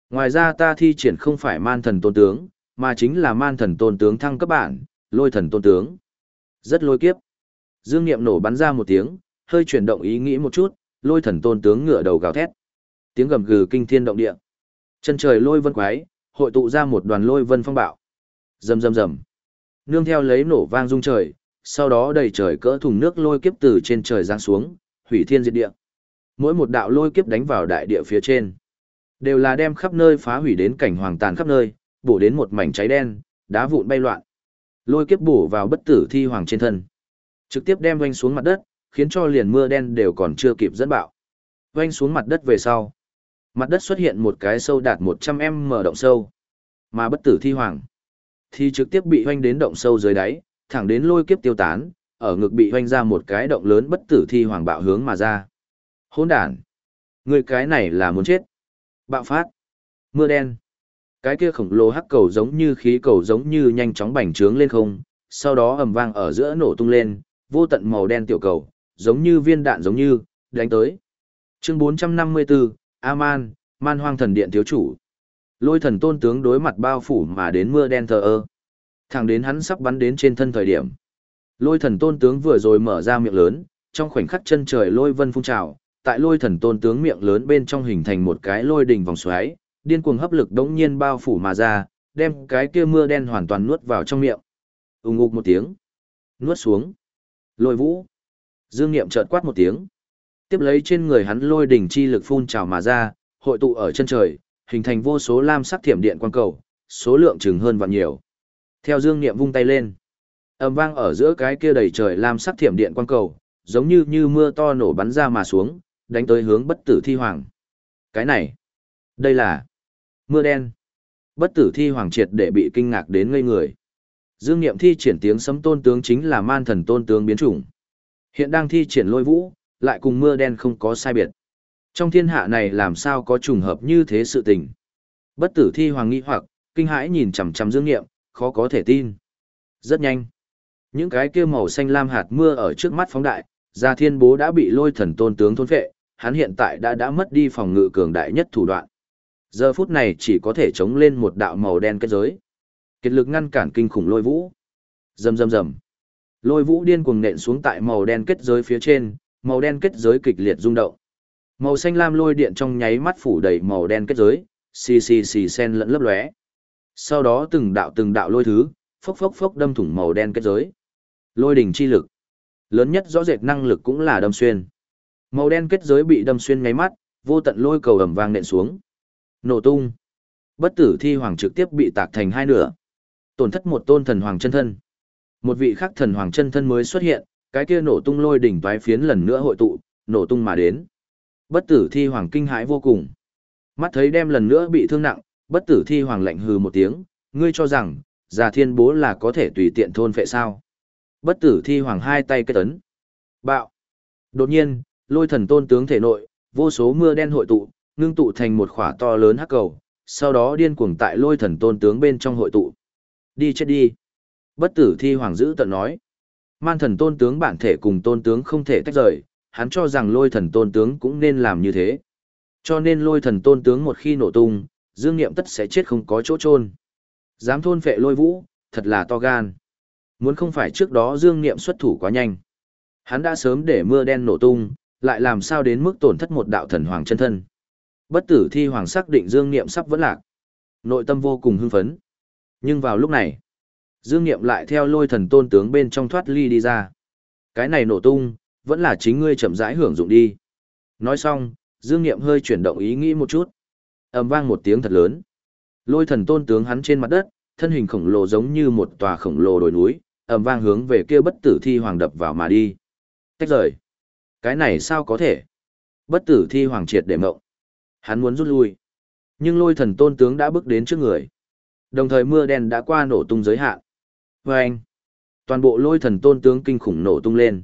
Ngoài ra ta thi triển không phải man thần tôn tướng, mà chính là man thần tôn tướng thăng cấp bản, lôi thần tôn tướng. Rất lôi kiếp. Dương Niệm nổ bắn ra một tiếng, hơi chuyển động ý nghĩ một chút, lôi thần tôn tướng ngửa đầu gào thét. Tiếng gầm gừ kinh thiên động địa. Chân trời lôi vân quái, hội tụ ra một đoàn lôi vân phong bạo. Rầm rầm rầm. Nương theo lấy nổ vang rung trời, sau đó đầy trời cỡ thùng nước lôi kiếp từ trên trời giáng xuống, hủy thiên diệt địa. Mỗi một đạo lôi kiếp đánh vào đại địa phía trên. Đều là đem khắp nơi phá hủy đến cảnh hoàng tàn khắp nơi, bổ đến một mảnh cháy đen, đá vụn bay loạn. Lôi kiếp bổ vào bất tử thi hoàng trên thân. Trực tiếp đem vênh xuống mặt đất, khiến cho liền mưa đen đều còn chưa kịp dẫn bạo. Vênh xuống mặt đất về sau. Mặt đất xuất hiện một cái sâu đạt 100m động sâu. Mà bất tử thi hoàng thì trực tiếp bị hoanh đến động sâu dưới đáy, thẳng đến lôi kiếp tiêu tán, ở ngực bị hoanh ra một cái động lớn bất tử thi hoàng bạo hướng mà ra. Hỗn đản, người cái này là muốn chết. Bạo phát. Mưa đen. Cái kia khổng lồ hắc cầu giống như khí cầu giống như nhanh chóng bành trướng lên không, sau đó ầm vang ở giữa nổ tung lên, vô tận màu đen tiểu cầu, giống như viên đạn giống như, đánh tới. Chương 454, Aman, Man Hoang Thần Điện thiếu chủ. Lôi thần tôn tướng đối mặt bao phủ mà đến mưa đen thờ ơ. Thẳng đến hắn sắp bắn đến trên thân thời điểm. Lôi thần tôn tướng vừa rồi mở ra miệng lớn, trong khoảnh khắc chân trời lôi vân phun trào, tại lôi thần tôn tướng miệng lớn bên trong hình thành một cái lôi đỉnh vòng xoáy, điên cuồng hấp lực đống nhiên bao phủ mà ra, đem cái kia mưa đen hoàn toàn nuốt vào trong miệng. Ùng ục một tiếng, nuốt xuống. Lôi vũ. Dương Nghiệm chợt quát một tiếng. Tiếp lấy trên người hắn lôi đỉnh chi lực phun trào mà ra, hội tụ ở chân trời, hình thành vô số lam sắc thiểm điện quang cầu, số lượng chừng hơn vạn nhiều. Theo Dương Niệm vung tay lên, âm vang ở giữa cái kia đầy trời làm sắc thiểm điện quang cầu, giống như như mưa to nổ bắn ra mà xuống, đánh tới hướng bất tử thi hoàng. Cái này, đây là mưa đen. Bất tử thi hoàng triệt để bị kinh ngạc đến ngây người. Dương Niệm thi triển tiếng sấm tôn tướng chính là man thần tôn tướng biến chủng. Hiện đang thi triển lôi vũ, lại cùng mưa đen không có sai biệt. Trong thiên hạ này làm sao có trùng hợp như thế sự tình. Bất tử thi hoàng nghi hoặc, kinh hãi nhìn chằm chằm Dương Niệm, khó có thể tin. Rất nhanh. Những cái kia màu xanh lam hạt mưa ở trước mắt phóng đại, Gia Thiên Bố đã bị lôi thần tôn tướng thôn phệ, hắn hiện tại đã đã mất đi phòng ngự cường đại nhất thủ đoạn. Giờ phút này chỉ có thể chống lên một đạo màu đen kết giới. Kiệt lực ngăn cản kinh khủng lôi vũ. Rầm rầm rầm. Lôi vũ điên cuồng nện xuống tại màu đen kết giới phía trên, màu đen kết giới kịch liệt rung động. Màu xanh lam lôi điện trong nháy mắt phủ đầy màu đen kết giới, xì xì xì sen lẫn lấp lóe. Sau đó từng đạo từng đạo lôi thứ, phốc phốc phốc đâm thủng màu đen kết giới. Lôi đỉnh chi lực. Lớn nhất rõ rệt năng lực cũng là đâm xuyên. Màu đen kết giới bị đâm xuyên ngay mắt, vô tận lôi cầu ầm vang nện xuống. Nổ tung. Bất tử thi hoàng trực tiếp bị tạc thành hai nửa. Tổn thất một tôn thần hoàng chân thân. Một vị khác thần hoàng chân thân mới xuất hiện, cái kia nổ tung lôi đỉnh toái phiến lần nữa hội tụ, nổ tung mà đến. Bất tử thi hoàng kinh hãi vô cùng. Mắt thấy đem lần nữa bị thương nặng, bất tử thi hoàng lạnh hừ một tiếng, ngươi cho rằng, già thiên bố là có thể tùy tiện thôn phệ sao. Bất tử thi hoàng hai tay kết ấn. Bạo. Đột nhiên, lôi thần tôn tướng thể nội, vô số mưa đen hội tụ, ngưng tụ thành một khỏa to lớn hắc cầu, sau đó điên cuồng tại lôi thần tôn tướng bên trong hội tụ. Đi chết đi. Bất tử thi hoàng dữ tận nói. Man thần tôn tướng bản thể cùng tôn tướng không thể tách rời, hắn cho rằng lôi thần tôn tướng cũng nên làm như thế. Cho nên lôi thần tôn tướng một khi nổ tung, dương nghiệm tất sẽ chết không có chỗ trôn. Dám thôn phệ lôi vũ, thật là to gan. Muốn không phải trước đó dương nghiệm xuất thủ quá nhanh. Hắn đã sớm để mưa đen nổ tung, lại làm sao đến mức tổn thất một đạo thần hoàng chân thân. Bất tử thi hoàng xác định dương nghiệm sắp vẫn lạc. Nội tâm vô cùng hưng phấn. Nhưng vào lúc này, dương nghiệm lại theo lôi thần tôn tướng bên trong thoát ly đi ra. Cái này nổ tung, vẫn là chính ngươi chậm rãi hưởng dụng đi. Nói xong, dương nghiệm hơi chuyển động ý nghĩ một chút ầm vang một tiếng thật lớn. Lôi thần tôn tướng hắn trên mặt đất, thân hình khổng lồ giống như một tòa khổng lồ đồi núi, ầm vang hướng về kia bất tử thi hoàng đập vào mà đi. Tách rời. Cái này sao có thể? Bất tử thi hoàng triệt để mộng. Hắn muốn rút lui. Nhưng lôi thần tôn tướng đã bước đến trước người. Đồng thời mưa đen đã qua nổ tung giới hạn. Và anh, toàn bộ lôi thần tôn tướng kinh khủng nổ tung lên.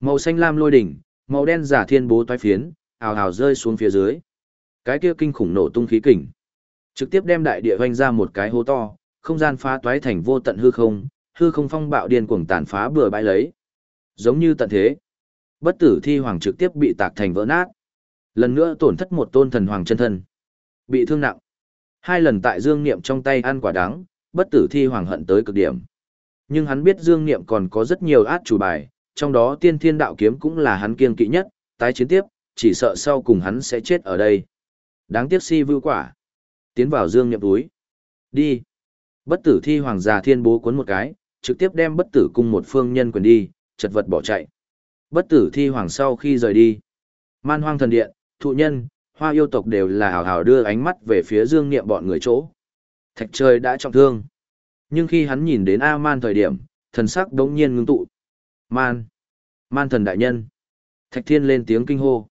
Màu xanh lam lôi đỉnh, màu đen giả thiên bố toái phiến, ào ào rơi xuống phía dưới. Cái kia kinh khủng nổ tung khí kình. Trực tiếp đem đại địa hoanh ra một cái hố to, không gian phá toái thành vô tận hư không, hư không phong bạo điên cuồng tàn phá bừa bãi lấy. Giống như tận thế. Bất tử thi hoàng trực tiếp bị tạc thành vỡ nát. Lần nữa tổn thất một tôn thần hoàng chân thân. Bị thương nặng. Hai lần tại Dương Niệm trong tay ăn quả đắng, bất tử thi hoàng hận tới cực điểm. Nhưng hắn biết Dương Niệm còn có rất nhiều át chủ bài, trong đó tiên thiên đạo kiếm cũng là hắn kiên kỵ nhất, tái chiến tiếp, chỉ sợ sau cùng hắn sẽ chết ở đây. Đáng tiếc si vưu quả. Tiến vào Dương Niệm túi. Đi. Bất tử thi hoàng già thiên bố cuốn một cái, trực tiếp đem bất tử cung một phương nhân quyền đi, chật vật bỏ chạy. Bất tử thi hoàng sau khi rời đi. Man hoang thần điện, thụ nhân, hoa yêu tộc đều là hào hào đưa ánh mắt về phía dương niệm bọn người chỗ. Thạch trời đã trọng thương. Nhưng khi hắn nhìn đến A-man thời điểm, thần sắc đống nhiên ngưng tụ. Man! Man thần đại nhân! Thạch thiên lên tiếng kinh hô.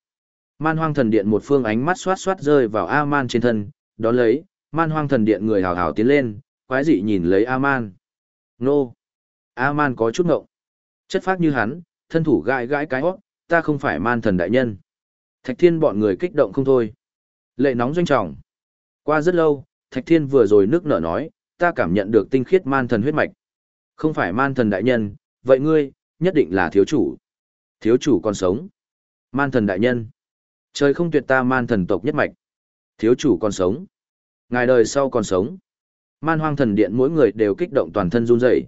Man hoang thần điện một phương ánh mắt xoát xoát rơi vào A-man trên thân, đó lấy, man hoang thần điện người hào hào tiến lên, quái dị nhìn lấy A-man. Nô! A-man có chút ngộng. Chất phác như hắn, thân thủ gãi gãi cái hót, ta không phải man thần đại nhân. Thạch Thiên bọn người kích động không thôi. Lệ nóng doanh trọng. Qua rất lâu, Thạch Thiên vừa rồi nước nở nói, ta cảm nhận được tinh khiết man thần huyết mạch. Không phải man thần đại nhân, vậy ngươi, nhất định là thiếu chủ. Thiếu chủ còn sống. Man thần đại nhân. Trời không tuyệt ta man thần tộc nhất mạch. Thiếu chủ còn sống. Ngài đời sau còn sống. Man hoang thần điện mỗi người đều kích động toàn thân run rẩy.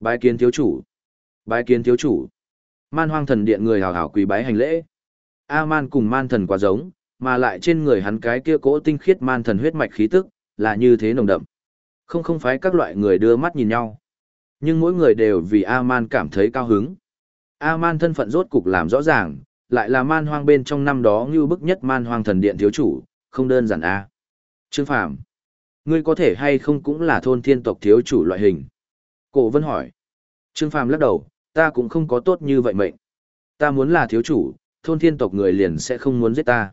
Bái kiến thiếu chủ. Bái kiến thiếu chủ. Man hoang thần điện người hào hào quỳ bái hành lễ. A-man cùng man thần quá giống, mà lại trên người hắn cái kia cỗ tinh khiết man thần huyết mạch khí tức, là như thế nồng đậm. Không không phải các loại người đưa mắt nhìn nhau. Nhưng mỗi người đều vì A-man cảm thấy cao hứng. A-man thân phận rốt cục làm rõ ràng, lại là man hoang bên trong năm đó như bức nhất man hoang thần điện thiếu chủ, không đơn giản A. Trương Phàm ngươi có thể hay không cũng là thôn thiên tộc thiếu chủ loại hình. Cổ vân hỏi. Trương Phàm lắc đầu, ta cũng không có tốt như vậy mệnh. Ta muốn là thiếu chủ, thôn thiên tộc người liền sẽ không muốn giết ta.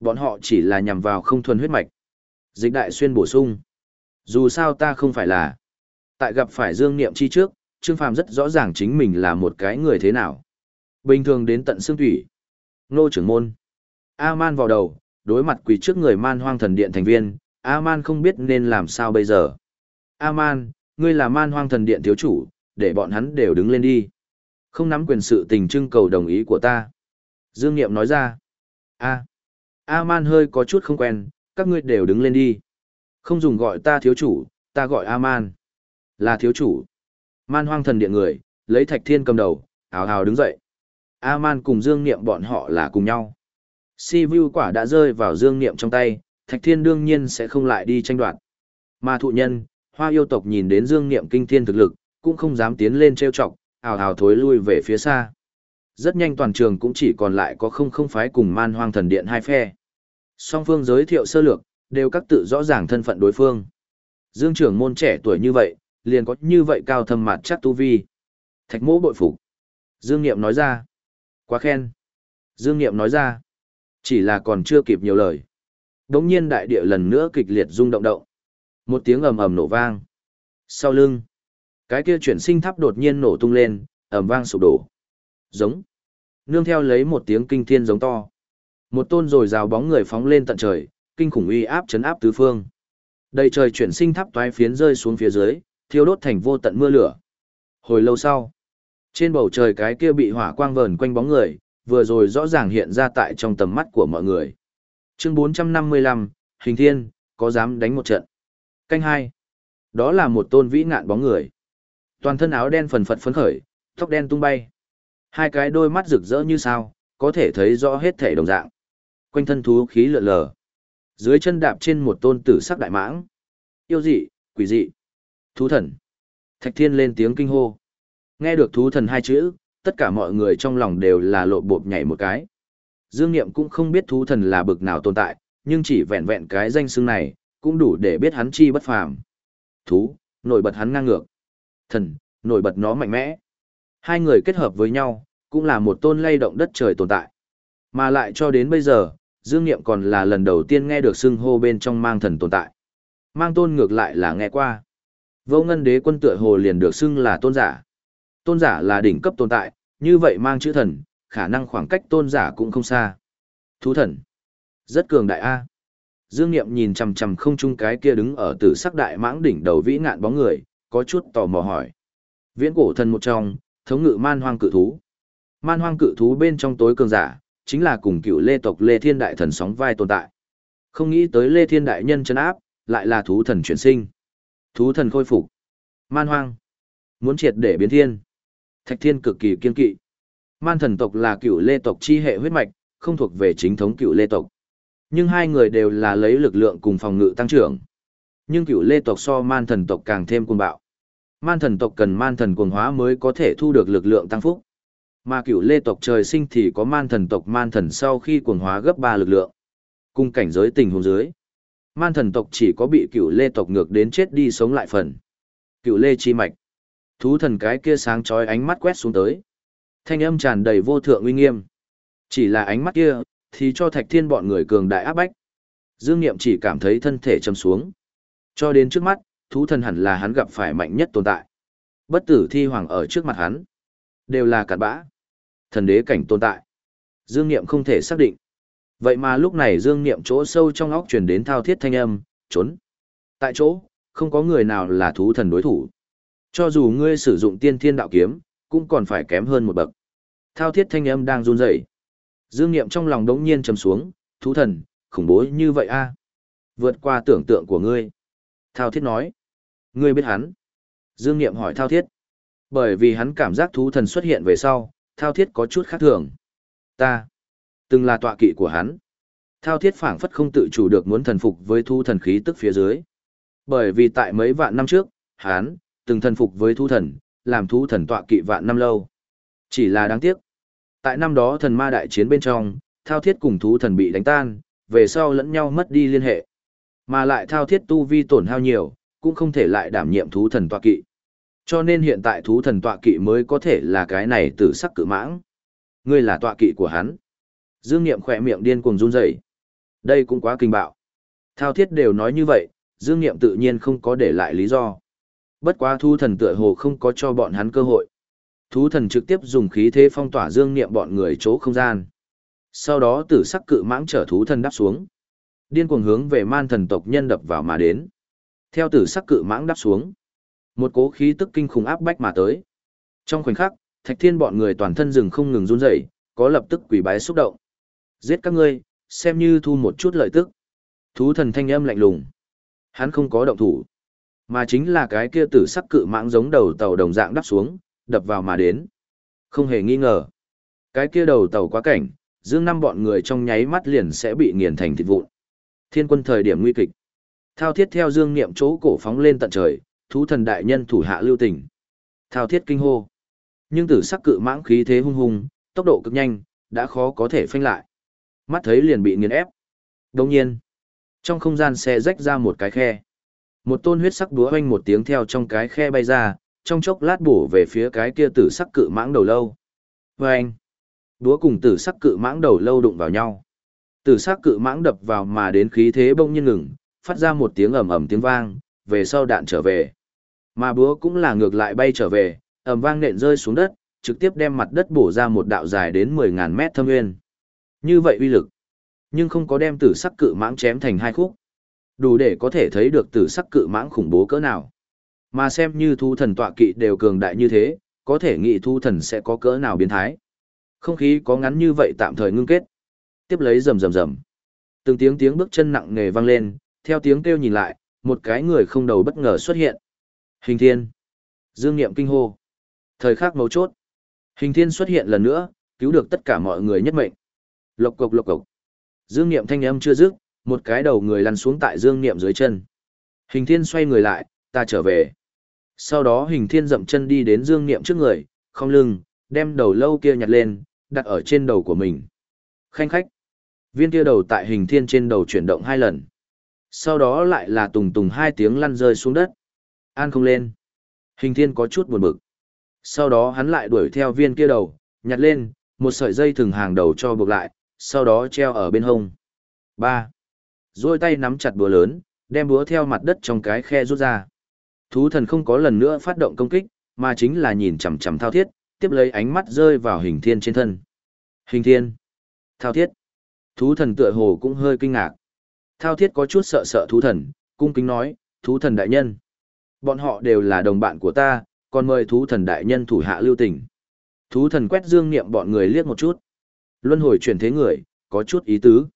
Bọn họ chỉ là nhằm vào không thuần huyết mạch. Dịch đại xuyên bổ sung. Dù sao ta không phải là. Tại gặp phải Dương Niệm chi trước, Trương Phàm rất rõ ràng chính mình là một cái người thế nào. Bình thường đến tận xương thủy. Nô trưởng môn. A-man vào đầu, đối mặt quỳ trước người man hoang thần điện thành viên, A-man không biết nên làm sao bây giờ. A-man, ngươi là man hoang thần điện thiếu chủ, để bọn hắn đều đứng lên đi. Không nắm quyền sự tình trưng cầu đồng ý của ta. Dương Niệm nói ra. A. A-man hơi có chút không quen, các ngươi đều đứng lên đi. Không dùng gọi ta thiếu chủ, ta gọi A-man. Là thiếu chủ. Man hoang thần điện người, lấy thạch thiên cầm đầu, hào hào đứng dậy. A-man cùng Dương Niệm bọn họ là cùng nhau. Si Vu quả đã rơi vào Dương Niệm trong tay, thạch thiên đương nhiên sẽ không lại đi tranh đoạt. Mà thụ nhân, hoa yêu tộc nhìn đến Dương Niệm kinh thiên thực lực, cũng không dám tiến lên trêu chọc, ào ào thối lui về phía xa. Rất nhanh toàn trường cũng chỉ còn lại có không không phái cùng man hoang thần điện hai phe. Song phương giới thiệu sơ lược, đều các tự rõ ràng thân phận đối phương. Dương trưởng môn trẻ tuổi như vậy, liền có như vậy cao thâm mặt chắc tu vi. Thạch mỗ bội phục. Dương Niệm nói ra. Quá khen. Dương Niệm nói ra. Chỉ là còn chưa kịp nhiều lời. Đống nhiên đại địa lần nữa kịch liệt rung động động. Một tiếng ầm ầm nổ vang. Sau lưng, cái kia chuyển sinh tháp đột nhiên nổ tung lên, ầm vang sụp đổ. Giống. Nương theo lấy một tiếng kinh thiên giống to. Một tôn rồi rào bóng người phóng lên tận trời, kinh khủng uy áp chấn áp tứ phương. Đầy trời chuyển sinh tháp toái phiến rơi xuống phía dưới, thiêu đốt thành vô tận mưa lửa. Hồi lâu sau, trên bầu trời cái kia bị hỏa quang vờn quanh bóng người, vừa rồi rõ ràng hiện ra tại trong tầm mắt của mọi người. Chương 455, Hình Thiên, có dám đánh một trận. Canh hai, Đó là một tôn vĩ ngạn bóng người. Toàn thân áo đen phần phật phấn khởi, tóc đen tung bay. Hai cái đôi mắt rực rỡ như sao, có thể thấy rõ hết thể đồng dạng. Quanh thân thú khí lượn lờ. Dưới chân đạp trên một tôn tử sắc đại mãng. Yêu dị, quỷ dị. Thú thần. Thạch thiên lên tiếng kinh hô. Nghe được thú thần hai chữ, tất cả mọi người trong lòng đều là lộ bộp nhảy một cái. Dương Niệm cũng không biết thú thần là bực nào tồn tại, nhưng chỉ vẹn vẹn cái danh xưng này, cũng đủ để biết hắn chi bất phàm. Thú, nổi bật hắn ngang ngược. Thần, nổi bật nó mạnh mẽ. Hai người kết hợp với nhau, cũng là một tôn lay động đất trời tồn tại. Mà lại cho đến bây giờ, Dương Niệm còn là lần đầu tiên nghe được xưng hô bên trong mang thần tồn tại. Mang tôn ngược lại là nghe qua. Vô ngân đế quân tựa hồ liền được xưng là tôn giả. Tôn giả là đỉnh cấp tồn tại, như vậy mang chữ thần, khả năng khoảng cách tôn giả cũng không xa. Thú thần. Rất cường đại A. Dương Niệm nhìn chằm chằm không chung cái kia đứng ở tử sắc đại mãng đỉnh đầu vĩ ngạn bóng người, có chút tò mò hỏi. Viễn cổ thần một trong, thống ngự man hoang cự thú. Man hoang cự thú bên trong tối cường giả, chính là cùng cựu lê tộc lê thiên đại thần sóng vai tồn tại. Không nghĩ tới lê thiên đại nhân chân áp, lại là thú thần chuyển sinh. Thú thần khôi phục. Man hoang. Muốn triệt để biến thiên. Thạch thiên cực kỳ kiên kỵ. Man thần tộc là cựu lê tộc chi hệ huyết mạch, không thuộc về chính thống cựu lê tộc. Nhưng hai người đều là lấy lực lượng cùng phòng ngự tăng trưởng. Nhưng cựu lê tộc so man thần tộc càng thêm cuồng bạo. Man thần tộc cần man thần cuồng hóa mới có thể thu được lực lượng tăng phúc. Mà cựu lê tộc trời sinh thì có man thần tộc man thần sau khi cuồng hóa gấp ba lực lượng. Cùng cảnh giới tình huống dưới. Man thần tộc chỉ có bị cựu lê tộc ngược đến chết đi sống lại phần. Cựu lê chi mạch. Thú thần cái kia sáng chói ánh mắt quét xuống tới. Thanh âm tràn đầy vô thượng uy nghiêm. Chỉ là ánh mắt kia, thì cho thạch thiên bọn người cường đại áp bách. Dương Niệm chỉ cảm thấy thân thể châm xuống. Cho đến trước mắt, thú thần hẳn là hắn gặp phải mạnh nhất tồn tại. Bất tử thi hoàng ở trước mặt hắn. Đều là cặn bã. Thần đế cảnh tồn tại. Dương Niệm không thể xác định. Vậy mà lúc này Dương Niệm chỗ sâu trong óc truyền đến thao thiết thanh âm, trốn. Tại chỗ, không có người nào là thú thần đối thủ. Cho dù ngươi sử dụng tiên thiên đạo kiếm, cũng còn phải kém hơn một bậc. Thao thiết thanh âm đang run rẩy. Dương Niệm trong lòng đống nhiên trầm xuống, thú thần, khủng bố như vậy a Vượt qua tưởng tượng của ngươi. Thao thiết nói. Ngươi biết hắn. Dương Niệm hỏi Thao thiết. Bởi vì hắn cảm giác thú thần xuất hiện về sau, Thao thiết có chút khác thường. Ta. Từng là tọa kỵ của hắn. Thao thiết phảng phất không tự chủ được muốn thần phục với Thu thần khí tức phía dưới. Bởi vì tại mấy vạn năm trước, hắn, từng thần phục với thú thần, làm thú thần tọa kỵ vạn năm lâu. Chỉ là đáng tiếc. Tại năm đó thần ma đại chiến bên trong, thao thiết cùng thú thần bị đánh tan, về sau lẫn nhau mất đi liên hệ. Mà lại thao thiết tu vi tổn hao nhiều, cũng không thể lại đảm nhiệm thú thần tọa kỵ. Cho nên hiện tại thú thần tọa kỵ mới có thể là cái này tử sắc cự mãng. Ngươi là tọa kỵ của hắn. Dương Niệm khỏe miệng điên cuồng run rẩy. Đây cũng quá kinh bạo. Thao thiết đều nói như vậy, Dương Niệm tự nhiên không có để lại lý do. Bất quá thú thần tựa hồ không có cho bọn hắn cơ hội. Thú thần trực tiếp dùng khí thế phong tỏa dương niệm bọn người chỗ không gian. Sau đó tử sắc cự mãng trở thú thần đáp xuống. Điên cuồng hướng về man thần tộc nhân đập vào mà đến. Theo tử sắc cự mãng đáp xuống. Một cố khí tức kinh khủng áp bách mà tới. Trong khoảnh khắc, thạch thiên bọn người toàn thân rừng không ngừng run rẩy, có lập tức quỷ bái xúc động. Giết các ngươi, xem như thu một chút lợi tức. Thú thần thanh âm lạnh lùng. Hắn không có động thủ, mà chính là cái kia tử sắc cự mãng giống đầu tàu đồng dạng đắp xuống, đập vào mà đến. Không hề nghi ngờ. Cái kia đầu tàu quá cảnh, dương năm bọn người trong nháy mắt liền sẽ bị nghiền thành thịt vụn. Thiên quân thời điểm nguy kịch. Thao thiết theo dương niệm chỗ cổ phóng lên tận trời, thú thần đại nhân thủ hạ lưu tình. Thao thiết kinh hô. Nhưng tử sắc cự mãng khí thế hung hùng, tốc độ cực nhanh, đã khó có thể phanh lại. Mắt thấy liền bị nghiền ép. Đồng nhiên, trong không gian xe rách ra một cái khe. Một tôn huyết sắc búa hoanh một tiếng theo trong cái khe bay ra, trong chốc lát bổ về phía cái kia tử sắc cự mãng đầu lâu. Và anh, búa cùng tử sắc cự mãng đầu lâu đụng vào nhau. Tử sắc cự mãng đập vào mà đến khí thế bông nhiên ngừng, phát ra một tiếng ầm ầm tiếng vang, về sau đạn trở về. Mà búa cũng là ngược lại bay trở về, ầm vang nện rơi xuống đất, trực tiếp đem mặt đất bổ ra một đạo dài đến 10.000 mét thâm nguyên. Như vậy uy lực, nhưng không có đem tử sắc cự mãng chém thành hai khúc. Đủ để có thể thấy được tử sắc cự mãng khủng bố cỡ nào. Mà xem như thu thần tọa kỵ đều cường đại như thế, có thể nghĩ thu thần sẽ có cỡ nào biến thái. Không khí có ngắn như vậy tạm thời ngưng kết. Tiếp lấy rầm rầm rầm. Từng tiếng tiếng bước chân nặng nề vang lên, theo tiếng kêu nhìn lại, một cái người không đầu bất ngờ xuất hiện. Hình thiên. Dương Niệm kinh hô. Thời khắc mấu chốt. Hình thiên xuất hiện lần nữa, cứu được tất cả mọi người nhất mệnh. Lộc cộc lộc cộc. Dương Niệm thanh âm chưa dứt, một cái đầu người lăn xuống tại dương niệm dưới chân. Hình thiên xoay người lại, ta trở về. Sau đó hình thiên dậm chân đi đến dương niệm trước người, không lưng, đem đầu lâu kia nhặt lên, đặt ở trên đầu của mình. Khanh khách. Viên kia đầu tại hình thiên trên đầu chuyển động hai lần. Sau đó lại là tùng tùng hai tiếng lăn rơi xuống đất. An không lên. Hình thiên có chút buồn bực. Sau đó hắn lại đuổi theo viên kia đầu, nhặt lên, một sợi dây thừng hàng đầu cho buộc lại, sau đó treo ở bên hông. 3 duỗi tay nắm chặt búa lớn, đem búa theo mặt đất trong cái khe rút ra. Thú thần không có lần nữa phát động công kích, mà chính là nhìn chằm chằm thao thiết, tiếp lấy ánh mắt rơi vào hình thiên trên thân. Hình thiên, thao thiết, thú thần tựa hồ cũng hơi kinh ngạc. Thao thiết có chút sợ sợ thú thần, cung kính nói, thú thần đại nhân. Bọn họ đều là đồng bạn của ta, còn mời thú thần đại nhân thủ hạ lưu tình. Thú thần quét dương niệm bọn người liếc một chút. Luân hồi chuyển thế người, có chút ý tứ.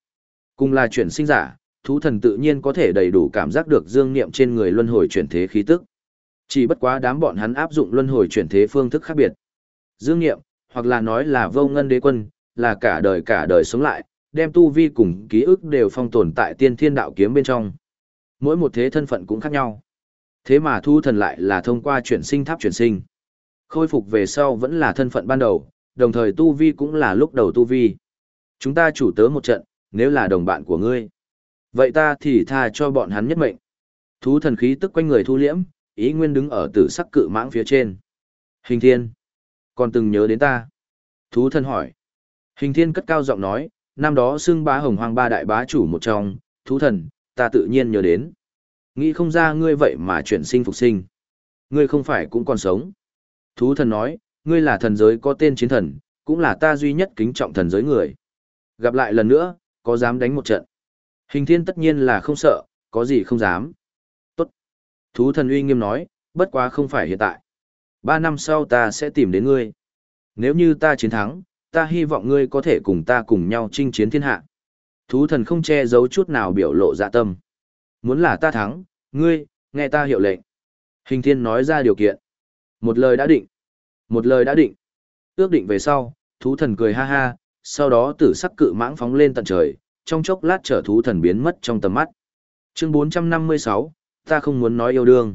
Cùng là chuyển sinh giả, thú thần tự nhiên có thể đầy đủ cảm giác được dương niệm trên người luân hồi chuyển thế khí tức. Chỉ bất quá đám bọn hắn áp dụng luân hồi chuyển thế phương thức khác biệt. Dương niệm, hoặc là nói là vô ngân đế quân, là cả đời cả đời sống lại, đem tu vi cùng ký ức đều phong tồn tại tiên thiên đạo kiếm bên trong. Mỗi một thế thân phận cũng khác nhau. Thế mà thu thần lại là thông qua chuyển sinh tháp chuyển sinh. Khôi phục về sau vẫn là thân phận ban đầu, đồng thời tu vi cũng là lúc đầu tu vi. Chúng ta chủ tớ một trận, nếu là đồng bạn của ngươi. Vậy ta thì tha cho bọn hắn nhất mệnh. Thú thần khí tức quanh người thu liễm, ý nguyên đứng ở tử sắc cự mãng phía trên. Hình thiên. Còn từng nhớ đến ta. Thú thần hỏi. Hình thiên cất cao giọng nói, năm đó xưng bá hồng hoang ba đại bá chủ một trong, thú thần, ta tự nhiên nhớ đến. Nghĩ không ra ngươi vậy mà chuyển sinh phục sinh. Ngươi không phải cũng còn sống. Thú thần nói, ngươi là thần giới có tên chiến thần, cũng là ta duy nhất kính trọng thần giới người. Gặp lại lần nữa, có dám đánh một trận. Hình thiên tất nhiên là không sợ, có gì không dám. Tốt. Thú thần uy nghiêm nói, bất quá không phải hiện tại. Ba năm sau ta sẽ tìm đến ngươi. Nếu như ta chiến thắng, ta hy vọng ngươi có thể cùng ta cùng nhau chinh chiến thiên hạ. Thú thần không che giấu chút nào biểu lộ dạ tâm. Muốn là ta thắng, ngươi, nghe ta hiệu lệnh. Hình thiên nói ra điều kiện. Một lời đã định. Một lời đã định. Ước định về sau, thú thần cười ha ha, sau đó tử sắc cự mãng phóng lên tận trời, trong chốc lát trở thú thần biến mất trong tầm mắt. Chương 456, ta không muốn nói yêu đương.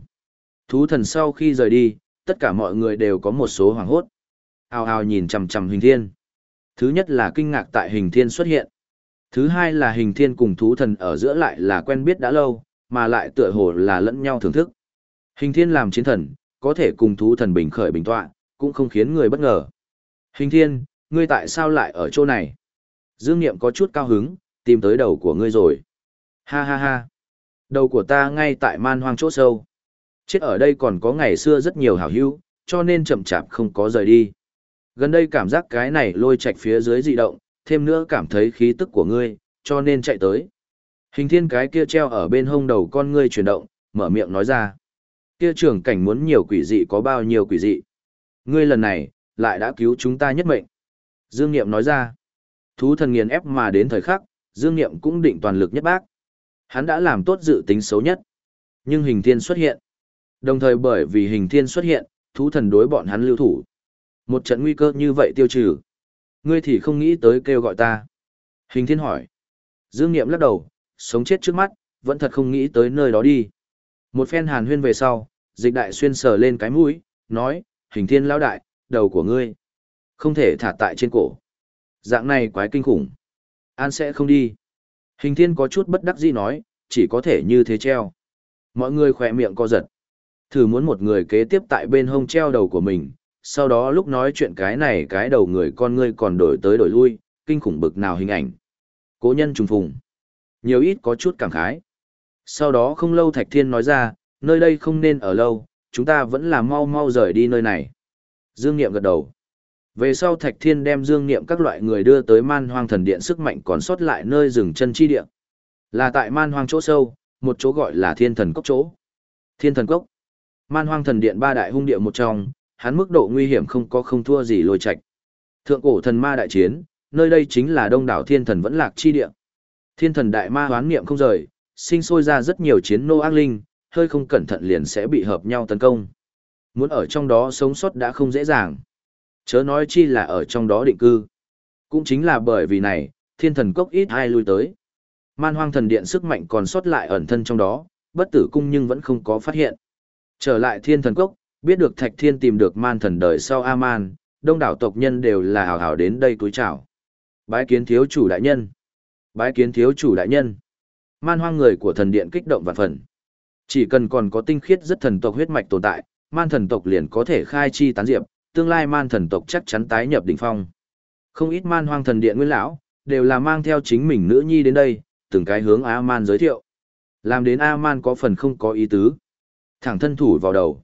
Thú thần sau khi rời đi, tất cả mọi người đều có một số hoảng hốt. Ao ao nhìn chằm chằm hình thiên. Thứ nhất là kinh ngạc tại hình thiên xuất hiện. Thứ hai là hình thiên cùng thú thần ở giữa lại là quen biết đã lâu, mà lại tựa hồ là lẫn nhau thưởng thức. Hình thiên làm chiến thần, có thể cùng thú thần bình khởi bình tọa, cũng không khiến người bất ngờ. Hình thiên, ngươi tại sao lại ở chỗ này? Dương Niệm có chút cao hứng, tìm tới đầu của ngươi rồi. Ha ha ha. Đầu của ta ngay tại man hoang chỗ sâu. Chết ở đây còn có ngày xưa rất nhiều hảo hữu, cho nên chậm chạp không có rời đi. Gần đây cảm giác cái này lôi chạch phía dưới dị động, thêm nữa cảm thấy khí tức của ngươi, cho nên chạy tới. Hình thiên cái kia treo ở bên hông đầu con ngươi chuyển động, mở miệng nói ra. Kia trưởng cảnh muốn nhiều quỷ dị có bao nhiêu quỷ dị. Ngươi lần này, lại đã cứu chúng ta nhất mệnh. Dương Niệm nói ra. Thú thần nghiền ép mà đến thời khắc, Dương Niệm cũng định toàn lực nhất bác. Hắn đã làm tốt dự tính xấu nhất. Nhưng hình thiên xuất hiện. Đồng thời bởi vì hình thiên xuất hiện, thú thần đối bọn hắn lưu thủ. Một trận nguy cơ như vậy tiêu trừ. Ngươi thì không nghĩ tới kêu gọi ta. Hình thiên hỏi. Dương Niệm lắc đầu, sống chết trước mắt, vẫn thật không nghĩ tới nơi đó đi. Một phen hàn huyên về sau, dịch đại xuyên sờ lên cái mũi, nói, hình thiên lão đại, đầu của ngươi. Không thể thả tại trên cổ. Dạng này quái kinh khủng. An sẽ không đi. Hình thiên có chút bất đắc dĩ nói, chỉ có thể như thế treo. Mọi người khỏe miệng co giật. Thử muốn một người kế tiếp tại bên hông treo đầu của mình, sau đó lúc nói chuyện cái này cái đầu người con ngươi còn đổi tới đổi lui, kinh khủng bực nào hình ảnh. Cố nhân trùng phùng. Nhiều ít có chút cảm khái. Sau đó không lâu Thạch Thiên nói ra, nơi đây không nên ở lâu, chúng ta vẫn là mau mau rời đi nơi này. Dương Niệm gật đầu. Về sau Thạch Thiên đem Dương Niệm các loại người đưa tới man hoang thần điện sức mạnh còn sót lại nơi rừng chân chi điện. Là tại man hoang chỗ sâu, một chỗ gọi là thiên thần cốc chỗ. Thiên thần cốc. Man hoang thần điện ba đại hung địa một trong, hắn mức độ nguy hiểm không có không thua gì lôi Trạch. Thượng cổ thần ma đại chiến, nơi đây chính là đông đảo thiên thần vẫn lạc chi địa. Thiên thần đại ma hoán niệm không rời, sinh sôi ra rất nhiều chiến nô ác linh, hơi không cẩn thận liền sẽ bị hợp nhau tấn công. Muốn ở trong đó sống sót đã không dễ dàng. Chớ nói chi là ở trong đó định cư. Cũng chính là bởi vì này, thiên thần cốc ít ai lui tới. Man hoang thần điện sức mạnh còn sót lại ẩn thân trong đó, bất tử cung nhưng vẫn không có phát hiện. Trở lại thiên thần cốc, biết được thạch thiên tìm được man thần đời sau A-man, đông đảo tộc nhân đều là hào hào đến đây túi chào. Bái kiến thiếu chủ đại nhân. Bái kiến thiếu chủ đại nhân. Man hoang người của thần điện kích động vạn phần. Chỉ cần còn có tinh khiết rất thần tộc huyết mạch tồn tại, man thần tộc liền có thể khai chi tán diệp, tương lai man thần tộc chắc chắn tái nhập đỉnh phong. Không ít man hoang thần điện nguyên lão, đều là mang theo chính mình nữ nhi đến đây, từng cái hướng A-man giới thiệu. Làm đến A-man có phần không có ý tứ. Thẳng thân thủ vào đầu.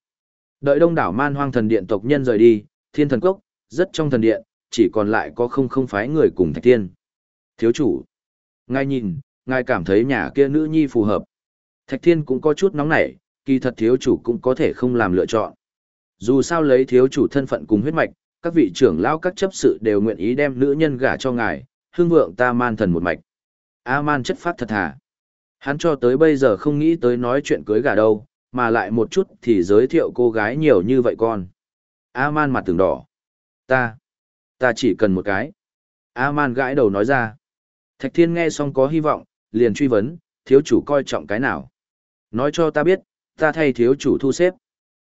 Đợi đông đảo man hoang thần điện tộc nhân rời đi, thiên thần cốc, rất trong thần điện, chỉ còn lại có không không phái người cùng thạch thiên. Thiếu chủ. Ngài nhìn, ngài cảm thấy nhà kia nữ nhi phù hợp. Thạch thiên cũng có chút nóng nảy, kỳ thật thiếu chủ cũng có thể không làm lựa chọn. Dù sao lấy thiếu chủ thân phận cùng huyết mạch, các vị trưởng lão các chấp sự đều nguyện ý đem nữ nhân gả cho ngài, hương vượng ta man thần một mạch. A man chất phát thật thà. Hắn cho tới bây giờ không nghĩ tới nói chuyện cưới gả đâu, mà lại một chút thì giới thiệu cô gái nhiều như vậy con. A man mặt từng đỏ. Ta, ta chỉ cần một cái. A man gãi đầu nói ra. Thạch thiên nghe xong có hy vọng, liền truy vấn, thiếu chủ coi trọng cái nào. Nói cho ta biết, ta thay thiếu chủ thu xếp.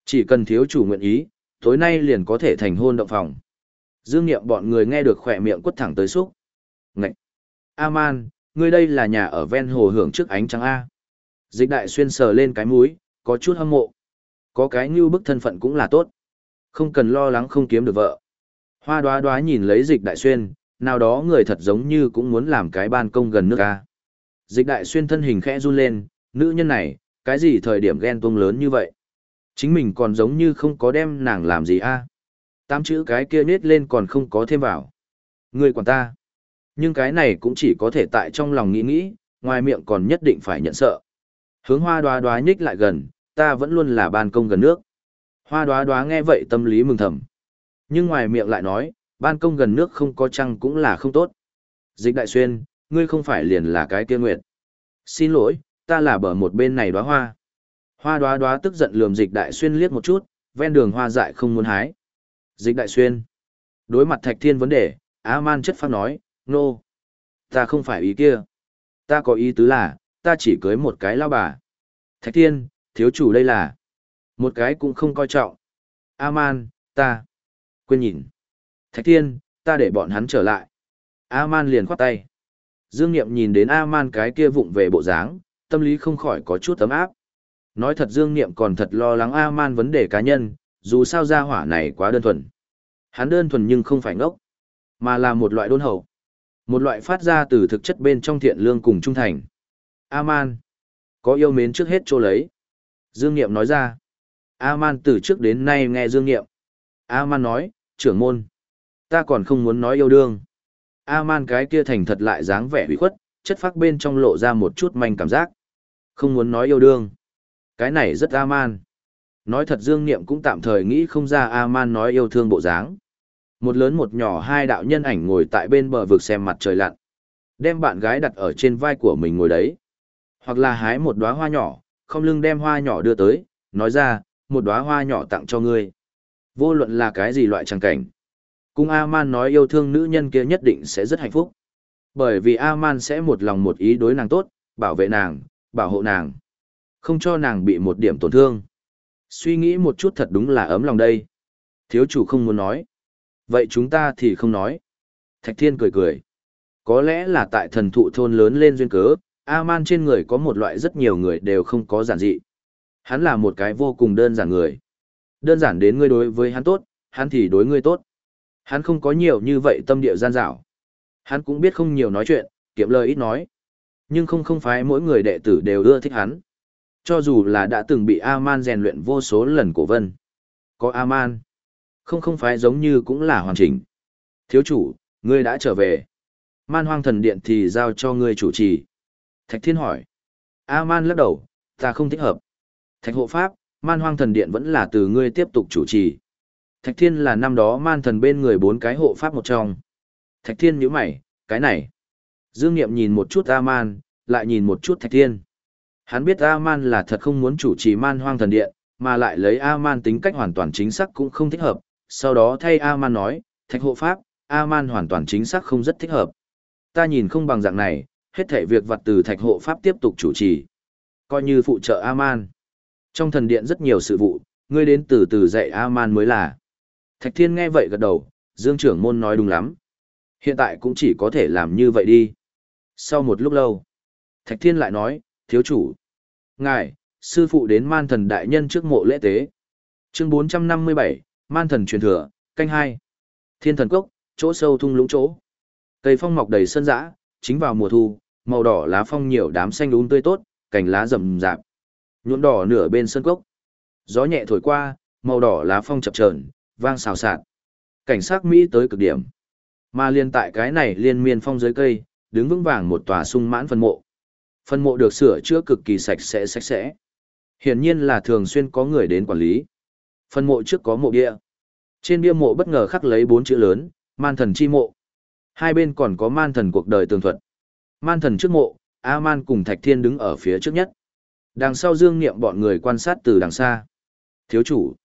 Chỉ cần thiếu chủ nguyện ý, tối nay liền có thể thành hôn động phòng. Dương Niệm bọn người nghe được khỏe miệng quất thẳng tới xúc. Ngậy! A-man, ngươi đây là nhà ở ven hồ hưởng trước ánh trăng A. Dịch đại xuyên sờ lên cái mũi, có chút hâm mộ. Có cái như bức thân phận cũng là tốt. Không cần lo lắng không kiếm được vợ. Hoa đoá đoá nhìn lấy dịch đại xuyên, nào đó người thật giống như cũng muốn làm cái ban công gần nước A. Dịch đại xuyên thân hình khẽ run lên, nữ nhân này, cái gì thời điểm ghen tuông lớn như vậy? Chính mình còn giống như không có đem nàng làm gì a Tám chữ cái kia nết lên còn không có thêm vào. Người quản ta. Nhưng cái này cũng chỉ có thể tại trong lòng nghĩ nghĩ, ngoài miệng còn nhất định phải nhận sợ. Hướng hoa đoá đoá nhích lại gần, ta vẫn luôn là ban công gần nước. Hoa đoá đoá nghe vậy tâm lý mừng thầm. Nhưng ngoài miệng lại nói, ban công gần nước không có chăng cũng là không tốt. Dịch đại xuyên, ngươi không phải liền là cái kia nguyệt. Xin lỗi, ta là bờ một bên này đoá hoa. Hoa đoá đoá tức giận lườm dịch đại xuyên liếc một chút, ven đường hoa dại không muốn hái. Dịch đại xuyên. Đối mặt thạch thiên vấn đề, Á man chất phát nói, nô. No. Ta không phải ý kia. Ta có ý tứ là, ta chỉ cưới một cái lao bà. Thạch thiên, thiếu chủ đây là. Một cái cũng không coi trọng. A man, ta. Quên nhìn. Thạch thiên, ta để bọn hắn trở lại. A man liền khoát tay. Dương Niệm nhìn đến A man cái kia vụng về bộ dáng, tâm lý không khỏi có chút tấm áp. Nói thật Dương Niệm còn thật lo lắng A-man vấn đề cá nhân, dù sao gia hỏa này quá đơn thuần. Hắn đơn thuần nhưng không phải ngốc, mà là một loại đôn hậu. Một loại phát ra từ thực chất bên trong thiện lương cùng trung thành. A-man, có yêu mến trước hết chỗ lấy. Dương Niệm nói ra, A-man từ trước đến nay nghe dương niệm A-man nói, trưởng môn. Ta còn không muốn nói yêu đương. A-man cái kia thành thật lại dáng vẻ hủy khuất, chất phác bên trong lộ ra một chút manh cảm giác. Không muốn nói yêu đương. Cái này rất A-man. Nói thật dương niệm cũng tạm thời nghĩ không ra A-man nói yêu thương bộ dáng. Một lớn một nhỏ hai đạo nhân ảnh ngồi tại bên bờ vực xem mặt trời lặn. Đem bạn gái đặt ở trên vai của mình ngồi đấy. Hoặc là hái một đóa hoa nhỏ, không lưng đem hoa nhỏ đưa tới, nói ra, một đóa hoa nhỏ tặng cho ngươi. Vô luận là cái gì loại trang cảnh. Cung A-man nói yêu thương nữ nhân kia nhất định sẽ rất hạnh phúc. Bởi vì A-man sẽ một lòng một ý đối nàng tốt, bảo vệ nàng, bảo hộ nàng. Không cho nàng bị một điểm tổn thương. Suy nghĩ một chút thật đúng là ấm lòng đây. Thiếu chủ không muốn nói. Vậy chúng ta thì không nói. Thạch Thiên cười cười. Có lẽ là tại thần thụ thôn lớn lên duyên cớ, A-man trên người có một loại rất nhiều người đều không có giản dị. Hắn là một cái vô cùng đơn giản người. Đơn giản đến ngươi đối với hắn tốt, hắn thì đối ngươi tốt. Hắn không có nhiều như vậy tâm địa gian dảo. Hắn cũng biết không nhiều nói chuyện, kiệm lời ít nói. Nhưng không không phải mỗi người đệ tử đều ưa thích hắn. Cho dù là đã từng bị A-man rèn luyện vô số lần cổ vân. Có A-man. Không không phải giống như cũng là hoàn chỉnh. Thiếu chủ, ngươi đã trở về. Man hoang thần điện thì giao cho ngươi chủ trì. Thạch thiên hỏi. A-man lắc đầu, ta không thích hợp. Thạch hộ pháp, man hoang thần điện vẫn là từ ngươi tiếp tục chủ trì. Thạch thiên là năm đó man thần bên người bốn cái hộ pháp một trong. Thạch thiên nhíu mày, cái này. Dương Niệm nhìn một chút A-man, lại nhìn một chút Thạch thiên. Hắn biết A-man là thật không muốn chủ trì man hoang thần điện, mà lại lấy A-man tính cách hoàn toàn chính xác cũng không thích hợp. Sau đó thay A-man nói, Thạch hộ pháp, A-man hoàn toàn chính xác không rất thích hợp. Ta nhìn không bằng dạng này, hết thể việc vật từ Thạch hộ pháp tiếp tục chủ trì. Coi như phụ trợ A-man. Trong thần điện rất nhiều sự vụ, ngươi đến từ từ dạy A-man mới là. Thạch Thiên nghe vậy gật đầu, Dương trưởng môn nói đúng lắm. Hiện tại cũng chỉ có thể làm như vậy đi. Sau một lúc lâu, Thạch Thiên lại nói, thiếu chủ. Ngài, sư phụ đến man thần đại nhân trước mộ lễ tế. Chương 457, man thần truyền thừa, canh hai Thiên thần cốc, chỗ sâu thung lũng chỗ. Cây phong mọc đầy sân dã, chính vào mùa thu, màu đỏ lá phong nhiều đám xanh đúng tươi tốt, cành lá rậm rạp. Nhuộm đỏ nửa bên sân cốc. Gió nhẹ thổi qua, màu đỏ lá phong chập chờn, vang xào xạc. Cảnh sát Mỹ tới cực điểm. Mà liên tại cái này liên miên phong dưới cây, đứng vững vàng một tòa sung mãn phân mộ phần mộ được sửa chữa cực kỳ sạch sẽ sạch sẽ. Hiển nhiên là thường xuyên có người đến quản lý. phần mộ trước có mộ bia. Trên bia mộ bất ngờ khắc lấy bốn chữ lớn, man thần chi mộ. Hai bên còn có man thần cuộc đời tường thuật. Man thần trước mộ, A-man cùng Thạch Thiên đứng ở phía trước nhất. Đằng sau dương niệm bọn người quan sát từ đằng xa. Thiếu chủ.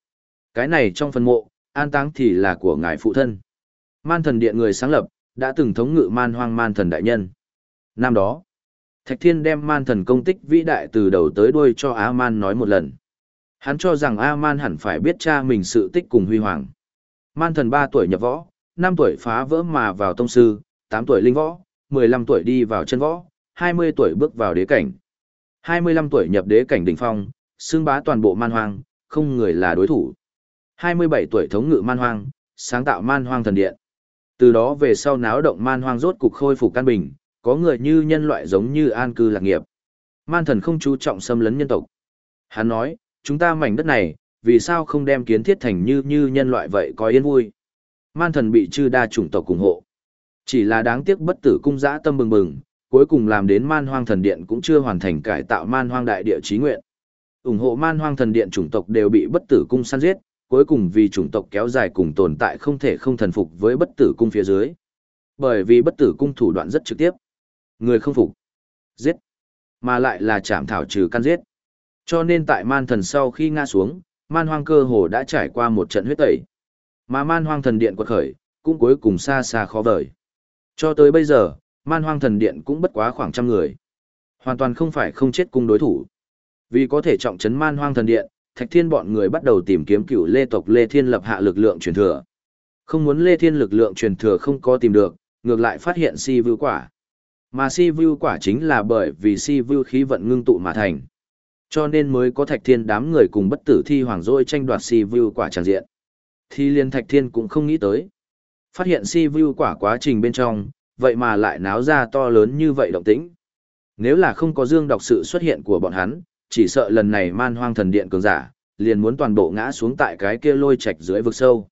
Cái này trong phần mộ, an táng thì là của ngài phụ thân. Man thần điện người sáng lập, đã từng thống ngự man hoang man thần đại nhân. Năm đó, Thạch Thiên đem man thần công tích vĩ đại từ đầu tới đuôi cho A-man nói một lần. Hắn cho rằng A-man hẳn phải biết cha mình sự tích cùng huy hoàng. Man thần 3 tuổi nhập võ, 5 tuổi phá vỡ mà vào tông sư, 8 tuổi linh võ, 15 tuổi đi vào chân võ, 20 tuổi bước vào đế cảnh. 25 tuổi nhập đế cảnh đỉnh phong, xương bá toàn bộ man hoang, không người là đối thủ. 27 tuổi thống ngự man hoang, sáng tạo man hoang thần điện. Từ đó về sau náo động man hoang rốt cục khôi phục căn bình, có người như nhân loại giống như an cư lạc nghiệp. Man thần không chú trọng xâm lấn nhân tộc. Hắn nói, chúng ta mảnh đất này, vì sao không đem kiến thiết thành như như nhân loại vậy có yên vui. Man thần bị chư đa chủng tộc ủng hộ. Chỉ là đáng tiếc bất tử cung giã tâm bừng bừng, cuối cùng làm đến man hoang thần điện cũng chưa hoàn thành cải tạo man hoang đại địa chí nguyện. ủng hộ man hoang thần điện chủng tộc đều bị bất tử cung săn giết, cuối cùng vì chủng tộc kéo dài cùng tồn tại không thể không thần phục với bất tử cung phía dưới. Bởi vì bất tử cung thủ đoạn rất trực tiếp. Người không phục, giết, mà lại là chạm thảo trừ căn giết. Cho nên tại man thần sau khi ngã xuống, man hoang cơ hồ đã trải qua một trận huyết tẩy. Mà man hoang thần điện quật khởi, cũng cuối cùng xa xa khó vời. Cho tới bây giờ, man hoang thần điện cũng bất quá khoảng trăm người. Hoàn toàn không phải không chết cung đối thủ. Vì có thể trọng trấn man hoang thần điện, thạch thiên bọn người bắt đầu tìm kiếm cựu lê tộc lê thiên lập hạ lực lượng truyền thừa. Không muốn lê thiên lực lượng truyền thừa không có tìm được, ngược lại phát hiện si vưu quả. Mà si vu quả chính là bởi vì si vu khí vận ngưng tụ mà thành. Cho nên mới có thạch thiên đám người cùng bất tử thi hoàng dôi tranh đoạt si vu quả tràng diện. Thì liên thạch thiên cũng không nghĩ tới. Phát hiện si vu quả quá trình bên trong, vậy mà lại náo ra to lớn như vậy động tĩnh. Nếu là không có dương đọc sự xuất hiện của bọn hắn, chỉ sợ lần này man hoang thần điện cường giả, liền muốn toàn bộ ngã xuống tại cái kia lôi trạch dưới vực sâu.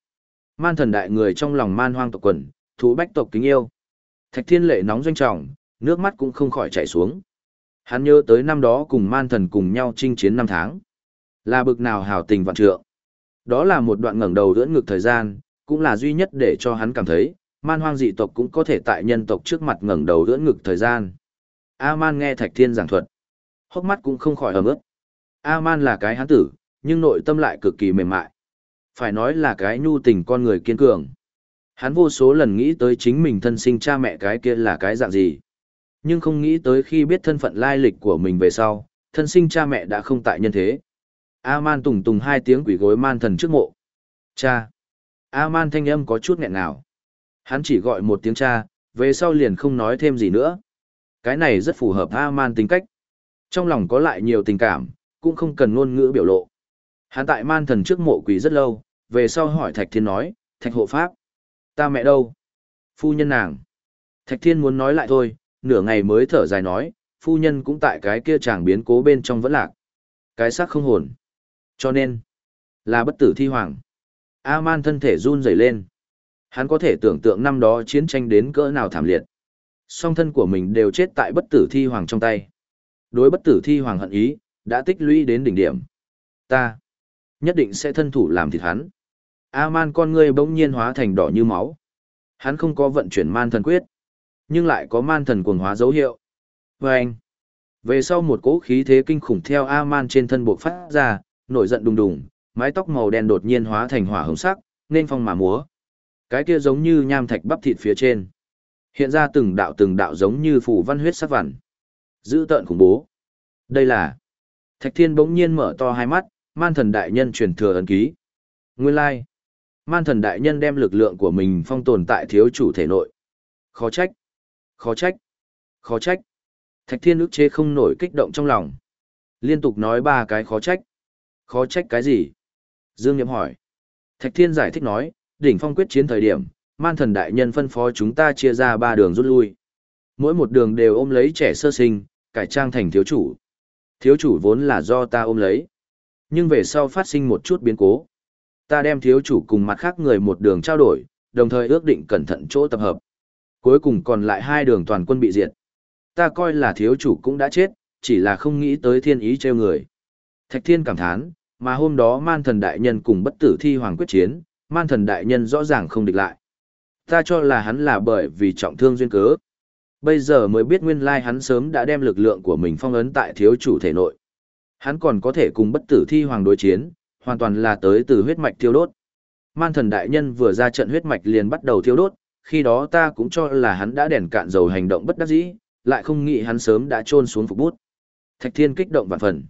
Man thần đại người trong lòng man hoang tộc quần, thú bách tộc kính yêu. Thạch thiên lệ nóng doanh trọng, nước mắt cũng không khỏi chảy xuống. Hắn nhớ tới năm đó cùng man thần cùng nhau chinh chiến năm tháng. Là bực nào hào tình vạn trượng. Đó là một đoạn ngẩng đầu dưỡng ngược thời gian, cũng là duy nhất để cho hắn cảm thấy, man hoang dị tộc cũng có thể tại nhân tộc trước mặt ngẩng đầu dưỡng ngực thời gian. A-man nghe Thạch Thiên giảng thuật. Hốc mắt cũng không khỏi ấm ướt. A-man là cái hán tử, nhưng nội tâm lại cực kỳ mềm mại. Phải nói là cái nhu tình con người kiên cường. Hắn vô số lần nghĩ tới chính mình thân sinh cha mẹ cái kia là cái dạng gì. Nhưng không nghĩ tới khi biết thân phận lai lịch của mình về sau, thân sinh cha mẹ đã không tại nhân thế. A-man tùng tùng hai tiếng quỷ gối man thần trước mộ. Cha. A-man thanh âm có chút nghẹn nào. Hắn chỉ gọi một tiếng cha, về sau liền không nói thêm gì nữa. Cái này rất phù hợp A-man tính cách. Trong lòng có lại nhiều tình cảm, cũng không cần ngôn ngữ biểu lộ. Hắn tại man thần trước mộ quỷ rất lâu, về sau hỏi Thạch Thiên nói, Thạch hộ pháp. Ta mẹ đâu? Phu nhân nàng. Thạch Thiên muốn nói lại thôi, nửa ngày mới thở dài nói, phu nhân cũng tại cái kia chàng biến cố bên trong vẫn lạc. Cái xác không hồn. Cho nên, là bất tử thi hoàng. A-man thân thể run rẩy lên. Hắn có thể tưởng tượng năm đó chiến tranh đến cỡ nào thảm liệt. Song thân của mình đều chết tại bất tử thi hoàng trong tay. Đối bất tử thi hoàng hận ý, đã tích lũy đến đỉnh điểm. Ta, nhất định sẽ thân thủ làm thịt hắn. A-man con ngươi bỗng nhiên hóa thành đỏ như máu. Hắn không có vận chuyển man thần quyết, nhưng lại có man thần cuồng hóa dấu hiệu. Và anh, về sau một cỗ khí thế kinh khủng theo A-man trên thân buộc phát ra, nổi giận đùng đùng, mái tóc màu đen đột nhiên hóa thành hỏa hồng sắc, nên phong mà múa. Cái kia giống như nham thạch bắp thịt phía trên. Hiện ra từng đạo từng đạo giống như phủ văn huyết sắc vằn. Dữ tợn khủng bố. Đây là... Thạch thiên bỗng nhiên mở to hai mắt, man thần đại nhân truyền thừa ấn ký. Nguyên lai, man thần đại nhân đem lực lượng của mình phong tồn tại thiếu chủ thể nội. Khó trách, khó trách, khó trách. Thạch thiên ức chế không nổi kích động trong lòng. Liên tục nói ba cái khó trách. Khó trách cái gì? Dương Niệm hỏi. Thạch thiên giải thích nói, đỉnh phong quyết chiến thời điểm, man thần đại nhân phân phó chúng ta chia ra ba đường rút lui. Mỗi một đường đều ôm lấy trẻ sơ sinh, cải trang thành thiếu chủ. Thiếu chủ vốn là do ta ôm lấy. Nhưng về sau phát sinh một chút biến cố. Ta đem thiếu chủ cùng mặt khác người một đường trao đổi, đồng thời ước định cẩn thận chỗ tập hợp. Cuối cùng còn lại hai đường toàn quân bị diệt. Ta coi là thiếu chủ cũng đã chết, chỉ là không nghĩ tới thiên ý treo người. Thạch thiên cảm thán, mà hôm đó man thần đại nhân cùng bất tử thi hoàng quyết chiến, man thần đại nhân rõ ràng không địch lại. Ta cho là hắn là bởi vì trọng thương duyên cớ. Bây giờ mới biết nguyên lai hắn sớm đã đem lực lượng của mình phong ấn tại thiếu chủ thể nội. Hắn còn có thể cùng bất tử thi hoàng đối chiến, hoàn toàn là tới từ huyết mạch thiêu đốt. Man thần đại nhân vừa ra trận huyết mạch liền bắt đầu thiêu đốt, khi đó ta cũng cho là hắn đã đèn cạn dầu hành động bất đắc dĩ, lại không nghĩ hắn sớm đã trôn xuống phục bút. Thạch Thiên kích động vạn phần.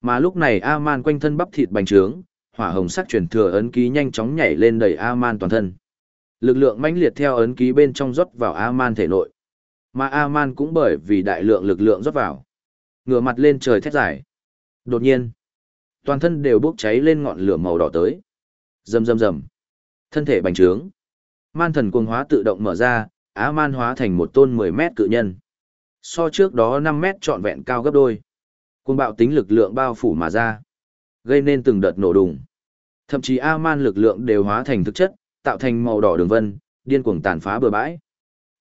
Mà lúc này A-man quanh thân bắp thịt bành trướng, hỏa hồng sắc chuyển thừa ấn ký nhanh chóng nhảy lên đầy A-man toàn thân. Lực lượng mãnh liệt theo ấn ký bên trong rót vào A-man thể nội. Mà A-man cũng bởi vì đại lượng lực lượng rót vào. Ngửa mặt lên trời thét dài. Đột nhiên, toàn thân đều bốc cháy lên ngọn lửa màu đỏ tới. Rầm rầm rầm. Thân thể bành trướng. Man thần cuồng hóa tự động mở ra, á man hóa thành một tôn 10 mét cự nhân. So trước đó 5 mét trọn vẹn cao gấp đôi. Cuồng bạo tính lực lượng bao phủ mà ra. Gây nên từng đợt nổ đùng. Thậm chí A-man lực lượng đều hóa thành thực chất, tạo thành màu đỏ đường vân, điên cuồng tàn phá bừa bãi.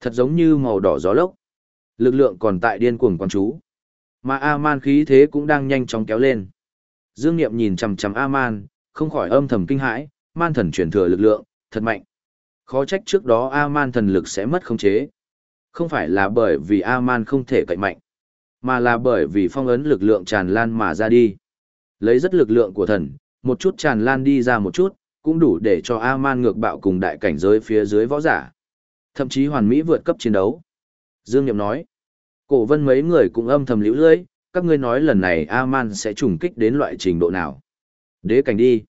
Thật giống như màu đỏ gió lốc. Lực lượng còn tại điên cuồng quan chú. Mà A-man khí thế cũng đang nhanh chóng kéo lên. Dương Niệm nhìn chằm chằm A-man, không khỏi âm thầm kinh hãi, man thần chuyển thừa lực lượng, thật mạnh. Khó trách trước đó A-man thần lực sẽ mất khống chế. Không phải là bởi vì A-man không thể cậy mạnh, mà là bởi vì phong ấn lực lượng tràn lan mà ra đi. Lấy rất lực lượng của thần, một chút tràn lan đi ra một chút, cũng đủ để cho A-man ngược bạo cùng đại cảnh giới phía dưới võ giả. Thậm chí hoàn mỹ vượt cấp chiến đấu. Dương Niệm nói, cổ vân mấy người cũng âm thầm liễu lưỡi, các ngươi nói lần này A-man sẽ trùng kích đến loại trình độ nào. Đế cảnh đi.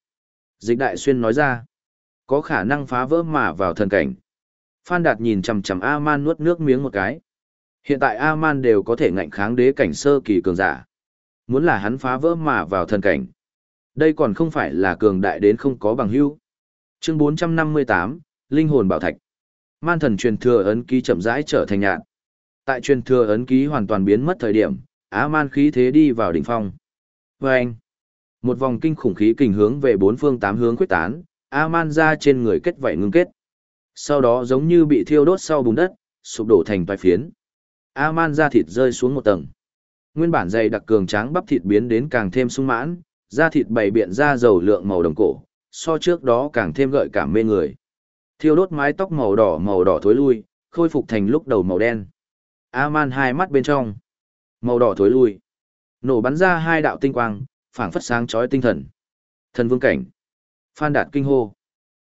Dịch đại xuyên nói ra, có khả năng phá vỡ mà vào thần cảnh. Phan Đạt nhìn chằm chằm A-man nuốt nước miếng một cái. Hiện tại A-man đều có thể ngạnh kháng đế cảnh sơ kỳ cường giả. Muốn là hắn phá vỡ mà vào thần cảnh. Đây còn không phải là cường đại đến không có bằng hữu. Chương 458, Linh hồn bảo thạch. Man thần truyền thừa ấn ký chậm rãi trở thành nhạt. Tại truyền thừa ấn ký hoàn toàn biến mất thời điểm, Á Man khí thế đi vào đỉnh phong. Vâng! anh, Một vòng kinh khủng khí kình hướng về bốn phương tám hướng quyết tán, Aman ra trên người kết vảy ngưng kết. Sau đó giống như bị thiêu đốt sau bùn đất, sụp đổ thành toái phiến. Aman ra thịt rơi xuống một tầng. Nguyên bản dày đặc cường tráng bắp thịt biến đến càng thêm sung mãn, da thịt bày biện ra dầu lượng màu đồng cổ, so trước đó càng thêm gợi cảm mê người. Thiêu đốt mái tóc màu đỏ màu đỏ thối lui, khôi phục thành lúc đầu màu đen. Aman hai mắt bên trong, màu đỏ thối lui. Nổ bắn ra hai đạo tinh quang, phảng phất sáng chói tinh thần. Thần vương cảnh. Phan đạt kinh hô.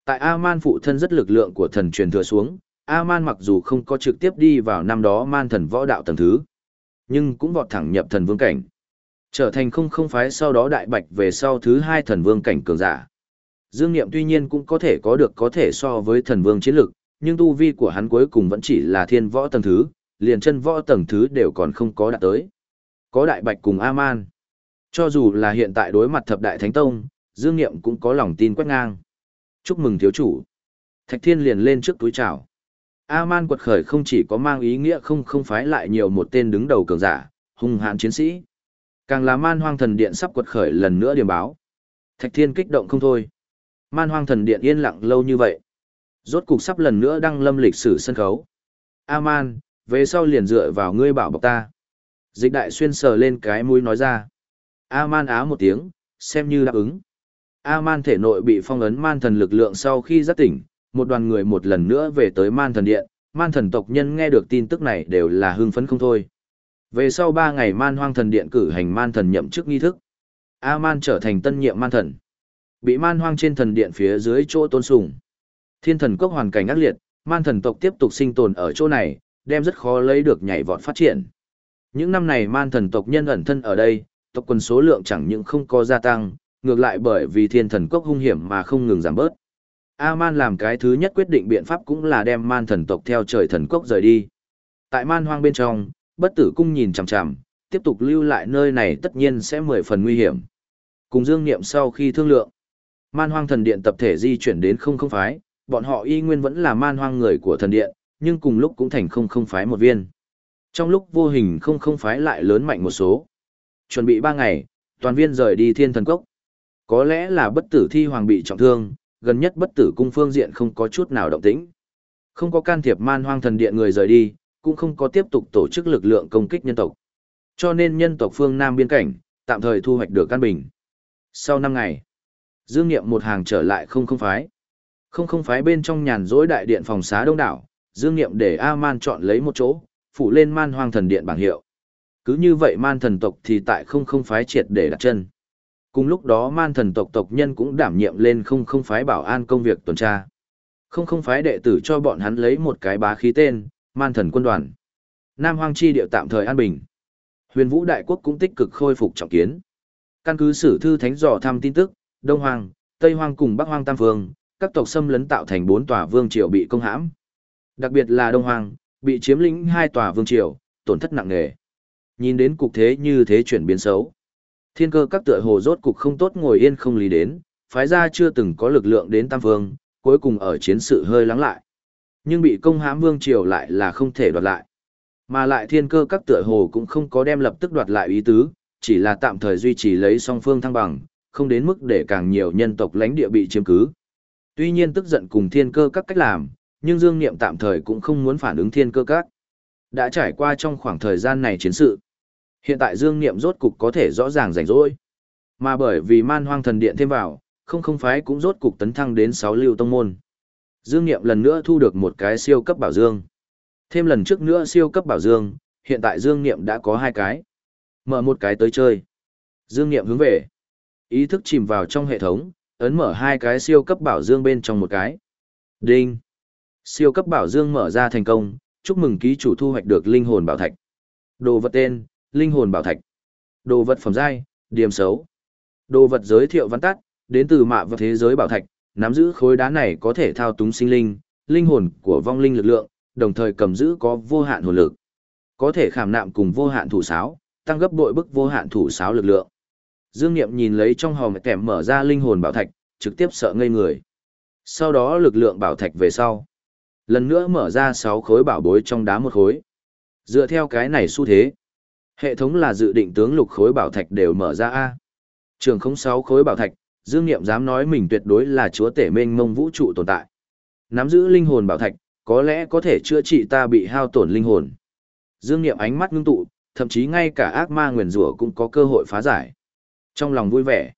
Tại A-man phụ thân rất lực lượng của thần truyền thừa xuống, A-man mặc dù không có trực tiếp đi vào năm đó man thần võ đạo tầng thứ, nhưng cũng vọt thẳng nhập thần vương cảnh. Trở thành không không phái sau đó đại bạch về sau thứ hai thần vương cảnh cường giả. Dương Niệm tuy nhiên cũng có thể có được có thể so với thần vương chiến lực, nhưng tu vi của hắn cuối cùng vẫn chỉ là thiên võ tầng thứ, liền chân võ tầng thứ đều còn không có đạt tới. Có đại bạch cùng A-man. Cho dù là hiện tại đối mặt thập đại thánh tông, Dương Niệm cũng có lòng tin quét ngang. Chúc mừng thiếu chủ. Thạch Thiên liền lên trước túi chào. A-man quật khởi không chỉ có mang ý nghĩa không không phái lại nhiều một tên đứng đầu cường giả, hung hãn chiến sĩ. Càng là man hoang thần điện sắp quật khởi lần nữa điểm báo. Thạch Thiên kích động không thôi. Man hoang thần điện yên lặng lâu như vậy. Rốt cục sắp lần nữa đăng lâm lịch sử sân khấu. A-man, về sau liền dựa vào ngươi bảo bọc ta. Dịch đại xuyên sờ lên cái mũi nói ra. A-man á một tiếng, xem như đáp ứng. A-man thể nội bị phong ấn man thần lực lượng sau khi giác tỉnh, một đoàn người một lần nữa về tới man thần điện, man thần tộc nhân nghe được tin tức này đều là hưng phấn không thôi. Về sau ba ngày man hoang thần điện cử hành man thần nhậm chức nghi thức. A-man trở thành tân nhiệm man thần. Bị man hoang trên thần điện phía dưới chỗ tôn sùng. Thiên thần quốc hoàn cảnh ác liệt, man thần tộc tiếp tục sinh tồn ở chỗ này, đem rất khó lấy được nhảy vọt phát triển. Những năm này man thần tộc nhân ẩn thân ở đây, tộc quân số lượng chẳng những không có gia tăng, ngược lại bởi vì thiên thần Cốc hung hiểm mà không ngừng giảm bớt. A-man làm cái thứ nhất quyết định biện pháp cũng là đem man thần tộc theo trời thần Cốc rời đi. Tại man hoang bên trong, bất tử cung nhìn chằm chằm, tiếp tục lưu lại nơi này tất nhiên sẽ mười phần nguy hiểm. Cùng dương niệm sau khi thương lượng, man hoang thần điện tập thể di chuyển đến không không phái, bọn họ y nguyên vẫn là man hoang người của thần điện, nhưng cùng lúc cũng thành không không phái một viên. Trong lúc vô hình không không phái lại lớn mạnh một số. Chuẩn bị ba ngày, toàn viên rời đi thiên thần cốc. Có lẽ là bất tử thi hoàng bị trọng thương, gần nhất bất tử cung phương diện không có chút nào động tĩnh. Không có can thiệp man hoang thần điện người rời đi, cũng không có tiếp tục tổ chức lực lượng công kích nhân tộc. Cho nên nhân tộc phương Nam biên cảnh, tạm thời thu hoạch được căn bình. Sau 5 ngày, Dương Niệm một hàng trở lại không không phái. Không không phái bên trong nhàn rỗi đại điện phòng xá đông đảo, Dương Niệm để A-man chọn lấy một chỗ, phủ lên man hoang thần điện bảng hiệu. Cứ như vậy man thần tộc thì tại không không phái triệt để đặt chân. Cùng lúc đó man thần tộc tộc nhân cũng đảm nhiệm lên không không phái bảo an công việc tuần tra. Không không phái đệ tử cho bọn hắn lấy một cái bá khí tên, man thần quân đoàn. Nam hoang chi điệu tạm thời an bình. Huyền vũ đại quốc cũng tích cực khôi phục trọng kiến. Căn cứ sử thư thánh dò thăm tin tức, Đông Hoang, Tây Hoang cùng Bắc Hoang Tam Phương, các tộc xâm lấn tạo thành bốn tòa vương triều bị công hãm. Đặc biệt là Đông Hoang, bị chiếm lĩnh hai tòa vương triều, tổn thất nặng nề. Nhìn đến cục thế như thế chuyển biến xấu. Thiên cơ các tựa hồ rốt cục không tốt ngồi yên không lý đến, phái ra chưa từng có lực lượng đến Tam Vương, cuối cùng ở chiến sự hơi lắng lại. Nhưng bị công hãm vương triều lại là không thể đoạt lại. Mà lại thiên cơ các tựa hồ cũng không có đem lập tức đoạt lại ý tứ, chỉ là tạm thời duy trì lấy song phương thăng bằng, không đến mức để càng nhiều nhân tộc lãnh địa bị chiếm cứ. Tuy nhiên tức giận cùng thiên cơ các cách làm, nhưng Dương Niệm tạm thời cũng không muốn phản ứng thiên cơ các. Đã trải qua trong khoảng thời gian này chiến sự. Hiện tại Dương Niệm rốt cục có thể rõ ràng rảnh rỗi. Mà bởi vì man hoang thần điện thêm vào, không không phái cũng rốt cục tấn thăng đến 6 lưu tông môn. Dương Niệm lần nữa thu được một cái siêu cấp bảo dương. Thêm lần trước nữa siêu cấp bảo dương, hiện tại Dương Niệm đã có hai cái. Mở một cái tới chơi. Dương Niệm hướng về. Ý thức chìm vào trong hệ thống, ấn mở hai cái siêu cấp bảo dương bên trong một cái. Đinh. Siêu cấp bảo dương mở ra thành công, chúc mừng ký chủ thu hoạch được linh hồn bảo thạch. Đồ vật tên, linh hồn bảo thạch. Đồ vật phẩm giai, điểm xấu. Đồ vật giới thiệu văn tắt, đến từ mạ vật thế giới bảo thạch, nắm giữ khối đá này có thể thao túng sinh linh, linh hồn của vong linh lực lượng, đồng thời cầm giữ có vô hạn hồn lực. Có thể khảm nạm cùng vô hạn thủ sáo, tăng gấp bội bức vô hạn thủ sáo lực lượng. Dương Niệm nhìn lấy trong hòm kèm mở ra linh hồn bảo thạch, trực tiếp sợ ngây người. Sau đó lực lượng bảo thạch về sau. Lần nữa mở ra 6 khối bảo bối trong đá một khối. Dựa theo cái này xu thế, hệ thống là dự định tướng lục khối bảo thạch đều mở ra A. Trường không sáu khối bảo thạch, Dương Niệm dám nói mình tuyệt đối là chúa tể mênh mông vũ trụ tồn tại. Nắm giữ linh hồn bảo thạch, có lẽ có thể chữa trị ta bị hao tổn linh hồn. Dương Niệm ánh mắt ngưng tụ, thậm chí ngay cả ác ma nguyền rủa cũng có cơ hội phá giải. Trong lòng vui vẻ,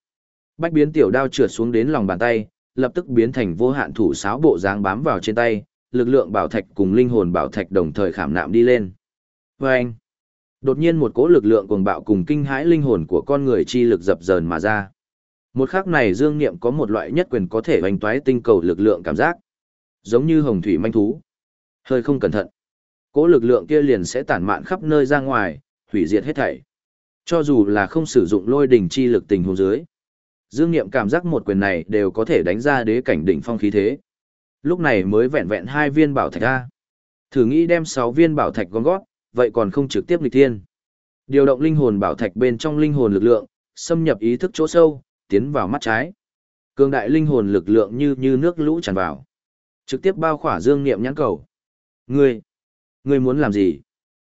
bách biến tiểu đao trượt xuống đến lòng bàn tay, lập tức biến thành vô hạn thủ sáo bộ dáng bám vào trên tay, lực lượng bảo thạch cùng linh hồn bảo thạch đồng thời khảm nạm đi lên. Và anh, đột nhiên một cỗ lực lượng cuồng bạo cùng kinh hãi linh hồn của con người chi lực dập dờn mà ra. Một khắc này Dương Niệm có một loại nhất quyền có thể hoành toái tinh cầu lực lượng cảm giác. Giống như hồng thủy manh thú. Hơi không cẩn thận. Cỗ lực lượng kia liền sẽ tản mạn khắp nơi ra ngoài, hủy diệt hết thảy. Cho dù là không sử dụng lôi đỉnh chi lực tình huống dưới. Dương Niệm cảm giác một quyền này đều có thể đánh ra đế cảnh đỉnh phong khí thế. Lúc này mới vẹn vẹn hai viên bảo thạch ra. Thử nghĩ đem sáu viên bảo thạch gom gót, vậy còn không trực tiếp nghịch thiên. Điều động linh hồn bảo thạch bên trong linh hồn lực lượng, xâm nhập ý thức chỗ sâu, tiến vào mắt trái. Cường đại linh hồn lực lượng như như nước lũ tràn vào. Trực tiếp bao khỏa Dương Niệm nhãn cầu. Ngươi, ngươi muốn làm gì?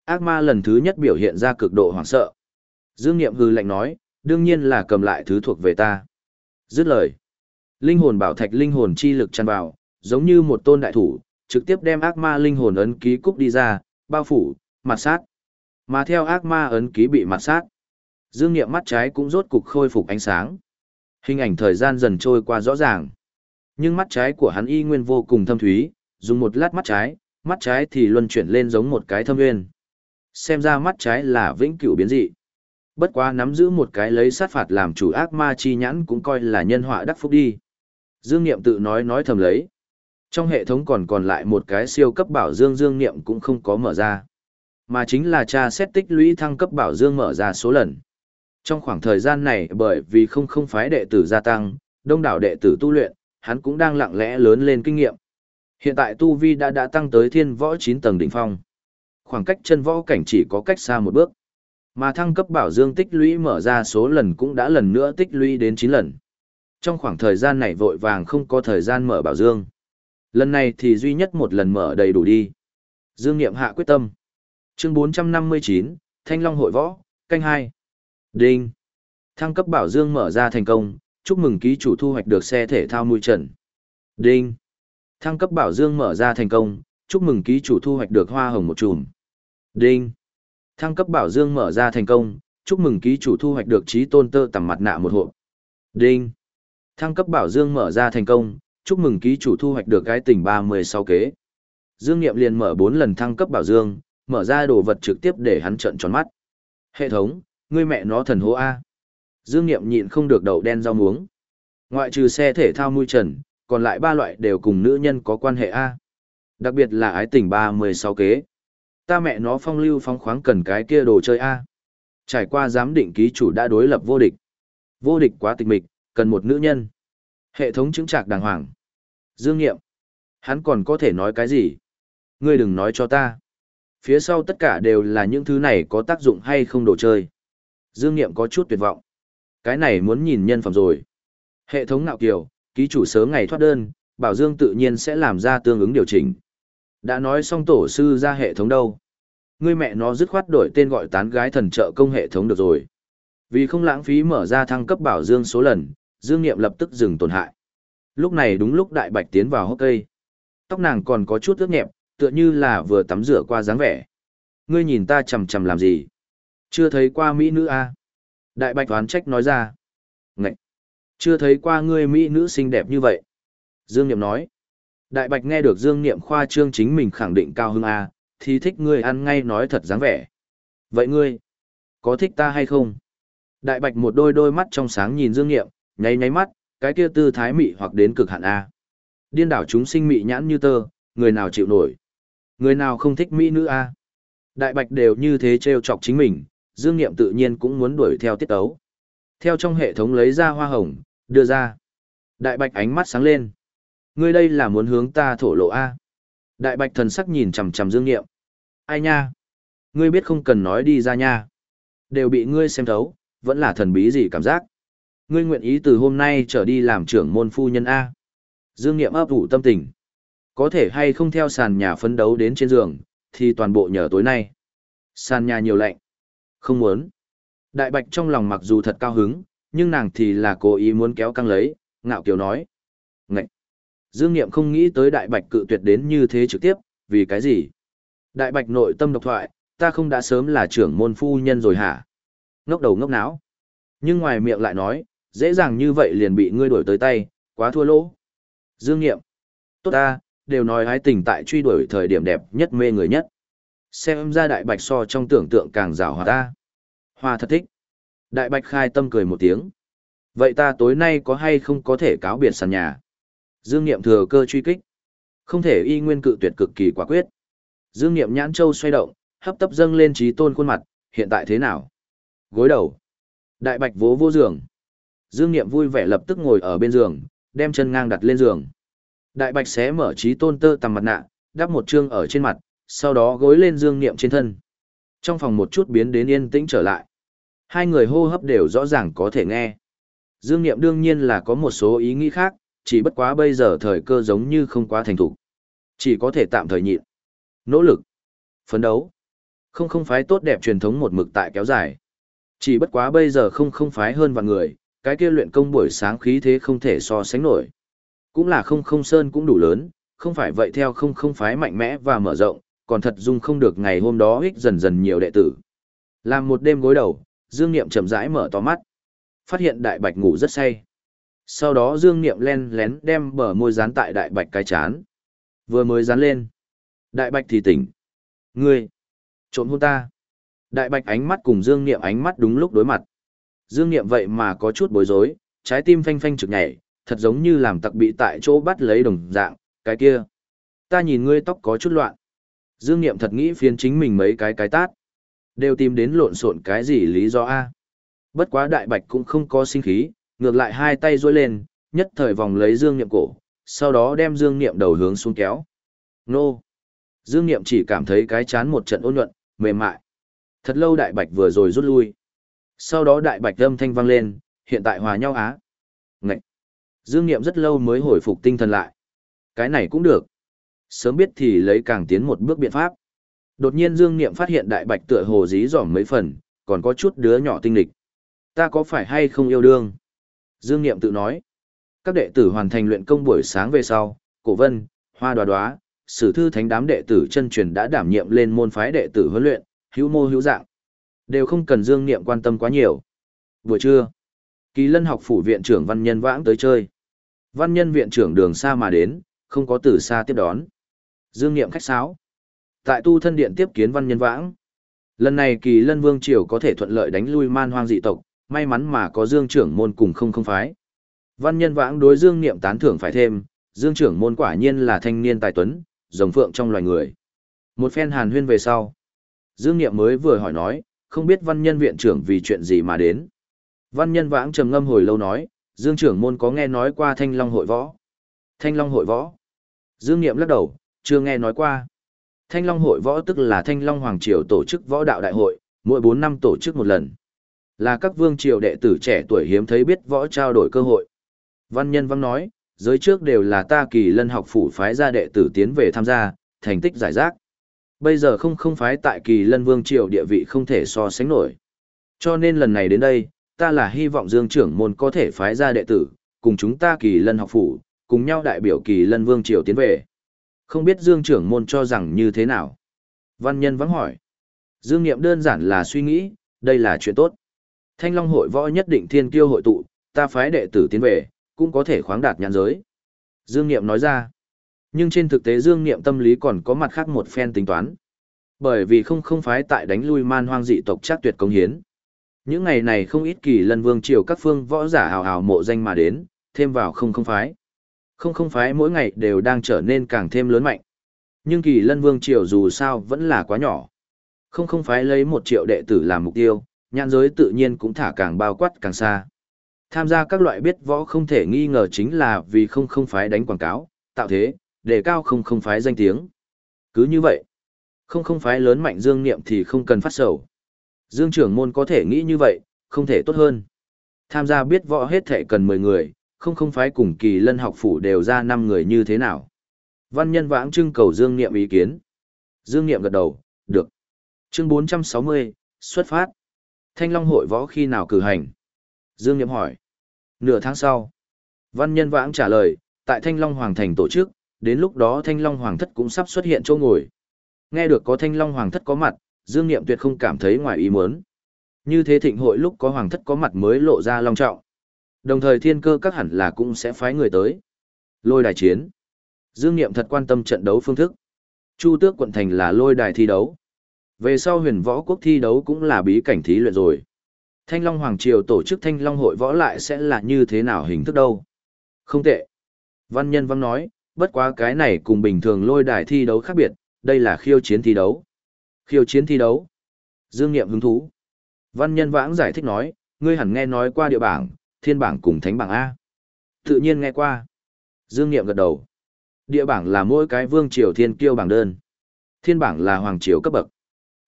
Ác ma lần thứ nhất biểu hiện ra cực độ hoảng sợ. Dương Niệm hư lạnh nói, đương nhiên là cầm lại thứ thuộc về ta. Dứt lời. Linh hồn bảo thạch linh hồn chi lực tràn vào, giống như một tôn đại thủ, trực tiếp đem ác ma linh hồn ấn ký cúc đi ra, bao phủ, mặt sát. Mà theo ác ma ấn ký bị mặt sát, Dương Niệm mắt trái cũng rốt cục khôi phục ánh sáng. Hình ảnh thời gian dần trôi qua rõ ràng. Nhưng mắt trái của hắn y nguyên vô cùng thâm thúy, dùng một lát mắt trái, mắt trái thì luân chuyển lên giống một cái thâm nguyên. Xem ra mắt trái là vĩnh cửu biến dị. Bất quá nắm giữ một cái lấy sát phạt làm chủ ác ma chi nhãn cũng coi là nhân họa đắc phúc đi. Dương Niệm tự nói nói thầm lấy. Trong hệ thống còn còn lại một cái siêu cấp bảo dương Dương Niệm cũng không có mở ra. Mà chính là tra xét tích lũy thăng cấp bảo dương mở ra số lần. Trong khoảng thời gian này bởi vì không không phái đệ tử gia tăng, đông đảo đệ tử tu luyện, hắn cũng đang lặng lẽ lớn lên kinh nghiệm. Hiện tại tu vi đã đã tăng tới thiên võ 9 tầng đỉnh phong. Khoảng cách chân võ cảnh chỉ có cách xa một bước. Mà thăng cấp bảo dương tích lũy mở ra số lần cũng đã lần nữa tích lũy đến 9 lần. Trong khoảng thời gian này vội vàng không có thời gian mở bảo dương. Lần này thì duy nhất một lần mở đầy đủ đi. Dương Niệm hạ quyết tâm. Chương 459, Thanh Long hội võ, canh 2. Đinh. Thăng cấp bảo dương mở ra thành công, chúc mừng ký chủ thu hoạch được xe thể thao mùi trần. Đinh. Thăng cấp bảo dương mở ra thành công, chúc mừng ký chủ thu hoạch được hoa hồng một chùm. Đinh. Thăng cấp bảo dương mở ra thành công, chúc mừng ký chủ thu hoạch được trí tôn tơ tằm mặt nạ một hộp. Đinh. Thăng cấp bảo dương mở ra thành công, chúc mừng ký chủ thu hoạch được cái tỉnh 36 kế. Dương Niệm liền mở 4 lần thăng cấp bảo dương, mở ra đồ vật trực tiếp để hắn trợn tròn mắt. Hệ thống, ngươi mẹ nó thần hố A. Dương Niệm nhịn không được đầu đen rau muống. Ngoại trừ xe thể thao mui trần, còn lại ba loại đều cùng nữ nhân có quan hệ A. Đặc biệt là ái tình 36 kế. Ta mẹ nó phong lưu phong khoáng cần cái kia đồ chơi A. Trải qua giám định ký chủ đã đối lập vô địch. Vô địch quá tịch mịch, cần một nữ nhân. Hệ thống chứng trạc đàng hoàng. Dương Niệm. Hắn còn có thể nói cái gì? Ngươi đừng nói cho ta. Phía sau tất cả đều là những thứ này có tác dụng hay không đồ chơi. Dương Niệm có chút tuyệt vọng. Cái này muốn nhìn nhân phẩm rồi. Hệ thống nạo kiều, ký chủ sớm ngày thoát đơn, Bảo Dương tự nhiên sẽ làm ra tương ứng điều chỉnh. Đã nói xong tổ sư ra hệ thống đâu. Ngươi mẹ nó dứt khoát đổi tên gọi tán gái thần trợ công hệ thống được rồi. Vì không lãng phí mở ra thăng cấp Bảo Dương số lần, Dương Niệm lập tức dừng tổn hại. Lúc này đúng lúc đại bạch tiến vào hốc cây. Tóc nàng còn có chút ướt nhẹp, tựa như là vừa tắm rửa qua dáng vẻ. Ngươi nhìn ta chầm chầm làm gì? Chưa thấy qua Mỹ nữ a Đại bạch toán trách nói ra. Ngậy! Chưa thấy qua ngươi Mỹ nữ xinh đẹp như vậy. Dương Niệm nói. Đại bạch nghe được Dương Niệm khoa trương chính mình khẳng định cao hưng a à, thì thích ngươi ăn ngay nói thật dáng vẻ. Vậy ngươi, có thích ta hay không? Đại bạch một đôi đôi mắt trong sáng nhìn Dương Niệm, nháy nháy mắt, cái kia tư thái mị hoặc đến cực hạn A. Điên đảo chúng sinh mị nhãn như tơ, người nào chịu nổi? Người nào không thích mỹ nữ A? Đại bạch đều như thế trêu chọc chính mình, Dương Niệm tự nhiên cũng muốn đuổi theo tiết tấu. Theo trong hệ thống lấy ra hoa hồng, đưa ra. Đại bạch ánh mắt sáng lên. Ngươi đây là muốn hướng ta thổ lộ A. Đại bạch thần sắc nhìn chằm chằm Dương Niệm. Ai nha? Ngươi biết không cần nói đi ra nha. Đều bị ngươi xem thấu, vẫn là thần bí gì cảm giác. Ngươi nguyện ý từ hôm nay trở đi làm trưởng môn phu nhân A. Dương Niệm ấp ủ tâm tình. Có thể hay không theo sàn nhà phấn đấu đến trên giường, thì toàn bộ nhờ tối nay. Sàn nhà nhiều lạnh. Không muốn. Đại bạch trong lòng mặc dù thật cao hứng, Nhưng nàng thì là cố ý muốn kéo căng lấy, ngạo kiều nói. Ngậy! Dương Niệm không nghĩ tới đại bạch cự tuyệt đến như thế trực tiếp, vì cái gì? Đại bạch nội tâm độc thoại, ta không đã sớm là trưởng môn phu nhân rồi hả? Ngốc đầu ngốc não. Nhưng ngoài miệng lại nói, dễ dàng như vậy liền bị ngươi đuổi tới tay, quá thua lỗ. Dương Niệm. Tốt ta, đều nói hái tình tại truy đuổi thời điểm đẹp nhất mê người nhất. Xem ra đại bạch so trong tưởng tượng càng rào hòa ta. Hoa thật thích. Đại bạch khai tâm cười một tiếng. Vậy ta tối nay có hay không có thể cáo biệt sàn nhà? Dương Niệm thừa cơ truy kích. Không thể y nguyên cự tuyệt cực kỳ quả quyết. Dương Niệm nhãn châu xoay động, hấp tấp dâng lên trí tôn khuôn mặt, hiện tại thế nào? Gối đầu. Đại bạch vỗ vô giường. Dương Niệm vui vẻ lập tức ngồi ở bên giường, đem chân ngang đặt lên giường. Đại bạch xé mở trí tôn tơ tằm mặt nạ, đắp một chương ở trên mặt, sau đó gối lên Dương Niệm trên thân. Trong phòng một chút biến đến yên tĩnh trở lại. Hai người hô hấp đều rõ ràng có thể nghe. Dương Niệm đương nhiên là có một số ý nghĩ khác, chỉ bất quá bây giờ thời cơ giống như không quá thành thục. Chỉ có thể tạm thời nhịn. Nỗ lực. Phấn đấu. Không không phái tốt đẹp truyền thống một mực tại kéo dài. Chỉ bất quá bây giờ không không phái hơn vạn người, cái kia luyện công buổi sáng khí thế không thể so sánh nổi. Cũng là không không sơn cũng đủ lớn, không phải vậy theo không không phái mạnh mẽ và mở rộng, còn thật dung không được ngày hôm đó ích dần dần nhiều đệ tử. Làm một đêm gối đầu, Dương Niệm chậm rãi mở to mắt. Phát hiện đại bạch ngủ rất say. Sau đó Dương Niệm len lén đem bờ môi dán tại đại bạch cái chán. Vừa mới dán lên. Đại bạch thì tỉnh. Ngươi! Trộm hôn ta! Đại bạch ánh mắt cùng Dương Niệm ánh mắt đúng lúc đối mặt. Dương Niệm vậy mà có chút bối rối, trái tim phanh phanh trực nhảy, thật giống như làm tặc bị tại chỗ bắt lấy đồng dạng, cái kia. Ta nhìn ngươi tóc có chút loạn. Dương Niệm thật nghĩ phiến chính mình mấy cái cái tát. Đều tìm đến lộn xộn cái gì lý do A. Bất quá đại bạch cũng không có sinh khí, ngược lại hai tay duỗi lên, nhất thời vòng lấy Dương Niệm cổ, sau đó đem Dương Niệm đầu hướng xuống kéo. Nô! Dương Niệm chỉ cảm thấy cái chán một trận ôn nhuận, mềm mại. Thật lâu đại bạch vừa rồi rút lui. Sau đó đại bạch âm thanh vang lên, hiện tại hòa nhau á. Dương Niệm rất lâu mới hồi phục tinh thần lại. Cái này cũng được. Sớm biết thì lấy càng tiến một bước biện pháp. Đột nhiên Dương Niệm phát hiện đại bạch tựa hồ dí dỏm mấy phần, còn có chút đứa nhỏ tinh lịch. Ta có phải hay không yêu đương? Dương Niệm tự nói. Các đệ tử hoàn thành luyện công buổi sáng về sau, Cổ Vân, Hoa Đoá Đoá, Sử thư thánh đám đệ tử chân truyền đã đảm nhiệm lên môn phái đệ tử huấn luyện, hữu mô hữu dạng. Đều không cần Dương Niệm quan tâm quá nhiều. Buổi trưa, Kỳ Lân học phủ viện trưởng Văn Nhân Vãng tới chơi. Văn Nhân viện trưởng đường xa mà đến, không có từ xa tiếp đón. Dương Niệm khách sáo. Tại tu thân điện tiếp kiến Văn Nhân Vãng. Lần này Kỳ Lân Vương triều có thể thuận lợi đánh lui man hoang dị tộc, may mắn mà có Dương trưởng môn cùng không không phái. Văn Nhân Vãng đối Dương Niệm tán thưởng phải thêm, Dương trưởng môn quả nhiên là thanh niên tài tuấn, rồng phượng trong loài người. Một phen hàn huyên về sau. Dương Niệm mới vừa hỏi nói, không biết văn nhân viện trưởng vì chuyện gì mà đến. Văn nhân vãng trầm ngâm hồi lâu nói, Dương trưởng môn có nghe nói qua thanh long hội võ. Thanh long hội võ. Dương Niệm lắc đầu, chưa nghe nói qua. Thanh long hội võ tức là thanh long hoàng triều tổ chức võ đạo đại hội, mỗi 4 năm tổ chức một lần. Là các vương triều đệ tử trẻ tuổi hiếm thấy biết võ trao đổi cơ hội. Văn nhân vãng nói, giới trước đều là ta kỳ lân học phủ phái ra đệ tử tiến về tham gia, thành tích giải rác. Bây giờ không không phái tại kỳ lân vương triều địa vị không thể so sánh nổi. Cho nên lần này đến đây, ta là hy vọng dương trưởng môn có thể phái ra đệ tử, cùng chúng ta kỳ lân học phủ, cùng nhau đại biểu kỳ lân vương triều tiến về. Không biết dương trưởng môn cho rằng như thế nào? Văn nhân vắng hỏi. Dương nghiệm đơn giản là suy nghĩ, đây là chuyện tốt. Thanh Long hội võ nhất định thiên kiêu hội tụ, ta phái đệ tử tiến về, cũng có thể khoáng đạt nhãn giới. Dương Niệm nói ra. Nhưng trên thực tế Dương Niệm tâm lý còn có mặt khác một phen tính toán. Bởi vì không không phái tại đánh lui man hoang dị tộc chắc tuyệt công hiến. Những ngày này không ít kỳ lân vương triều các phương võ giả hào hào mộ danh mà đến, thêm vào không không phái. Không không phái mỗi ngày đều đang trở nên càng thêm lớn mạnh. Nhưng kỳ lân vương triều dù sao vẫn là quá nhỏ. Không không phái lấy một triệu đệ tử làm mục tiêu, nhãn giới tự nhiên cũng thả càng bao quát càng xa. Tham gia các loại biết võ không thể nghi ngờ chính là vì không không phái đánh quảng cáo, tạo thế, để cao không không phái danh tiếng. Cứ như vậy, không không phái lớn mạnh dương niệm thì không cần phát sầu. Dương trưởng môn có thể nghĩ như vậy, không thể tốt hơn. Tham gia biết võ hết thể cần 10 người, không không phái cùng kỳ lân học phủ đều ra 5 người như thế nào. Văn nhân vãng trưng cầu Dương Niệm ý kiến. Dương Niệm gật đầu, được. Chương 460, xuất phát. Thanh Long hội võ khi nào cử hành? Dương Niệm hỏi. Nửa tháng sau. Văn Nhân Vãng trả lời, tại Thanh Long Hoàng Thành tổ chức, đến lúc đó Thanh Long Hoàng Thất cũng sắp xuất hiện chỗ ngồi. Nghe được có Thanh Long Hoàng Thất có mặt, Dương Niệm tuyệt không cảm thấy ngoài ý muốn. Như thế thịnh hội lúc có Hoàng Thất có mặt mới lộ ra long trọng. Đồng thời thiên cơ các hẳn là cũng sẽ phái người tới. Lôi đài chiến. Dương Niệm thật quan tâm trận đấu phương thức. Chu Tước quận thành là lôi đài thi đấu. Về sau huyền võ quốc thi đấu cũng là bí cảnh thí luyện rồi. Thanh Long Hoàng Triều tổ chức Thanh Long hội võ lại sẽ là như thế nào hình thức đâu? Không tệ. Văn nhân văn nói, bất quá cái này cùng bình thường lôi đài thi đấu khác biệt, đây là khiêu chiến thi đấu. Khiêu chiến thi đấu. Dương Niệm hứng thú. Văn nhân vãng giải thích nói, ngươi hẳn nghe nói qua địa bảng, thiên bảng cùng thánh bảng A. Tự nhiên nghe qua. Dương Niệm gật đầu. Địa bảng là mỗi cái vương triều thiên kiêu bảng đơn. Thiên bảng là hoàng triều cấp bậc.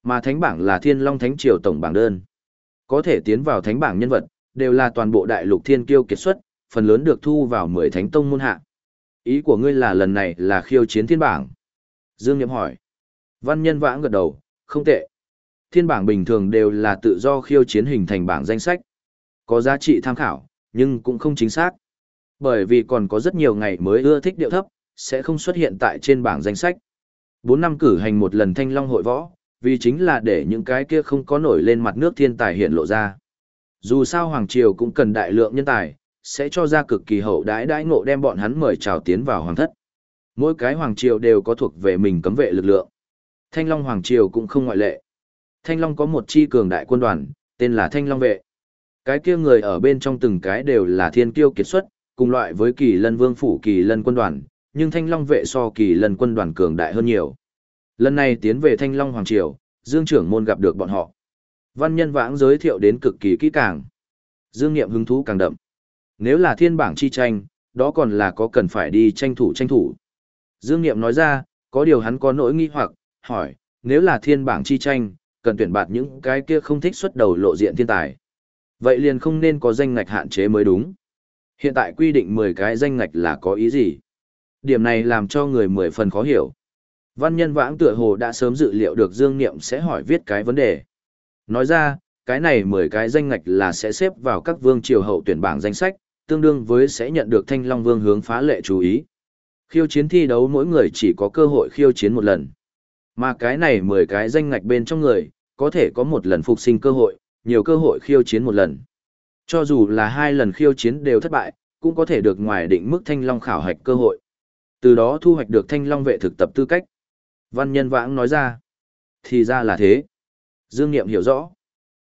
Mà thánh bảng là thiên long thánh triều tổng bảng đơn. Có thể tiến vào thánh bảng nhân vật, đều là toàn bộ đại lục thiên kiêu kiệt xuất, phần lớn được thu vào mười thánh tông môn hạ. Ý của ngươi là lần này là khiêu chiến thiên bảng. Dương Niệm hỏi. Văn nhân vãng gật đầu, không tệ. Thiên bảng bình thường đều là tự do khiêu chiến hình thành bảng danh sách. Có giá trị tham khảo, nhưng cũng không chính xác. Bởi vì còn có rất nhiều ngày mới ưa thích điệu thấp, sẽ không xuất hiện tại trên bảng danh sách. Bốn năm cử hành một lần thanh long hội võ, vì chính là để những cái kia không có nổi lên mặt nước thiên tài hiện lộ ra. Dù sao Hoàng Triều cũng cần đại lượng nhân tài, sẽ cho ra cực kỳ hậu đãi đãi ngộ đem bọn hắn mời chào tiến vào Hoàng thất. Mỗi cái Hoàng Triều đều có thuộc về mình cấm vệ lực lượng. Thanh Long Hoàng Triều cũng không ngoại lệ. Thanh Long có một chi cường đại quân đoàn, tên là Thanh Long Vệ. Cái kia người ở bên trong từng cái đều là thiên kiêu kiệt xuất, cùng loại với kỳ lân vương phủ kỳ lân quân đoàn, nhưng Thanh Long Vệ so kỳ lân quân đoàn cường đại hơn nhiều. Lần này tiến về Thanh Long Hoàng Triều, Dương trưởng môn gặp được bọn họ. Văn nhân vãng giới thiệu đến cực kỳ kỹ càng. Dương Niệm hứng thú càng đậm. Nếu là thiên bảng chi tranh, đó còn là có cần phải đi tranh thủ tranh thủ. Dương Niệm nói ra, có điều hắn có nỗi nghi hoặc, hỏi, nếu là thiên bảng chi tranh, cần tuyển bạt những cái kia không thích xuất đầu lộ diện thiên tài. Vậy liền không nên có danh ngạch hạn chế mới đúng. Hiện tại quy định 10 cái danh ngạch là có ý gì? Điểm này làm cho người mười phần khó hiểu. Văn nhân vãng tựa hồ đã sớm dự liệu được Dương Niệm sẽ hỏi viết cái vấn đề. Nói ra, cái này 10 cái danh ngạch là sẽ xếp vào các vương triều hậu tuyển bảng danh sách, tương đương với sẽ nhận được Thanh Long Vương hướng phá lệ chú ý. Khiêu chiến thi đấu mỗi người chỉ có cơ hội khiêu chiến một lần. Mà cái này 10 cái danh ngạch bên trong người, có thể có một lần phục sinh cơ hội, nhiều cơ hội khiêu chiến một lần. Cho dù là hai lần khiêu chiến đều thất bại, cũng có thể được ngoài định mức Thanh Long khảo hạch cơ hội. Từ đó thu hoạch được Thanh Long vệ thực tập tư cách. Văn nhân vãng nói ra. Thì ra là thế. Dương Niệm hiểu rõ.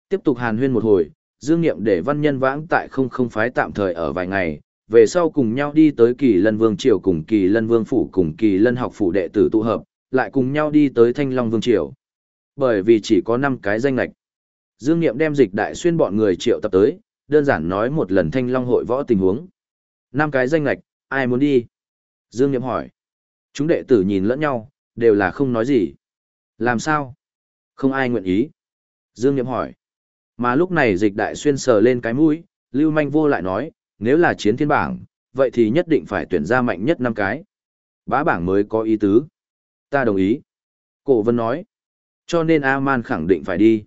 Tiếp tục hàn huyên một hồi, Dương Niệm để văn nhân vãng tại không không phái tạm thời ở vài ngày, về sau cùng nhau đi tới kỳ lân vương triều cùng kỳ lân vương phủ cùng kỳ lân học phủ đệ tử tụ hợp, lại cùng nhau đi tới thanh long vương triều. Bởi vì chỉ có 5 cái danh lạch. Dương Niệm đem dịch đại xuyên bọn người triệu tập tới, đơn giản nói một lần thanh long hội võ tình huống. 5 cái danh lạch, ai muốn đi? Dương Niệm hỏi. Chúng đệ tử nhìn lẫn nhau, đều là không nói gì. Làm sao? Không ai nguyện ý. Dương Niệm hỏi. Mà lúc này dịch đại xuyên sờ lên cái mũi, Lưu Manh vô lại nói, nếu là chiến thiên bảng, vậy thì nhất định phải tuyển ra mạnh nhất năm cái. Bá bảng mới có ý tứ. Ta đồng ý. Cổ vân nói. Cho nên A-man khẳng định phải đi.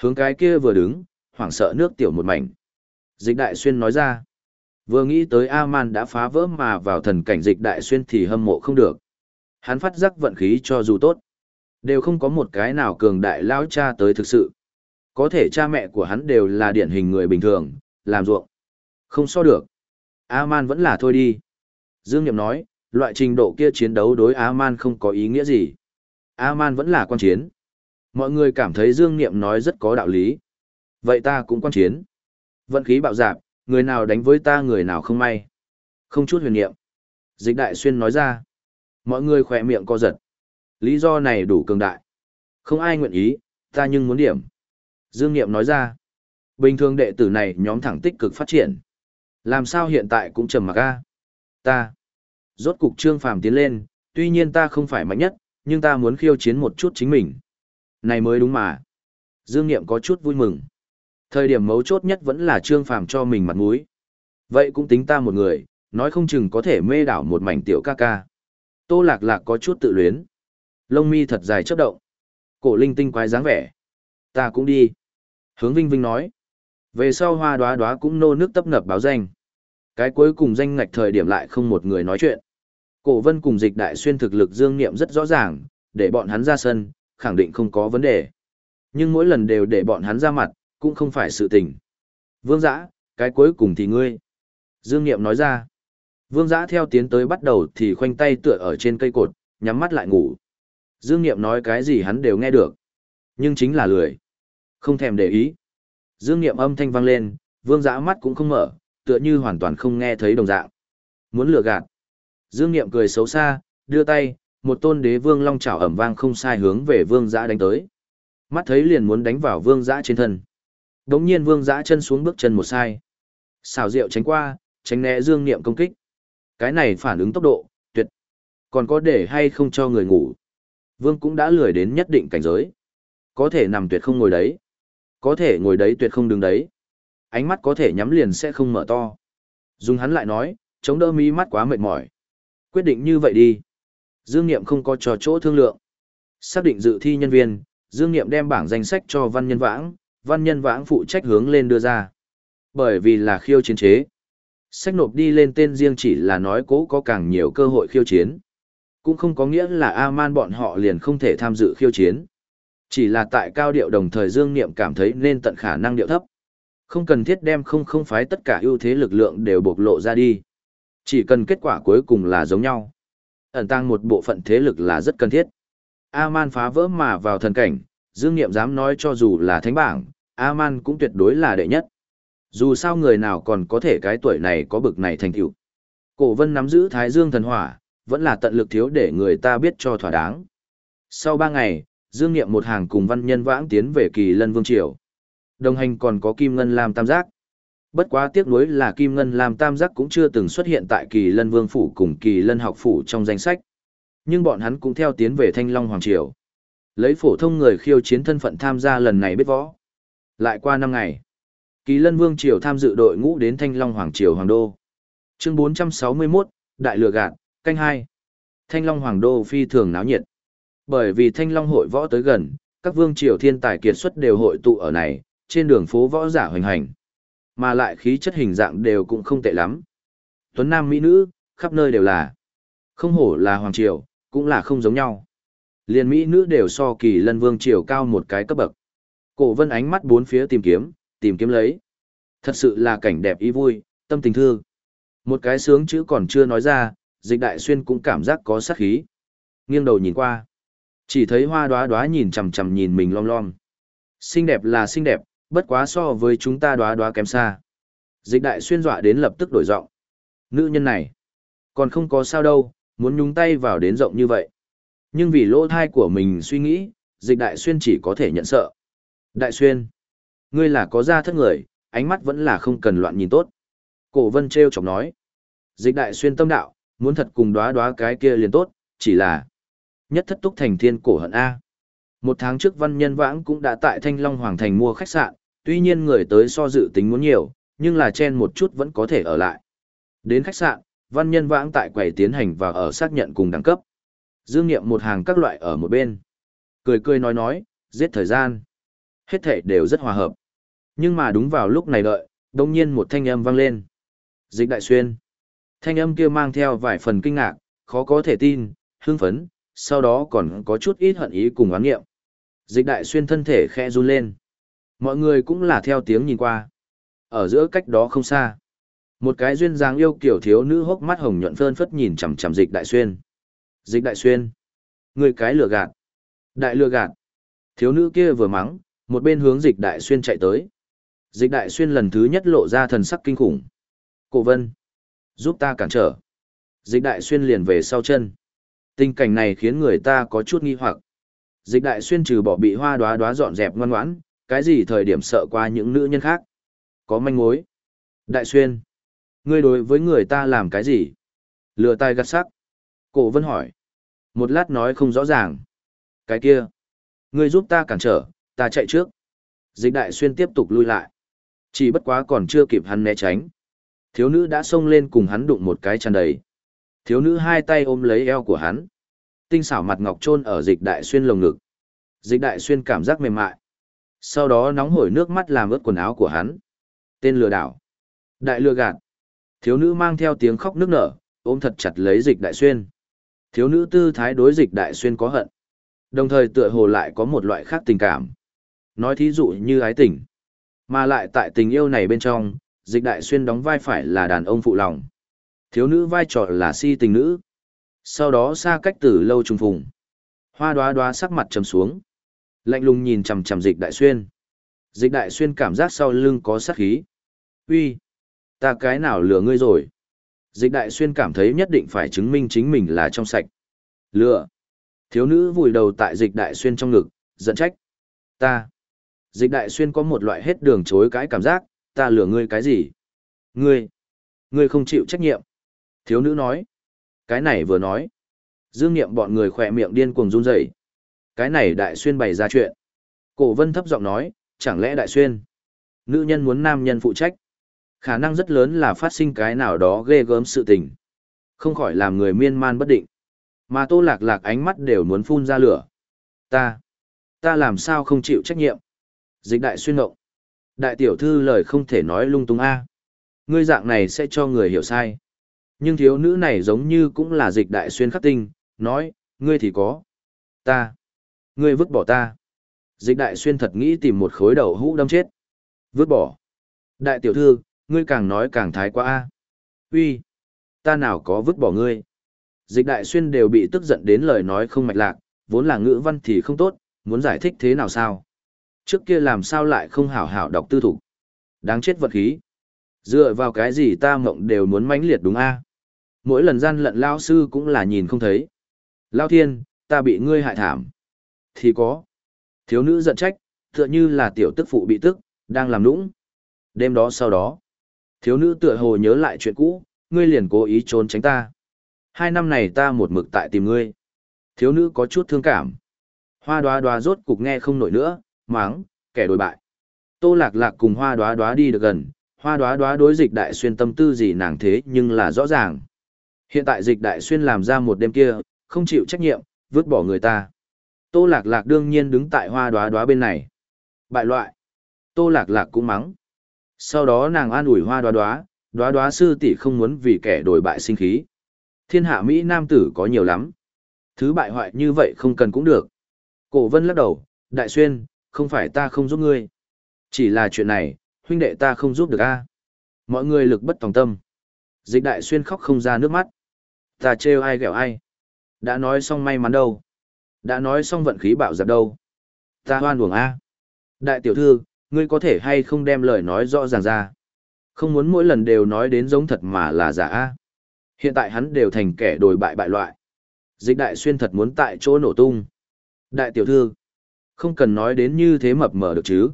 Hướng cái kia vừa đứng, hoảng sợ nước tiểu một mảnh. Dịch đại xuyên nói ra. Vừa nghĩ tới A-man đã phá vỡ mà vào thần cảnh dịch đại xuyên thì hâm mộ không được. Hắn phát giác vận khí cho dù tốt. Đều không có một cái nào cường đại lao cha tới thực sự. Có thể cha mẹ của hắn đều là điển hình người bình thường, làm ruộng. Không so được. A-man vẫn là thôi đi. Dương Niệm nói, loại trình độ kia chiến đấu đối A-man không có ý nghĩa gì. A-man vẫn là quan chiến. Mọi người cảm thấy Dương Niệm nói rất có đạo lý. Vậy ta cũng quan chiến. Vận khí bạo dạp, người nào đánh với ta người nào không may. Không chút huyền niệm. Dịch đại xuyên nói ra. Mọi người khỏe miệng co giật. Lý do này đủ cường đại. Không ai nguyện ý, ta nhưng muốn điểm. Dương Niệm nói ra. Bình thường đệ tử này nhóm thẳng tích cực phát triển. Làm sao hiện tại cũng trầm mặc a? Ta. Rốt cục Trương Phàm tiến lên, tuy nhiên ta không phải mạnh nhất, nhưng ta muốn khiêu chiến một chút chính mình. Này mới đúng mà. Dương Niệm có chút vui mừng. Thời điểm mấu chốt nhất vẫn là Trương Phàm cho mình mặt mũi. Vậy cũng tính ta một người, nói không chừng có thể mê đảo một mảnh tiểu ca ca. Tô Lạc Lạc có chút tự luyến. Lông mi thật dài chớp động. Cổ linh tinh quái dáng vẻ. Ta cũng đi. Hướng Vinh Vinh nói. Về sau hoa đoá đoá cũng nô nước tấp nập báo danh. Cái cuối cùng danh ngạch thời điểm lại không một người nói chuyện. Cổ vân cùng dịch đại xuyên thực lực dương niệm rất rõ ràng, để bọn hắn ra sân, khẳng định không có vấn đề. Nhưng mỗi lần đều để bọn hắn ra mặt, cũng không phải sự tình. Vương giã, cái cuối cùng thì ngươi. Dương niệm nói ra. Vương giã theo tiến tới bắt đầu thì khoanh tay tựa ở trên cây cột, nhắm mắt lại ngủ. Dương niệm nói cái gì hắn đều nghe được. Nhưng chính là lười. Không thèm để ý. Dương niệm âm thanh vang lên, vương giã mắt cũng không mở, tựa như hoàn toàn không nghe thấy đồng dạng. Muốn lừa gạt. Dương Niệm cười xấu xa, đưa tay, một tôn đế vương long chảo ẩm vang không sai hướng về vương giã đánh tới. Mắt thấy liền muốn đánh vào vương giã trên thân. Đống nhiên vương giã chân xuống bước chân một sai. Xào rượu tránh qua, tránh né Dương Niệm công kích. Cái này phản ứng tốc độ, tuyệt. Còn có để hay không cho người ngủ. Vương cũng đã lười đến nhất định cảnh giới. Có thể nằm tuyệt không ngồi đấy. Có thể ngồi đấy tuyệt không đứng đấy. Ánh mắt có thể nhắm liền sẽ không mở to. Dùng hắn lại nói, chống đỡ mí mắt quá mệt mỏi. Quyết định như vậy đi. Dương Niệm không có trò chỗ thương lượng. Xác định dự thi nhân viên, Dương Niệm đem bảng danh sách cho Văn Nhân Vãng, Văn Nhân Vãng phụ trách hướng lên đưa ra. Bởi vì là khiêu chiến chế. Sách nộp đi lên tên riêng chỉ là nói cố có càng nhiều cơ hội khiêu chiến. Cũng không có nghĩa là A-man bọn họ liền không thể tham dự khiêu chiến. Chỉ là tại cao điệu đồng thời Dương Niệm cảm thấy nên tận khả năng điệu thấp. Không cần thiết đem không không phái tất cả ưu thế lực lượng đều bộc lộ ra đi. Chỉ cần kết quả cuối cùng là giống nhau. Ẩn tăng một bộ phận thế lực là rất cần thiết. A-man phá vỡ mà vào thần cảnh, Dương Niệm dám nói cho dù là thánh bảng, A-man cũng tuyệt đối là đệ nhất. Dù sao người nào còn có thể cái tuổi này có bực này thành tựu. Cổ vân nắm giữ Thái Dương thần hỏa, vẫn là tận lực thiếu để người ta biết cho thỏa đáng. Sau ba ngày, Dương Niệm một hàng cùng văn nhân vãng tiến về kỳ lân vương triều. Đồng hành còn có Kim Ngân Lam Tam Giác. Bất quá tiếc nuối là Kim Ngân làm Tam Giác cũng chưa từng xuất hiện tại Kỳ Lân Vương Phủ cùng Kỳ Lân Học Phủ trong danh sách. Nhưng bọn hắn cũng theo tiến về Thanh Long Hoàng Triều. Lấy phổ thông người khiêu chiến thân phận tham gia lần này biết võ. Lại qua năm ngày, Kỳ Lân Vương Triều tham dự đội ngũ đến Thanh Long Hoàng Triều Hoàng Đô. Chương 461, Đại Lừa Gạt, canh 2. Thanh Long Hoàng Đô phi thường náo nhiệt. Bởi vì Thanh Long hội võ tới gần, các vương triều thiên tài kiệt xuất đều hội tụ ở này, trên đường phố võ giả hoành hành. Mà lại khí chất hình dạng đều cũng không tệ lắm. Tuấn Nam Mỹ Nữ, khắp nơi đều là. Không hổ là Hoàng Triều, cũng là không giống nhau. Liên Mỹ Nữ đều so kỳ lân vương triều cao một cái cấp bậc. Cổ vân ánh mắt bốn phía tìm kiếm, tìm kiếm lấy. Thật sự là cảnh đẹp ý vui, tâm tình thương. Một cái sướng chữ còn chưa nói ra, dịch đại xuyên cũng cảm giác có sát khí. Nghiêng đầu nhìn qua. Chỉ thấy hoa đoá đoá nhìn chằm chằm nhìn mình lom lom. Xinh đẹp là xinh đẹp, bất quá so với chúng ta đoá đoá kém xa. Dịch đại xuyên dọa đến lập tức đổi giọng. Nữ nhân này, còn không có sao đâu, muốn nhúng tay vào đến rộng như vậy. Nhưng vì lỗ thai của mình suy nghĩ, dịch đại xuyên chỉ có thể nhận sợ. Đại xuyên, ngươi là có da thất người, ánh mắt vẫn là không cần loạn nhìn tốt. Cổ vân treo chọc nói. Dịch đại xuyên tâm đạo, muốn thật cùng đoá đoá cái kia liền tốt, chỉ là nhất thất túc thành thiên cổ hận A. Một tháng trước Văn Nhân Vãng cũng đã tại Thanh Long Hoàng Thành mua khách sạn, tuy nhiên người tới so dự tính muốn nhiều, nhưng là chen một chút vẫn có thể ở lại. Đến khách sạn, Văn Nhân Vãng tại quầy tiến hành và ở xác nhận cùng đẳng cấp. Dương Nghiệm một hàng các loại ở một bên. Cười cười nói nói, giết thời gian. Hết thể đều rất hòa hợp. Nhưng mà đúng vào lúc này đợi, đông nhiên một thanh âm vang lên. Dịch đại xuyên. Thanh âm kia mang theo vài phần kinh ngạc, khó có thể tin, hưng phấn, sau đó còn có chút ít hận ý cùng oán nghiệm. Dịch đại xuyên thân thể khẽ run lên. Mọi người cũng là theo tiếng nhìn qua. Ở giữa cách đó không xa. Một cái duyên dáng yêu kiểu thiếu nữ hốc mắt hồng nhuận phơn phất nhìn chằm chằm dịch đại xuyên. Dịch đại xuyên. Người cái lừa gạt. Đại lừa gạt. Thiếu nữ kia vừa mắng, một bên hướng dịch đại xuyên chạy tới. Dịch đại xuyên lần thứ nhất lộ ra thần sắc kinh khủng. Cổ vân. Giúp ta cản trở. Dịch đại xuyên liền về sau chân. Tình cảnh này khiến người ta có chút nghi hoặc. Dịch đại xuyên trừ bỏ bị hoa đoá đoá dọn dẹp ngoan ngoãn, cái gì thời điểm sợ qua những nữ nhân khác. Có manh mối. Đại xuyên. Ngươi đối với người ta làm cái gì? Lừa tay gắt sắc. Cổ vân hỏi. Một lát nói không rõ ràng. Cái kia. Ngươi giúp ta cản trở, ta chạy trước. Dịch đại xuyên tiếp tục lui lại. Chỉ bất quá còn chưa kịp hắn né tránh. Thiếu nữ đã xông lên cùng hắn đụng một cái chăn đầy. Thiếu nữ hai tay ôm lấy eo của hắn. Tinh xảo mặt ngọc trôn ở dịch đại xuyên lồng ngực. Dịch đại xuyên cảm giác mềm mại. Sau đó nóng hổi nước mắt làm ướt quần áo của hắn. Tên lừa đảo. Đại lừa gạt. Thiếu nữ mang theo tiếng khóc nức nở, ôm thật chặt lấy dịch đại xuyên. Thiếu nữ tư thái đối dịch đại xuyên có hận. Đồng thời tựa hồ lại có một loại khác tình cảm. Nói thí dụ như ái tình. Mà lại tại tình yêu này bên trong, dịch đại xuyên đóng vai phải là đàn ông phụ lòng. Thiếu nữ vai trò là si tình nữ. Sau đó xa cách từ lâu trùng phùng. Hoa đoá đoá sắc mặt trầm xuống. Lạnh lùng nhìn chằm chằm dịch đại xuyên. Dịch đại xuyên cảm giác sau lưng có sát khí. Uy, ta cái nào lừa ngươi rồi? Dịch đại xuyên cảm thấy nhất định phải chứng minh chính mình là trong sạch. Lừa. Thiếu nữ vùi đầu tại dịch đại xuyên trong ngực, giận trách. Ta. Dịch đại xuyên có một loại hết đường chối cãi cảm giác, ta lừa ngươi cái gì? Ngươi. Ngươi không chịu trách nhiệm. Thiếu nữ nói. Cái này vừa nói. Dương nghiệm bọn người khỏe miệng điên cuồng run rẩy. Cái này đại xuyên bày ra chuyện. Cổ vân thấp giọng nói, chẳng lẽ đại xuyên? Nữ nhân muốn nam nhân phụ trách. Khả năng rất lớn là phát sinh cái nào đó ghê gớm sự tình. Không khỏi làm người miên man bất định. Mà tô lạc lạc ánh mắt đều muốn phun ra lửa. Ta, ta làm sao không chịu trách nhiệm? Dịch đại xuyên ngộng. Đại tiểu thư lời không thể nói lung tung a. Ngươi dạng này sẽ cho người hiểu sai. Nhưng thiếu nữ này giống như cũng là dịch đại xuyên khắc tinh, nói, ngươi thì có. Ta. Ngươi vứt bỏ ta. Dịch đại xuyên thật nghĩ tìm một khối đầu hũ đâm chết. Vứt bỏ. Đại tiểu thư, ngươi càng nói càng thái quá a. Uy, ta nào có vứt bỏ ngươi. Dịch đại xuyên đều bị tức giận đến lời nói không mạch lạc, vốn là ngữ văn thì không tốt, muốn giải thích thế nào sao. Trước kia làm sao lại không hảo hảo đọc tư thủ. Đáng chết vật khí. Dựa vào cái gì ta mộng đều muốn mãnh liệt đúng a mỗi lần gian lận lao sư cũng là nhìn không thấy. Lao thiên, ta bị ngươi hại thảm. Thì có. Thiếu nữ giận trách, tựa như là tiểu tức phụ bị tức, đang làm nũng. Đêm đó sau đó, thiếu nữ tựa hồ nhớ lại chuyện cũ, ngươi liền cố ý trốn tránh ta. Hai năm này ta một mực tại tìm ngươi. Thiếu nữ có chút thương cảm. Hoa đoá đoá rốt cục nghe không nổi nữa, máng, kẻ đổi bại. Tô lạc lạc cùng hoa đoá đoá đi được gần, hoa đoá đoá đối dịch đại xuyên tâm tư gì nàng thế nhưng là rõ ràng. Hiện tại dịch đại xuyên làm ra một đêm kia, không chịu trách nhiệm, vứt bỏ người ta. Tô lạc lạc đương nhiên đứng tại hoa đoá đoá bên này. Bại loại. Tô lạc lạc cũng mắng. Sau đó nàng an ủi hoa đoá đoá, đoá đoá sư tỷ không muốn vì kẻ đổi bại sinh khí. Thiên hạ Mỹ nam tử có nhiều lắm. Thứ bại hoại như vậy không cần cũng được. Cổ vân lắc đầu, đại xuyên, không phải ta không giúp ngươi. Chỉ là chuyện này, huynh đệ ta không giúp được a. À? Mọi người lực bất tòng tâm. Dịch đại xuyên khóc không ra nước mắt. Ta trêu ai ghẹo ai. Đã nói xong may mắn đâu. Đã nói xong vận khí bạo giặc đâu. Ta hoan uổng A. Đại tiểu thư, ngươi có thể hay không đem lời nói rõ ràng ra. Không muốn mỗi lần đều nói đến giống thật mà là giả A. Hiện tại hắn đều thành kẻ đồi bại bại loại. Dịch đại xuyên thật muốn tại chỗ nổ tung. Đại tiểu thư, không cần nói đến như thế mập mờ được chứ.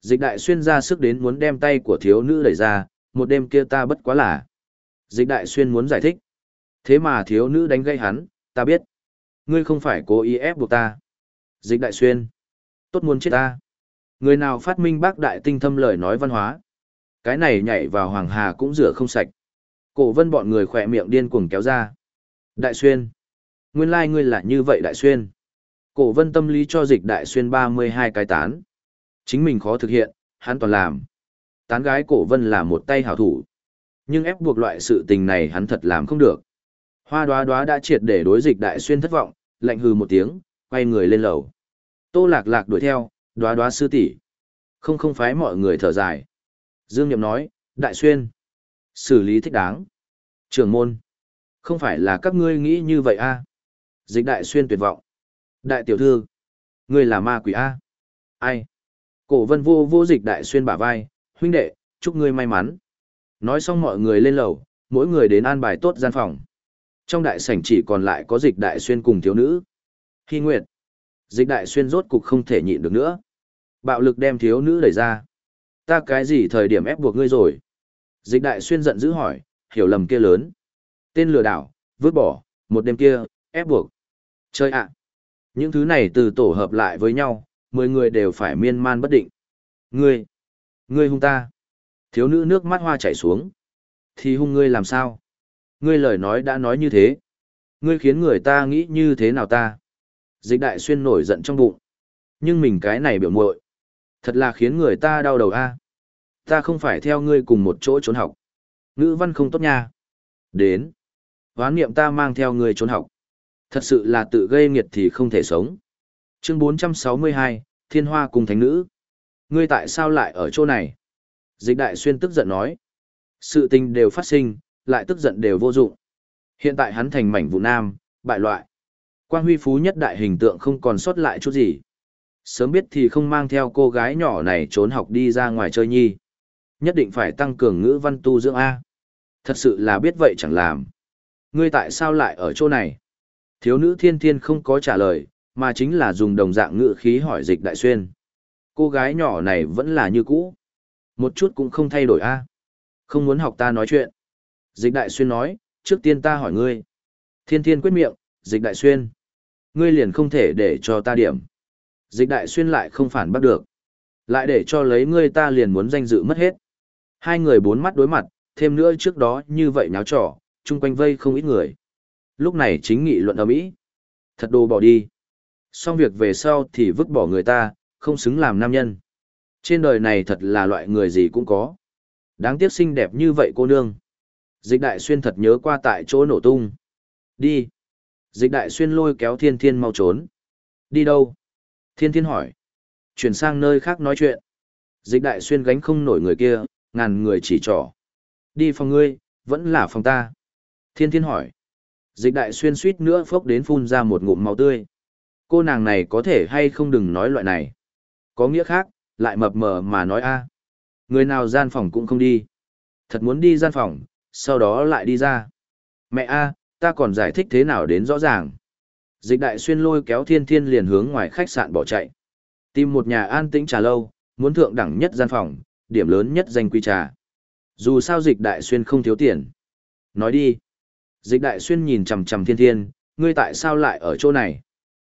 Dịch đại xuyên ra sức đến muốn đem tay của thiếu nữ đẩy ra, một đêm kia ta bất quá là. Dịch đại xuyên muốn giải thích. Thế mà thiếu nữ đánh gây hắn, ta biết. Ngươi không phải cố ý ép buộc ta. Dịch đại xuyên. Tốt muốn chết ta. Người nào phát minh bác đại tinh thâm lời nói văn hóa. Cái này nhảy vào hoàng hà cũng rửa không sạch. Cổ vân bọn người khỏe miệng điên cuồng kéo ra. Đại xuyên. Nguyên lai like ngươi là như vậy đại xuyên. Cổ vân tâm lý cho dịch đại xuyên 32 cái tán. Chính mình khó thực hiện, hắn toàn làm. Tán gái cổ vân là một tay hảo thủ. Nhưng ép buộc loại sự tình này hắn thật làm không được. Hoa đoá đoá đã triệt để đối dịch đại xuyên thất vọng, lạnh hừ một tiếng, quay người lên lầu. Tô lạc lạc đuổi theo, đoá đoá sư tỷ Không không phái mọi người thở dài. Dương Niệm nói, đại xuyên. Xử lý thích đáng. Trường môn. Không phải là các ngươi nghĩ như vậy a à? Dịch đại xuyên tuyệt vọng. Đại tiểu thư. Ngươi là ma quỷ a Ai? Cổ vân vô vô dịch đại xuyên bả vai, huynh đệ, chúc ngươi may mắn. Nói xong mọi người lên lầu, mỗi người đến an bài tốt gian phòng. Trong đại sảnh chỉ còn lại có dịch đại xuyên cùng thiếu nữ. Hy Nguyệt. Dịch đại xuyên rốt cục không thể nhịn được nữa. Bạo lực đem thiếu nữ đẩy ra. Ta cái gì thời điểm ép buộc ngươi rồi? Dịch đại xuyên giận dữ hỏi, hiểu lầm kia lớn. Tên lừa đảo, vứt bỏ, một đêm kia, ép buộc. Chơi ạ. À. Những thứ này từ tổ hợp lại với nhau, mười người đều phải miên man bất định. Ngươi, ngươi hung ta. Thiếu nữ nước mắt hoa chảy xuống. Thì hung ngươi làm sao? Ngươi lời nói đã nói như thế. Ngươi khiến người ta nghĩ như thế nào ta? Dịch đại xuyên nổi giận trong bụng. Nhưng mình cái này biểu muội Thật là khiến người ta đau đầu a. Ta không phải theo ngươi cùng một chỗ trốn học. Ngữ văn không tốt nha. Đến. Hoán niệm ta mang theo ngươi trốn học. Thật sự là tự gây nghiệt thì không thể sống. Chương 462, Thiên Hoa cùng Thánh Nữ. Ngươi tại sao lại ở chỗ này? Dịch đại xuyên tức giận nói. Sự tình đều phát sinh, lại tức giận đều vô dụng. Hiện tại hắn thành mảnh vụ nam, bại loại. Quang huy phú nhất đại hình tượng không còn sót lại chút gì. Sớm biết thì không mang theo cô gái nhỏ này trốn học đi ra ngoài chơi nhi. Nhất định phải tăng cường ngữ văn tu dưỡng A. Thật sự là biết vậy chẳng làm. Ngươi tại sao lại ở chỗ này? Thiếu nữ thiên thiên không có trả lời, mà chính là dùng đồng dạng ngữ khí hỏi dịch đại xuyên. Cô gái nhỏ này vẫn là như cũ. Một chút cũng không thay đổi a Không muốn học ta nói chuyện. Dịch đại xuyên nói, trước tiên ta hỏi ngươi. Thiên thiên quyết miệng, dịch đại xuyên. Ngươi liền không thể để cho ta điểm. Dịch đại xuyên lại không phản bắt được. Lại để cho lấy ngươi ta liền muốn danh dự mất hết. Hai người bốn mắt đối mặt, thêm nữa trước đó như vậy nháo trò, chung quanh vây không ít người. Lúc này chính nghị luận ở mỹ Thật đồ bỏ đi. Xong việc về sau thì vứt bỏ người ta, không xứng làm nam nhân. Trên đời này thật là loại người gì cũng có. Đáng tiếc xinh đẹp như vậy cô nương. Dịch đại xuyên thật nhớ qua tại chỗ nổ tung. Đi. Dịch đại xuyên lôi kéo thiên thiên mau trốn. Đi đâu? Thiên thiên hỏi. Chuyển sang nơi khác nói chuyện. Dịch đại xuyên gánh không nổi người kia, ngàn người chỉ trỏ. Đi phòng ngươi, vẫn là phòng ta. Thiên thiên hỏi. Dịch đại xuyên suýt nữa phốc đến phun ra một ngụm máu tươi. Cô nàng này có thể hay không đừng nói loại này. Có nghĩa khác, lại mập mờ mà nói a Người nào gian phòng cũng không đi. Thật muốn đi gian phòng, sau đó lại đi ra. Mẹ a ta còn giải thích thế nào đến rõ ràng. Dịch đại xuyên lôi kéo thiên thiên liền hướng ngoài khách sạn bỏ chạy. Tìm một nhà an tĩnh trà lâu, muốn thượng đẳng nhất gian phòng, điểm lớn nhất danh quy trà. Dù sao dịch đại xuyên không thiếu tiền. Nói đi. Dịch đại xuyên nhìn chằm chằm thiên thiên, ngươi tại sao lại ở chỗ này?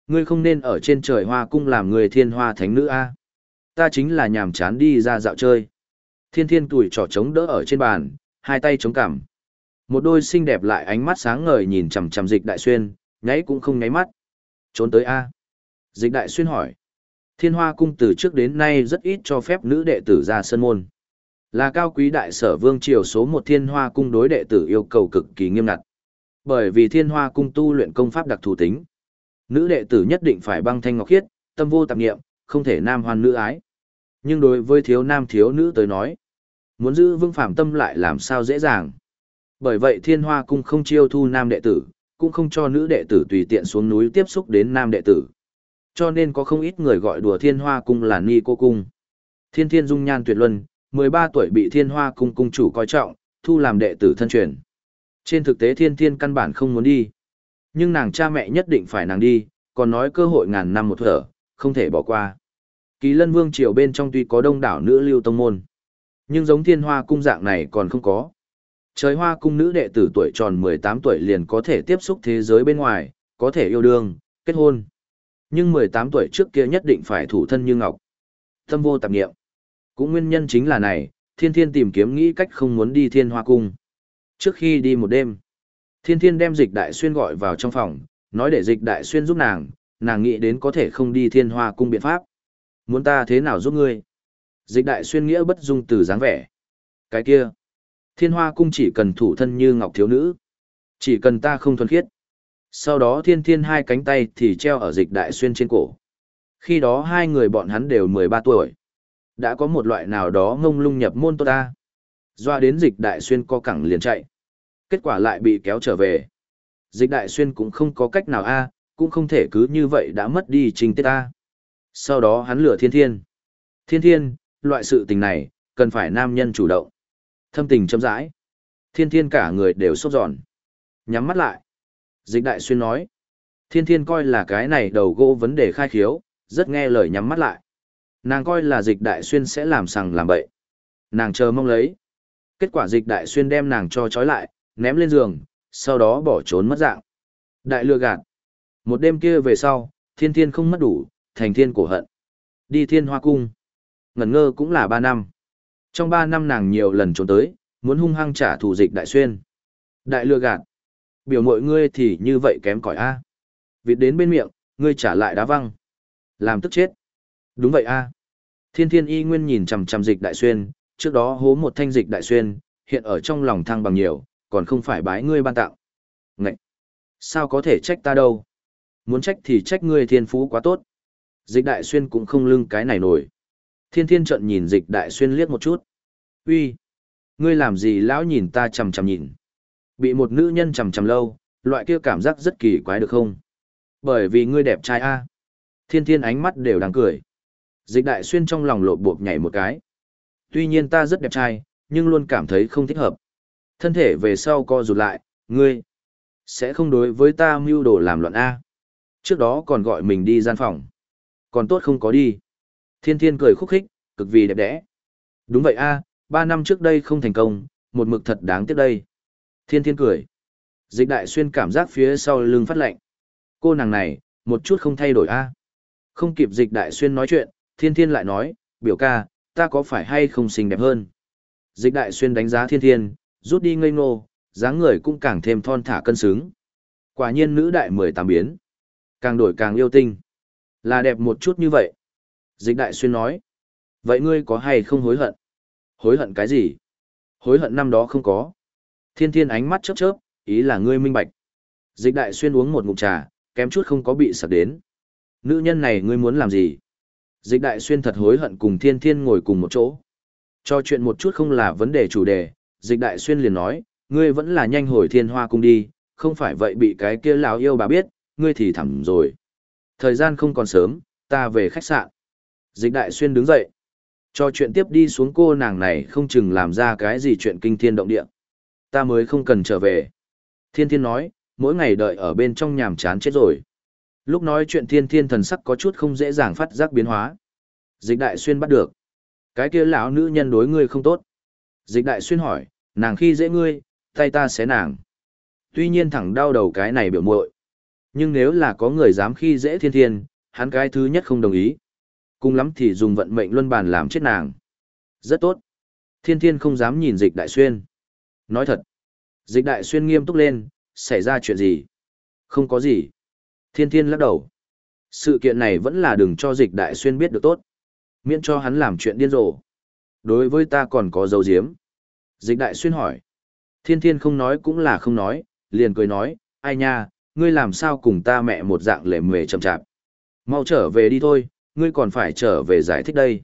Ngươi không nên ở trên trời hoa cung làm người thiên hoa thánh nữ a Ta chính là nhàm chán đi ra dạo chơi. Thiên thiên tuổi trỏ trống đỡ ở trên bàn, hai tay chống cằm. Một đôi xinh đẹp lại ánh mắt sáng ngời nhìn chằm chằm dịch đại xuyên, nháy cũng không nháy mắt. Trốn tới A. Dịch đại xuyên hỏi. Thiên hoa cung từ trước đến nay rất ít cho phép nữ đệ tử ra sân môn. Là cao quý đại sở vương triều số một thiên hoa cung đối đệ tử yêu cầu cực kỳ nghiêm ngặt. Bởi vì thiên hoa cung tu luyện công pháp đặc thù tính. Nữ đệ tử nhất định phải băng thanh ngọc khiết, tâm vô tạp niệm, không thể nam hoan nữ ái. Nhưng đối với thiếu nam thiếu nữ tới nói, muốn giữ vững phạm tâm lại làm sao dễ dàng. Bởi vậy thiên hoa cung không chiêu thu nam đệ tử, cũng không cho nữ đệ tử tùy tiện xuống núi tiếp xúc đến nam đệ tử. Cho nên có không ít người gọi đùa thiên hoa cung là ni cô cung. Thiên thiên dung nhan tuyệt luân, 13 tuổi bị thiên hoa cung cung chủ coi trọng, thu làm đệ tử thân truyền. Trên thực tế thiên thiên căn bản không muốn đi. Nhưng nàng cha mẹ nhất định phải nàng đi, còn nói cơ hội ngàn năm một thở, không thể bỏ qua. Kỳ lân vương triều bên trong tuy có đông đảo nữ lưu tông môn, nhưng giống thiên hoa cung dạng này còn không có. Trời hoa cung nữ đệ tử tuổi tròn 18 tuổi liền có thể tiếp xúc thế giới bên ngoài, có thể yêu đương, kết hôn. Nhưng 18 tuổi trước kia nhất định phải thủ thân như ngọc. Tâm vô tạp nghiệm. Cũng nguyên nhân chính là này, thiên thiên tìm kiếm nghĩ cách không muốn đi thiên hoa cung. Trước khi đi một đêm, thiên thiên đem dịch đại xuyên gọi vào trong phòng, nói để dịch đại xuyên giúp nàng, nàng nghĩ đến có thể không đi thiên hoa cung biện pháp. Muốn ta thế nào giúp ngươi? Dịch đại xuyên nghĩa bất dung từ dáng vẻ. Cái kia, thiên hoa cung chỉ cần thủ thân như ngọc thiếu nữ. Chỉ cần ta không thuần khiết. Sau đó thiên thiên hai cánh tay thì treo ở dịch đại xuyên trên cổ. Khi đó hai người bọn hắn đều 13 tuổi. Đã có một loại nào đó ngông lung nhập môn tốt ta. Doa đến dịch đại xuyên co cẳng liền chạy. Kết quả lại bị kéo trở về. Dịch đại xuyên cũng không có cách nào a cũng không thể cứ như vậy đã mất đi trình tiết ta. Sau đó hắn lừa thiên thiên. Thiên thiên, loại sự tình này, cần phải nam nhân chủ động. Thâm tình chấm rãi. Thiên thiên cả người đều sốt giòn. Nhắm mắt lại. Dịch đại xuyên nói. Thiên thiên coi là cái này đầu gỗ vấn đề khai khiếu, rất nghe lời nhắm mắt lại. Nàng coi là dịch đại xuyên sẽ làm sằng làm bậy. Nàng chờ mong lấy. Kết quả dịch đại xuyên đem nàng cho trói lại, ném lên giường, sau đó bỏ trốn mất dạng. Đại lừa gạt. Một đêm kia về sau, thiên thiên không mất đủ, thành thiên cổ hận. Đi thiên hoa cung. Ngẩn ngơ cũng là ba năm. Trong ba năm nàng nhiều lần trốn tới, muốn hung hăng trả thù dịch đại xuyên. Đại lừa gạt. Biểu mội ngươi thì như vậy kém cỏi a. Vịt đến bên miệng, ngươi trả lại đá văng. Làm tức chết. Đúng vậy a. Thiên thiên y nguyên nhìn chằm chằm dịch đại xuyên, trước đó hố một thanh dịch đại xuyên, hiện ở trong lòng thăng bằng nhiều, còn không phải bái ngươi ban tặng. Ngậy! Sao có thể trách ta đâu? Muốn trách thì trách ngươi thiên phú quá tốt. Dịch đại xuyên cũng không lưng cái này nổi. Thiên thiên trận nhìn dịch đại xuyên liếc một chút. Uy, Ngươi làm gì lão nhìn ta chằm chằm nhìn. Bị một nữ nhân chằm chằm lâu, loại kia cảm giác rất kỳ quái được không? Bởi vì ngươi đẹp trai a. Thiên thiên ánh mắt đều đang cười. Dịch đại xuyên trong lòng lộ bộp nhảy một cái. Tuy nhiên ta rất đẹp trai, nhưng luôn cảm thấy không thích hợp. Thân thể về sau co rụt lại, ngươi sẽ không đối với ta mưu đồ làm loạn A. Trước đó còn gọi mình đi gian phòng. Còn tốt không có đi. Thiên thiên cười khúc khích, cực vì đẹp đẽ. Đúng vậy A, ba năm trước đây không thành công, một mực thật đáng tiếc đây. Thiên thiên cười. Dịch đại xuyên cảm giác phía sau lưng phát lạnh. Cô nàng này, một chút không thay đổi A. Không kịp dịch đại xuyên nói chuyện, thiên thiên lại nói, biểu ca, ta có phải hay không xinh đẹp hơn? Dịch đại xuyên đánh giá thiên thiên, rút đi ngây ngô, dáng người cũng càng thêm thon thả cân xứng. Quả nhiên nữ đại mười tám biến. Càng đổi càng yêu tinh. Là đẹp một chút như vậy. Dịch đại xuyên nói. Vậy ngươi có hay không hối hận? Hối hận cái gì? Hối hận năm đó không có. Thiên thiên ánh mắt chớp chớp, ý là ngươi minh bạch. Dịch đại xuyên uống một ngụm trà, kém chút không có bị sặc đến. Nữ nhân này ngươi muốn làm gì? Dịch đại xuyên thật hối hận cùng thiên thiên ngồi cùng một chỗ. Cho chuyện một chút không là vấn đề chủ đề, dịch đại xuyên liền nói, ngươi vẫn là nhanh hồi thiên hoa cung đi, không phải vậy bị cái kia lão yêu bà biết, ngươi thì thẳng rồi. Thời gian không còn sớm, ta về khách sạn. Dịch đại xuyên đứng dậy. Cho chuyện tiếp đi xuống cô nàng này không chừng làm ra cái gì chuyện kinh thiên động địa. Ta mới không cần trở về. Thiên thiên nói, mỗi ngày đợi ở bên trong nhàm chán chết rồi. Lúc nói chuyện thiên thiên thần sắc có chút không dễ dàng phát giác biến hóa. Dịch đại xuyên bắt được. Cái kia lão nữ nhân đối ngươi không tốt. Dịch đại xuyên hỏi, nàng khi dễ ngươi, tay ta sẽ nàng. Tuy nhiên thẳng đau đầu cái này biểu muội Nhưng nếu là có người dám khi dễ thiên thiên, hắn cái thứ nhất không đồng ý. Cùng lắm thì dùng vận mệnh luân bàn làm chết nàng. Rất tốt. Thiên thiên không dám nhìn dịch đại xuyên. Nói thật. Dịch đại xuyên nghiêm túc lên, xảy ra chuyện gì? Không có gì. Thiên thiên lắc đầu. Sự kiện này vẫn là đừng cho dịch đại xuyên biết được tốt. Miễn cho hắn làm chuyện điên rồ. Đối với ta còn có dấu diếm. Dịch đại xuyên hỏi. Thiên thiên không nói cũng là không nói, liền cười nói, ai nha, ngươi làm sao cùng ta mẹ một dạng lệ mề chậm chạp. Mau trở về đi thôi, ngươi còn phải trở về giải thích đây.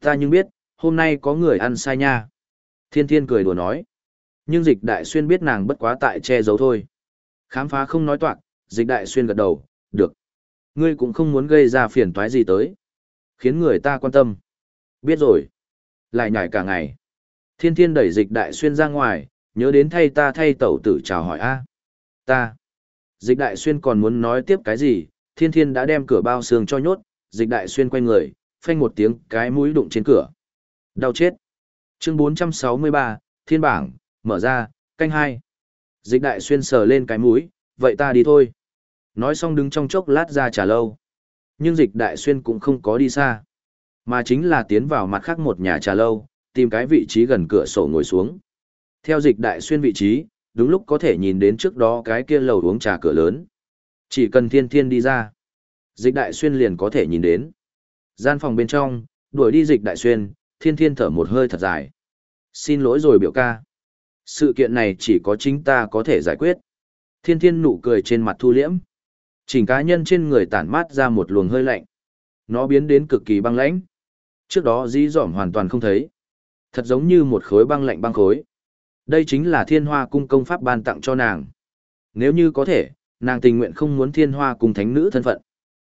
Ta nhưng biết, hôm nay có người ăn sai nha. Thiên thiên cười đùa nói. Nhưng dịch đại xuyên biết nàng bất quá tại che giấu thôi. Khám phá không nói toạc, dịch đại xuyên gật đầu, được. Ngươi cũng không muốn gây ra phiền toái gì tới. Khiến người ta quan tâm. Biết rồi. Lại nhảy cả ngày. Thiên thiên đẩy dịch đại xuyên ra ngoài, nhớ đến thay ta thay tẩu tử chào hỏi a Ta. Dịch đại xuyên còn muốn nói tiếp cái gì, thiên thiên đã đem cửa bao xương cho nhốt, dịch đại xuyên quay người, phanh một tiếng cái mũi đụng trên cửa. Đau chết. Chương 463, thiên bảng, mở ra, canh hai. Dịch đại xuyên sờ lên cái mũi, vậy ta đi thôi. Nói xong đứng trong chốc lát ra trả lâu. Nhưng dịch đại xuyên cũng không có đi xa. Mà chính là tiến vào mặt khác một nhà trà lâu, tìm cái vị trí gần cửa sổ ngồi xuống. Theo dịch đại xuyên vị trí, đúng lúc có thể nhìn đến trước đó cái kia lầu uống trà cửa lớn. Chỉ cần thiên thiên đi ra, dịch đại xuyên liền có thể nhìn đến. Gian phòng bên trong, đuổi đi dịch đại xuyên, thiên thiên thở một hơi thật dài. Xin lỗi rồi biểu ca. Sự kiện này chỉ có chính ta có thể giải quyết. Thiên thiên nụ cười trên mặt thu liễm. Chỉnh cá nhân trên người tản mát ra một luồng hơi lạnh. Nó biến đến cực kỳ băng lãnh. Trước đó dĩ dỏm hoàn toàn không thấy. Thật giống như một khối băng lạnh băng khối. Đây chính là thiên hoa cung công pháp ban tặng cho nàng. Nếu như có thể, nàng tình nguyện không muốn thiên hoa cung thánh nữ thân phận.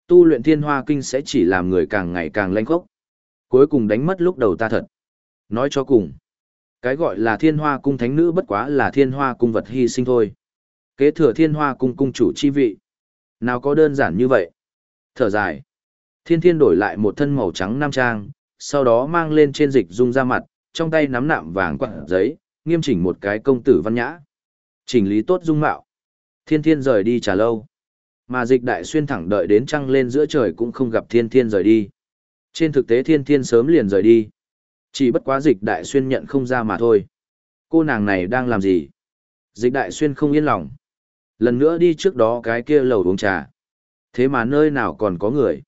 Tu luyện thiên hoa kinh sẽ chỉ làm người càng ngày càng lanh khốc. Cuối cùng đánh mất lúc đầu ta thật. Nói cho cùng. Cái gọi là thiên hoa cung thánh nữ bất quá là thiên hoa cung vật hy sinh thôi. Kế thừa thiên hoa cung cung chủ chi vị. Nào có đơn giản như vậy. Thở dài. Thiên thiên đổi lại một thân màu trắng nam trang, sau đó mang lên trên dịch dung ra mặt, trong tay nắm nạm vàng quạt giấy, nghiêm chỉnh một cái công tử văn nhã. Chỉnh lý tốt dung mạo. Thiên thiên rời đi trả lâu. Mà dịch đại xuyên thẳng đợi đến trăng lên giữa trời cũng không gặp thiên thiên rời đi. Trên thực tế thiên thiên sớm liền rời đi. Chỉ bất quá dịch đại xuyên nhận không ra mà thôi. Cô nàng này đang làm gì? Dịch đại xuyên không yên lòng. Lần nữa đi trước đó cái kia lầu uống trà. Thế mà nơi nào còn có người?